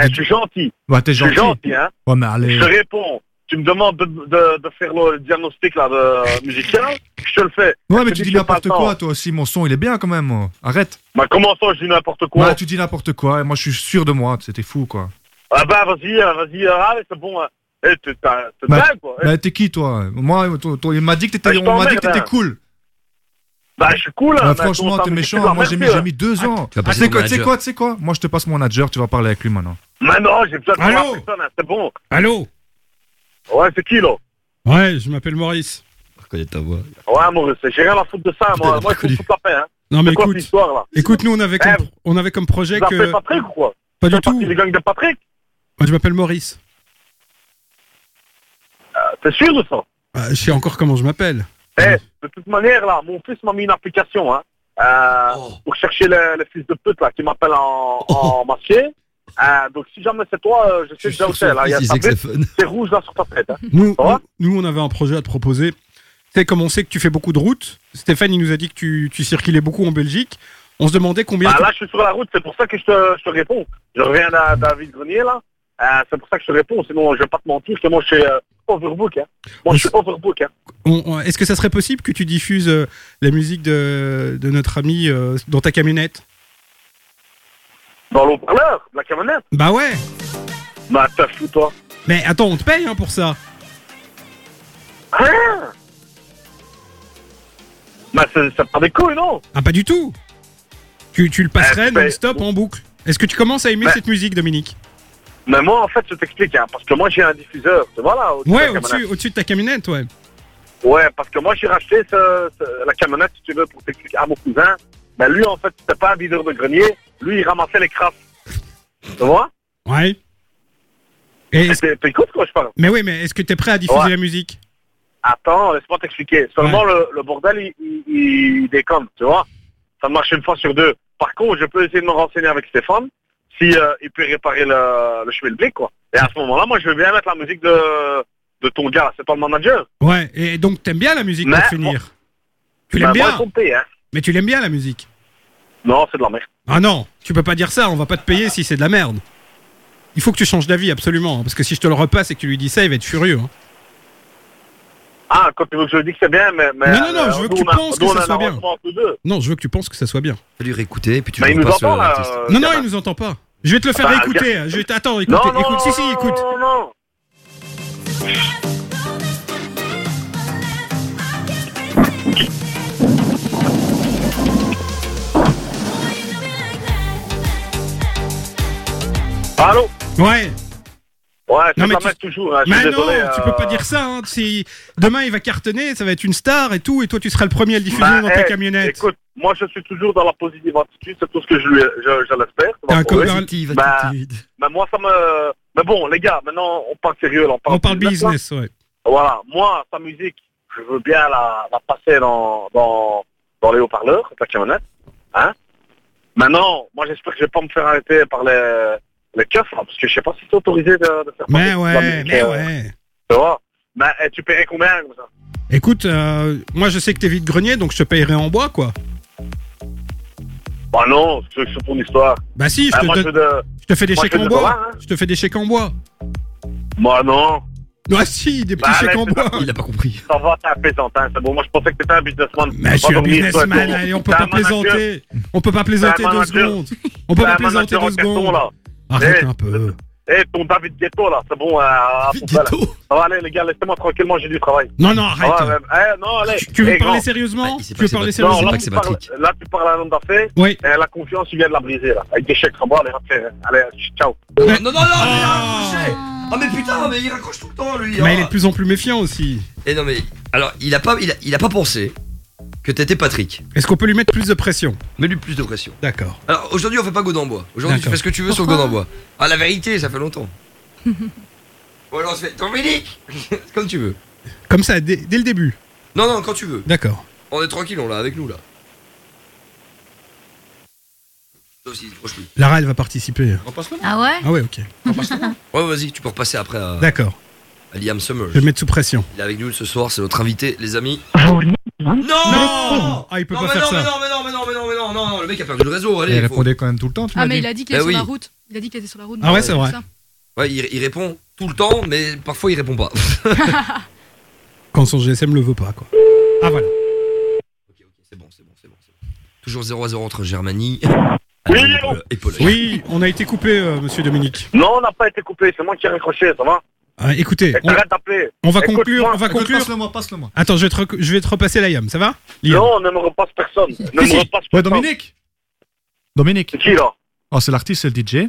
Speaker 27: Eh, je suis gentil.
Speaker 23: Ouais, t'es
Speaker 27: Je suis
Speaker 23: gentil.
Speaker 27: gentil, hein.
Speaker 23: Ouais, mais allez.
Speaker 27: Je te réponds. Tu me demandes de, de, de faire le diagnostic là, de musical, je te le fais.
Speaker 23: Ouais, mais tu
Speaker 27: dis
Speaker 23: n'importe quoi, toi aussi. Mon son, il est bien quand même. Arrête.
Speaker 27: Bah comment ça, je dis n'importe quoi?
Speaker 23: Bah, tu dis n'importe quoi. Et moi, je suis sûr de moi. C'était fou, quoi.
Speaker 27: Ah bah vas-y, euh, vas-y, euh, allez, c'est bon. hein. Eh, t'es
Speaker 23: Bah,
Speaker 27: dingue, quoi. Eh,
Speaker 23: bah, t'es qui, toi? Moi, ton- ton- il m'a dit que
Speaker 27: Bah,
Speaker 23: t'étais,
Speaker 27: t'emmerde,
Speaker 23: t'étais
Speaker 27: hein.
Speaker 23: cool.
Speaker 27: Bah je suis cool, hein,
Speaker 23: Bah, franchement, t'es méchant. Moi, j'ai mis, j'ai
Speaker 27: hein.
Speaker 23: mis deux ans.
Speaker 4: Tu
Speaker 23: Ah, sais
Speaker 4: ton
Speaker 23: quoi, tu sais quoi, tu sais quoi? Moi, je te passe mon manager. Tu vas parler avec lui maintenant.
Speaker 27: Mais non, j'ai besoin de personne, c'est bon.
Speaker 5: Allô
Speaker 27: Ouais, c'est qui, là?
Speaker 5: Ouais, je m'appelle Maurice.
Speaker 4: reconnais ta voix.
Speaker 27: Ouais, Maurice, j'ai rien à foutre de ça, moi. Moi, faut foutre la paix, hein.
Speaker 5: Non, mais
Speaker 27: quoi
Speaker 5: écoute,
Speaker 27: cette histoire, là?
Speaker 5: écoute, nous, on avait comme,
Speaker 27: Eh,
Speaker 5: on avait comme projet
Speaker 27: Vous
Speaker 5: que.
Speaker 27: Patrick ou quoi?
Speaker 5: Pas du tout.
Speaker 27: des gangs de Patrick
Speaker 5: Moi, je m'appelle Maurice.
Speaker 27: Euh, T'es sûr de ça?
Speaker 5: Euh, je sais encore comment je m'appelle.
Speaker 27: Eh, de toute manière, là, mon fils m'a mis une application, hein, euh,
Speaker 4: Oh.
Speaker 27: pour chercher les, les fils de pute, là, qui m'appellent en, en masqué. Euh, donc, si jamais c'est toi, euh, je sais déjà où c'est,
Speaker 4: c'est
Speaker 27: c'est rouge, là, sur ta tête, hein.
Speaker 5: Nous,
Speaker 27: va
Speaker 5: nous, nous, on avait un projet à te proposer. Tu sais, comme on sait que tu fais beaucoup de routes, Stéphane, il nous a dit que tu, tu circulais beaucoup en Belgique. On se demandait combien.
Speaker 27: Bah,
Speaker 5: tu-
Speaker 27: là, je suis sur la route, c'est pour ça que je te, je te réponds. Je reviens d'un là. Euh, c'est pour ça que je te réponds, sinon je vais pas te mentir, que moi je suis euh, overbook. Hein. Moi je suis overbook. Hein.
Speaker 5: on- on- Est-ce que ça serait possible que tu diffuses euh, la musique de, de notre ami euh, dans ta camionnette?
Speaker 27: Dans l'eau-parleur, la camionnette.
Speaker 5: Bah ouais
Speaker 27: Bah t'as fou toi.
Speaker 5: Mais attends, on te paye hein, pour ça
Speaker 27: Hein? Bah c'est c'est pas des couilles, non?
Speaker 5: Ah, pas du tout Tu, tu le passerais
Speaker 27: Eh,
Speaker 5: non-stop en boucle. Est-ce que tu commences à aimer
Speaker 27: Bah-
Speaker 5: cette musique, Dominique?
Speaker 27: Mais moi en fait je t'explique, hein, parce que moi j'ai un diffuseur, tu vois là au-dessus de
Speaker 5: Ouais, au-dessus au-dessus de ta camionnette, ouais.
Speaker 27: Ouais, parce que moi, j'ai racheté ce- ce- la camionnette, si tu veux, pour t'expliquer à mon cousin. Ben, lui, en fait, c'était pas un videur de grenier. Lui, il ramassait les crasses. Tu vois?
Speaker 5: Ouais. Et est-ce-
Speaker 27: quand je parle
Speaker 5: Mais oui, mais est-ce que t'es prêt à diffuser
Speaker 27: Ouais.
Speaker 5: la musique?
Speaker 27: Attends, laisse-moi t'expliquer. Seulement, le, le bordel, il, il- il déconne, tu vois? Ça marche une fois sur deux. Par contre, je peux essayer de me renseigner avec Stéphane si euh, il peut réparer le, le schmilblick, quoi. Et à ce moment-là, moi, je vais bien mettre la musique de, de ton gars. C'est pas le manager
Speaker 5: Ouais, et donc t'aimes bien la musique
Speaker 27: Mais-
Speaker 5: pour finir Tu
Speaker 27: Ben,
Speaker 5: l'aimes
Speaker 27: moi,
Speaker 5: bien?
Speaker 27: ils sont payés, hein.
Speaker 5: Mais tu l'aimes bien la musique?
Speaker 27: Non, c'est de la merde.
Speaker 5: Ah non, tu peux pas dire ça, on va pas te payer si c'est de la merde. Il faut que tu changes d'avis absolument, hein, parce que si je te le repasse et que tu lui dis ça, il va être furieux. hein.
Speaker 27: Ah, quand tu veux que je dis que c'est bien, mais... mais
Speaker 5: Non, non, non,
Speaker 27: euh,
Speaker 5: je veux que tu
Speaker 27: a-
Speaker 5: penses que ça soit bien. Non, je veux que tu penses que ça soit bien.
Speaker 4: Fais lui réécouter, puis tu
Speaker 27: Mais
Speaker 4: lui
Speaker 27: il nous
Speaker 4: repasses,
Speaker 27: entend,
Speaker 4: euh,
Speaker 27: là, euh,
Speaker 5: non, non, il nous entend pas. Je vais te le faire
Speaker 27: Bah,
Speaker 5: écouter. Je vais t- Attends, écoute,
Speaker 27: Non, non,
Speaker 5: écoute. Si, si,
Speaker 27: non,
Speaker 5: écoute.
Speaker 27: Non, non, Allô
Speaker 5: Ouais.
Speaker 27: Ouais,
Speaker 5: Non, mais tu-
Speaker 27: toujours, hein, je
Speaker 5: Mais
Speaker 27: suis
Speaker 5: non,
Speaker 27: désolé.
Speaker 5: tu
Speaker 27: euh,
Speaker 5: peux pas dire ça. Hein. Si demain il va cartonner, ça va être une star et tout, et toi tu seras le premier à le diffuser
Speaker 27: bah,
Speaker 5: dans ta
Speaker 27: hey,
Speaker 5: camionnette.
Speaker 27: Écoute, moi je suis toujours dans la positive attitude, c'est tout ce que je, lui, je, je l'espère.
Speaker 5: copain-
Speaker 27: Bah, bah, moi ça me... Mais bon, les gars, maintenant on parle sérieux, là, on parle,
Speaker 5: On parle
Speaker 27: là.
Speaker 5: business, ouais.
Speaker 27: Voilà, moi, sa musique, je veux bien la, la passer dans, dans, dans les haut-parleurs, la camionnette. Hein Maintenant, moi, j'espère que je vais pas me faire arrêter par les, les keufs, là, parce que je sais pas si c'est autorisé de, de faire
Speaker 5: Mais ouais, mais
Speaker 27: euh,
Speaker 5: ouais.
Speaker 27: Tu vois Mais eh, tu paierais combien comme ça?
Speaker 5: Écoute, euh, moi je sais que t'es vide grenier, donc je te payerai en bois, quoi.
Speaker 27: Bah non, c'est ton histoire.
Speaker 5: Bah si, je
Speaker 27: Bah,
Speaker 5: te, donne-
Speaker 27: je veux de-
Speaker 5: je te fais des
Speaker 27: moi,
Speaker 5: chèques en
Speaker 27: de
Speaker 5: bois.
Speaker 27: dollars, hein.
Speaker 5: Je te fais des chèques en bois.
Speaker 27: Moi non.
Speaker 5: Ah si, des petits
Speaker 27: Bah,
Speaker 5: chèques en bois.
Speaker 4: Il a pas compris.
Speaker 27: Ça va, t'es un plaisantin, c'est bon. Moi, je pensais que t'étais un businessman.
Speaker 5: Mais je suis un businessman, allez, on peut pas plaisanter. On peut pas plaisanter deux secondes. On peut pas plaisanter deux secondes.
Speaker 27: Là.
Speaker 5: Arrête
Speaker 27: Eh,
Speaker 5: un peu.
Speaker 27: Eh, ton David Ghetto, là, c'est bon. Euh. Ça va, allez, les gars, laissez-moi tranquillement, j'ai du travail.
Speaker 5: Non, non,
Speaker 27: Ça va,
Speaker 5: arrête.
Speaker 27: même. Eh, non, allez.
Speaker 5: Tu- tu veux
Speaker 27: Eh,
Speaker 5: parler
Speaker 27: grand.
Speaker 5: sérieusement Tu veux
Speaker 4: c'est
Speaker 5: parler.
Speaker 27: Non,
Speaker 5: sérieusement
Speaker 27: là,
Speaker 4: que
Speaker 27: tu parles, là, tu parles à un homme d'affaires.
Speaker 5: Oui.
Speaker 27: Et la confiance, il vient de la briser, là. Avec des chèques en bois, allez, rentrez. Allez, ciao.
Speaker 4: Non, non, non, non, il a raccroché Ah mais putain, mais il raccroche tout le temps lui
Speaker 5: Mais
Speaker 4: ah.
Speaker 5: il est de plus en plus méfiant aussi.
Speaker 4: Et non mais, alors, il a pas, il a, il a pas pensé que t'étais Patrick.
Speaker 5: Est-ce qu'on peut lui mettre plus de pression
Speaker 4: Mets-lui plus de pression.
Speaker 5: D'accord.
Speaker 4: Alors, aujourd'hui, on fait pas Godin bois. Aujourd'hui, tu
Speaker 5: D'accord.
Speaker 4: fais ce que tu veux sur Godin bois. Ah, la vérité, ça fait longtemps. Bon, alors, on se fait Dominique Comme tu veux.
Speaker 5: Comme ça, dès, dès le début.
Speaker 4: Non, non, quand tu veux.
Speaker 5: D'accord.
Speaker 4: On est tranquille, on l'a avec nous là. Toi aussi, proche lui.
Speaker 5: Lara, elle va participer.
Speaker 4: Repasse-le.
Speaker 7: Ah ouais
Speaker 5: Ah ouais, ok.
Speaker 4: Ouais, vas-y, tu peux repasser après à,
Speaker 5: D'accord.
Speaker 4: à Liam Summers.
Speaker 5: Je vais le mettre sous pression.
Speaker 4: Il est avec nous ce soir, c'est notre invité, les amis.
Speaker 5: Non
Speaker 4: Non
Speaker 5: Ah, il peut
Speaker 4: non,
Speaker 5: pas faire
Speaker 4: non,
Speaker 5: ça.
Speaker 4: mais non, mais non, mais non, mais non, mais non, non, non, le mec a perdu le réseau, allez. Faut-
Speaker 23: répondait quand même tout le temps, tu
Speaker 6: Ah, mais
Speaker 23: dit.
Speaker 6: il a dit qu'il
Speaker 4: Bah
Speaker 6: était sur
Speaker 4: oui.
Speaker 6: la route. Il a dit qu'il était sur la route.
Speaker 5: Ah ouais, c'est vrai.
Speaker 6: ça.
Speaker 4: Ouais, il, il répond tout le temps, mais parfois il répond pas.
Speaker 5: Quand son GSM le veut pas, quoi. Ah voilà.
Speaker 4: c'est bon, c'est bon, c'est bon, c'est bon. Toujours 0 à 0 entre Germanie
Speaker 27: Oui,
Speaker 4: et Pologne.
Speaker 5: Oui, on a été coupé, euh, monsieur Dominique.
Speaker 27: Non, on n'a pas été coupé, c'est moi qui ai raccroché, ça va?
Speaker 5: Ah, écoutez, on, on va
Speaker 27: Écoute-moi.
Speaker 5: conclure. On va
Speaker 23: Écoute,
Speaker 5: conclure.
Speaker 23: Passe-le-moi, passe-le-moi.
Speaker 5: Attends, je vais, te je vais te repasser la yam, ça va? Liam.
Speaker 27: Non, ne me repasse personne. Ne
Speaker 5: Si, si.
Speaker 27: me repasse
Speaker 23: Ouais,
Speaker 27: personne.
Speaker 23: Dominique Dominique.
Speaker 27: C'est qui, là?
Speaker 23: Oh, c'est l'artiste, c'est le DJ.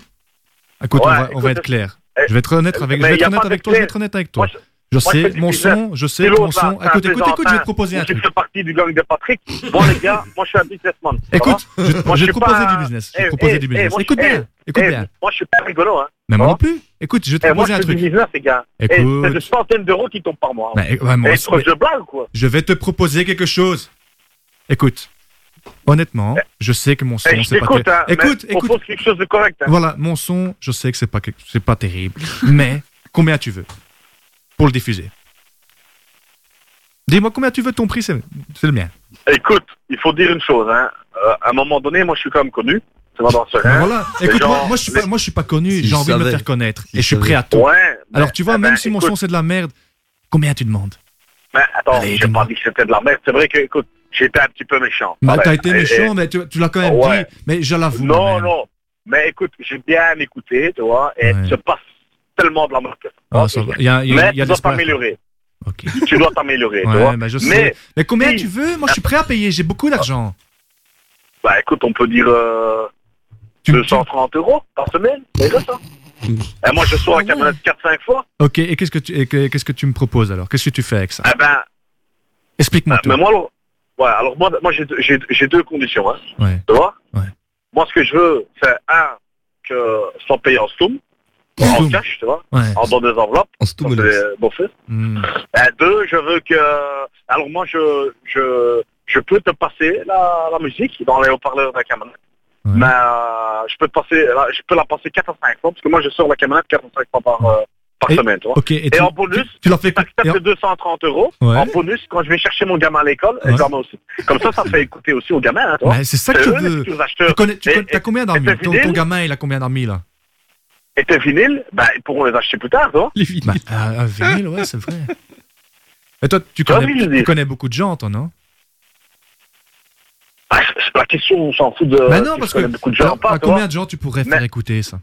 Speaker 23: Écoute, on
Speaker 27: Ouais,
Speaker 23: va, on
Speaker 27: écoute,
Speaker 23: va être clair.
Speaker 27: eh,
Speaker 23: Je vais être honnête avec, je vais être honnête avec toi, je vais être honnête avec toi.
Speaker 27: Moi, je-
Speaker 23: Je
Speaker 27: moi, je
Speaker 23: sais,
Speaker 27: du
Speaker 23: mon
Speaker 27: business.
Speaker 23: son, je sais, mon son.
Speaker 27: là,
Speaker 23: Écoute, écoute, écoute, je vais te proposer un
Speaker 27: Tu
Speaker 23: truc.
Speaker 27: fais partie du gang de Patrick. Bon, les gars, moi, je suis un businessman.
Speaker 23: Écoute,
Speaker 27: va
Speaker 23: je, je vais
Speaker 27: suis
Speaker 23: te proposer
Speaker 27: pas-
Speaker 23: du business. Je vais
Speaker 27: Eh,
Speaker 23: te proposer
Speaker 27: eh,
Speaker 23: du business.
Speaker 27: moi, je-
Speaker 23: Écoute bien, écoute bien.
Speaker 27: Moi, je suis pas rigolo, hein.
Speaker 23: Mais moi non plus. Écoute, je vais te
Speaker 27: Eh, moi,
Speaker 23: proposer
Speaker 27: je
Speaker 23: un truc.
Speaker 27: les gars. Eh, c'est
Speaker 23: Écoute.
Speaker 27: des centaines d'euros qui tombent par mois.
Speaker 23: Mais, ouais, moi
Speaker 27: Eh,
Speaker 23: aussi,
Speaker 27: de blague, quoi.
Speaker 23: Je vais te proposer quelque chose. Écoute, honnêtement, je sais que mon son,
Speaker 27: Eh, je
Speaker 23: c'est pas terrible.
Speaker 27: hein,
Speaker 23: Écoute, écoute.
Speaker 27: propose quelque chose de correct. hein.
Speaker 23: Voilà, mon son, je sais que c'est pas, c'est pas terrible, mais combien tu veux pour le diffuser? Dis-moi combien tu veux, ton prix, c'est c'est le mien.
Speaker 27: Écoute, il faut dire une chose, hein. Euh, à un moment donné, moi, je suis quand même connu. Dans ce
Speaker 23: Ben voilà,
Speaker 27: Les
Speaker 23: écoute, moi, moi, je suis pas, moi je suis pas connu, j'ai envie de me faire connaître et je suis prêt à tout.
Speaker 27: Ouais.
Speaker 23: Alors tu vois,
Speaker 27: eh
Speaker 23: même
Speaker 27: ben,
Speaker 23: si mon
Speaker 27: écoute,
Speaker 23: son c'est de la merde, combien tu demandes?
Speaker 27: Mais attends,
Speaker 23: Allez,
Speaker 27: j'ai pas dit que c'était de la merde. C'est vrai que, écoute, j'étais un petit peu méchant.
Speaker 23: Bah t'as été méchant,
Speaker 27: et-
Speaker 23: mais tu, tu l'as quand même
Speaker 27: Ouais.
Speaker 23: dit, mais je l'avoue.
Speaker 27: Non, non. Mais écoute, j'ai bien écouté, tu vois, et
Speaker 23: Ouais.
Speaker 27: se passe tellement de la merde.
Speaker 23: Ah, y a, y a-
Speaker 27: Mais
Speaker 23: il y a
Speaker 27: tu dois t'améliorer. Tu dois t'améliorer, tu vois. Mais,
Speaker 23: Mais combien tu veux? Moi je suis prêt à payer, j'ai beaucoup d'argent.
Speaker 27: bah écoute, on peut dire euh, 230 euros par semaine, c'est ça. Et moi, je sors à camionnette 4-5 fois.
Speaker 23: Ok, et qu'est-ce que tu, et que- qu'est-ce que tu me proposes alors? Qu'est-ce que tu fais avec ça?
Speaker 27: Eh ben,
Speaker 23: Explique-moi tout.
Speaker 27: Mais moi, alors, ouais, alors moi, moi j'ai deux- j'ai j'ai deux conditions. Hein.
Speaker 23: Ouais.
Speaker 27: Tu vois? Moi, ce que je veux, c'est un, que soit payé en stoum, en cash, tu vois,
Speaker 23: Ouais.
Speaker 27: en dans des enveloppes.
Speaker 4: En stoum.
Speaker 23: Hmm.
Speaker 27: Euh, deux, je veux que... Alors moi, je, je, je peux te passer la, la musique dans les haut-parleurs de la camionnette. Mais euh, je peux te passer, je peux la passer 4 à 5 fois, parce que moi, je sors la camionnette 4 à 5 fois par, euh, par
Speaker 23: Et-
Speaker 27: semaine, tu vois.
Speaker 23: et
Speaker 27: et
Speaker 23: tu-
Speaker 27: en bonus,
Speaker 23: tu leur fais
Speaker 27: t'acceptes les 230 euros.
Speaker 23: Ouais.
Speaker 27: En bonus, quand je vais chercher mon gamin à l'école,
Speaker 23: Ouais.
Speaker 27: gamin aussi. Comme ça, ça fait écouter aussi aux gamins, hein, tu
Speaker 23: c'est ça que je
Speaker 27: eux, les
Speaker 23: veux. Tu connais, tu connais- combien d'armes ton, gamin, il a combien d'armes là
Speaker 27: Et tes vinyles, ben, ils pourront les acheter plus tard, tu vois.
Speaker 5: Les vinyles.
Speaker 23: Bah, un, vinyle, ouais, c'est vrai. Et toi, tu connais,
Speaker 27: je
Speaker 23: tu connais beaucoup de gens, toi, non?
Speaker 27: Ah, c'est la question, on s'en fout de...
Speaker 23: Bah non, parce que.
Speaker 27: beaucoup de gens,
Speaker 23: alors,
Speaker 27: pas,
Speaker 23: à
Speaker 27: tu vois.
Speaker 23: combien de gens tu pourrais faire écouter ça?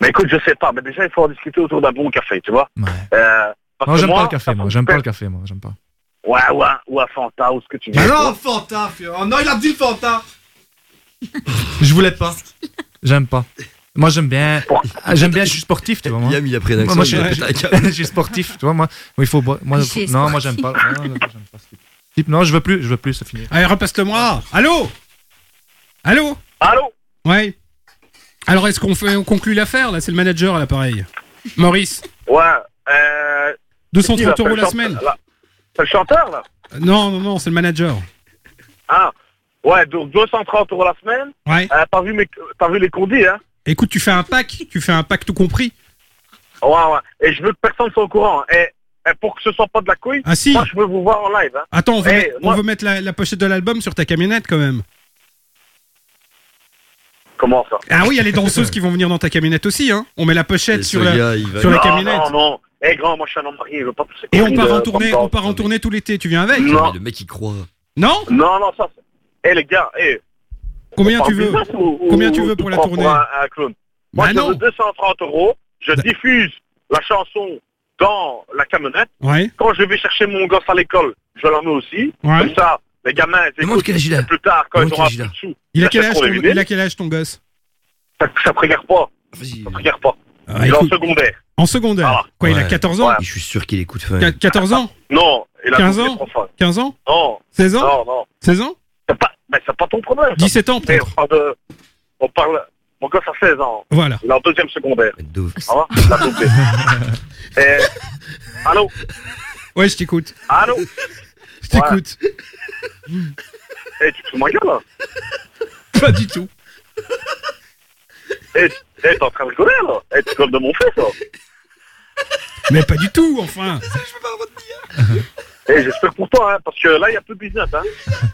Speaker 27: Mais écoute, je sais pas, mais déjà, il faut en discuter autour d'un bon café, tu vois. Euh, parce
Speaker 23: Non,
Speaker 27: que
Speaker 23: j'aime
Speaker 27: moi,
Speaker 23: pas le café, moi.
Speaker 27: me
Speaker 23: J'aime pas le café, moi. J'aime pas.
Speaker 27: Ouais, ouais, ou un Fanta, ou ce que tu veux.
Speaker 23: Mais non. Fanta, Oh non, il a dit Fanta Je voulais pas. J'aime pas. Moi, j'aime bien. J'aime bien, je suis sportif, tu vois. Moi.
Speaker 4: Il a pris un
Speaker 23: Moi, moi, je, suis, je sportif, tu vois. Moi, il faut. boire- Moi, non, moi, j'aime pas. Non, non, Non, je veux plus, je veux plus, c'est fini.
Speaker 5: Allez, repasse-le-moi. Allô? Allô?
Speaker 27: Allô?
Speaker 5: Ouais. Alors, est-ce qu'on fait, on conclut l'affaire Là, c'est le manager à l'appareil. Maurice.
Speaker 27: Ouais, euh...
Speaker 5: 230
Speaker 27: c'est qui, là,
Speaker 5: euros la semaine.
Speaker 27: C'est le chanteur, là?
Speaker 5: Non, non, non, c'est le manager.
Speaker 27: Ah, ouais, donc 230 euros la semaine.
Speaker 5: Ouais.
Speaker 27: Euh, t'as vu, mes... t'as vu les condis, hein?
Speaker 5: Écoute, tu fais un pack, tu fais un pack tout compris.
Speaker 27: Ouais, ouais. Et je veux que personne soit au courant. Et, et pour que ce soit pas de la couille,
Speaker 5: Ah, si.
Speaker 27: moi, je veux vous voir en live. Hein.
Speaker 5: Attends, on veut,
Speaker 27: Eh,
Speaker 5: mettre, on
Speaker 27: moi-
Speaker 5: veut mettre la, la pochette de l'album sur ta camionnette quand même.
Speaker 27: Comment ça?
Speaker 5: Ah oui, il y a les danseuses qui vont venir dans ta camionnette aussi, hein. On met la pochette
Speaker 27: Et
Speaker 5: sur, la,
Speaker 27: gars, il va-
Speaker 5: sur la
Speaker 27: non,
Speaker 5: camionnette.
Speaker 27: Non, non. Eh, grand, moi, je suis un homme marié, je veux pas pousser
Speaker 5: Et on part en tournée, on part en tournée tout l'été. Tu viens avec
Speaker 27: Non.
Speaker 4: Le mec, il croit.
Speaker 5: Non?
Speaker 27: Non, non, ça, c'est... Eh, les gars, eh...
Speaker 5: Combien tu veux
Speaker 27: ou-
Speaker 5: Combien tu veux pour la tournée?
Speaker 27: un, un clown? Moi,
Speaker 5: Bah
Speaker 27: je
Speaker 5: non.
Speaker 27: veux 230 euros. Je diffuse la chanson dans la camionnette.
Speaker 5: Ouais.
Speaker 27: Quand je vais chercher mon gosse à l'école, je l'en mets aussi.
Speaker 5: Ouais.
Speaker 27: Comme ça, les gamins, ils écoutent.
Speaker 4: quel âge il a.
Speaker 27: et Plus tard, quand ils auront de sous,
Speaker 5: Il a quel âge ton, il a quel âge ton gosse?
Speaker 27: Ça, te regarde pas. Ça pas.
Speaker 5: Ah,
Speaker 27: il est en secondaire.
Speaker 5: En secondaire?
Speaker 27: Ah.
Speaker 5: Quoi, il a
Speaker 4: Ouais.
Speaker 5: 14 ans?
Speaker 4: Je suis sûr qu'il écoute fin.
Speaker 5: Qu- 14 ans?
Speaker 27: Non, il a
Speaker 5: 15
Speaker 27: doublé
Speaker 5: ans?
Speaker 27: trois fois.
Speaker 5: 15 ans?
Speaker 27: Non.
Speaker 5: 16 ans?
Speaker 27: Non, non.
Speaker 5: 16 ans?
Speaker 27: C'est pas, mais c'est pas ton problème. ça.
Speaker 5: 17 ans, peut-être.
Speaker 27: On parle de, on parle, mon gosse a 16 ans.
Speaker 5: Voilà.
Speaker 27: Il est en deuxième secondaire. Ça va? Il a doublé. Et, allô?
Speaker 5: Ouais, je t'écoute.
Speaker 27: Allô?
Speaker 5: Je t'écoute.
Speaker 27: Eh, tu te fous ma gueule, là?
Speaker 5: Pas du tout.
Speaker 27: Eh, eh, t'es en train de rigoler, là? Eh, tu rigoles de mon fils, là?
Speaker 5: Mais pas du tout, enfin.
Speaker 27: Eh, j'espère pour toi, hein, parce que là, il y a plus de business, hein.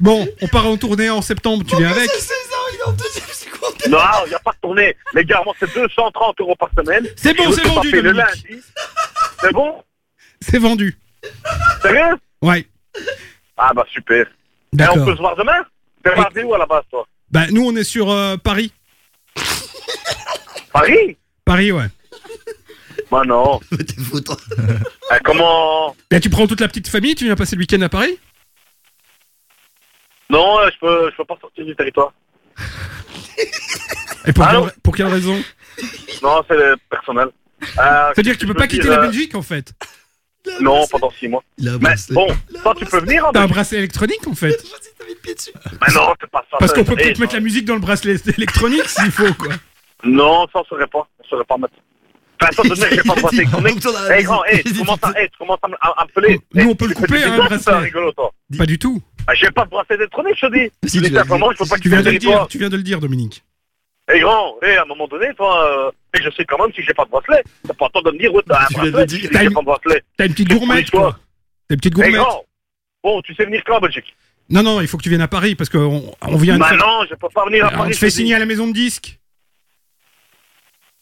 Speaker 5: Bon, on part en tournée en septembre, tu viens avec
Speaker 27: Non, il n'y a pas de tournée. Les gars, moi, c'est 230 euros par semaine.
Speaker 5: C'est bon, c'est vendu,
Speaker 27: le lundi. C'est bon?
Speaker 5: C'est vendu.
Speaker 27: Sérieux?
Speaker 5: Ouais.
Speaker 27: Ah, bah, super. Et on peut se voir demain? T'es basé où à la base, toi?
Speaker 5: Bah, nous, on est sur euh, Paris.
Speaker 27: Paris?
Speaker 5: Paris, ouais.
Speaker 27: Bah, non. Eh, comment?
Speaker 5: Bah, tu prends toute la petite famille, tu viens passer le week-end à Paris?
Speaker 27: Non, euh, je peux, je peux pas sortir du territoire.
Speaker 5: Et pour,
Speaker 27: Allô
Speaker 5: quelle, pour quelle raison?
Speaker 27: Non, c'est euh, personnel. Euh,
Speaker 5: C'est-à-dire que tu peux pas quitter
Speaker 27: dire,
Speaker 5: la
Speaker 27: euh,
Speaker 5: Belgique, en fait.
Speaker 27: Non, pendant six mois. Mais bon, toi, tu peux venir en
Speaker 5: T'as un
Speaker 27: Belgique.
Speaker 5: bracelet électronique, en fait.
Speaker 27: Mais non, c'est pas ça.
Speaker 5: Parce qu'on peut
Speaker 27: Eh,
Speaker 5: peut-être mettre la musique dans le bracelet électronique s'il faut, quoi.
Speaker 27: Non, ça, on saurait pas. On saurait pas mettre. Enfin, attends, donne-moi, j'ai pas de bracelet électronique. Eh, grand, eh, tu commences à, eh, tu commences à à me peler.
Speaker 5: Nous, on peut le
Speaker 27: Tu fais
Speaker 5: couper, hein, le bracelet.
Speaker 27: toi.
Speaker 5: Pas du tout.
Speaker 27: Ah, J'ai pas de bracelet électronique, je te dis.
Speaker 5: Si,
Speaker 27: Je
Speaker 5: tu
Speaker 27: je
Speaker 5: Tu viens
Speaker 27: le
Speaker 5: de le dire, tu viens de le dire, Dominique.
Speaker 27: Eh, grand, eh, à un moment donné, toi, euh, eh, je sais quand même si j'ai pas de bracelet. C'est pas temps de me dire, ouais, t'as un bracelet. si
Speaker 5: T'as
Speaker 27: j'ai
Speaker 5: une-
Speaker 27: pas de bracelet.
Speaker 5: T'as une petite gourmette, quoi. T'as une petite
Speaker 27: Eh,
Speaker 5: gourmette.
Speaker 27: grand, bon, tu sais venir quand en Belgique?
Speaker 5: Non, non, il faut que tu viennes à Paris parce qu'on on vient
Speaker 27: Bah
Speaker 5: faire-
Speaker 27: non, je peux pas venir à
Speaker 5: on
Speaker 27: Paris.
Speaker 5: te fait
Speaker 27: je te
Speaker 5: signer à la maison de disques.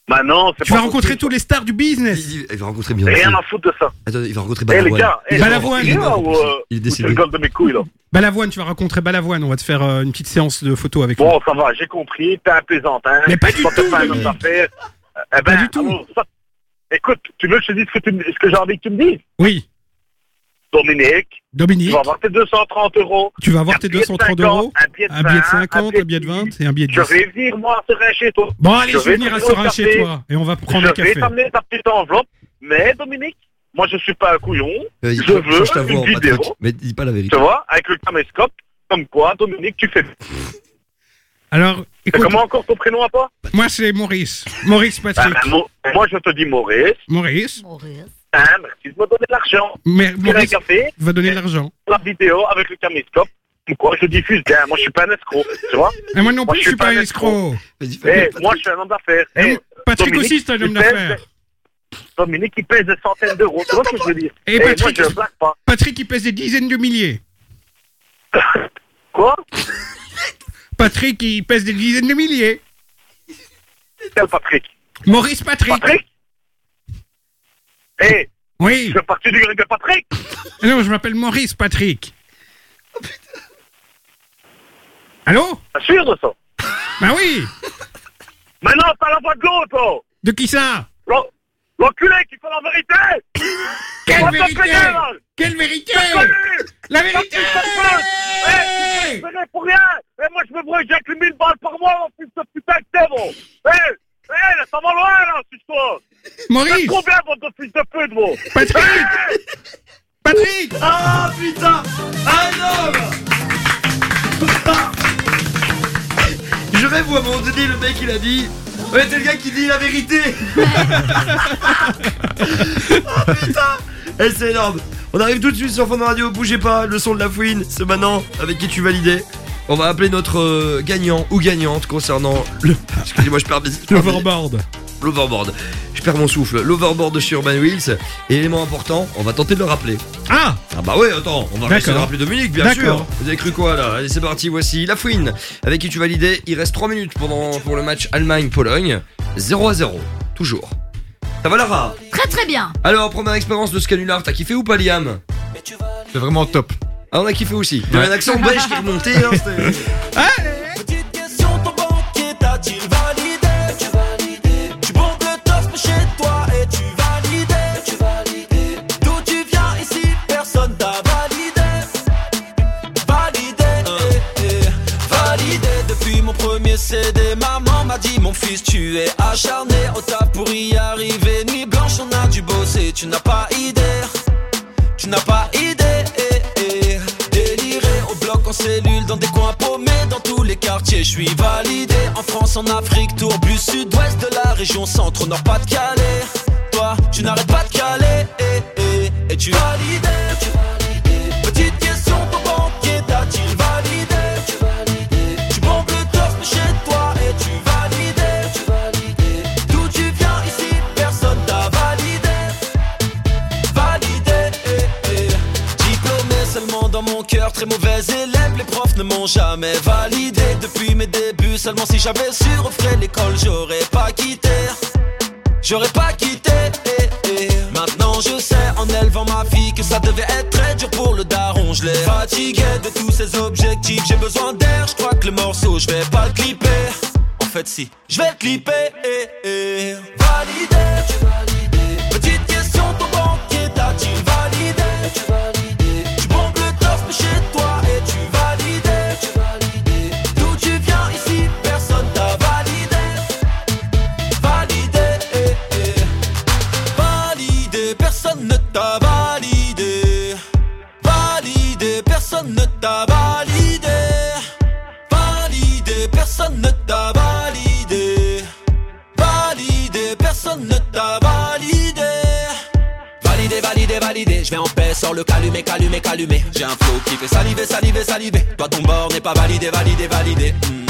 Speaker 27: Bah non, c'est
Speaker 5: Tu
Speaker 27: pas
Speaker 5: vas rencontrer tous les stars du business.
Speaker 4: Il va rencontrer bien.
Speaker 27: Rien à foutre de ça.
Speaker 4: Attends, il va rencontrer
Speaker 27: Eh, les
Speaker 4: Balavoine.
Speaker 27: gars, eh,
Speaker 5: Balavoine.
Speaker 27: il est mort ou, euh,
Speaker 4: Il est
Speaker 27: ou
Speaker 4: décédé.
Speaker 27: tu rigoles de mes couilles, là
Speaker 5: Balavoine, tu vas rencontrer Balavoine. On va te faire euh, une petite séance de photos avec lui.
Speaker 27: Bon, ça va, j'ai compris, t'es un plaisantin.
Speaker 5: Mais pas du
Speaker 27: Toi, t'es
Speaker 5: tout,
Speaker 27: pas un
Speaker 5: Dominique.
Speaker 27: Euh, Eh ben,
Speaker 5: du tout.
Speaker 27: alors, ça- Écoute, tu veux que je te dise ce que, tu me- ce que j'ai envie que tu me dises?
Speaker 5: Oui,
Speaker 27: Dominique,
Speaker 5: Dominique,
Speaker 27: tu vas avoir tes 230 euros.
Speaker 5: tu vas avoir tes
Speaker 27: billet de
Speaker 5: 230
Speaker 27: 50,
Speaker 5: euros,
Speaker 27: un billet de
Speaker 5: un billet de
Speaker 27: 20,
Speaker 5: 50, un billet de 20 et un billet de
Speaker 27: Je
Speaker 5: 10.
Speaker 27: vais venir, moi, sur un chez toi.
Speaker 5: Bon, allez, je vais
Speaker 27: vais
Speaker 5: venir à Serein chez toi et on va prendre
Speaker 27: je
Speaker 5: un café.
Speaker 27: vais t'amener ta petite enveloppe. Mais, Dominique, moi je suis pas un couillon.
Speaker 4: Euh,
Speaker 27: je veux
Speaker 4: voix
Speaker 27: une
Speaker 4: en
Speaker 27: vidéo,
Speaker 4: Patrick, mais dis pas la vérité.
Speaker 27: tu vois, avec le caméscope, comme quoi, Dominique, tu fais.
Speaker 5: Alors,
Speaker 27: C'est comment encore ton prénom à toi?
Speaker 5: moi c'est Maurice. Maurice Patrick.
Speaker 27: Ah, ben, Mo- Moi je te dis Maurice.
Speaker 5: Maurice.
Speaker 27: Hein, merci de me donner l'argent.
Speaker 5: Mais
Speaker 27: Tirer un
Speaker 5: Maurice
Speaker 27: café,
Speaker 5: va donner l'argent.
Speaker 27: la vidéo avec le caméscope. Quoi, je diffuse bien. Moi je suis pas un escroc, tu vois
Speaker 5: Et moi non plus, je suis pas un escroc.
Speaker 27: Eh, moi je suis un homme d'affaires. Eh,
Speaker 5: Patrick
Speaker 27: Dominique,
Speaker 5: aussi, c'est un homme d'affaires.
Speaker 27: Dominique, il pèse des centaines d'euros. Tu vois ce que je veux dire
Speaker 5: Et
Speaker 27: Eh, moi
Speaker 5: Patrick,
Speaker 27: je blague pas.
Speaker 5: Patrick, il pèse des dizaines de milliers.
Speaker 27: Quoi?
Speaker 5: Patrick, il pèse des dizaines de milliers.
Speaker 27: Quel Patrick?
Speaker 5: Maurice Patrick.
Speaker 27: Patrick? Eh
Speaker 5: Oui.
Speaker 27: Je fais partie du gang de Patrick.
Speaker 5: Non, je m'appelle Maurice Patrick. Allô?
Speaker 27: T'es sûr de ça?
Speaker 5: Bah oui.
Speaker 27: Maintenant, t'as la voix de l'autre
Speaker 5: De qui ça?
Speaker 27: L'en- L'enculé qui fait la vérité.
Speaker 5: Quelle vérité? Quelle vérité? La vérité?
Speaker 27: Eh, pour rien. Et moi, je me brûle, j'ai que 1000 balles par mois, mon fils de putain que t'es, bon. Eh Eh, ça va loin, là, cette histoire
Speaker 5: Maurice.
Speaker 27: Vous combien, votre fils de pute, vous?
Speaker 5: Patrick Patrick
Speaker 4: Ah putain Un homme Je rêve où à un moment donné le mec il a dit Ouais t'es le gars qui dit la vérité Oh putain Et c'est énorme On arrive tout de suite sur Fond Radio, bougez pas, le son de la fouine, c'est maintenant avec qui tu validais. On va appeler notre euh, gagnant ou gagnante concernant le. Excusez-moi, je perds mes.
Speaker 5: L'overboard.
Speaker 4: L'overboard. Je perds mon souffle. L'overboard de chez Urban Wheels. Et élément important, on va tenter de le rappeler.
Speaker 5: Ah
Speaker 4: Ah bah ouais, attends, on va
Speaker 5: D'accord.
Speaker 4: à rappeler Dominique, bien sûr. Vous avez cru quoi là Allez, c'est parti, voici la fouine. Avec qui tu validais, il reste 3 minutes pendant, pour le match Allemagne-Pologne. 0 à 0, toujours. Ça va Lara
Speaker 7: Très très bien.
Speaker 4: Alors, première expérience de ce canular, t'as kiffé ou pas Liam
Speaker 23: C'est vraiment top.
Speaker 4: Ah, on a kiffé aussi. Il y avait un accent belge qui remontait. Hein,
Speaker 29: Maman m'a dit Mon fils tu es acharné. Au taf pour y arriver. Nuit blanche on a dû bosser, tu n'as pas idée. Tu n'as pas idée, eh, au bloc en cellule, dans des coins paumés, dans tous les quartiers. Je suis validé. En France, en Afrique, tourbus sud-ouest de la région centre, nord pas de Calais. Toi, tu n'arrêtes pas de caler, eh, et tu validé. Très mauvais élève. Les profs ne m'ont jamais validé. Depuis mes débuts, seulement si j'avais su refaire l'école, j'aurais pas quitté. J'aurais pas quitté. Maintenant je sais en élevant ma fille que ça devait être très dur pour le daron. Je l'ai fatigué de tous ces objectifs. J'ai besoin d'air, je crois que le morceau, je vais pas le clipper. En fait, si, je vais le clipper. eh. Validé, tu validé. Personne ne t'a validé. Validé, personne ne t'a validé. Validé, validé, je vais en paix, sors le calumet, calumet, calumet. J'ai un flow qui fait saliver, saliver, saliver. Toi ton bord n'est pas validé, validé, validé. Hmm.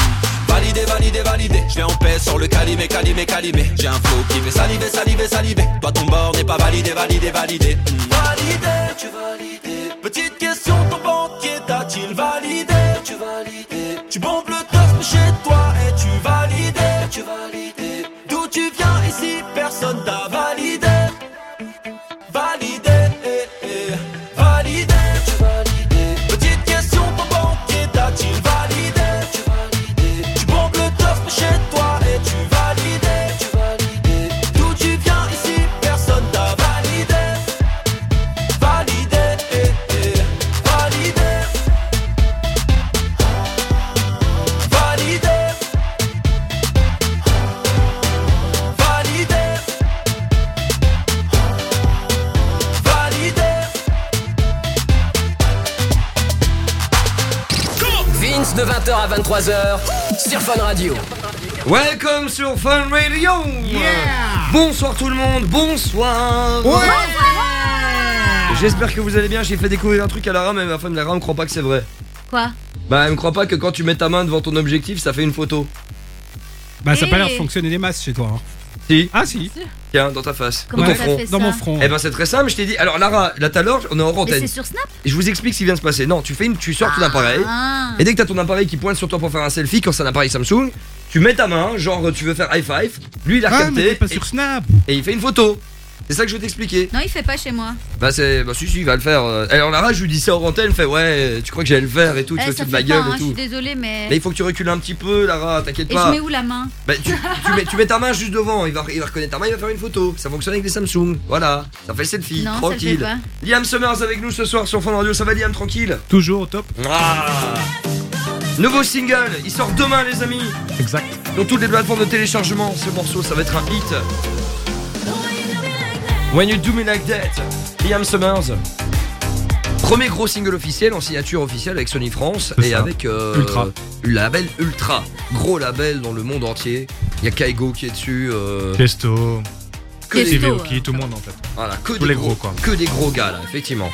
Speaker 29: Validé, validé, validé, je vais en paix, sors le calumet, calumet, calumet. J'ai un flow qui fait saliver, saliver, saliver. Toi ton bord n'est pas validé, validé, validé. Hmm. Validé, tu validé. Petite question, ton banquier t'a-t-il validé? de
Speaker 1: 20h à 23h sur Fun Radio.
Speaker 4: Welcome sur Fun Radio. Yeah. Bonsoir tout le monde, bonsoir. J'espère que vous allez bien, j'ai fait découvrir un truc à Lara mais ma femme Lara ne croit pas que c'est vrai.
Speaker 7: Quoi?
Speaker 4: Bah elle me croit pas que quand tu mets ta main devant ton objectif, ça fait une photo.
Speaker 5: Bah ça a pas l'air de eh. fonctionner des masses chez toi. Hein.
Speaker 4: Si
Speaker 5: Ah, si.
Speaker 4: Tiens, dans ta face.
Speaker 7: Comment
Speaker 4: dans ton
Speaker 7: t'as
Speaker 4: front.
Speaker 7: fait ça
Speaker 5: Dans mon front.
Speaker 4: Eh ben c'est très simple, je t'ai dit. Alors Lara, là tout à l'heure, on est en
Speaker 7: Mais
Speaker 4: antenne.
Speaker 7: c'est sur Snap
Speaker 4: Et je vous explique ce qui vient de se passer. Non, tu fais une, tu sors ton appareil.
Speaker 7: Ah.
Speaker 4: Et dès que t'as ton appareil qui pointe sur toi pour faire un selfie, quand c'est un appareil Samsung, tu mets ta main, genre tu veux faire high five. Lui il a
Speaker 5: Ah, mais
Speaker 4: capté.
Speaker 5: t'es pas
Speaker 4: et,
Speaker 5: sur Snap.
Speaker 4: et il fait une photo. C'est ça que je veux t'expliquer.
Speaker 7: Non, il fait pas chez moi.
Speaker 4: Bah c'est, bah si si, il va le faire. euh. Alors Lara, je lui dis ça en antenne, elle fait ouais, tu crois que j'allais le faire et tout, tu
Speaker 7: Eh,
Speaker 4: veux
Speaker 7: ça
Speaker 4: de
Speaker 7: fait
Speaker 4: ma
Speaker 7: pas,
Speaker 4: gueule
Speaker 7: hein,
Speaker 4: et
Speaker 7: je suis
Speaker 4: tout.
Speaker 7: désolée, mais.
Speaker 4: Mais il faut que tu recules un petit peu, Lara, t'inquiète
Speaker 7: Et
Speaker 4: pas.
Speaker 7: je mets où la main?
Speaker 4: Bah, tu, tu mets, tu mets ta main juste devant, il va, il va reconnaître ta main, il va faire une photo. Ça fonctionne avec les Samsung. Voilà, ça fait le selfie,
Speaker 7: Non, ça le fait
Speaker 4: tranquille.
Speaker 7: pas.
Speaker 4: Liam Summers avec nous ce soir sur Fun Radio, ça va Liam, tranquille?
Speaker 23: Toujours au top.
Speaker 4: Ah Nouveau single, il sort demain les amis
Speaker 23: Exact.
Speaker 4: Dans toutes les plateformes de téléchargement, ce morceau ça va être un hit. When You Do Me Like That, Liam Summers. Premier gros single officiel en signature officielle avec Sony France et
Speaker 23: ça.
Speaker 4: avec euh,
Speaker 23: Ultra.
Speaker 4: le label Ultra. Gros label dans le monde entier. Il y a Kaigo qui est dessus. euh,
Speaker 23: Testo.
Speaker 4: que des,
Speaker 23: Stevie Aoki, tout le monde en fait.
Speaker 4: voilà, que
Speaker 23: Tous
Speaker 4: des
Speaker 23: les
Speaker 4: gros,
Speaker 23: gros, quoi.
Speaker 4: Que des gros gars là, effectivement.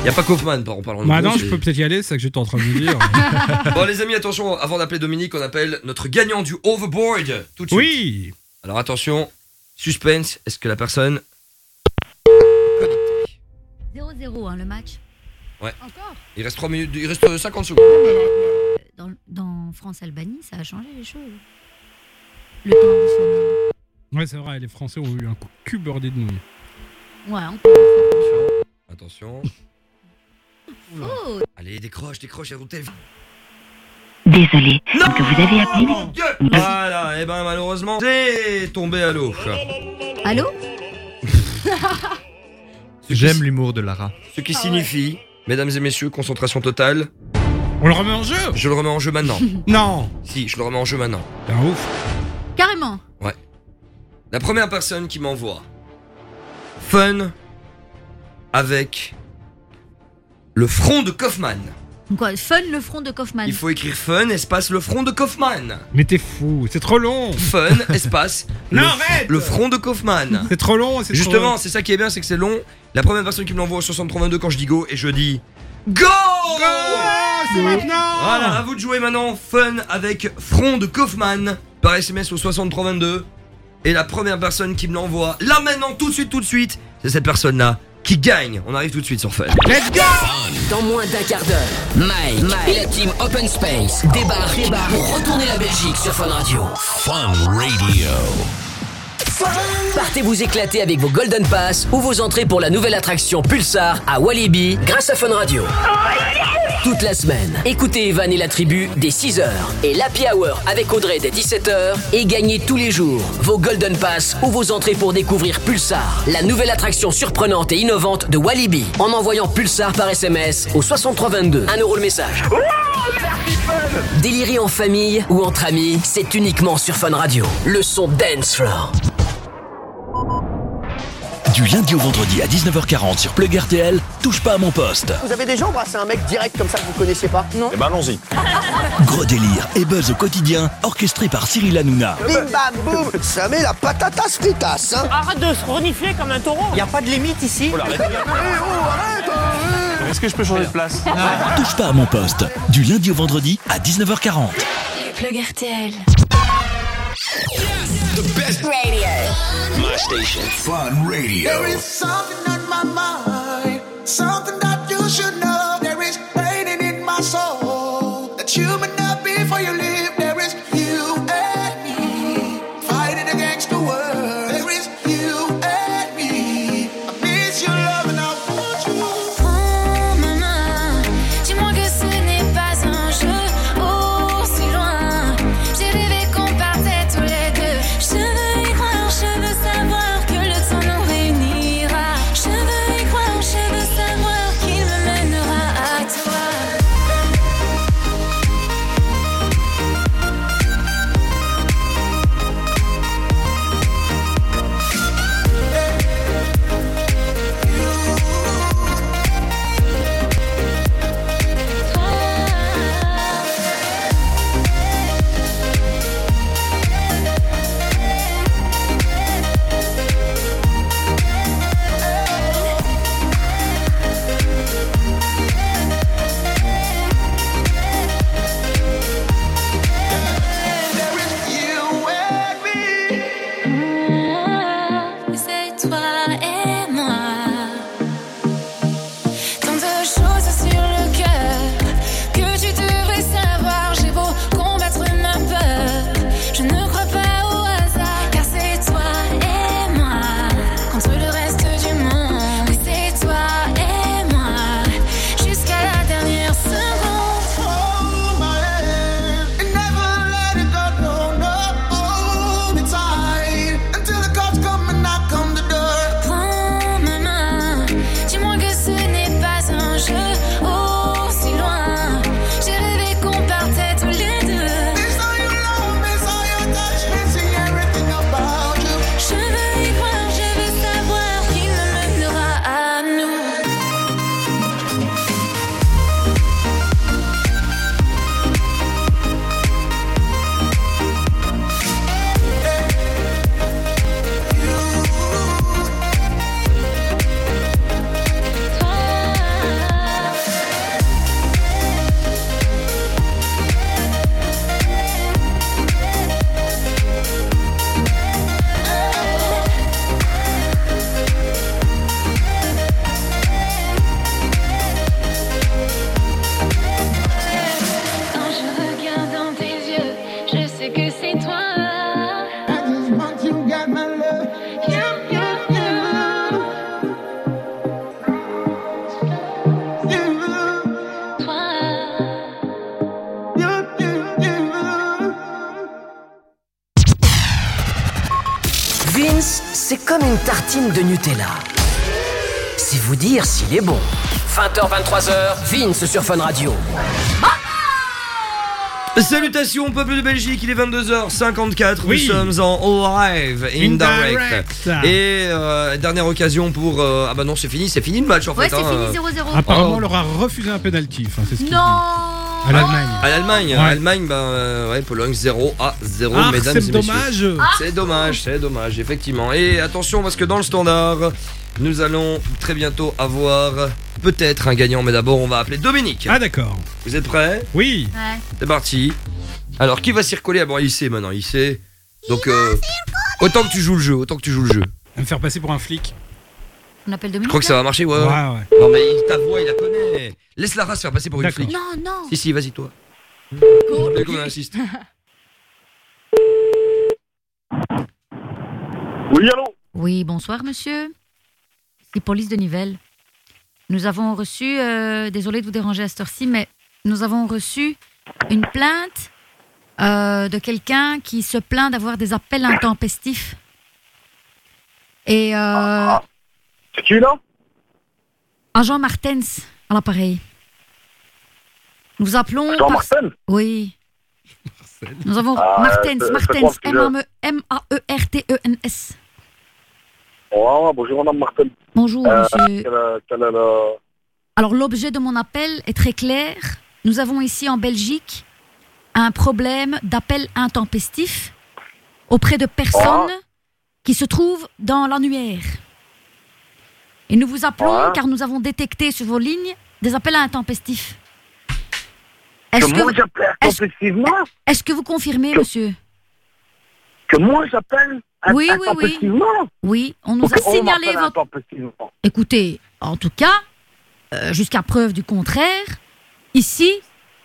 Speaker 4: Il y a pas Kaufman par en parlant de
Speaker 5: Bah, non, je peux peut-être y aller, c'est ça que j'étais en train de me dire.
Speaker 4: Bon les amis, attention, avant d'appeler Dominique, on appelle notre gagnant du Overboard tout de suite.
Speaker 5: oui.
Speaker 4: Alors attention, suspense, est-ce que la personne
Speaker 7: 0-0, hein, le match.
Speaker 4: Ouais.
Speaker 7: Encore
Speaker 4: Il reste 3 minutes, il reste euh, 50 secondes.
Speaker 7: dans, dans France-Albanie, ça a changé les choses. Le temps additionnel.
Speaker 5: Ouais, c'est vrai, les Français ont eu un coup de cul bordé de nouilles.
Speaker 7: Ouais, on peut
Speaker 4: Attention.
Speaker 7: Oh,
Speaker 4: Allez, décroche, décroche, il y a ton téléphone.
Speaker 34: Désolé,
Speaker 4: Non
Speaker 34: que vous avez appelé.
Speaker 4: Mon Dieu Voilà, et ben malheureusement, c'est tombé à l'eau.
Speaker 7: Allô
Speaker 23: J'aime l'humour de Lara.
Speaker 4: Ce qui signifie, mesdames et messieurs, concentration totale.
Speaker 5: On le remet en jeu?
Speaker 4: Je le remets en jeu maintenant.
Speaker 5: Non
Speaker 4: si, je le remets en jeu maintenant.
Speaker 5: C'est un ouf.
Speaker 7: Carrément.
Speaker 4: Ouais. La première personne qui m'envoie Fun avec le front de Kaufman.
Speaker 7: Quoi, fun le front de Kaufman.
Speaker 4: Il faut écrire Fun, espace le front de Kaufman.
Speaker 5: Mais t'es fou, c'est trop long.
Speaker 4: Fun, espace
Speaker 5: Non,
Speaker 4: le,
Speaker 5: arrête
Speaker 4: le front de Kaufman.
Speaker 5: C'est trop long, c'est trop
Speaker 4: Justement, c'est ça qui est bien, c'est que c'est long. La première personne qui me l'envoie au 6322 quand je dis go et je dis Go
Speaker 5: c'est maintenant
Speaker 4: Voilà, à vous de jouer maintenant. Fun avec front de Kaufman par SMS au 6322. Et la première personne qui me l'envoie, là maintenant, tout de suite, tout de suite, c'est cette personne-là qui gagne. On arrive tout de suite sur Fun.
Speaker 5: Let's go
Speaker 1: Dans moins d'un quart d'heure, Mike, et la team Open Space débarquent pour retourner la Belgique sur Fun Radio.
Speaker 21: Fun Radio.
Speaker 1: Partez vous éclater avec vos Golden Pass ou vos entrées pour la nouvelle attraction Pulsar à Walibi grâce à Fun Radio. Toute la semaine, écoutez Evan et la tribu dès 6h et l'Happy Hour avec Audrey dès 17h et gagnez tous les jours vos Golden Pass ou vos entrées pour découvrir Pulsar, la nouvelle attraction surprenante et innovante de Walibi en envoyant Pulsar par SMS au 6322. 1 euro le message. Délirer en famille ou entre amis, c'est uniquement sur Fun Radio. Le son Dance Floor.
Speaker 21: Du lundi au vendredi à 19h40 sur Plug RTL, touche pas à mon poste.
Speaker 30: Vous avez déjà embrassé un mec direct comme ça que vous connaissiez pas Non.
Speaker 21: Eh ben allons-y. Gros délire et buzz au quotidien, orchestré par Cyril Hanouna.
Speaker 30: Bim bam boum Ça met la patatas fritas hein
Speaker 31: Arrête de se renifler comme un taureau.
Speaker 30: Y a pas de limite ici
Speaker 21: Oh là, arrête.
Speaker 30: Eh oh, arrête hein.
Speaker 21: Est-ce que je peux changer de place Touche pas à mon poste, du lundi au vendredi à 19h40.
Speaker 3: Plug RTL.
Speaker 21: The best
Speaker 3: radio.
Speaker 21: My station. Fun Radio.
Speaker 29: There is something on my mind, something that you should know.
Speaker 1: Une tartine de Nutella. C'est vous dire s'il est bon. 20h, 23h, Vince sur Fun Radio.
Speaker 4: Salutations peuple de Belgique, il est 22h54,
Speaker 5: Oui.
Speaker 4: nous sommes en live, indirect.
Speaker 5: Indirect.
Speaker 4: Et euh, dernière occasion pour... euh, ah bah non c'est fini, c'est fini le match en
Speaker 7: Ouais,
Speaker 4: fait.
Speaker 7: c'est
Speaker 4: hein.
Speaker 7: fini 0-0.
Speaker 5: Apparemment,
Speaker 4: Oh.
Speaker 5: on leur a refusé un penalty. Enfin, ce
Speaker 7: Non.
Speaker 5: À l'Allemagne.
Speaker 4: À l'Allemagne,
Speaker 5: Ouais.
Speaker 4: à l'Allemagne, ben euh, ouais, Pologne 0 à 0,
Speaker 5: Ah,
Speaker 4: mesdames
Speaker 5: c'est
Speaker 4: et messieurs.
Speaker 5: dommage.
Speaker 4: C'est dommage, c'est dommage, effectivement. Et attention parce que dans le standard, nous allons très bientôt avoir peut-être un gagnant, mais d'abord on va appeler Dominique.
Speaker 5: Ah, d'accord.
Speaker 4: Vous êtes prêts?
Speaker 5: Oui.
Speaker 7: Ouais.
Speaker 4: C'est parti. Alors qui va s'y recoller Ah bon, il sait maintenant, il sait. Donc euh, autant que tu joues le jeu, autant que tu joues le jeu.
Speaker 5: Va me faire passer pour un flic.
Speaker 7: On appelle
Speaker 4: Je
Speaker 7: Dominique.
Speaker 4: crois que ça va marcher, ouais.
Speaker 5: Ouais,
Speaker 4: ouais.
Speaker 5: ouais.
Speaker 4: Non mais il- ta voix, il la connaît. Laisse Lara se faire passer pour une
Speaker 5: D'accord.
Speaker 4: flic.
Speaker 7: Non, non.
Speaker 4: Si si, vas-y toi. Dès qu'on insiste.
Speaker 27: Oui, allô?
Speaker 7: Oui, bonsoir monsieur. C'est police de Nivelles. Nous avons reçu, euh, désolé de vous déranger à cette heure-ci, mais nous avons reçu une plainte euh, de quelqu'un qui se plaint d'avoir des appels intempestifs. Et euh,
Speaker 27: C'est qui là?
Speaker 7: Agent Martens à l'appareil. Nous appelons.
Speaker 27: Jean
Speaker 7: par-
Speaker 27: Martin
Speaker 7: Oui. Nous avons
Speaker 27: Ah,
Speaker 7: Martens, Martens,
Speaker 27: quoi le sujet
Speaker 7: M-A-E-R-T-E-N-S.
Speaker 27: Oh, bonjour madame Martin.
Speaker 7: Bonjour,
Speaker 27: Euh,
Speaker 7: monsieur.
Speaker 27: quel, quel est le...
Speaker 7: Alors l'objet de mon appel est très clair. Nous avons ici en Belgique un problème d'appel intempestif auprès de personnes
Speaker 27: Ah.
Speaker 7: qui se trouvent dans l'annuaire. Et nous vous appelons car nous avons détecté sur vos lignes des appels intempestifs.
Speaker 27: Que
Speaker 7: Est-ce
Speaker 27: moi
Speaker 7: que,
Speaker 27: j'appelle intempestivement
Speaker 7: est-ce que vous confirmez,
Speaker 27: Que-
Speaker 7: monsieur
Speaker 27: Que moi j'appelle
Speaker 7: Oui, oui, oui. Oui, on nous
Speaker 27: Ou
Speaker 7: a
Speaker 27: on
Speaker 7: signalé votre... Écoutez, en tout cas, euh, jusqu'à preuve du contraire, ici,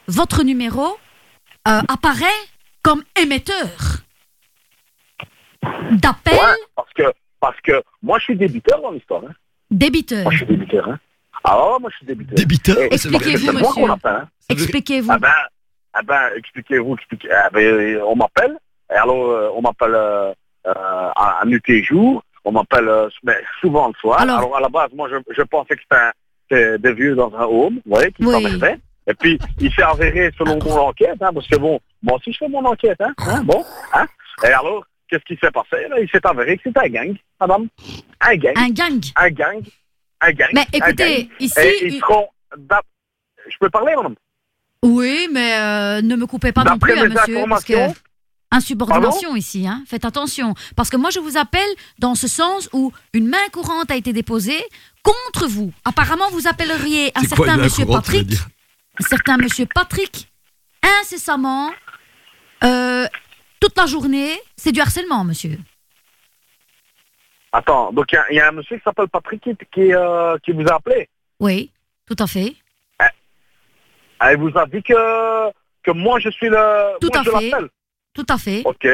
Speaker 7: votre numéro euh, apparaît comme émetteur d'appel
Speaker 27: Ouais, parce que, parce que moi je suis débiteur dans l'histoire. Hein.
Speaker 7: Débiteur.
Speaker 27: Moi je suis débiteur. Hein. Ah ouais, moi je suis débiteur.
Speaker 33: Débiteur?
Speaker 27: Et-
Speaker 7: Expliquez-vous,
Speaker 27: c'est moi
Speaker 7: monsieur.
Speaker 27: qu'on appelle. Hein.
Speaker 7: Expliquez-vous.
Speaker 27: Ah ben, ah ben, expliquez-vous, expliquez. Ah ben, euh, on m'appelle. Et alors, euh, on m'appelle euh, euh, à, à nuit et jour. On m'appelle euh, mais souvent le soir.
Speaker 7: Alors-
Speaker 27: Alors, à la base, moi, je, je pensais que c'était des vieux dans un home, vous voyez, qui
Speaker 7: Oui.
Speaker 27: s'emmerdaient. Et puis, il s'est avéré selon mon enquête, hein, parce que bon, moi aussi je fais mon enquête, hein, hein, bon, hein. Et alors, qu'est-ce qui s'est passé là? Il s'est avéré que c'était un gang, madame. Un gang.
Speaker 7: Un gang.
Speaker 27: Un gang. Un gang.
Speaker 7: Mais écoutez,
Speaker 27: gang.
Speaker 7: ici,
Speaker 27: Et ils
Speaker 7: une-
Speaker 27: seront... d'ap- Je peux parler, madame?
Speaker 7: Oui, mais euh, ne me coupez pas non plus, hein, monsieur, parce que insubordination ici, hein. Faites attention, parce que moi je vous appelle dans ce sens où une main courante a été déposée contre vous. Apparemment, vous appelleriez un certain monsieur
Speaker 33: courante,
Speaker 7: Patrick, un certain monsieur Patrick, incessamment, euh, toute la journée. C'est du harcèlement, monsieur.
Speaker 27: Attends, donc il y a- il y, a un monsieur qui s'appelle Patrick qui, qui, euh, qui vous a appelé?
Speaker 7: Oui, tout à fait.
Speaker 27: Elle vous a dit que, que moi je suis le.
Speaker 7: Tout
Speaker 27: moi,
Speaker 7: à
Speaker 27: je
Speaker 7: fait. Tout à fait.
Speaker 27: Ok,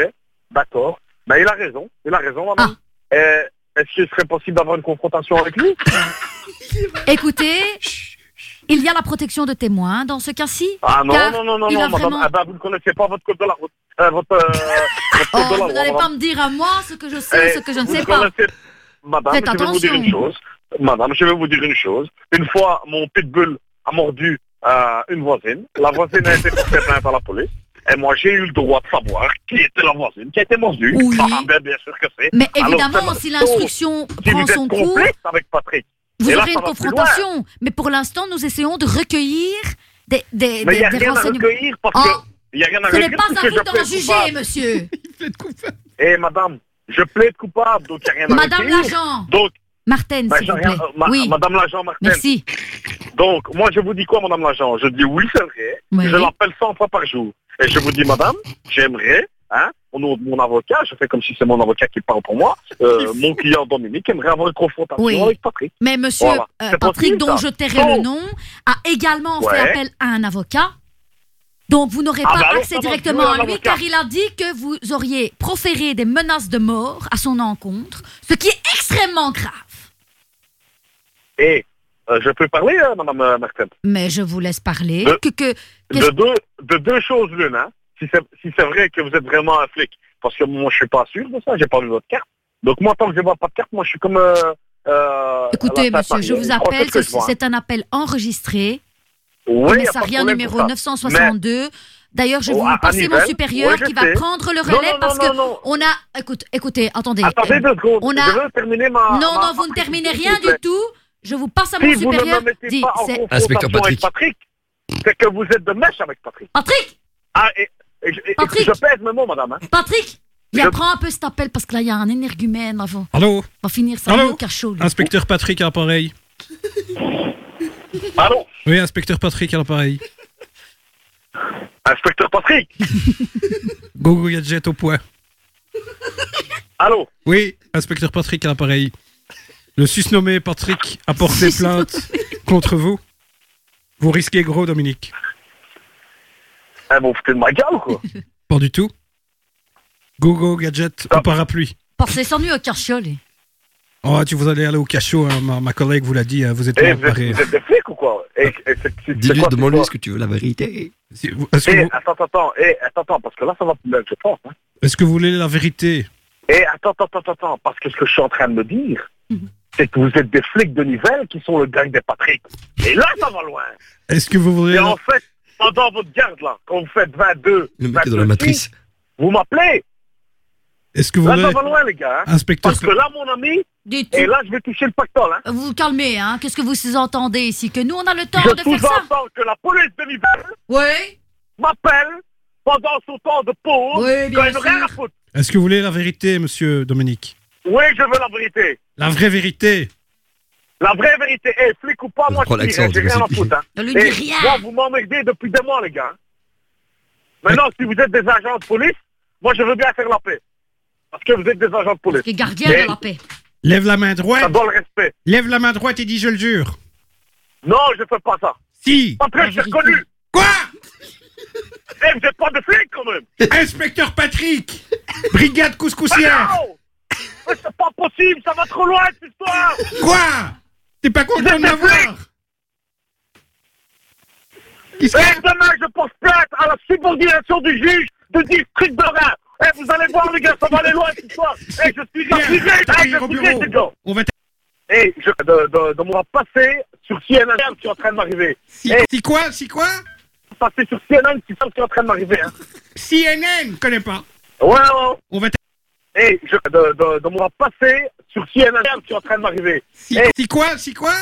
Speaker 27: d'accord. Ben il a raison, il a raison, madame.
Speaker 7: Ah.
Speaker 27: Euh, Est-ce qu'il serait possible d'avoir une confrontation avec lui?
Speaker 7: Écoutez, il y a la protection de témoins dans ce cas-ci.
Speaker 27: Ah non, non, non, non, non, madame.
Speaker 7: vraiment-
Speaker 27: ben, vous ne connaissez pas votre code de la route. Euh, votre, euh, votre
Speaker 7: Oh, vous n'allez pas me dire à moi ce que je sais,
Speaker 27: Eh,
Speaker 7: ce que je ne sais pas.
Speaker 27: connaissez- Madame,
Speaker 7: Faites
Speaker 27: je vais vous dire une chose. Madame, je vais vous dire une chose. Une fois, mon pitbull a mordu euh, une voisine. La voisine a été portée plainte à la police. Et moi, j'ai eu le droit de savoir qui était la voisine qui a été mordue.
Speaker 7: Oui.
Speaker 27: Ah, ben, bien sûr que c'est.
Speaker 7: Mais évidemment, si l'instruction
Speaker 27: si
Speaker 7: prend
Speaker 27: vous êtes
Speaker 7: son cours,
Speaker 27: complexe avec Patrick.
Speaker 7: vous
Speaker 27: Et
Speaker 7: aurez une confrontation. Mais pour l'instant, nous essayons de recueillir des, des,
Speaker 27: Mais
Speaker 7: des,
Speaker 27: n'y a
Speaker 7: des
Speaker 27: rien à
Speaker 7: renseignements.
Speaker 27: recueillir parce que. Il n'y a rien à
Speaker 7: ce n'est pas à vous d'en
Speaker 27: plaide
Speaker 7: juger,
Speaker 27: coupable.
Speaker 7: monsieur.
Speaker 27: Eh, madame, je plaide coupable, donc il n'y a rien à
Speaker 7: Madame l'agent.
Speaker 27: Donc,
Speaker 7: Martine,
Speaker 27: ben,
Speaker 7: s'il vous plaît.
Speaker 27: ma-
Speaker 7: oui,
Speaker 27: Madame l'agent Martin.
Speaker 7: merci.
Speaker 27: Donc, moi, je vous dis quoi, madame l'agent Je dis oui, c'est vrai.
Speaker 7: Oui.
Speaker 27: Je l'appelle 100 fois par jour. Et je vous dis, madame, j'aimerais, hein, au nom de mon avocat, je fais comme si c'est mon avocat qui parle pour moi, euh, mon client Dominique aimerait avoir une confrontation
Speaker 7: Oui.
Speaker 27: avec Patrick.
Speaker 7: Mais monsieur
Speaker 27: Voilà.
Speaker 7: euh, Patrick,
Speaker 27: possible,
Speaker 7: dont
Speaker 27: ça.
Speaker 7: je tairai le nom, a également fait appel à un avocat. Donc vous n'aurez
Speaker 27: Ah,
Speaker 7: pas
Speaker 27: bah
Speaker 7: accès directement à lui car il a dit que vous auriez proféré des menaces de mort à son encontre, ce qui est extrêmement grave.
Speaker 27: Et euh, je peux parler, euh, madame euh, Martin?
Speaker 7: Mais je vous laisse parler.
Speaker 27: De-
Speaker 7: Que, que,
Speaker 27: de deux, de deux choses l'une, hein. Si c'est si vrai que vous êtes vraiment un flic, parce que moi je suis pas sûr de ça, j'ai pas vu votre carte, Donc moi, tant que je vois pas de carte, moi, je suis comme. Euh, euh,
Speaker 7: Écoutez, monsieur, je vous
Speaker 27: crois
Speaker 7: appelle,
Speaker 27: que hein.
Speaker 7: c'est un appel enregistré.
Speaker 27: Oui,
Speaker 7: Commissariat numéro
Speaker 27: pour ça.
Speaker 7: 962. D'ailleurs, je vais
Speaker 27: Oh,
Speaker 7: vous passer mon supérieur
Speaker 27: je
Speaker 7: qui va prendre le relais
Speaker 27: non,
Speaker 7: parce que
Speaker 27: non, non.
Speaker 7: on a. Écoute, écoutez, attendez.
Speaker 27: Attendez deux secondes.
Speaker 7: On a.
Speaker 27: Je veux terminer ma.
Speaker 7: non,
Speaker 27: ma-
Speaker 7: non, vous ne terminez rien du tout. Je vous passe à
Speaker 27: Si
Speaker 7: mon
Speaker 27: vous ne
Speaker 7: supérieur.
Speaker 27: me mettez
Speaker 7: Dis,
Speaker 27: pas en
Speaker 7: c'est-
Speaker 27: confrontation avec Patrick, c'est que vous êtes de mèche avec Patrick.
Speaker 7: Patrick
Speaker 27: Ah, et, et je- et-
Speaker 7: Patrick
Speaker 27: je pèse mes mots, madame. Hein.
Speaker 7: Patrick
Speaker 27: Je-
Speaker 7: Viens, prends un peu cet appel parce que là, il y a un énergumène. On va,
Speaker 5: Allô
Speaker 7: va finir ça
Speaker 5: Allô
Speaker 7: au cachot.
Speaker 5: Inspecteur Patrick à l'appareil.
Speaker 27: Allô
Speaker 5: Oui, inspecteur Patrick à l'appareil.
Speaker 27: Inspecteur Patrick
Speaker 5: Gogo Gadget au point.
Speaker 27: Allô
Speaker 5: Oui, inspecteur Patrick à l'appareil. Le susnommé Patrick a porté plainte contre vous. Vous risquez gros, Dominique.
Speaker 27: Eh, vous foutez de ma gueule ou quoi
Speaker 5: Pas du tout. Gogo Gadget au parapluie.
Speaker 7: Pensez sans nuit au cachot, lui.
Speaker 5: Oh, tu vous allez aller au cachot, hein, ma, ma collègue vous l'a dit, hein, vous êtes
Speaker 27: Eh, vous, êtes, vous êtes des flics ou quoi Eh, eh,
Speaker 33: Dis-lui, demande-lui ce que tu veux, la vérité.
Speaker 5: Est-ce que, vous-
Speaker 27: attends, attends, attends, eh, attends, attends, parce que là, ça va plus je pense. Hein.
Speaker 5: est-ce que vous voulez la vérité
Speaker 27: Eh, attends, attends, attends, attends, parce que ce que je suis en train de me dire, c'est que vous êtes des flics de Nivelles qui sont le gang des Patrick. Et là, ça va loin.
Speaker 5: Est-ce que vous voulez
Speaker 27: Et en fait, pendant votre garde, là, quand vous faites 22,
Speaker 33: Le mec dans la
Speaker 27: 22,
Speaker 33: matrice.
Speaker 27: vous m'appelez.
Speaker 5: Est-ce que vous
Speaker 27: Là,
Speaker 5: voulez
Speaker 27: ça va loin, les gars. hein.
Speaker 5: Inspecteur
Speaker 27: Parce que là, mon ami, Et là, je vais toucher le pactole. Hein.
Speaker 7: Vous vous calmez, hein Qu'est-ce que vous sous-entendez ici? Que nous, on a le temps
Speaker 27: Je
Speaker 7: de faire ça
Speaker 27: sous-entends que la police de Nivelles
Speaker 7: Oui
Speaker 27: m'appelle pendant son temps de pause
Speaker 7: Oui, bien
Speaker 27: quand n'ont rien à
Speaker 7: sûr.
Speaker 27: foutre.
Speaker 5: Est-ce que vous voulez la vérité, monsieur Dominique?
Speaker 27: Oui, je veux la vérité.
Speaker 5: La vraie vérité
Speaker 27: La vraie vérité. Eh, flic ou pas, moi, je dis,
Speaker 33: l'accent,
Speaker 27: j'ai rien à foutre. Hein.
Speaker 7: Ne lui dis rien.
Speaker 27: Moi, vous m'emmerdez depuis des mois, les gars. Maintenant, si vous êtes des agents de police, moi, je veux bien faire la paix. Parce que vous êtes des agents de police.
Speaker 7: Les gardiens
Speaker 27: Mais
Speaker 7: de la paix.
Speaker 5: Lève la main
Speaker 27: Ça
Speaker 5: droite
Speaker 27: doit le respect.
Speaker 5: Lève la main droite et dis je le jure
Speaker 27: Non, je fais pas ça.
Speaker 5: Si
Speaker 27: Patrick, j'ai reconnu.
Speaker 5: Quoi?
Speaker 27: Eh, vous êtes pas de flic, quand même.
Speaker 5: Inspecteur Patrick Brigade couscoussière
Speaker 27: Non Mais c'est pas possible, ça va trop loin, cette histoire.
Speaker 5: Quoi? T'es pas content de
Speaker 27: flics. Et demain, je porte plainte à la subordination du juge du district de Reims. Eh, vous allez voir, les gars, ça va aller loin, cette histoire. Eh, je suis eh,
Speaker 5: viens
Speaker 27: je suis gars.
Speaker 5: On va
Speaker 27: Eh, je, de, de, de mon passé sur CNN qui est en train de m'arriver.
Speaker 5: Si,
Speaker 27: Eh,
Speaker 5: si quoi Si quoi?
Speaker 27: passé sur CNN qui est en train de m'arriver, hein.
Speaker 5: CNN Connais pas
Speaker 27: Ouais, ouais.
Speaker 5: On va
Speaker 27: Eh, je, de, de, de mon passé sur CNN qui est en train de m'arriver.
Speaker 5: si,
Speaker 27: Eh,
Speaker 5: si quoi Si quoi?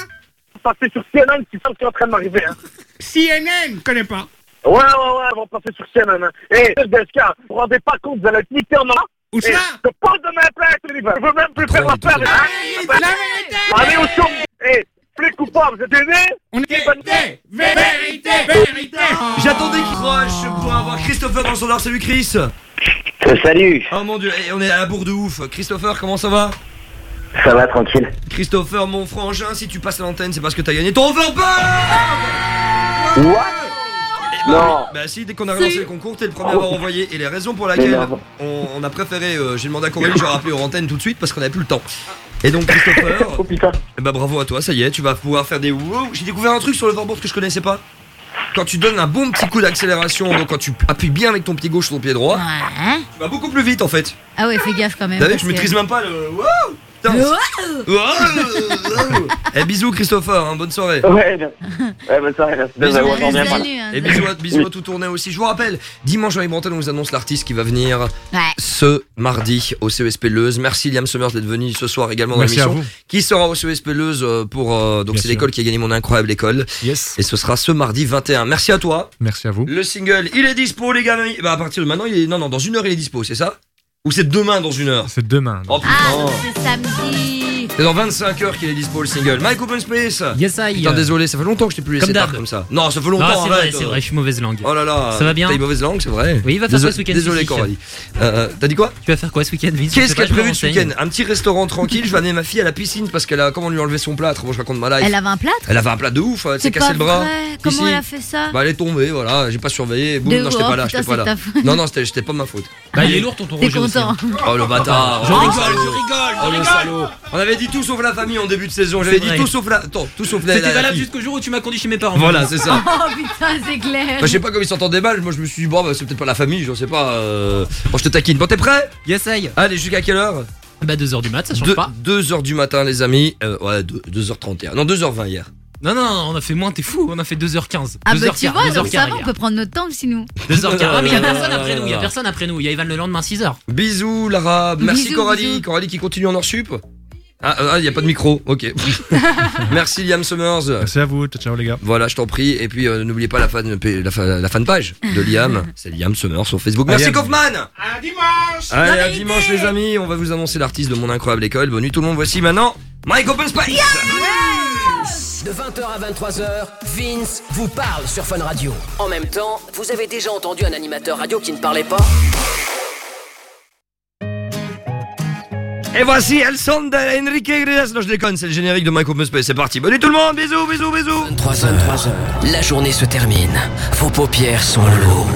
Speaker 27: passé sur CNN qui qui est en train de m'arriver, hein.
Speaker 5: CNN Connais pas
Speaker 27: Ouais, ouais, ouais, ils vont passer sur CNN. Hein. Eh, DSK, vous vous rendez pas compte, vous allez être en or.
Speaker 5: Où ça
Speaker 27: Je porte de mes plaintes, Oliver. Je veux même plus faire la. Hein.
Speaker 5: La vérité
Speaker 27: Allez au champ. Eh, flic ou pas, vous êtes
Speaker 5: On est vérité Vérité Vérité
Speaker 4: J'attendais qu'il croche pour avoir Christopher dans le standard. Salut Chris
Speaker 32: Salut,
Speaker 4: Oh mon dieu, eh, on est à la bourre de ouf. Christopher, comment ça va?
Speaker 32: Ça va tranquille.
Speaker 4: Christopher, mon frangin, si tu passes à l'antenne, c'est parce que t'as gagné ton overboard
Speaker 32: What?
Speaker 4: Eh bah,
Speaker 32: Non.
Speaker 4: oui. Bah si, dès qu'on a relancé le concours, t'es le premier à avoir envoyé. Et les raisons pour lesquelles on, on a préféré, euh, j'ai demandé à Coralie, j'ai rappelé aux antennes tout de suite parce qu'on avait plus le temps. Et donc Christopher,
Speaker 32: Oh putain.
Speaker 4: eh bah bravo à toi, ça y est, tu vas pouvoir faire des wow. J'ai découvert un truc sur le overboard que je connaissais pas. Quand tu donnes un bon petit coup d'accélération, donc quand tu appuies bien avec ton pied gauche sur ton pied droit,
Speaker 7: Ouais.
Speaker 4: tu vas beaucoup plus vite en fait.
Speaker 7: Ah ouais, fais gaffe quand même.
Speaker 4: T'as vu, je
Speaker 7: que-
Speaker 4: maîtrise même pas le wow.
Speaker 7: Wow.
Speaker 4: Eh bisous Christopher, hein, bonne soirée.
Speaker 32: Ouais, bien. ouais, bonne soirée, merci.
Speaker 7: Hein,
Speaker 4: Et bisous à, bisous à tout tourner aussi. Je vous rappelle, dimanche les Bretagne, on vous annonce l'artiste qui va venir
Speaker 7: Ouais.
Speaker 4: ce mardi au CESP Leuze. Merci Liam Summers d'être venu ce soir également dans
Speaker 23: Merci à
Speaker 4: l'émission.
Speaker 23: vous.
Speaker 4: Qui sera au CESP Leuze euh, pour euh, donc c'est l'école qui a gagné mon incroyable école
Speaker 23: Yes.
Speaker 4: et ce sera ce mardi 21. Merci à toi.
Speaker 23: Merci à vous.
Speaker 4: Le single, il est dispo les gars. Bah à partir de maintenant, il est non non dans une heure il est dispo, c'est ça? Ou c'est demain dans une heure
Speaker 23: C'est demain.
Speaker 4: Oh putain.
Speaker 7: Ah, c'est samedi.
Speaker 4: C'est dans 25 heures qu'il est dispo le single. Mike Open Space.
Speaker 35: Yes, I.
Speaker 4: Putain, désolé, ça fait longtemps que je t'ai plus laissé
Speaker 35: Comme
Speaker 4: comme ça. Non, ça fait longtemps.
Speaker 35: Non, c'est vrai, c'est vrai, je suis mauvaise langue.
Speaker 4: Oh là là.
Speaker 35: Ça va bien
Speaker 4: T'as une mauvaise langue, c'est vrai.
Speaker 35: Oui, va faire
Speaker 4: Désolé-
Speaker 35: quoi ce week-end
Speaker 4: Désolé, Coralie. Euh, T'as dit quoi?
Speaker 35: Tu vas faire quoi ce week-end Vince?
Speaker 4: Qu'est-ce qu'elle a prévu ce week-end? Un petit restaurant tranquille. Je vais amener ma fille à la piscine parce qu'elle a comment lui enlever son plâtre? Moi, je raconte ma life.
Speaker 7: Elle avait un plâtre?
Speaker 4: Elle avait un plat de ouf. Elle s'est cassé le bras.
Speaker 7: Comment elle a fait ça?
Speaker 4: Bah, elle est tombée, voilà. J'ai pas surveillé. Boum, non, j'étais pas là. J'étais pas. Non, non, c'était pas ma faute.
Speaker 35: Bah, il est lourd, tonton
Speaker 7: T'es content.
Speaker 35: hein.
Speaker 4: Oh le bâtard.
Speaker 35: Je
Speaker 4: Oh,
Speaker 35: rigole, je rigole, je
Speaker 4: Oh le
Speaker 35: rigole.
Speaker 4: salaud. On avait dit tout sauf la famille en début de saison. J'avais dit
Speaker 35: vrai.
Speaker 4: tout sauf la. Attends, tout sauf la.
Speaker 35: C'était
Speaker 4: la- la
Speaker 35: valable jusqu'au jour où tu m'as conduit chez mes parents.
Speaker 4: Voilà, c'est ça.
Speaker 7: Oh putain, c'est clair.
Speaker 4: Bah, je sais pas comme ils s'entendaient mal, moi je me suis dit bon bah c'est peut-être pas la famille, je sais pas. Euh... Bon je te taquine. Bon t'es prêt?
Speaker 35: Yes, I.
Speaker 4: Allez jusqu'à quelle heure?
Speaker 35: Bah 2h du mat, ça change
Speaker 4: Deux-
Speaker 35: pas.
Speaker 4: 2h du matin, les amis. Euh, ouais, 2h31. Non, 2h20 hier.
Speaker 35: Non, non, non, on a fait moins, t'es fou, on a fait 2h15.
Speaker 7: Ah bah
Speaker 35: 2h15,
Speaker 7: tu vois, donc
Speaker 35: 2h15
Speaker 7: ça va, on peut prendre notre temps aussi nous.
Speaker 35: 2h15. Ah, mais il y a personne après nous, il y a personne après nous. Il y a Evan Leland demain 6h.
Speaker 4: Bisous, Lara. Merci,
Speaker 7: Bisous,
Speaker 4: Coralie.
Speaker 7: bisous.
Speaker 4: Coralie qui continue en hors sup. Ah, il n'y a pas de micro. Ok. Merci, Liam Summers.
Speaker 23: Merci à vous, ciao, ciao les gars.
Speaker 4: Voilà, je t'en prie. Et puis, euh, n'oubliez pas la fan, la, fanpage de Liam. C'est Liam Summers sur Facebook. Merci,
Speaker 23: Liam.
Speaker 4: Kaufman.
Speaker 5: À dimanche
Speaker 4: Allez, à dimanche, les amis. On va vous annoncer l'artiste de mon incroyable école. Bonne nuit, tout le monde. Voici maintenant Mike Open Space.
Speaker 1: De 20h à 23h, Vince vous parle sur Fun Radio. En même temps, vous avez déjà entendu un animateur radio qui ne parlait pas?
Speaker 4: Et voici El Son de Enrique Iglesias. Non, je déconne, c'est le générique de Mike Open Space. C'est parti. Bonne nuit, tout le monde. Bisous, bisous, bisous.
Speaker 1: 23h, 23h. La journée se termine. Vos paupières sont lourdes.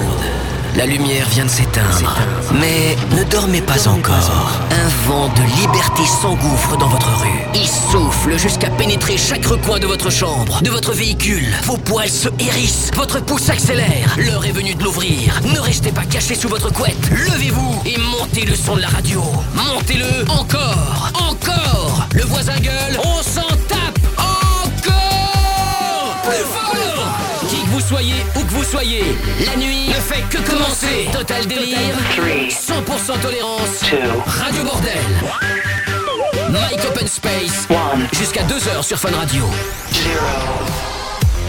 Speaker 1: La lumière vient de s'éteindre. Mais ne dormez pas encore. Un de liberté s'engouffre dans votre rue. Il souffle jusqu'à pénétrer chaque recoin de votre chambre, de votre véhicule. Vos poils se hérissent, votre pouce s'accélère. L'heure est venue de l'ouvrir. Ne restez pas caché sous votre couette. Levez-vous et montez le son de la radio. Montez-le encore, encore. Le voisin gueule, on s'en tape. Encore Plus fort soyez, où que vous soyez, la nuit ne fait que commencer. Total délire, 100% tolérance, Radio Bordel. Mike Open Space, jusqu'à 2h sur Fun Radio.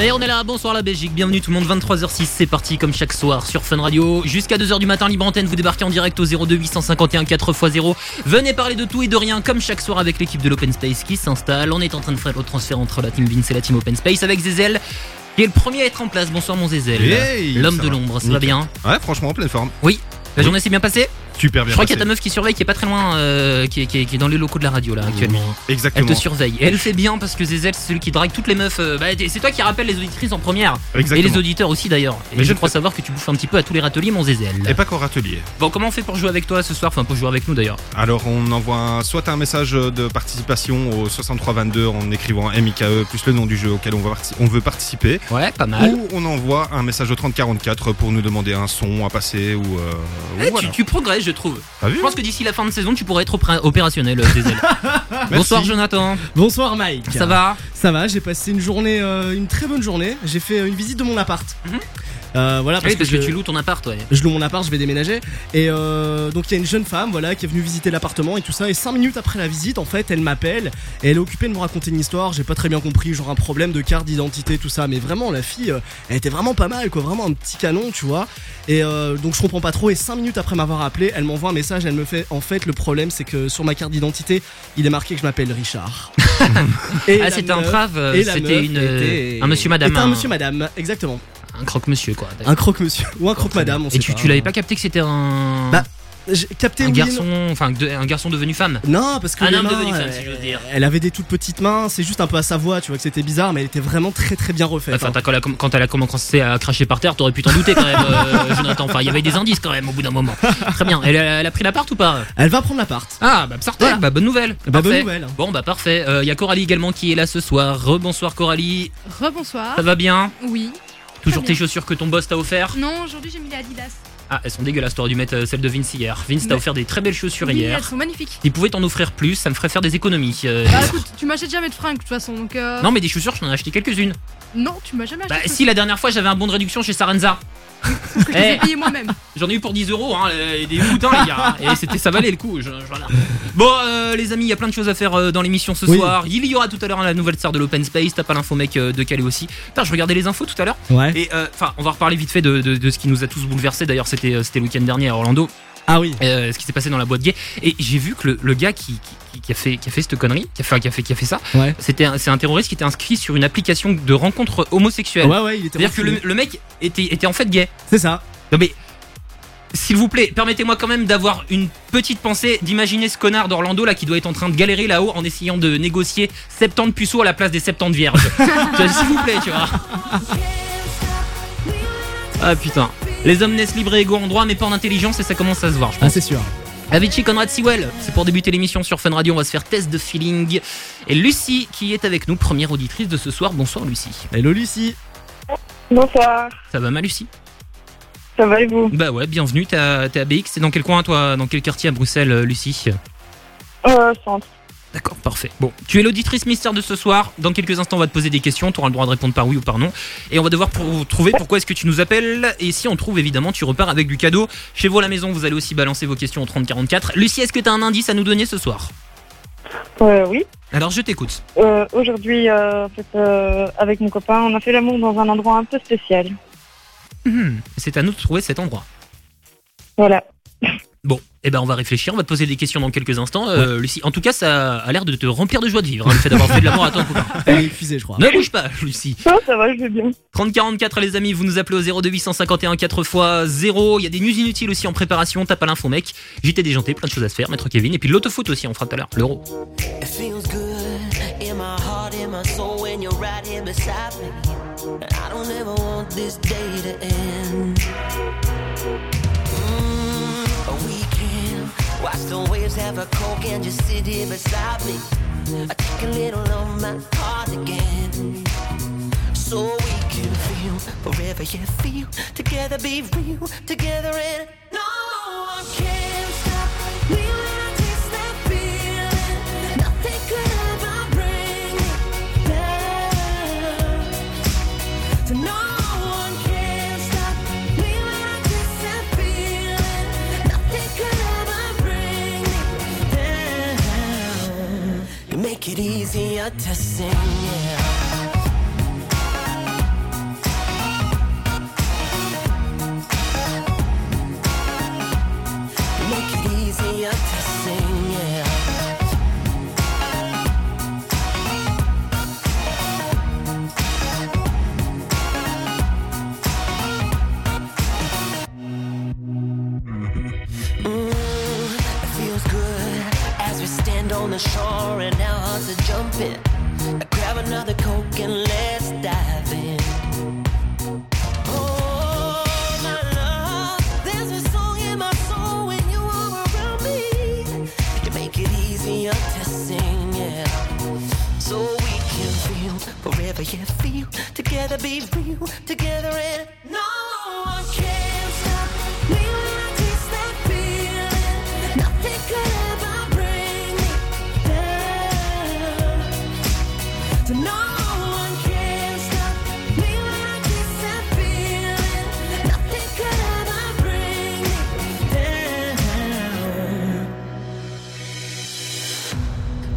Speaker 35: Et on est là, bonsoir la Belgique, bienvenue tout le monde, 23h06, c'est parti comme chaque soir sur Fun Radio. Jusqu'à 2h du matin, libre antenne, vous débarquez en direct au 02 851 4x0. Venez parler de tout et de rien comme chaque soir avec l'équipe de l'Open Space qui s'installe. On est en train de faire le transfert entre la Team Vince et la Team Open Space avec Zezel. Qui est le premier à être en place. Bonsoir mon Zezel.
Speaker 23: Hey,
Speaker 35: L'homme de l'ombre, ça va bien
Speaker 23: Ouais, franchement, en pleine forme.
Speaker 35: Oui. La journée s'est bien passée
Speaker 23: Super bien
Speaker 35: Je crois qu'il y a ta meuf qui surveille, qui est pas très loin, euh, qui, est, qui est- qui est dans les locaux de la radio là actuellement.
Speaker 23: Exactement.
Speaker 35: Elle te surveille. Et elle fait bien parce que Zezel, c'est celui qui drague toutes les meufs. euh, bah, c'est toi qui rappelle les auditrices en première.
Speaker 23: Exactement.
Speaker 35: Et les auditeurs aussi d'ailleurs. Et
Speaker 23: Mais
Speaker 35: je
Speaker 23: je
Speaker 35: crois savoir que tu bouffes un petit peu à tous les râteliers, mon Zezel.
Speaker 23: Et pas qu'au râtelier.
Speaker 35: Bon, comment on fait pour jouer avec toi ce soir? Enfin, pour jouer avec nous d'ailleurs.
Speaker 23: Alors on envoie un- soit un message de participation au 6322 en écrivant MIKE plus le nom du jeu auquel on, va on veut participer.
Speaker 35: Ouais, pas mal.
Speaker 23: Ou on envoie un message au 3044 pour nous demander un son à passer ou... euh,
Speaker 35: Eh,
Speaker 23: voilà.
Speaker 35: tu, tu progresses, je trouve.
Speaker 23: Vu
Speaker 35: Je pense que d'ici la fin de saison, tu pourrais être opéra- opérationnel, euh. Bonsoir, Jonathan.
Speaker 36: Bonsoir Mike.
Speaker 35: Ça va?
Speaker 36: Ça va, j'ai passé une journée, euh, une très bonne journée. J'ai fait une visite de mon appart. Euh, voilà,
Speaker 35: Oui, parce que tu loues ton appart, ouais.
Speaker 36: Je loue mon appart, je vais déménager. Et euh, donc il y a une jeune femme voilà, qui est venue visiter l'appartement et tout ça. Et 5 minutes après la visite, en fait, elle m'appelle et elle est occupée de me raconter une histoire. J'ai pas très bien compris, genre un problème de carte d'identité, tout ça. Mais vraiment, la fille, euh, elle était vraiment pas mal, quoi. Vraiment un petit canon, tu vois. Et euh, donc je comprends pas trop. Et 5 minutes après m'avoir appelé, elle m'envoie un message. Elle me fait En fait, le problème, c'est que sur ma carte d'identité, il est marqué que je m'appelle Richard. Et
Speaker 35: Ah, c'était un
Speaker 36: la
Speaker 35: c'était une,
Speaker 36: était-
Speaker 35: un monsieur madame,
Speaker 36: Était un- monsieur madame, exactement.
Speaker 35: Un croque-monsieur, quoi.
Speaker 36: Un croque-monsieur ou un croque-madame, on
Speaker 35: Et
Speaker 36: sait
Speaker 35: tu,
Speaker 36: pas.
Speaker 35: tu l'avais pas capté que c'était un.
Speaker 36: Bah, j'ai capté
Speaker 35: un
Speaker 36: et
Speaker 35: garçon, enfin un garçon devenu femme.
Speaker 36: Non, parce que
Speaker 35: un
Speaker 36: les
Speaker 35: homme devenu femme,
Speaker 36: euh,
Speaker 35: si j'ose dire.
Speaker 36: Elle avait des toutes petites mains, c'est juste un peu à sa voix, tu vois que c'était bizarre, mais elle était vraiment très très bien refaite.
Speaker 35: Enfin,
Speaker 36: hein.
Speaker 35: t'as- quand, elle a, quand elle a commencé à cracher par terre, t'aurais pu t'en douter quand même, euh, Jonathan. Enfin, il y avait des indices quand même au bout d'un moment. Très bien. Elle, a- elle a pris l'appart ou pas?
Speaker 36: Elle va prendre l'appart.
Speaker 35: Ah, bah, Sartek, bah bonne nouvelle.
Speaker 36: Bah, bonne nouvelle.
Speaker 35: Bon, bah parfait. Il y a Coralie également qui est là ce soir. Rebonsoir Coralie.
Speaker 6: Rebonsoir.
Speaker 35: Ça va bien?
Speaker 6: Oui.
Speaker 35: Toujours tes chaussures que ton boss t'a offert
Speaker 6: Non, aujourd'hui j'ai mis les Adidas.
Speaker 35: Ah, elles sont dégueulasses. T'aurais dû mettre euh, celle de Vince hier. Vince t'a offert des très belles chaussures
Speaker 6: Oui,
Speaker 35: hier.
Speaker 6: elles sont magnifiques.
Speaker 35: Il pouvait t'en offrir plus, ça me ferait faire des économies. euh,
Speaker 6: Bah écoute, tu m'achètes jamais de fringues de toute façon, donc. euh,
Speaker 35: Non, mais des chaussures, je t'en ai acheté quelques-unes.
Speaker 6: Non, tu m'as jamais
Speaker 35: Bah,
Speaker 6: acheté.
Speaker 35: si la dernière fois j'avais un bon de réduction chez Sarenza.
Speaker 6: que je les ai
Speaker 35: Eh,
Speaker 6: moi-même.
Speaker 35: J'en ai eu pour 10 euros, hein, euh, des boutins les gars. Et c'était, ça valait le coup. je- je- voilà. Bon, euh, les amis, il y a plein de choses à faire euh, dans l'émission ce
Speaker 36: Oui.
Speaker 35: soir. Il y aura tout à l'heure la nouvelle star de l'Open Space. T'as pas l'info mec euh, de Calais aussi. Putain, je regardais les infos tout à l'heure.
Speaker 36: Ouais.
Speaker 35: Et euh, enfin, on va reparler vite fait de, de- de ce qui nous a tous bouleversés. D'ailleurs, c'était, c'était le week-end dernier à Orlando.
Speaker 36: Ah oui.
Speaker 35: Euh, ce qui s'est passé dans la boîte gay. Et j'ai vu que le, le gars qui, qui, qui a fait, qui a fait cette connerie, qui a fait, qui a fait, qui a fait ça,
Speaker 36: Ouais.
Speaker 35: c'était un, c'est un terroriste qui était inscrit sur une application de rencontre homosexuelle.
Speaker 36: Ouais, ouais, il était
Speaker 35: C'est-à-dire que le, mec était, était en fait gay.
Speaker 36: C'est ça.
Speaker 35: Non mais. S'il vous plaît, permettez-moi quand même d'avoir une petite pensée, d'imaginer ce connard d'Orlando là qui doit être en train de galérer là-haut en essayant de négocier 70 puceaux à la place des 70 vierges. S'il vous plaît, tu vois. Ah putain. Les hommes naissent libres et égaux en droit, mais pas en intelligence, et ça commence à se voir, je
Speaker 36: Ah,
Speaker 35: pense.
Speaker 36: c'est sûr.
Speaker 35: Avicii Conrad Sewell, c'est pour débuter l'émission sur Fun Radio, on va se faire test de feeling. Et Lucie qui est avec nous, première auditrice de ce soir. Bonsoir Lucie.
Speaker 36: Hello Lucie.
Speaker 25: Bonsoir,
Speaker 35: Ça va ma Lucie?
Speaker 25: Ça va et vous?
Speaker 35: Bah ouais, bienvenue, t'es à, BX, c'est dans quel coin toi? Dans quel quartier à Bruxelles, euh, Lucie?
Speaker 25: Euh, centre.
Speaker 35: D'accord, parfait. Bon, tu es l'auditrice mystère de ce soir. Dans quelques instants, on va te poser des questions. Tu auras le droit de répondre par oui ou par non. Et on va devoir pour- trouver pourquoi est-ce que tu nous appelles. Et si on trouve, évidemment, tu repars avec du cadeau. Chez vous à la maison, vous allez aussi balancer vos questions au 3044. Lucie, est-ce que tu as un indice à nous donner ce soir?
Speaker 25: Euh, oui.
Speaker 35: Alors, je t'écoute.
Speaker 25: Euh, Aujourd'hui, euh, en fait, euh, avec mon copain, on a fait l'amour dans un endroit un peu spécial.
Speaker 35: Hmm, C'est à nous de trouver cet endroit.
Speaker 25: Voilà.
Speaker 35: Bon, eh ben on va réfléchir, on va te poser des questions dans quelques instants. Euh, Lucie, en tout cas, ça a l'air de te remplir de joie de vivre, hein, le fait d'avoir fait de l'amour à ton copain.
Speaker 36: Elle est épuisée, je crois.
Speaker 35: Ne bouge pas, Lucie.
Speaker 25: Non, ça va, je vais bien.
Speaker 35: 3044 les amis, vous nous appelez au 0251 4 x 0. Il y a des news inutiles aussi en préparation, tape à l'info mec. JT déjanté, plein de choses à se faire, maître Kevin. Et puis l'autofoot aussi, on fera tout à l'heure, l'euro.
Speaker 22: It feels good in my heart, in my soul when you're right here beside me. And I don't ever want this day to end. The waves have a coke and just sit here beside me. I take a little of my heart again. So we can feel forever, yeah, feel together, be real together, and no one can stop. We will taste make it easier to sing, yeah. Shore and our hearts are jumping. Grab another coke and let's dive in. Oh, my love, there's a song in my soul when you are around me. You make it easier to sing. So we can feel forever, yeah, feel together, be real together, and no one can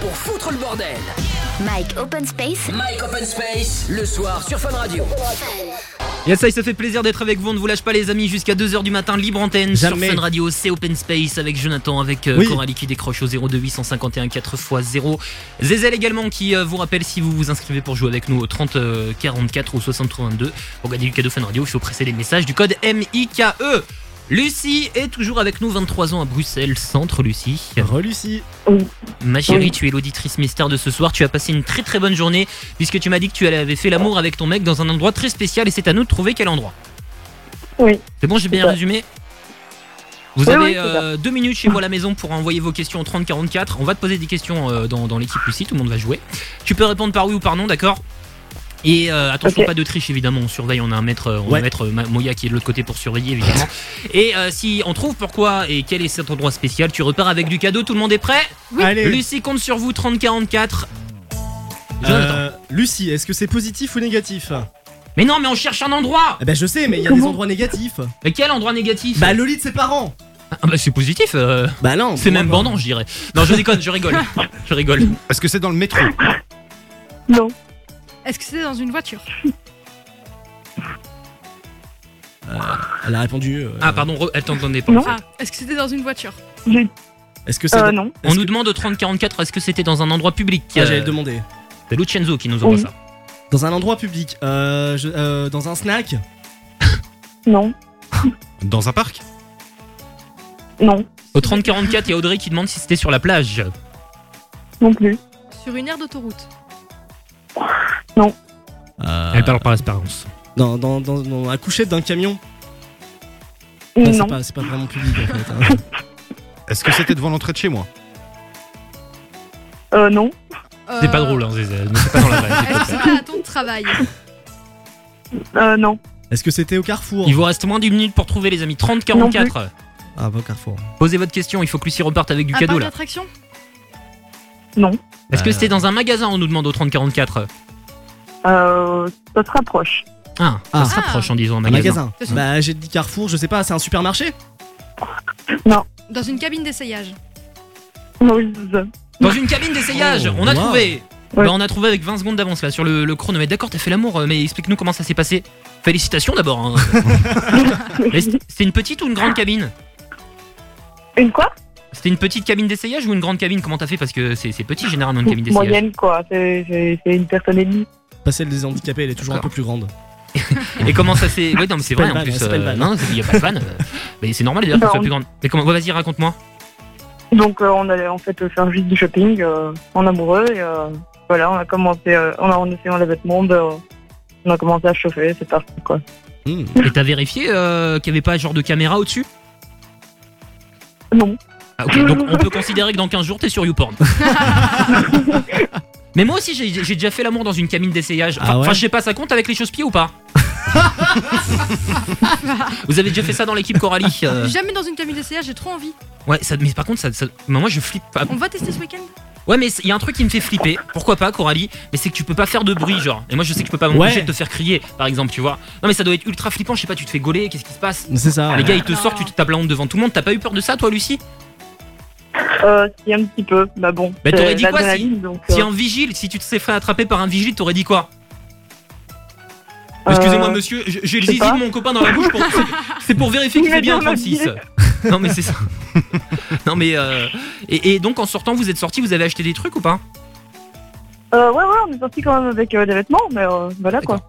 Speaker 1: Pour foutre le bordel.
Speaker 3: Mike Open Space.
Speaker 1: Mike Open Space, le soir sur Fun Radio.
Speaker 35: Yes, ça, ça fait plaisir d'être avec vous. On ne vous lâche pas, les amis, jusqu'à 2h du matin, libre antenne
Speaker 36: Jamais.
Speaker 35: sur Fun Radio. C'est Open Space avec Jonathan, avec euh,
Speaker 36: Oui.
Speaker 35: Coralie qui décroche au 02851 4x0. Zézel également qui euh, vous rappelle si vous vous inscrivez pour jouer avec nous au 30 euh, 44 ou 62 pour gagner du cadeau Fun Radio. Il faut presser les messages du code MIKE. Lucie est toujours avec nous, 23 ans à Bruxelles, centre Lucie.
Speaker 36: Re-Lucie.
Speaker 35: Ma chérie,
Speaker 36: Oui.
Speaker 35: tu es l'auditrice mystère de ce soir. Tu as passé une très très bonne journée puisque tu m'as dit que tu avais fait l'amour avec ton mec dans un endroit très spécial et c'est à nous de trouver quel endroit.
Speaker 25: Oui.
Speaker 35: C'est bon, j'ai bien
Speaker 25: ça.
Speaker 35: résumé Vous
Speaker 25: Oui,
Speaker 35: avez
Speaker 25: oui,
Speaker 35: euh, deux minutes chez moi à la maison pour envoyer vos questions au 3044. On va te poser des questions euh, dans, dans l'équipe Lucie, tout le monde va jouer. Tu peux répondre par oui ou par non, d'accord? Et euh, attention, pas de triche évidemment, on surveille, on a un maître, on a un maître Ma- Moya qui est de l'autre côté pour surveiller évidemment. et euh, si on trouve pourquoi et quel est cet endroit spécial, tu repars avec du cadeau, tout le monde est prêt?
Speaker 36: Allez.
Speaker 35: Lucie compte sur vous, 3044. Jonathan.
Speaker 36: Euh, Lucie, est-ce que c'est positif ou négatif?
Speaker 35: Mais non, mais on cherche un endroit
Speaker 36: Eh ben je sais, mais il y a des endroits négatifs.
Speaker 35: Mais quel endroit négatif?
Speaker 36: Bah le lit de ses parents.
Speaker 35: Ah bah c'est positif. euh.
Speaker 36: Bah non.
Speaker 35: C'est même bandant, je dirais. Non, je déconne, je rigole. Je rigole.
Speaker 23: Est-ce que c'est dans le métro?
Speaker 25: Non.
Speaker 6: Est-ce que c'était dans une voiture
Speaker 36: Elle a répondu. euh,
Speaker 35: Ah, pardon, re- elle t'entendait pas.
Speaker 6: Ah, est-ce que c'était dans une voiture
Speaker 36: Est-ce que c'est.
Speaker 25: Euh, non.
Speaker 35: On nous demande au 3044 est-ce que c'était dans un endroit public
Speaker 36: Ah, j'allais
Speaker 35: Euh,
Speaker 36: le demander.
Speaker 35: C'est Lucenzo qui nous envoie
Speaker 36: Oui.
Speaker 35: ça.
Speaker 36: Dans un endroit public. Euh, je- euh, dans un snack.
Speaker 25: Non.
Speaker 23: Dans un parc
Speaker 25: Non.
Speaker 35: Au 3044, il y a Audrey qui demande si c'était sur la plage.
Speaker 25: Non plus.
Speaker 6: Sur une aire d'autoroute
Speaker 25: Non.
Speaker 35: Elle parle par expérience.
Speaker 36: Dans, dans, dans, dans la couchette d'un camion.
Speaker 25: Non.
Speaker 36: c'est pas, c'est pas vraiment public en fait. hein.
Speaker 23: Est-ce que c'était devant l'entrée de chez moi
Speaker 25: Euh, non.
Speaker 35: C'est pas drôle, hein, Zézé, mais c'est pas dans la vanne.
Speaker 6: Est-ce que c'était à ton travail
Speaker 25: Euh, non.
Speaker 36: Est-ce que c'était au carrefour
Speaker 35: Il vous reste moins d'une minute pour trouver les amis. 3044.
Speaker 36: Ah, bah au carrefour.
Speaker 35: Posez votre question, il faut que Lucie reparte avec du cadeau
Speaker 6: parc
Speaker 35: là.
Speaker 6: d'attraction
Speaker 25: Non.
Speaker 35: Est-ce que
Speaker 36: Euh.
Speaker 35: c'était dans un magasin On nous demande au 3044.
Speaker 25: Euh, ça se rapproche.
Speaker 35: Ah, ça
Speaker 36: Ah.
Speaker 35: se rapproche en disant un
Speaker 36: Un
Speaker 35: magasin.
Speaker 36: magasin. Bah j'ai dit carrefour, je sais pas, c'est un supermarché
Speaker 25: Non.
Speaker 6: Dans une cabine d'essayage
Speaker 25: Oui, c'est ça.
Speaker 35: Dans une cabine d'essayage,
Speaker 36: Oh,
Speaker 35: on a
Speaker 36: wow.
Speaker 35: trouvé.
Speaker 25: Ouais.
Speaker 35: Bah, on a trouvé avec 20 secondes d'avance là sur le, le chronomètre. D'accord, t'as fait l'amour, euh, mais explique-nous comment ça s'est passé. Félicitations d'abord. hein. Mais c'est- C'était une petite ou une grande cabine?
Speaker 25: Une quoi?
Speaker 35: C'était une petite cabine d'essayage ou une grande cabine? Comment t'as fait? Parce que c'est petit généralement une cabine d'essayage.
Speaker 25: Moyenne, quoi. C'est une personne et demie.
Speaker 36: Pas celle des handicapés, elle est toujours un peu plus grande.
Speaker 35: Et comment ça s'est. Ouais, non, mais c'est vrai en plus. euh,
Speaker 36: vanne.
Speaker 35: Non, il y a pas de vanne. euh, Mais c'est normal d'ailleurs qu'elle soit plus grande. Mais comment. ouais, Vas-y, raconte-moi.
Speaker 25: Donc, euh, on allait en fait faire juste du shopping euh, en amoureux. Et euh, voilà, on a commencé, euh, on a en essayant les vêtements, on a commencé à chauffer, c'est parti, quoi.
Speaker 36: Hmm.
Speaker 35: Et t'as vérifié euh, qu'il n'y avait pas genre de caméra au-dessus?
Speaker 25: Non.
Speaker 35: Ah, ok, donc on peut considérer que dans 15 jours t'es sur YouPorn. Mais moi aussi j'ai j'ai déjà fait l'amour dans une cabine d'essayage. Enfin,
Speaker 36: Ah ouais
Speaker 35: enfin, je sais pas, ça compte avec les chausse-pieds ou pas? Vous avez déjà fait ça dans l'équipe Coralie euh,
Speaker 6: Jamais dans une cabine d'essayage, j'ai trop envie.
Speaker 35: Ouais, ça, mais par contre, ça, ça- mais moi je flippe pas.
Speaker 6: On va tester ce week-end?
Speaker 35: Ouais, mais il y a un truc qui me fait flipper. Pourquoi pas, Coralie? Mais c'est que tu peux pas faire de bruit, genre. Et moi je sais que je peux pas m'empêcher
Speaker 36: Ouais.
Speaker 35: de te faire crier, par exemple, tu vois. Non, mais ça doit être ultra flippant. Je sais pas, tu te fais gauler, qu'est-ce qui se passe?
Speaker 36: C'est ça.
Speaker 35: Les gars, ils te sortent, tu te tapes la honte devant tout le monde. T'as pas eu peur de ça, toi, Lucie?
Speaker 25: Euh, si, un petit peu, bah bon.
Speaker 35: Bah
Speaker 25: c'est
Speaker 35: t'aurais dit quoi si,
Speaker 25: donc,
Speaker 35: si
Speaker 25: euh,
Speaker 35: un vigile, si tu te sais fait attraper par un vigile, t'aurais dit quoi Excusez-moi
Speaker 25: Euh,
Speaker 35: monsieur, j'ai le zizi de mon copain dans la bouche pour... C'est pour vérifier qu'il
Speaker 25: m'a
Speaker 35: bien
Speaker 25: dit, on m'a
Speaker 35: 36
Speaker 25: dit.
Speaker 35: Non mais c'est ça Non mais euh... et, et donc en sortant vous êtes sorti, vous avez acheté des trucs ou pas?
Speaker 25: Euh, ouais, ouais, on est sorti quand même avec euh, des vêtements, mais euh, voilà, quoi.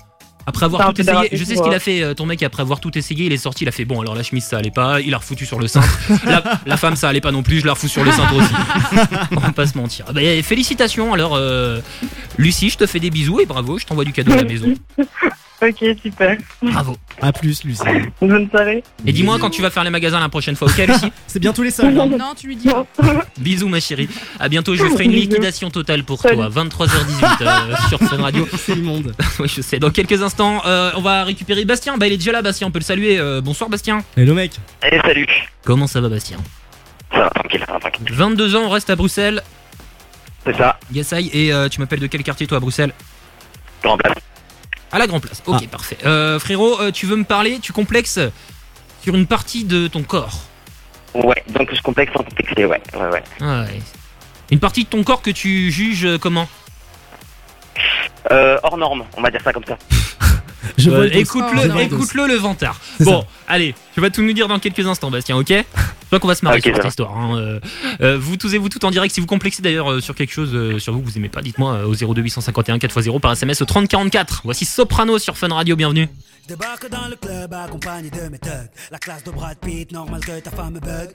Speaker 35: Après avoir tout essayé, je sais ce qu'il a fait, euh, ton mec, après avoir tout essayé, il est sorti, il a fait bon, alors la chemise ça allait pas, il a refoutu sur le cintre. la, la femme ça allait pas non plus, je la refous sur le cintre aussi. On va pas se mentir. Bah, félicitations, alors euh, Lucie, je te fais des bisous et bravo, je t'envoie du cadeau à la maison.
Speaker 25: Ok, super.
Speaker 35: Bravo.
Speaker 36: A plus, Lucie.
Speaker 25: Bonne soirée.
Speaker 35: Et dis-moi quand tu vas faire les magasins la prochaine fois, ok Lucie?
Speaker 36: C'est bientôt les soldes. hein.
Speaker 6: Non, tu lui dis.
Speaker 35: Bisous ma chérie. À bientôt, je ferai une liquidation totale pour toi. 23h18 euh, sur Fun Radio.
Speaker 36: C'est immonde.
Speaker 35: oui, je sais. Dans quelques instants, euh, on va récupérer Bastien. Bah, il est déjà là, Bastien. On peut le saluer. Euh, bonsoir, Bastien.
Speaker 36: Hello mec.
Speaker 26: Allez, salut.
Speaker 35: Comment ça va, Bastien?
Speaker 26: Ça va, tranquille, ça va, tranquille.
Speaker 35: 22 ans, on reste à Bruxelles.
Speaker 26: C'est ça,
Speaker 35: Yassai, et euh, tu m'appelles de quel quartier, toi, à Bruxelles?
Speaker 26: Grand place.
Speaker 35: À la Grand Place. Ok, parfait. Euh, frérot, euh, tu veux me parler Tu complexes sur une partie de ton corps.
Speaker 26: Ouais, donc je complexe sans complexer, ouais, ouais, ouais.
Speaker 35: Ouais. Une partie de ton corps que tu juges euh, comment?
Speaker 26: Euh, hors norme, on va dire ça comme ça.
Speaker 36: Je
Speaker 35: Euh,
Speaker 36: vois le dos.
Speaker 35: écoute-le, écoute-le le vantard.
Speaker 36: C'est
Speaker 35: Bon,
Speaker 36: ça.
Speaker 35: allez, tu vas tout nous dire dans quelques instants, Bastien, ok? crois qu'on va se marrer sur cette histoire. hein. Euh, euh, vous tous et vous tout en direct. Si vous complexez d'ailleurs euh, sur quelque chose euh, sur vous que vous aimez pas, dites-moi euh, au 02851 4x0 par SMS au 3044. Voici Soprano sur Fun Radio, bienvenue.
Speaker 37: Débarque dans le club accompagné de mes thugs La classe de Brad Pitt, normal que ta femme me bug